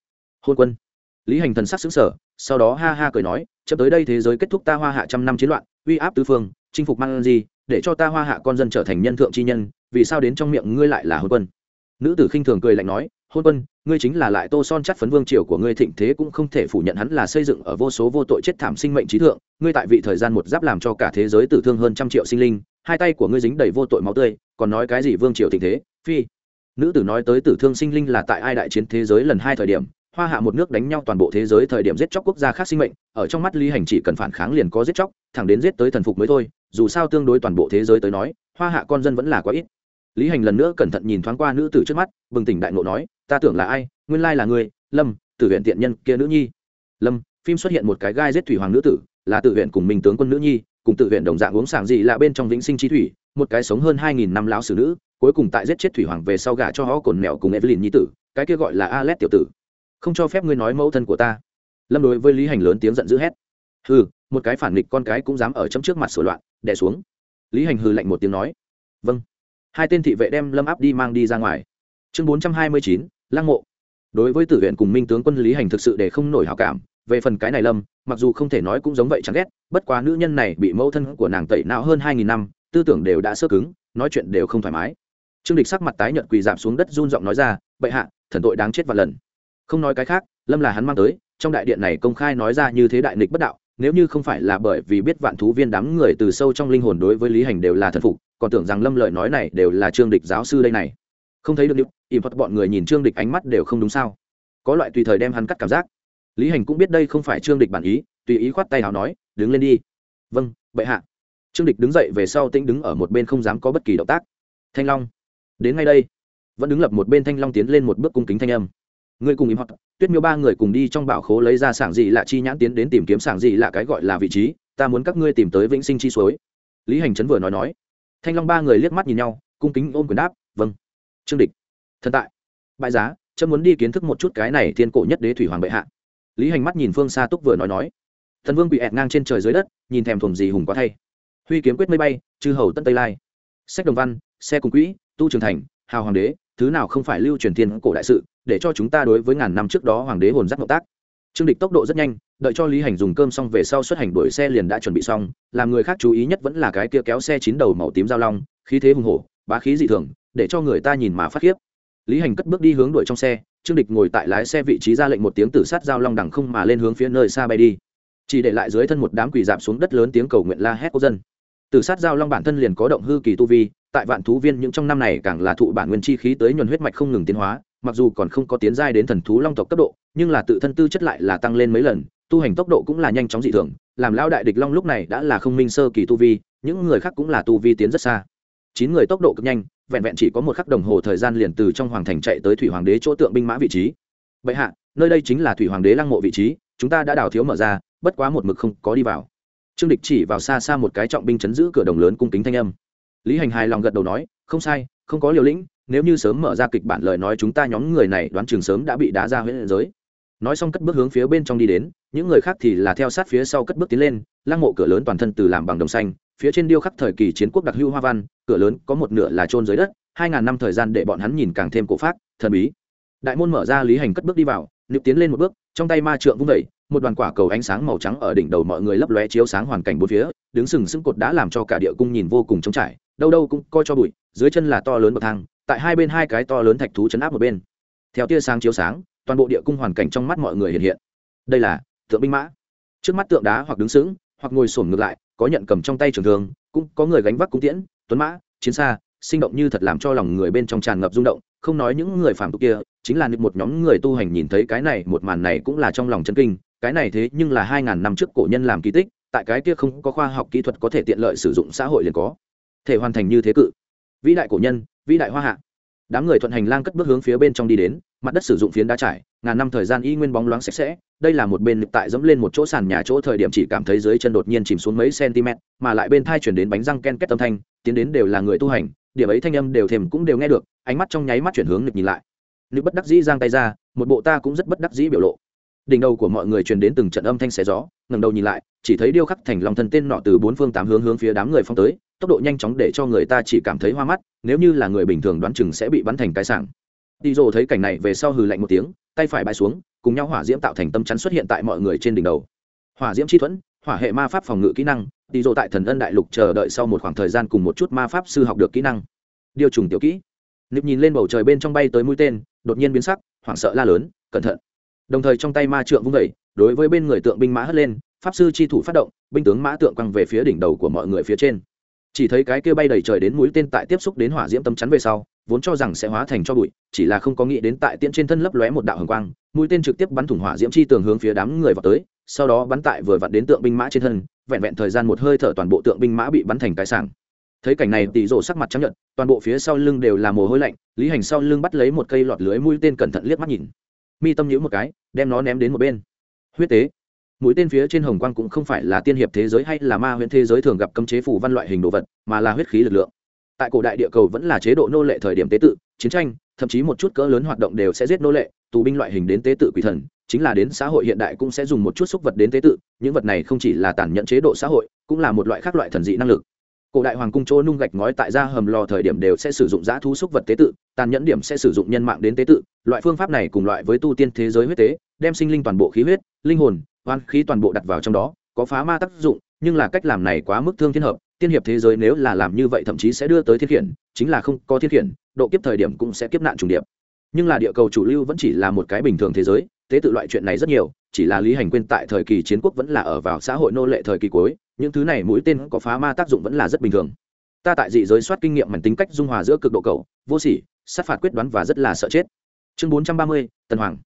Hôn quân. Lý hành thần sắc xứng sở sau đó ha ha cười nói, chậm tới đây thế giới kết thúc ta hoa hạ trăm năm chiến loạn, uy áp tứ phương, chinh phục mang gì để cho ta hoa hạ con dân trở thành nhân thượng chi nhân, vì sao đến trong miệng ngươi lại là hôn quân? Nữ tử khinh thường cười lạnh nói hôn quân, ngươi chính là lại tô son chắt phấn vương triều của ngươi thịnh thế cũng không thể phủ nhận hắn là xây dựng ở vô số vô tội chết thảm sinh mệnh trí thượng, ngươi tại vị thời gian một giáp làm cho cả thế giới tử thương hơn trăm triệu sinh linh, hai tay của ngươi dính đầy vô tội máu tươi, còn nói cái gì vương triều thịnh thế, phi. Nữ tử nói tới tử thương sinh linh là tại ai đại chiến thế giới lần hai thời điểm, hoa hạ một nước đánh nhau toàn bộ thế giới thời điểm giết chóc quốc gia khác sinh mệnh, ở trong mắt lý hành chỉ cần phản kháng liền có giết chóc, thẳng đến giết tới thần phục mới thôi, dù sao tương đối toàn bộ thế giới tới nói, hoa hạ con dân vẫn là quá ít lý hành lần nữa cẩn thận nhìn thoáng qua nữ tử trước mắt, bừng tỉnh đại ngộ nói, ta tưởng là ai? Nguyên lai là người lâm, tử huyện tiện nhân kia nữ nhi. Lâm, phim xuất hiện một cái gai giết thủy hoàng nữ tử, là tự huyện cùng minh tướng quân nữ nhi, cùng tự huyện đồng dạng uống sảng dị là bên trong vĩnh sinh chi thủy, một cái sống hơn hai nghìn năm lão sử nữ, cuối cùng tại giết chết thủy hoàng về sau gả cho họ cồn mẹo cùng evelyn nhi tử, cái kia gọi là alet tiểu tử. Không cho phép ngươi nói mẫu thân của ta. Lâm đối với lý hành lớn tiếng giận dữ hét. Hừ, một cái phản nghịch con cái cũng dám ở chấm trước mặt sửa loạn, đè xuống. Lý hành hừ lạnh một tiếng nói. Vâng hai tên thị vệ đem lâm áp đi mang đi ra ngoài. Chương bốn trăm hai mươi chín, lăng mộ. Đối với tử huyện cùng minh tướng quân lý hành thực sự để không nổi hào cảm, về phần cái này lâm, mặc dù không thể nói cũng giống vậy chẳng ghét, bất quá nữ nhân này bị mẫu thân của nàng tẩy não hơn hai nghìn năm, tư tưởng đều đã sơ cứng, nói chuyện đều không thoải mái. Trương địch sắc mặt tái nhợt quỳ giảm xuống đất run giọng nói ra, bệ hạ, thần tội đáng chết và lần. Không nói cái khác, lâm là hắn mang tới, trong đại điện này công khai nói ra như thế đại nghịch bất đạo, nếu như không phải là bởi vì biết vạn thú viên đám người từ sâu trong linh hồn đối với lý hành đều là thần phục còn tưởng rằng lâm lời nói này đều là trương địch giáo sư đây này. Không thấy được điệu ỉm phật bọn người nhìn trương địch ánh mắt đều không đúng sao. Có loại tùy thời đem hắn cắt cảm giác. Lý hành cũng biết đây không phải trương địch bản ý, tùy ý khoát tay nào nói, đứng lên đi. Vâng bệ hạ. Trương địch đứng dậy về sau tĩnh đứng ở một bên không dám có bất kỳ động tác. Thanh long. Đến ngay đây. Vẫn đứng lập một bên thanh long tiến lên một bước cung kính thanh âm. Ngươi cùng im hoặc tuyết miêu ba người cùng đi trong bảo khố lấy ra sảng dị lạ chi nhãn tiến đến tìm kiếm sảng dị lạ cái gọi là vị trí, ta muốn các ngươi tìm tới vĩnh sinh chi suối. Lý hành chấn vừa nói nói thanh long ba người liếc mắt nhìn nhau, cung kính ôm quyền đáp vâng trương địch, thần tại. Bại giá trâm muốn đi kiến thức một chút cái này thiên cổ nhất đế thủy hoàng bệ hạ. Lý hành mắt nhìn phương xa túc vừa nói nói, thần vương bị ẹt ngang trên trời dưới đất, nhìn thèm thuồng gì hùng quá thay. Huy kiếm quyết mây bay, chư hầu tân tây lai. Sách đồng văn, xe cùng quỹ, tu trường thành, hào hoàng đế, thứ nào không phải lưu truyền thiên cổ đại sự, để cho chúng ta đối với ngàn năm trước đó hoàng đế hồn giác ngộ tác trương địch tốc độ rất nhanh, đợi cho lý hành dùng cơm xong về sau xuất hành đuổi xe liền đã chuẩn bị xong, làm người khác chú ý nhất vẫn là cái kia kéo xe chín đầu màu tím giao long, khí thế hùng hổ, bá khí dị thường, để cho người ta nhìn mà phát khiếp. Lý hành cất bước đi hướng đuổi trong xe, trương địch ngồi tại lái xe vị trí ra lệnh một tiếng tử sát giao long đằng không mà lên hướng phía nơi xa bay đi. Chỉ để lại dưới thân một đám quỷ dạp xuống đất lớn tiếng cầu nguyện la hét quốc dân. Tử sát giao long bản thân liền có động hư kỳ tu vi, tại vạn thú viên những trong năm này càng là thụ bản nguyên chi khí tới nhuần huyết mạch không ngừng tiến hóa mặc dù còn không có tiến giai đến thần thú long tộc cấp độ, nhưng là tự thân tư chất lại là tăng lên mấy lần, tu hành tốc độ cũng là nhanh chóng dị thường, làm lão đại địch long lúc này đã là không minh sơ kỳ tu vi, những người khác cũng là tu vi tiến rất xa. Chín người tốc độ cực nhanh, vẹn vẹn chỉ có một khắc đồng hồ thời gian liền từ trong hoàng thành chạy tới thủy hoàng đế chỗ tượng binh mã vị trí. Bệ hạ, nơi đây chính là thủy hoàng đế lăng mộ vị trí, chúng ta đã đào thiếu mở ra, bất quá một mực không có đi vào. Trương địch chỉ vào xa xa một cái trọng binh chấn giữ cửa đồng lớn cung kính thanh âm. Lý hành hài lòng gật đầu nói, không sai, không có liều lĩnh nếu như sớm mở ra kịch bản lời nói chúng ta nhóm người này đoán chừng sớm đã bị đá ra huyện giới. Nói xong cất bước hướng phía bên trong đi đến, những người khác thì là theo sát phía sau cất bước tiến lên, lăng mộ cửa lớn toàn thân từ làm bằng đồng xanh, phía trên điêu khắc thời kỳ chiến quốc đặc hưu hoa văn, cửa lớn có một nửa là trôn dưới đất, hai ngàn năm thời gian để bọn hắn nhìn càng thêm cổ phát thần bí. Đại môn mở ra lý hành cất bước đi vào nịp tiến lên một bước, trong tay ma trượng vung vẩy một đoàn quả cầu ánh sáng màu trắng ở đỉnh đầu mọi người lấp lóe chiếu sáng hoàn cảnh bốn phía, đứng sừng sững cột đã làm cho cả địa cung nhìn vô cùng trống trải, đâu đâu cũng coi cho bụi, dưới chân là to lớn bậc thang tại hai bên hai cái to lớn thạch thú chấn áp một bên. Theo tia sáng chiếu sáng, toàn bộ địa cung hoàn cảnh trong mắt mọi người hiện hiện. Đây là tượng binh mã. Trước mắt tượng đá hoặc đứng sững, hoặc ngồi sổm ngược lại, có nhận cầm trong tay trường thường cũng có người gánh vác cung tiễn, tuấn mã, chiến xa, sinh động như thật làm cho lòng người bên trong tràn ngập rung động. Không nói những người phản tục kia, chính là một nhóm người tu hành nhìn thấy cái này, một màn này cũng là trong lòng chân kinh. Cái này thế nhưng là hai ngàn năm trước cổ nhân làm kỳ tích, tại cái kia không có khoa học kỹ thuật có thể tiện lợi sử dụng xã hội liền có. Thể hoàn thành như thế cự. Vĩ đại cổ nhân vĩ đại hoa hạ. Đám người thuận hành lang cất bước hướng phía bên trong đi đến, mặt đất sử dụng phiến đá trải, ngàn năm thời gian y nguyên bóng loáng sạch sẽ, đây là một bên tại dẫm lên một chỗ sàn nhà chỗ thời điểm chỉ cảm thấy dưới chân đột nhiên chìm xuống mấy cm mà lại bên thai chuyển đến bánh răng ken két âm thanh, tiến đến đều là người tu hành, điểm ấy thanh âm đều thèm cũng đều nghe được, ánh mắt trong nháy mắt chuyển hướng nực nhìn lại. Nữ bất đắc dĩ giang tay ra, một bộ ta cũng rất bất đắc dĩ biểu lộ. Đỉnh đầu của mọi người truyền đến từng trận âm thanh xé gió, ngẩng đầu nhìn lại, chỉ thấy điêu khắc thành lòng thần tên nọ từ bốn phương tám hướng hướng phía đám người phong tới tốc độ nhanh chóng để cho người ta chỉ cảm thấy hoa mắt, nếu như là người bình thường đoán chừng sẽ bị bắn thành cái sảng. Đi rồ thấy cảnh này về sau hừ lạnh một tiếng, tay phải bay xuống, cùng nhau hỏa diễm tạo thành tâm chắn xuất hiện tại mọi người trên đỉnh đầu. Hỏa diễm chi thuẫn, hỏa hệ ma pháp phòng ngự kỹ năng, đi rồ tại thần ân đại lục chờ đợi sau một khoảng thời gian cùng một chút ma pháp sư học được kỹ năng. Điều trùng tiểu kỹ. Nịp nhìn lên bầu trời bên trong bay tới mũi tên, đột nhiên biến sắc, hoảng sợ la lớn, cẩn thận. Đồng thời trong tay ma trượng vung vẩy đối với bên người tượng binh mã hất lên, pháp sư chi thủ phát động, binh tướng mã tượng quăng về phía đỉnh đầu của mọi người phía trên chỉ thấy cái kia bay đầy trời đến mũi tên tại tiếp xúc đến hỏa diễm tâm chắn về sau, vốn cho rằng sẽ hóa thành cho bụi, chỉ là không có nghĩ đến tại tiễn trên thân lấp lóe một đạo hồng quang, mũi tên trực tiếp bắn thủng hỏa diễm chi tường hướng phía đám người vào tới, sau đó bắn tại vừa vặn đến tượng binh mã trên thân, vẹn vẹn thời gian một hơi thở toàn bộ tượng binh mã bị bắn thành cái sảng. Thấy cảnh này, tỷ rổ sắc mặt chấp nhận toàn bộ phía sau lưng đều là mồ hôi lạnh, lý hành sau lưng bắt lấy một cây lọt lưới mũi tên cẩn thận liếc mắt nhìn. Mi tâm nhíu một cái, đem nó ném đến một bên. Huyết tế mũi tên phía trên hồng quang cũng không phải là tiên hiệp thế giới hay là ma huyễn thế giới thường gặp cấm chế phủ văn loại hình đồ vật, mà là huyết khí lực lượng. Tại cổ đại địa cầu vẫn là chế độ nô lệ thời điểm tế tự, chiến tranh, thậm chí một chút cỡ lớn hoạt động đều sẽ giết nô lệ, tù binh loại hình đến tế tự quỷ thần, chính là đến xã hội hiện đại cũng sẽ dùng một chút xúc vật đến tế tự, những vật này không chỉ là tàn nhẫn chế độ xã hội, cũng là một loại khác loại thần dị năng lực. Cổ đại hoàng cung chỗ nung gạch ngói tại ra hầm lò thời điểm đều sẽ sử dụng giã thú xúc vật tế tự, tàn nhẫn điểm sẽ sử dụng nhân mạng đến tế tự, loại phương pháp này cùng loại với tu tiên thế giới huyết tế, đem sinh linh toàn bộ khí huyết, linh hồn oan khí toàn bộ đặt vào trong đó, có phá ma tác dụng, nhưng là cách làm này quá mức thương thiên hợp, tiên hiệp thế giới nếu là làm như vậy thậm chí sẽ đưa tới thiên khiển, chính là không có thiên khiển, độ kiếp thời điểm cũng sẽ kiếp nạn trùng điệp. Nhưng là địa cầu chủ lưu vẫn chỉ là một cái bình thường thế giới, tế tự loại chuyện này rất nhiều, chỉ là lý hành quên tại thời kỳ chiến quốc vẫn là ở vào xã hội nô lệ thời kỳ cuối, những thứ này mũi tên có phá ma tác dụng vẫn là rất bình thường. Ta tại dị giới soát kinh nghiệm mảnh tính cách dung hòa giữa cực độ cầu, vô sỉ, sát phạt quyết đoán và rất là sợ chết. Chương bốn trăm ba mươi, tần hoàng.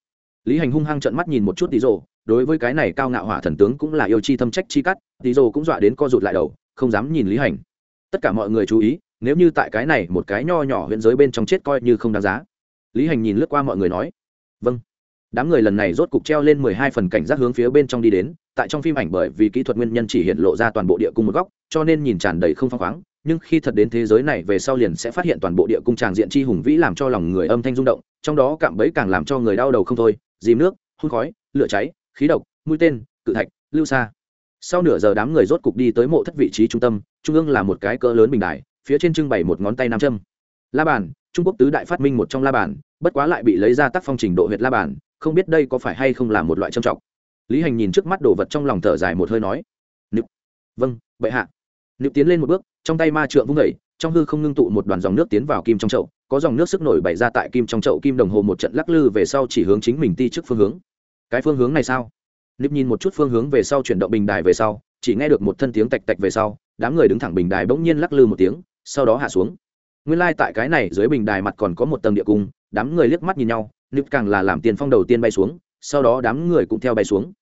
Lý hành hung hăng trợn mắt nhìn một chút tí rồ đối với cái này cao ngạo hỏa thần tướng cũng là yêu chi thâm trách chi cắt, tí dô cũng dọa đến co rụt lại đầu, không dám nhìn lý hành. Tất cả mọi người chú ý, nếu như tại cái này một cái nho nhỏ huyện giới bên trong chết coi như không đáng giá. Lý hành nhìn lướt qua mọi người nói vâng. Đám người lần này rốt cục treo lên mười hai phần cảnh giác hướng phía bên trong đi đến, tại trong phim ảnh bởi vì kỹ thuật nguyên nhân chỉ hiện lộ ra toàn bộ địa cung một góc, cho nên nhìn tràn đầy không phăng khoáng, nhưng khi thật đến thế giới này về sau liền sẽ phát hiện toàn bộ địa cung tràng diện chi hùng vĩ làm cho lòng người âm thanh rung động, trong đó cạm bẫy càng làm cho người đau đầu không thôi, dìm nước hôn khói, lửa cháy khí độc mũi tên cự thạch lưu xa sau nửa giờ đám người rốt cục đi tới mộ thất vị trí trung tâm trung ương là một cái cỡ lớn bình đài phía trên trưng bày một ngón tay nam châm. La bàn trung quốc tứ đại phát minh một trong la bàn bất quá lại bị lấy ra tác phong trình độ huyện la bàn, không biết đây có phải hay không là một loại trầm trọng. Lý hành nhìn trước mắt đồ vật trong lòng thở dài một hơi nói Nịp. vâng bệ hạ. Nịp tiến lên một bước trong tay ma trượng vung vẩy trong hư không ngưng tụ một đoàn dòng nước tiến vào kim trong chậu có dòng nước sức nổi bày ra tại kim trong chậu kim đồng hồ một trận lắc lư về sau chỉ hướng chính mình ti trước phương hướng cái phương hướng này sao? Nếp nhìn một chút phương hướng về sau chuyển động bình đài về sau, chỉ nghe được một thân tiếng tạch tạch về sau, đám người đứng thẳng bình đài bỗng nhiên lắc lư một tiếng, sau đó hạ xuống. Nguyên lai、like、tại cái này dưới bình đài mặt còn có một tầng địa cung, đám người liếc mắt nhìn nhau nếp càng là làm tiền phong đầu tiên bay xuống, sau đó đám người cũng theo bay xuống.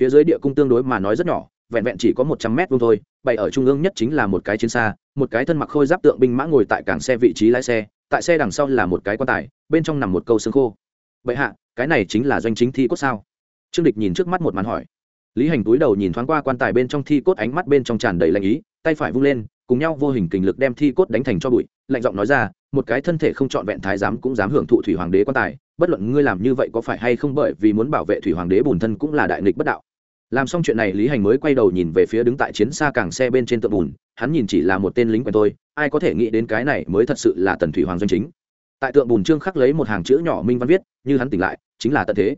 Phía dưới địa cung tương đối mà nói rất nhỏ, vẹn vẹn chỉ có một trăm mét vuông thôi, bay ở trung ương nhất chính là một cái chiến xa, một cái thân mặc khôi giáp tượng binh mã ngồi tại cảng xe vị trí lái xe, tại xe đằng sau là một cái quan tài, bên trong nằm một câu xương khô. Vậy hạ, cái này chính là doanh chính thi cốt sao? Trương địch nhìn trước mắt một màn hỏi. Lý hành túi đầu nhìn thoáng qua quan tài bên trong thi cốt ánh mắt bên trong tràn đầy lạnh ý, tay phải vung lên, cùng nhau vô hình kình lực đem thi cốt đánh thành cho bụi, lạnh giọng nói ra, một cái thân thể không trọn vẹn thái giám cũng dám hưởng thụ thủy hoàng đế quan tài, bất luận ngươi làm như vậy có phải hay không bởi vì muốn bảo vệ thủy hoàng đế bùn thân cũng là đại nghịch bất đạo. Làm xong chuyện này, lý hành mới quay đầu nhìn về phía đứng tại chiến xa càng xe bên trên tượng bùn, hắn nhìn chỉ là một tên lính quen tôi ai có thể nghĩ đến cái này mới thật sự là tần thủy hoàng doanh chính. Tại tượng bùn trương khắc lấy một hàng chữ nhỏ minh văn viết, như hắn tỉnh lại, chính là tận thế.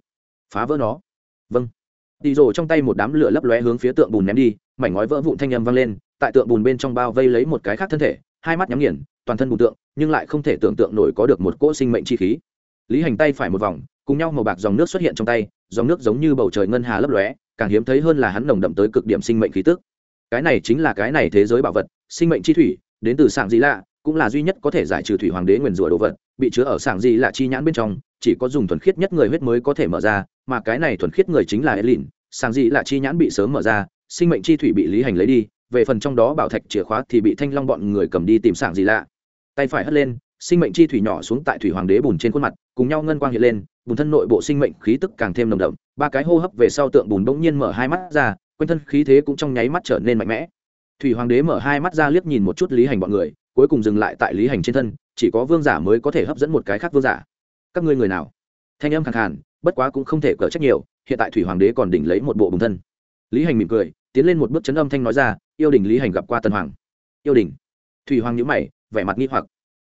Phá vỡ nó vâng. Đi rồ trong tay một đám lửa lấp lóe hướng phía tượng bùn ném đi, mảnh ngói vỡ vụn thanh âm vang lên, tại tượng bùn bên trong bao vây lấy một cái khác thân thể, hai mắt nhắm nghiền, toàn thân bùn tượng, nhưng lại không thể tưởng tượng nổi có được một cỗ sinh mệnh chi khí. Lý hành tay phải một vòng, cùng nhau màu bạc dòng nước xuất hiện trong tay, dòng nước giống như bầu trời ngân hà lấp lóe, càng hiếm thấy hơn là hắn nồng đậm tới cực điểm sinh mệnh khí tức. Cái này chính là cái này thế giới bảo vật, sinh mệnh chi thủy, đến từ sảng gì lạ, cũng là duy nhất có thể giải trừ thủy hoàng đế nguyền rủa đồ vật, bị chứa ở sảng gì lạ chi nhãn bên trong, chỉ có dùng thuần khiết nhất người huyết mới có thể mở ra mà cái này thuần khiết người chính là elin sảng gì là chi nhãn bị sớm mở ra, sinh mệnh chi thủy bị lý hành lấy đi, về phần trong đó bảo thạch chìa khóa thì bị thanh long bọn người cầm đi tìm sảng gì lạ. Tay phải hất lên, sinh mệnh chi thủy nhỏ xuống tại thủy hoàng đế bùn trên khuôn mặt, cùng nhau ngân quang hiện lên, bùn thân nội bộ sinh mệnh khí tức càng thêm nồng đậm, ba cái hô hấp về sau tượng bùn bỗng nhiên mở hai mắt ra, quanh thân khí thế cũng trong nháy mắt trở nên mạnh mẽ. Thủy hoàng đế mở hai mắt ra liếc nhìn một chút lý hành bọn người, cuối cùng dừng lại tại lý hành trên thân, chỉ có vương giả mới có thể hấp dẫn một cái khác vương giả. Các ngươi người nào? Thanh âm khàn khàn bất quá cũng không thể cỡ trách nhiều, hiện tại thủy hoàng đế còn đỉnh lấy một bộ bùng thân. Lý hành mỉm cười, tiến lên một bước chấn âm thanh nói ra, yêu đình lý hành gặp qua tân hoàng. Yêu đình? Thủy hoàng nhữ mày, vẻ mặt nghi hoặc.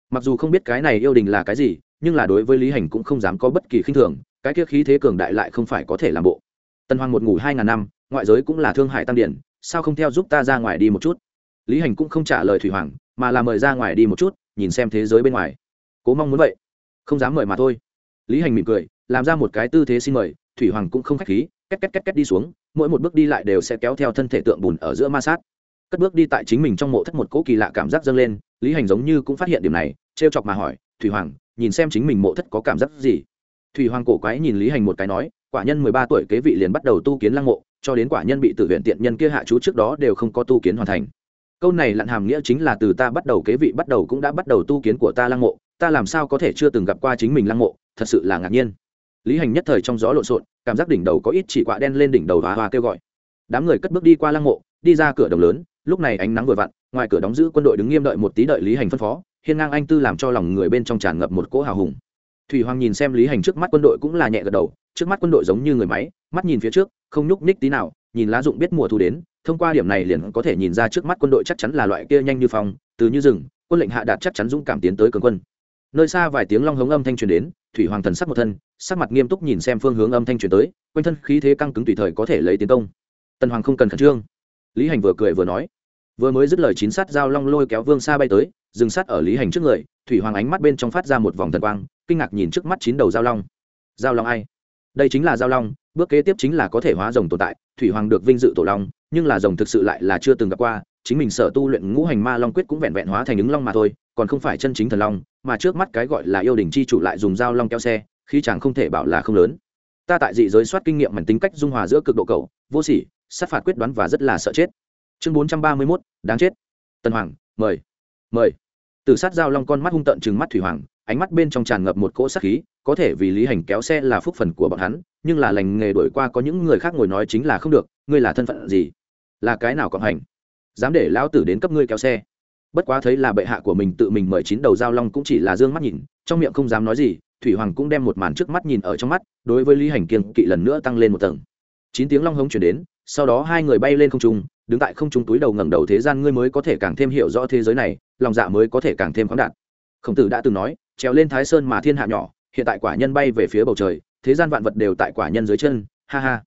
Mặc dù không biết cái này yêu đình là cái gì, nhưng là đối với lý hành cũng không dám có bất kỳ khinh thường, cái kia khí thế cường đại lại không phải có thể làm bộ. Tân hoàng một ngủ hai ngàn năm, ngoại giới cũng là thương hại tăng điển, sao không theo giúp ta ra ngoài đi một chút? Lý hành cũng không trả lời thủy hoàng, mà là mời ra ngoài đi một chút, nhìn xem thế giới bên ngoài. Cố mong muốn vậy. Không dám mời mà thôi. Lý hành mỉm cười làm ra một cái tư thế xin mời, thủy hoàng cũng không k h á c h khí, két két két két đi xuống, mỗi một bước đi lại đều sẽ kéo theo thân thể tượng bùn ở giữa ma sát. Cất bước đi tại chính mình trong mộ thất một cỗ kỳ lạ cảm giác dâng lên, lý hành giống như cũng phát hiện điểm này t r e o chọc mà hỏi, thủy hoàng, nhìn xem chính mình mộ thất có cảm giác gì? Thủy hoàng cổ quái nhìn lý hành một cái nói, quả nhân mười ba tuổi kế vị liền bắt đầu tu kiến lăng mộ, cho đến quả nhân bị tử viện tiện nhân kia hạ chú trước đó đều không có tu kiến hoàn thành. Câu này lặn hàm nghĩa chính là từ ta bắt đầu kế vị bắt đầu cũng đã bắt đầu tu kiến của ta lăng mộ, ta làm sao có thể chưa từng gặp qua chính mình lăng mộ, thật sự là ngạc nhiên lý hành nhất thời trong gió lộn xộn, cảm giác đỉnh đầu có ít chỉ quạ đen lên đỉnh đầu và hoa kêu gọi. Đám người cất bước đi qua lăng mộ, đi ra cửa đồng lớn, lúc này ánh nắng vừa vặn, ngoài cửa đóng giữ quân đội đứng nghiêm đợi một tí đợi lý hành phân phó, hiên ngang anh tư làm cho lòng người bên trong tràn ngập một cỗ hào hùng. Thủy hoàng nhìn xem lý hành trước mắt quân đội cũng là nhẹ gật đầu, trước mắt quân đội giống như người máy, mắt nhìn phía trước, không nhúc nhích tí nào, nhìn lá dụng biết mùa thu đến, thông qua điểm này liền có thể nhìn ra trước mắt quân đội chắc chắn là loại kia nhanh như phong, từ như rừng, quân lệnh hạ đạt chắc chắn dũng cảm tiến tới cường quân. Nơi xa vài tiếng long hống âm thanh truyền đến thủy hoàng thần sắc một thân, sắc mặt nghiêm túc nhìn xem phương hướng âm thanh truyền tới, quanh thân khí thế căng cứng tùy thời có thể lấy tiến công. Tần hoàng không cần khẩn trương. Lý hành vừa cười vừa nói, vừa mới dứt lời chín sát giao long lôi kéo vương xa bay tới, dừng sát ở lý hành trước người, thủy hoàng ánh mắt bên trong phát ra một vòng thần quang, kinh ngạc nhìn trước mắt chín đầu giao long. Giao long ai? Đây chính là giao long, bước kế tiếp chính là có thể hóa rồng tồn tại, thủy hoàng được vinh dự tổ long, nhưng là rồng thực sự lại là chưa từng gặp qua, chính mình sở tu luyện ngũ hành ma long quyết cũng vẹn vẹn hóa thành ứng long mà thôi còn không phải chân chính thần long, mà trước mắt cái gọi là yêu đình chi chủ lại dùng dao long kéo xe khi chàng không thể bảo là không lớn. Ta tại dị giới soát kinh nghiệm mảnh tính cách dung hòa giữa cực độ cầu vô sỉ, sát phạt quyết đoán và rất là sợ chết. Chương bốn trăm ba mươi mốt, đáng chết. Tần hoàng, mời. Mời. Từ sát dao long con mắt hung tợn chừng mắt thủy hoàng, ánh mắt bên trong tràn ngập một cỗ sát khí, có thể vì lý hành kéo xe là phúc phần của bọn hắn, nhưng là lành nghề đổi qua có những người khác ngồi nói chính là không được, ngươi là thân phận gì? Là cái nào cộng hành? Dám để lão tử đến cấp ngươi kéo xe bất quá thấy là bệ hạ của mình tự mình mời chín đầu giao long cũng chỉ là d ư ơ n g mắt nhìn, trong miệng không dám nói gì, thủy hoàng cũng đem một màn trước mắt nhìn ở trong mắt, đối với lý hành kiên kỵ lần nữa tăng lên một tầng. Chín tiếng long hống chuyển đến, sau đó hai người bay lên không trung, đứng tại không trung túi đầu ngẩng đầu thế gian ngươi mới có thể càng thêm hiểu rõ thế giới này, lòng dạ mới có thể càng thêm khoáng đạt. Khổng tử đã từng nói, trèo lên thái sơn mà thiên hạ nhỏ, hiện tại quả nhân bay về phía bầu trời, thế gian vạn vật đều tại quả nhân dưới chân, ha ha.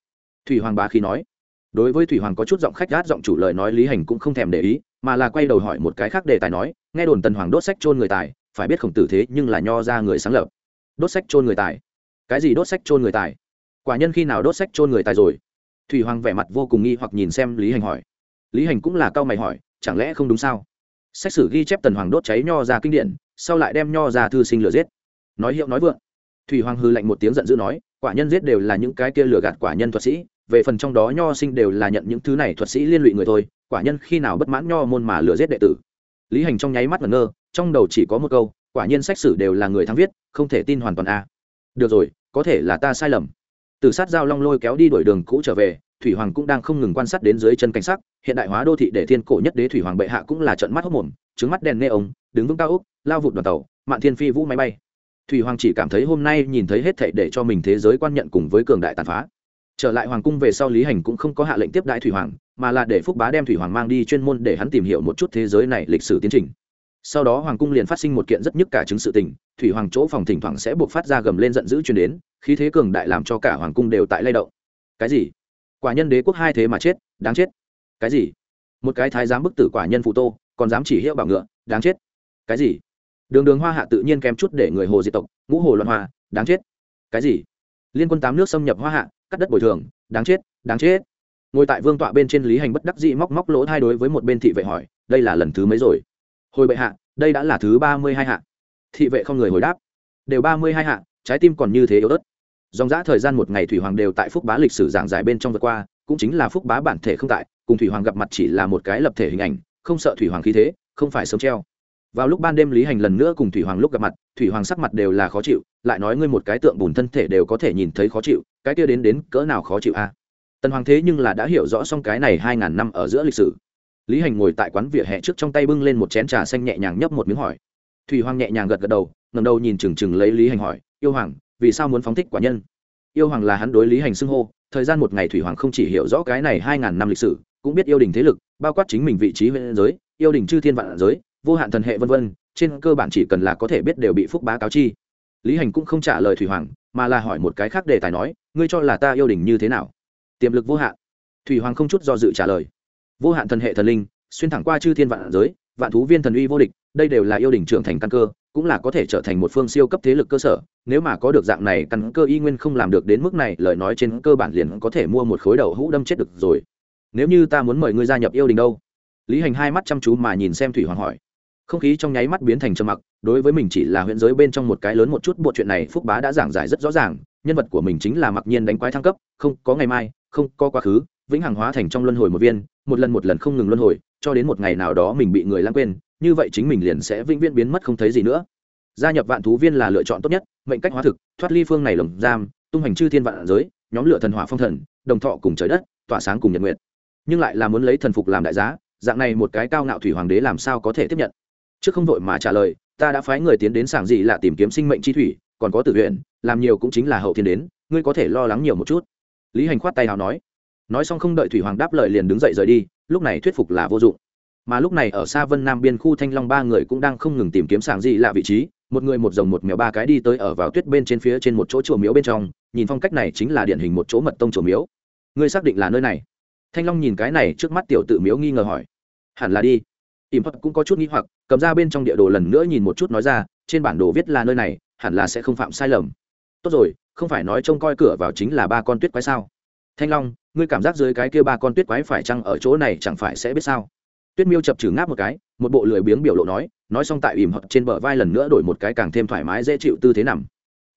Thủy hoàng bá khi nói. Đối với thủy hoàng có chút giọng khách gát giọng chủ lời nói lý hành cũng không thèm để ý mà là quay đầu hỏi một cái khác đề tài nói, nghe đồn tần hoàng đốt sách chôn người tài, phải biết khổng tử thế nhưng là nho ra người sáng lập. Đốt sách chôn người tài. Cái gì đốt sách chôn người tài? Quả nhân khi nào đốt sách chôn người tài rồi? Thủy hoàng vẻ mặt vô cùng nghi hoặc nhìn xem lý hành hỏi. Lý hành cũng là cao mày hỏi, chẳng lẽ không đúng sao? Sách sử ghi chép tần hoàng đốt cháy nho ra kinh điển, sau lại đem nho ra thư sinh lừa giết. Nói hiệu nói vượng. Thủy hoàng hư lạnh một tiếng giận dữ nói, quả nhân giết đều là những cái kia lừa gạt quả nhân thuật sĩ về phần trong đó nho sinh đều là nhận những thứ này thuật sĩ liên lụy người thôi, quả nhân khi nào bất mãn nho môn mà lừa giết đệ tử. Lý hành trong nháy mắt ngẩn ngơ, trong đầu chỉ có một câu, quả nhiên sách sử đều là người thắng viết, không thể tin hoàn toàn a. Được rồi, có thể là ta sai lầm. Từ sát giao long lôi kéo đi đổi đường cũ trở về, thủy hoàng cũng đang không ngừng quan sát đến dưới chân cảnh sắc, hiện đại hóa đô thị để thiên cổ nhất đế thủy hoàng bệ hạ cũng là trận mắt hốc mồm, trứng mắt đèn nê ống đứng vững cao úc, lao vụt đoàn tàu, mạn thiên phi vũ máy bay. Thủy hoàng chỉ cảm thấy hôm nay nhìn thấy hết thảy để cho mình thế giới quan nhận cùng với cường đại tàn phá trở lại hoàng cung về sau lý hành cũng không có hạ lệnh tiếp đại thủy hoàng, mà là để phúc bá đem thủy hoàng mang đi chuyên môn để hắn tìm hiểu một chút thế giới này lịch sử tiến trình. Sau đó hoàng cung liền phát sinh một kiện rất nhức cả chứng sự tình, thủy hoàng chỗ phòng thỉnh thoảng sẽ buộc phát ra gầm lên giận dữ chuyển đến, khí thế cường đại làm cho cả hoàng cung đều tại lay động. Cái gì? Quả nhân đế quốc hai thế mà chết, đáng chết. Cái gì? Một cái thái giám bức tử quả nhân phụ tô, còn dám chỉ hiệu bảo ngựa, đáng chết. Cái gì? Đường đường hoa hạ tự nhiên kém chút để người hồ diệt tộc, ngũ hồ loạn hoa đáng chết. Cái gì? Liên quân tám nước xâm nhập hoa hạ cắt đất bồi thường, đáng chết đáng chết. Ngồi tại vương tọa bên trên lý hành bất đắc dĩ móc móc lỗ thay đối với một bên thị vệ hỏi, đây là lần thứ mấy rồi? Hồi bệ hạ, đây đã là thứ ba mươi hai hạ. Thị vệ không người hồi đáp. Đều ba mươi hai hạ, trái tim còn như thế yếu ớt. Dòng dã thời gian một ngày thủy hoàng đều tại phúc bá lịch sử giảng giải bên trong vượt qua, cũng chính là phúc bá bản thể không tại, cùng thủy hoàng gặp mặt chỉ là một cái lập thể hình ảnh, không sợ thủy hoàng khí thế, không phải sống treo. Vào lúc ban đêm lý hành lần nữa cùng thủy hoàng lúc gặp mặt, thủy hoàng sắc mặt đều là khó chịu, lại nói ngươi một cái tượng bùn thân thể đều có thể nhìn thấy khó chịu cái kia đến đến cỡ nào khó chịu a tần hoàng thế nhưng là đã hiểu rõ xong cái này hai ngàn năm ở giữa lịch sử. Lý hành ngồi tại quán vỉa hè trước trong tay bưng lên một chén trà xanh nhẹ nhàng nhấp một miếng hỏi. Thủy hoàng nhẹ nhàng gật gật đầu ngầm đầu nhìn chừng chừng lấy lý hành hỏi, yêu hoàng, vì sao muốn phóng thích quả nhân? Yêu hoàng là hắn đối lý hành xưng hô, thời gian một ngày thủy hoàng không chỉ hiểu rõ cái này hai ngàn năm lịch sử, cũng biết yêu đình thế lực, bao quát chính mình vị trí huyện giới, yêu đình chư thiên vạn giới, vô hạn thần hệ vân vân, trên cơ bản chỉ cần là có thể biết đều bị phúc bá cáo chi. Lý hành cũng không trả lời thủy hoàng mà là hỏi một cái khác đề tài nói, ngươi cho là ta yêu đình như thế nào? Tiềm lực vô hạn. Thủy hoàng không chút do dự trả lời, vô hạn thần hệ thần linh, xuyên thẳng qua chư thiên vạn giới, vạn thú viên thần uy vô địch, đây đều là yêu đình trưởng thành căn cơ, cũng là có thể trở thành một phương siêu cấp thế lực cơ sở, nếu mà có được dạng này căn cơ y nguyên không làm được đến mức này, lời nói trên cơ bản liền có thể mua một khối đầu hũ đâm chết được rồi. Nếu như ta muốn mời ngươi gia nhập yêu đình đâu? Lý hành hai mắt chăm chú mà nhìn xem thủy hoàng hỏi không khí trong nháy mắt biến thành trầm mặc, đối với mình chỉ là huyện giới bên trong một cái lớn một chút bộ chuyện này phúc bá đã giảng giải rất rõ ràng, nhân vật của mình chính là mặc nhiên đánh quái thăng cấp, không có ngày mai, không có quá khứ, vĩnh hằng hóa thành trong luân hồi một viên, một lần một lần không ngừng luân hồi, cho đến một ngày nào đó mình bị người lãng quên, như vậy chính mình liền sẽ vĩnh viễn biến mất không thấy gì nữa. Gia nhập vạn thú viên là lựa chọn tốt nhất, mệnh cách hóa thực, thoát ly phương này lồng giam, tung hành chư thiên vạn giới, nhóm lửa thần hỏa phong thần, đồng thọ cùng trời đất, tỏa sáng cùng nhật nguyện nhưng lại là muốn lấy thần phục làm đại giá, dạng này một cái cao ngạo thủy hoàng đế làm sao có thể tiếp nhận? Trước không vội mà trả lời, ta đã phái người tiến đến sảng dị là tìm kiếm sinh mệnh chi thủy, còn có tử nguyện làm nhiều cũng chính là hậu thiên đến, ngươi có thể lo lắng nhiều một chút. Lý hành khoát tay nào nói. Nói xong không đợi thủy hoàng đáp lời liền đứng dậy rời đi, lúc này thuyết phục là vô dụng. Mà lúc này ở xa vân nam biên khu thanh long ba người cũng đang không ngừng tìm kiếm sảng dị là vị trí, một người một rồng một mèo ba cái đi tới ở vào tuyết bên trên phía trên một chỗ chùa miếu bên trong, nhìn phong cách này chính là điển hình một chỗ mật tông chùa miếu. Ngươi xác định là nơi này? Thanh long nhìn cái này trước mắt tiểu tự miếu nghi ngờ hỏi. Hẳn là đi ìm hấp cũng có chút nghi hoặc, cầm ra bên trong địa đồ lần nữa nhìn một chút nói ra, trên bản đồ viết là nơi này, hẳn là sẽ không phạm sai lầm. Tốt rồi, không phải nói trông coi cửa vào chính là ba con tuyết quái sao? Thanh long, ngươi cảm giác dưới cái kia ba con tuyết quái phải chăng ở chỗ này chẳng phải sẽ biết sao? Tuyết miêu chập trừ ngáp một cái, một bộ lười biếng biểu lộ nói nói xong tại ìm hập trên bờ vai lần nữa đổi một cái càng thêm thoải mái dễ chịu tư thế nằm.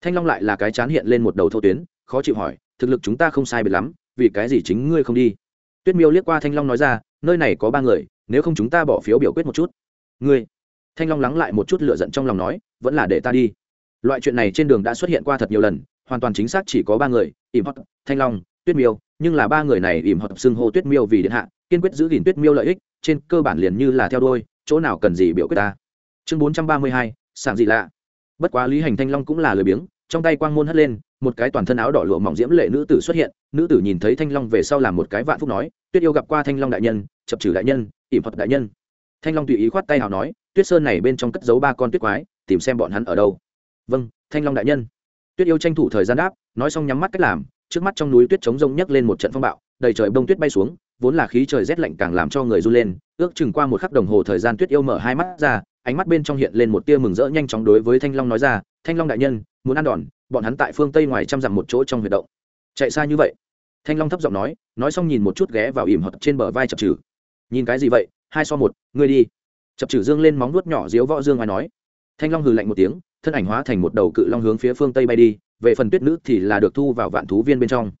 Thanh long lại là cái chán hiện lên một đầu thô tuyến, khó chịu hỏi, thực lực chúng ta không sai biệt lắm, vì cái gì chính ngươi không đi? Tuyết miêu liếc qua thanh long nói ra, nơi này có ba người nếu không chúng ta bỏ phiếu biểu quyết một chút. Ngươi, thanh long lắng lại một chút lựa giận trong lòng nói, vẫn là để ta đi. Loại chuyện này trên đường đã xuất hiện qua thật nhiều lần, hoàn toàn chính xác chỉ có ba người, ỉm hót thanh long, tuyết miêu, nhưng là ba người này ỉm hót xưng hô tuyết miêu vì điện hạ, kiên quyết giữ gìn tuyết miêu lợi ích, trên cơ bản liền như là theo đôi chỗ nào cần gì biểu quyết ta. Chương bốn trăm ba mươi hai, sảng gì lạ. Bất quá lý hành thanh long cũng là lười biếng, trong tay quang môn hất lên, một cái toàn thân áo đỏ lụa mỏng diễm lệ nữ tử xuất hiện, nữ tử nhìn thấy thanh long về sau làm một cái vạn phúc nói, tuyết yêu gặp qua thanh long đại nhân, chập trừ đại nhân ỉm thuật đại nhân. Thanh long tùy ý khoát tay nào nói, tuyết sơn này bên trong cất giấu ba con tuyết quái, tìm xem bọn hắn ở đâu. Vâng thanh long đại nhân. Tuyết yêu tranh thủ thời gian đáp, nói xong nhắm mắt cách làm, trước mắt trong núi tuyết trống rông nhấc lên một trận phong bạo, đầy trời bông tuyết bay xuống, vốn là khí trời rét lạnh càng làm cho người run lên, ước chừng qua một khắc đồng hồ thời gian tuyết yêu mở hai mắt ra, ánh mắt bên trong hiện lên một tia mừng rỡ nhanh chóng đối với thanh long nói ra, thanh long đại nhân, muốn ăn đòn, bọn hắn tại phương tây ngoài trăm dặm một chỗ trong huyệt động. Chạy xa như vậy? Thanh long thấp giọng nói nói xong nhìn một chút ghé vào ỉm hoặc trên bờ vai chập trừ nhìn cái gì vậy? Hai so một, ngươi đi. Chập trừ dương lên móng nuốt nhỏ diếu võ dương ai nói. Thanh long hừ lạnh một tiếng, thân ảnh hóa thành một đầu cự long hướng phía phương tây bay đi, về phần tuyết nữ thì là được thu vào vạn thú viên bên trong.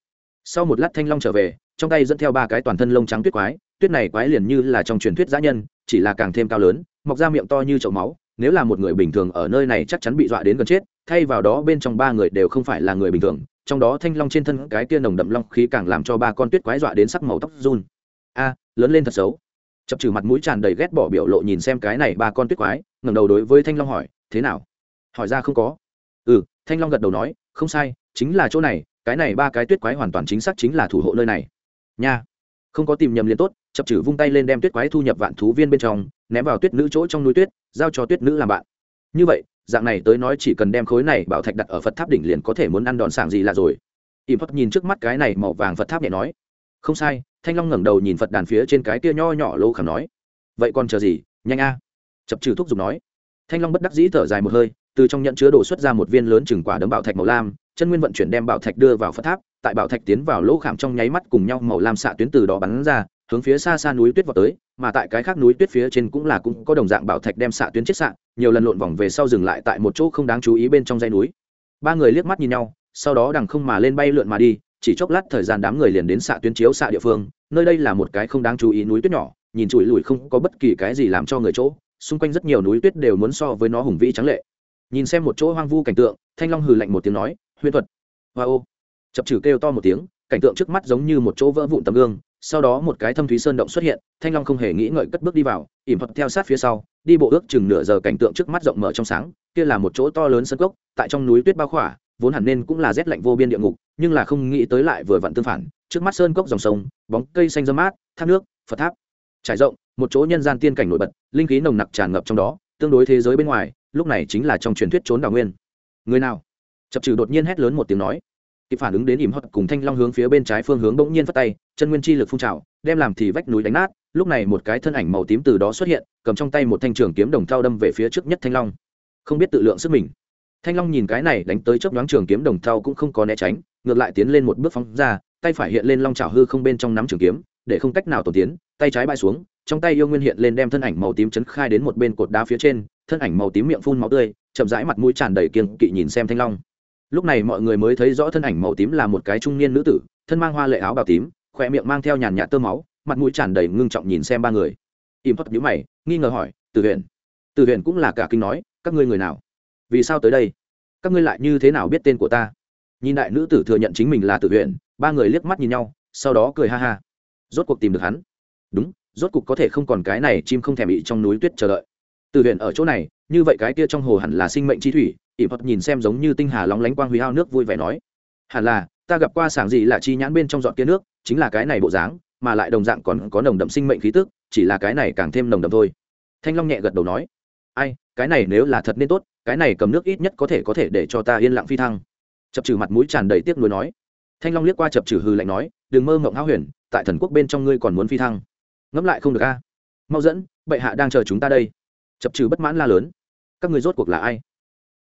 Sau một lát thanh long trở về, trong tay dẫn theo ba cái toàn thân lông trắng tuyết quái, tuyết này quái liền như là trong truyền thuyết giã nhân, chỉ là càng thêm cao lớn, mọc ra miệng to như chậu máu, nếu là một người bình thường ở nơi này chắc chắn bị dọa đến gần chết, thay vào đó bên trong ba người đều không phải là người bình thường, trong đó thanh long trên thân cái tia nồng đậm long khí càng làm cho ba con tuyết quái dọa đến sắc màu tóc run a, lớn lên thật xấu. Chập trừ mặt mũi tràn đầy ghét bỏ biểu lộ nhìn xem cái này ba con tuyết quái, ngẩng đầu đối với thanh long hỏi, thế nào? Hỏi ra không có. Ừ thanh long gật đầu nói, không sai, chính là chỗ này, cái này ba cái tuyết quái hoàn toàn chính xác chính là thủ hộ nơi này. Nha. Không có tìm nhầm liền tốt, chập trừ vung tay lên đem tuyết quái thu nhập vạn thú viên bên trong, ném vào tuyết nữ chỗ trong núi tuyết, giao cho tuyết nữ làm bạn. Như vậy, dạng này tới nói chỉ cần đem khối này bảo thạch đặt ở phật tháp đỉnh liền có thể muốn ăn đòn sảng gì là rồi. Im phật nhìn trước mắt cái này màu vàng phật tháp nhẹ nói không sai, thanh long ngẩng đầu nhìn phật đàn phía trên cái kia nho nhỏ lô khảm nói, vậy còn chờ gì? Nhanh a. Chập trừ thuốc dùng nói. Thanh long bất đắc dĩ thở dài một hơi, từ trong nhận chứa đồ xuất ra một viên lớn chừng quả đấm bảo thạch màu lam, chân nguyên vận chuyển đem bảo thạch đưa vào phật tháp, tại bảo thạch tiến vào lỗ khảm trong nháy mắt cùng nhau màu lam xạ tuyến từ đó bắn ra, hướng phía xa xa núi tuyết vào tới, mà tại cái khác núi tuyết phía trên cũng là cũng có đồng dạng bảo thạch đem xạ tuyến chết xạ, nhiều lần lộn vòng về sau dừng lại tại một chỗ không đáng chú ý bên trong dãy núi. Ba người liếc mắt nhìn nhau, sau đó đằng không mà lên bay lượn mà đi chỉ chốc lát thời gian đám người liền đến xạ tuyến chiếu xạ địa phương, nơi đây là một cái không đáng chú ý núi tuyết nhỏ, nhìn chùi lùi không có bất kỳ cái gì làm cho người chỗ, xung quanh rất nhiều núi tuyết đều muốn so với nó hùng vĩ trắng lệ. Nhìn xem một chỗ hoang vu cảnh tượng, thanh long hừ lạnh một tiếng nói huyễn thuật. Hoa ô. Chập trừ kêu to một tiếng, cảnh tượng trước mắt giống như một chỗ vỡ vụn tấm gương, sau đó một cái thâm thúy sơn động xuất hiện, thanh long không hề nghĩ ngợi cất bước đi vào, ỉm thuật theo sát phía sau, đi bộ ước chừng nửa giờ cảnh tượng trước mắt rộng mở trong sáng, kia là một chỗ to lớn sân cốc, tại trong núi tuyết bao khỏa vốn hẳn nên cũng là rét lạnh vô biên địa ngục, nhưng là không nghĩ tới lại vừa vặn tương phản, trước mắt sơn cốc dòng sông, bóng cây xanh dâm mát, thác nước, phật tháp. Trải rộng, một chỗ nhân gian tiên cảnh nổi bật, linh khí nồng nặc tràn ngập trong đó, tương đối thế giới bên ngoài, lúc này chính là trong truyền thuyết trốn đào nguyên. Người nào? Chập trừ đột nhiên hét lớn một tiếng nói. Kịp phản ứng đến ỉm hót cùng thanh long hướng phía bên trái phương hướng bỗng nhiên phát tay, chân nguyên chi lực phun trào, đem làm thì vách núi đánh nát, lúc này một cái thân ảnh màu tím từ đó xuất hiện, cầm trong tay một thanh trường kiếm đồng thao đâm về phía trước nhất thanh long. Không biết tự lượng sức mình thanh long nhìn cái này đánh tới chớp nhoáng trường kiếm đồng thau cũng không có né tránh, ngược lại tiến lên một bước phóng ra, tay phải hiện lên long trào hư không bên trong nắm trường kiếm, để không cách nào tổn tiến, tay trái bay xuống, trong tay yêu nguyên hiện lên đem thân ảnh màu tím chấn khai đến một bên cột đá phía trên, thân ảnh màu tím miệng phun máu tươi, chậm rãi mặt mũi tràn đầy kiêng kỵ nhìn xem thanh long lúc này mọi người mới thấy rõ thân ảnh màu tím là một cái trung niên nữ tử, thân mang hoa lệ áo bào tím khỏe miệng mang theo nhàn nhạt tơ máu, mặt mũi tràn đầy ngưng trọng nhìn xem ba người im phất nhíu mày, nghi ngờ hỏi, từ Huyền. từ Huyền cũng là cả kinh nói, các ngươi người nào vì sao tới đây? Các ngươi lại như thế nào biết tên của ta? Nhìn đại nữ tử thừa nhận chính mình là tử huyện ba người liếc mắt nhìn nhau, sau đó cười ha ha. Rốt cuộc tìm được hắn. Đúng, rốt cuộc có thể không còn cái này chim không thèm bị trong núi tuyết chờ đợi. Từ huyện ở chỗ này, như vậy cái kia trong hồ hẳn là sinh mệnh chi thủy ỷ phật nhìn xem giống như tinh hà lóng lánh quang huy ao nước vui vẻ nói. Hẳn là, ta gặp qua sảng gì là chi nhãn bên trong dọn kia nước, chính là cái này bộ dáng, mà lại đồng dạng còn có nồng đậm sinh mệnh khí tức, chỉ là cái này càng thêm nồng đậm thôi. Thanh long nhẹ gật đầu nói. Ai, cái này nếu là thật nên tốt cái này cầm nước ít nhất có thể có thể để cho ta yên lặng phi thăng. Chập trừ mặt mũi tràn đầy tiếc nuối nói. Thanh long liếc qua chập trừ hư lạnh nói, đừng mơ mộng háo huyền, tại thần quốc bên trong ngươi còn muốn phi thăng. Ngẫm lại không được a. Mau dẫn, bệ hạ đang chờ chúng ta đây. Chập trừ bất mãn la lớn. Các ngươi rốt cuộc là ai?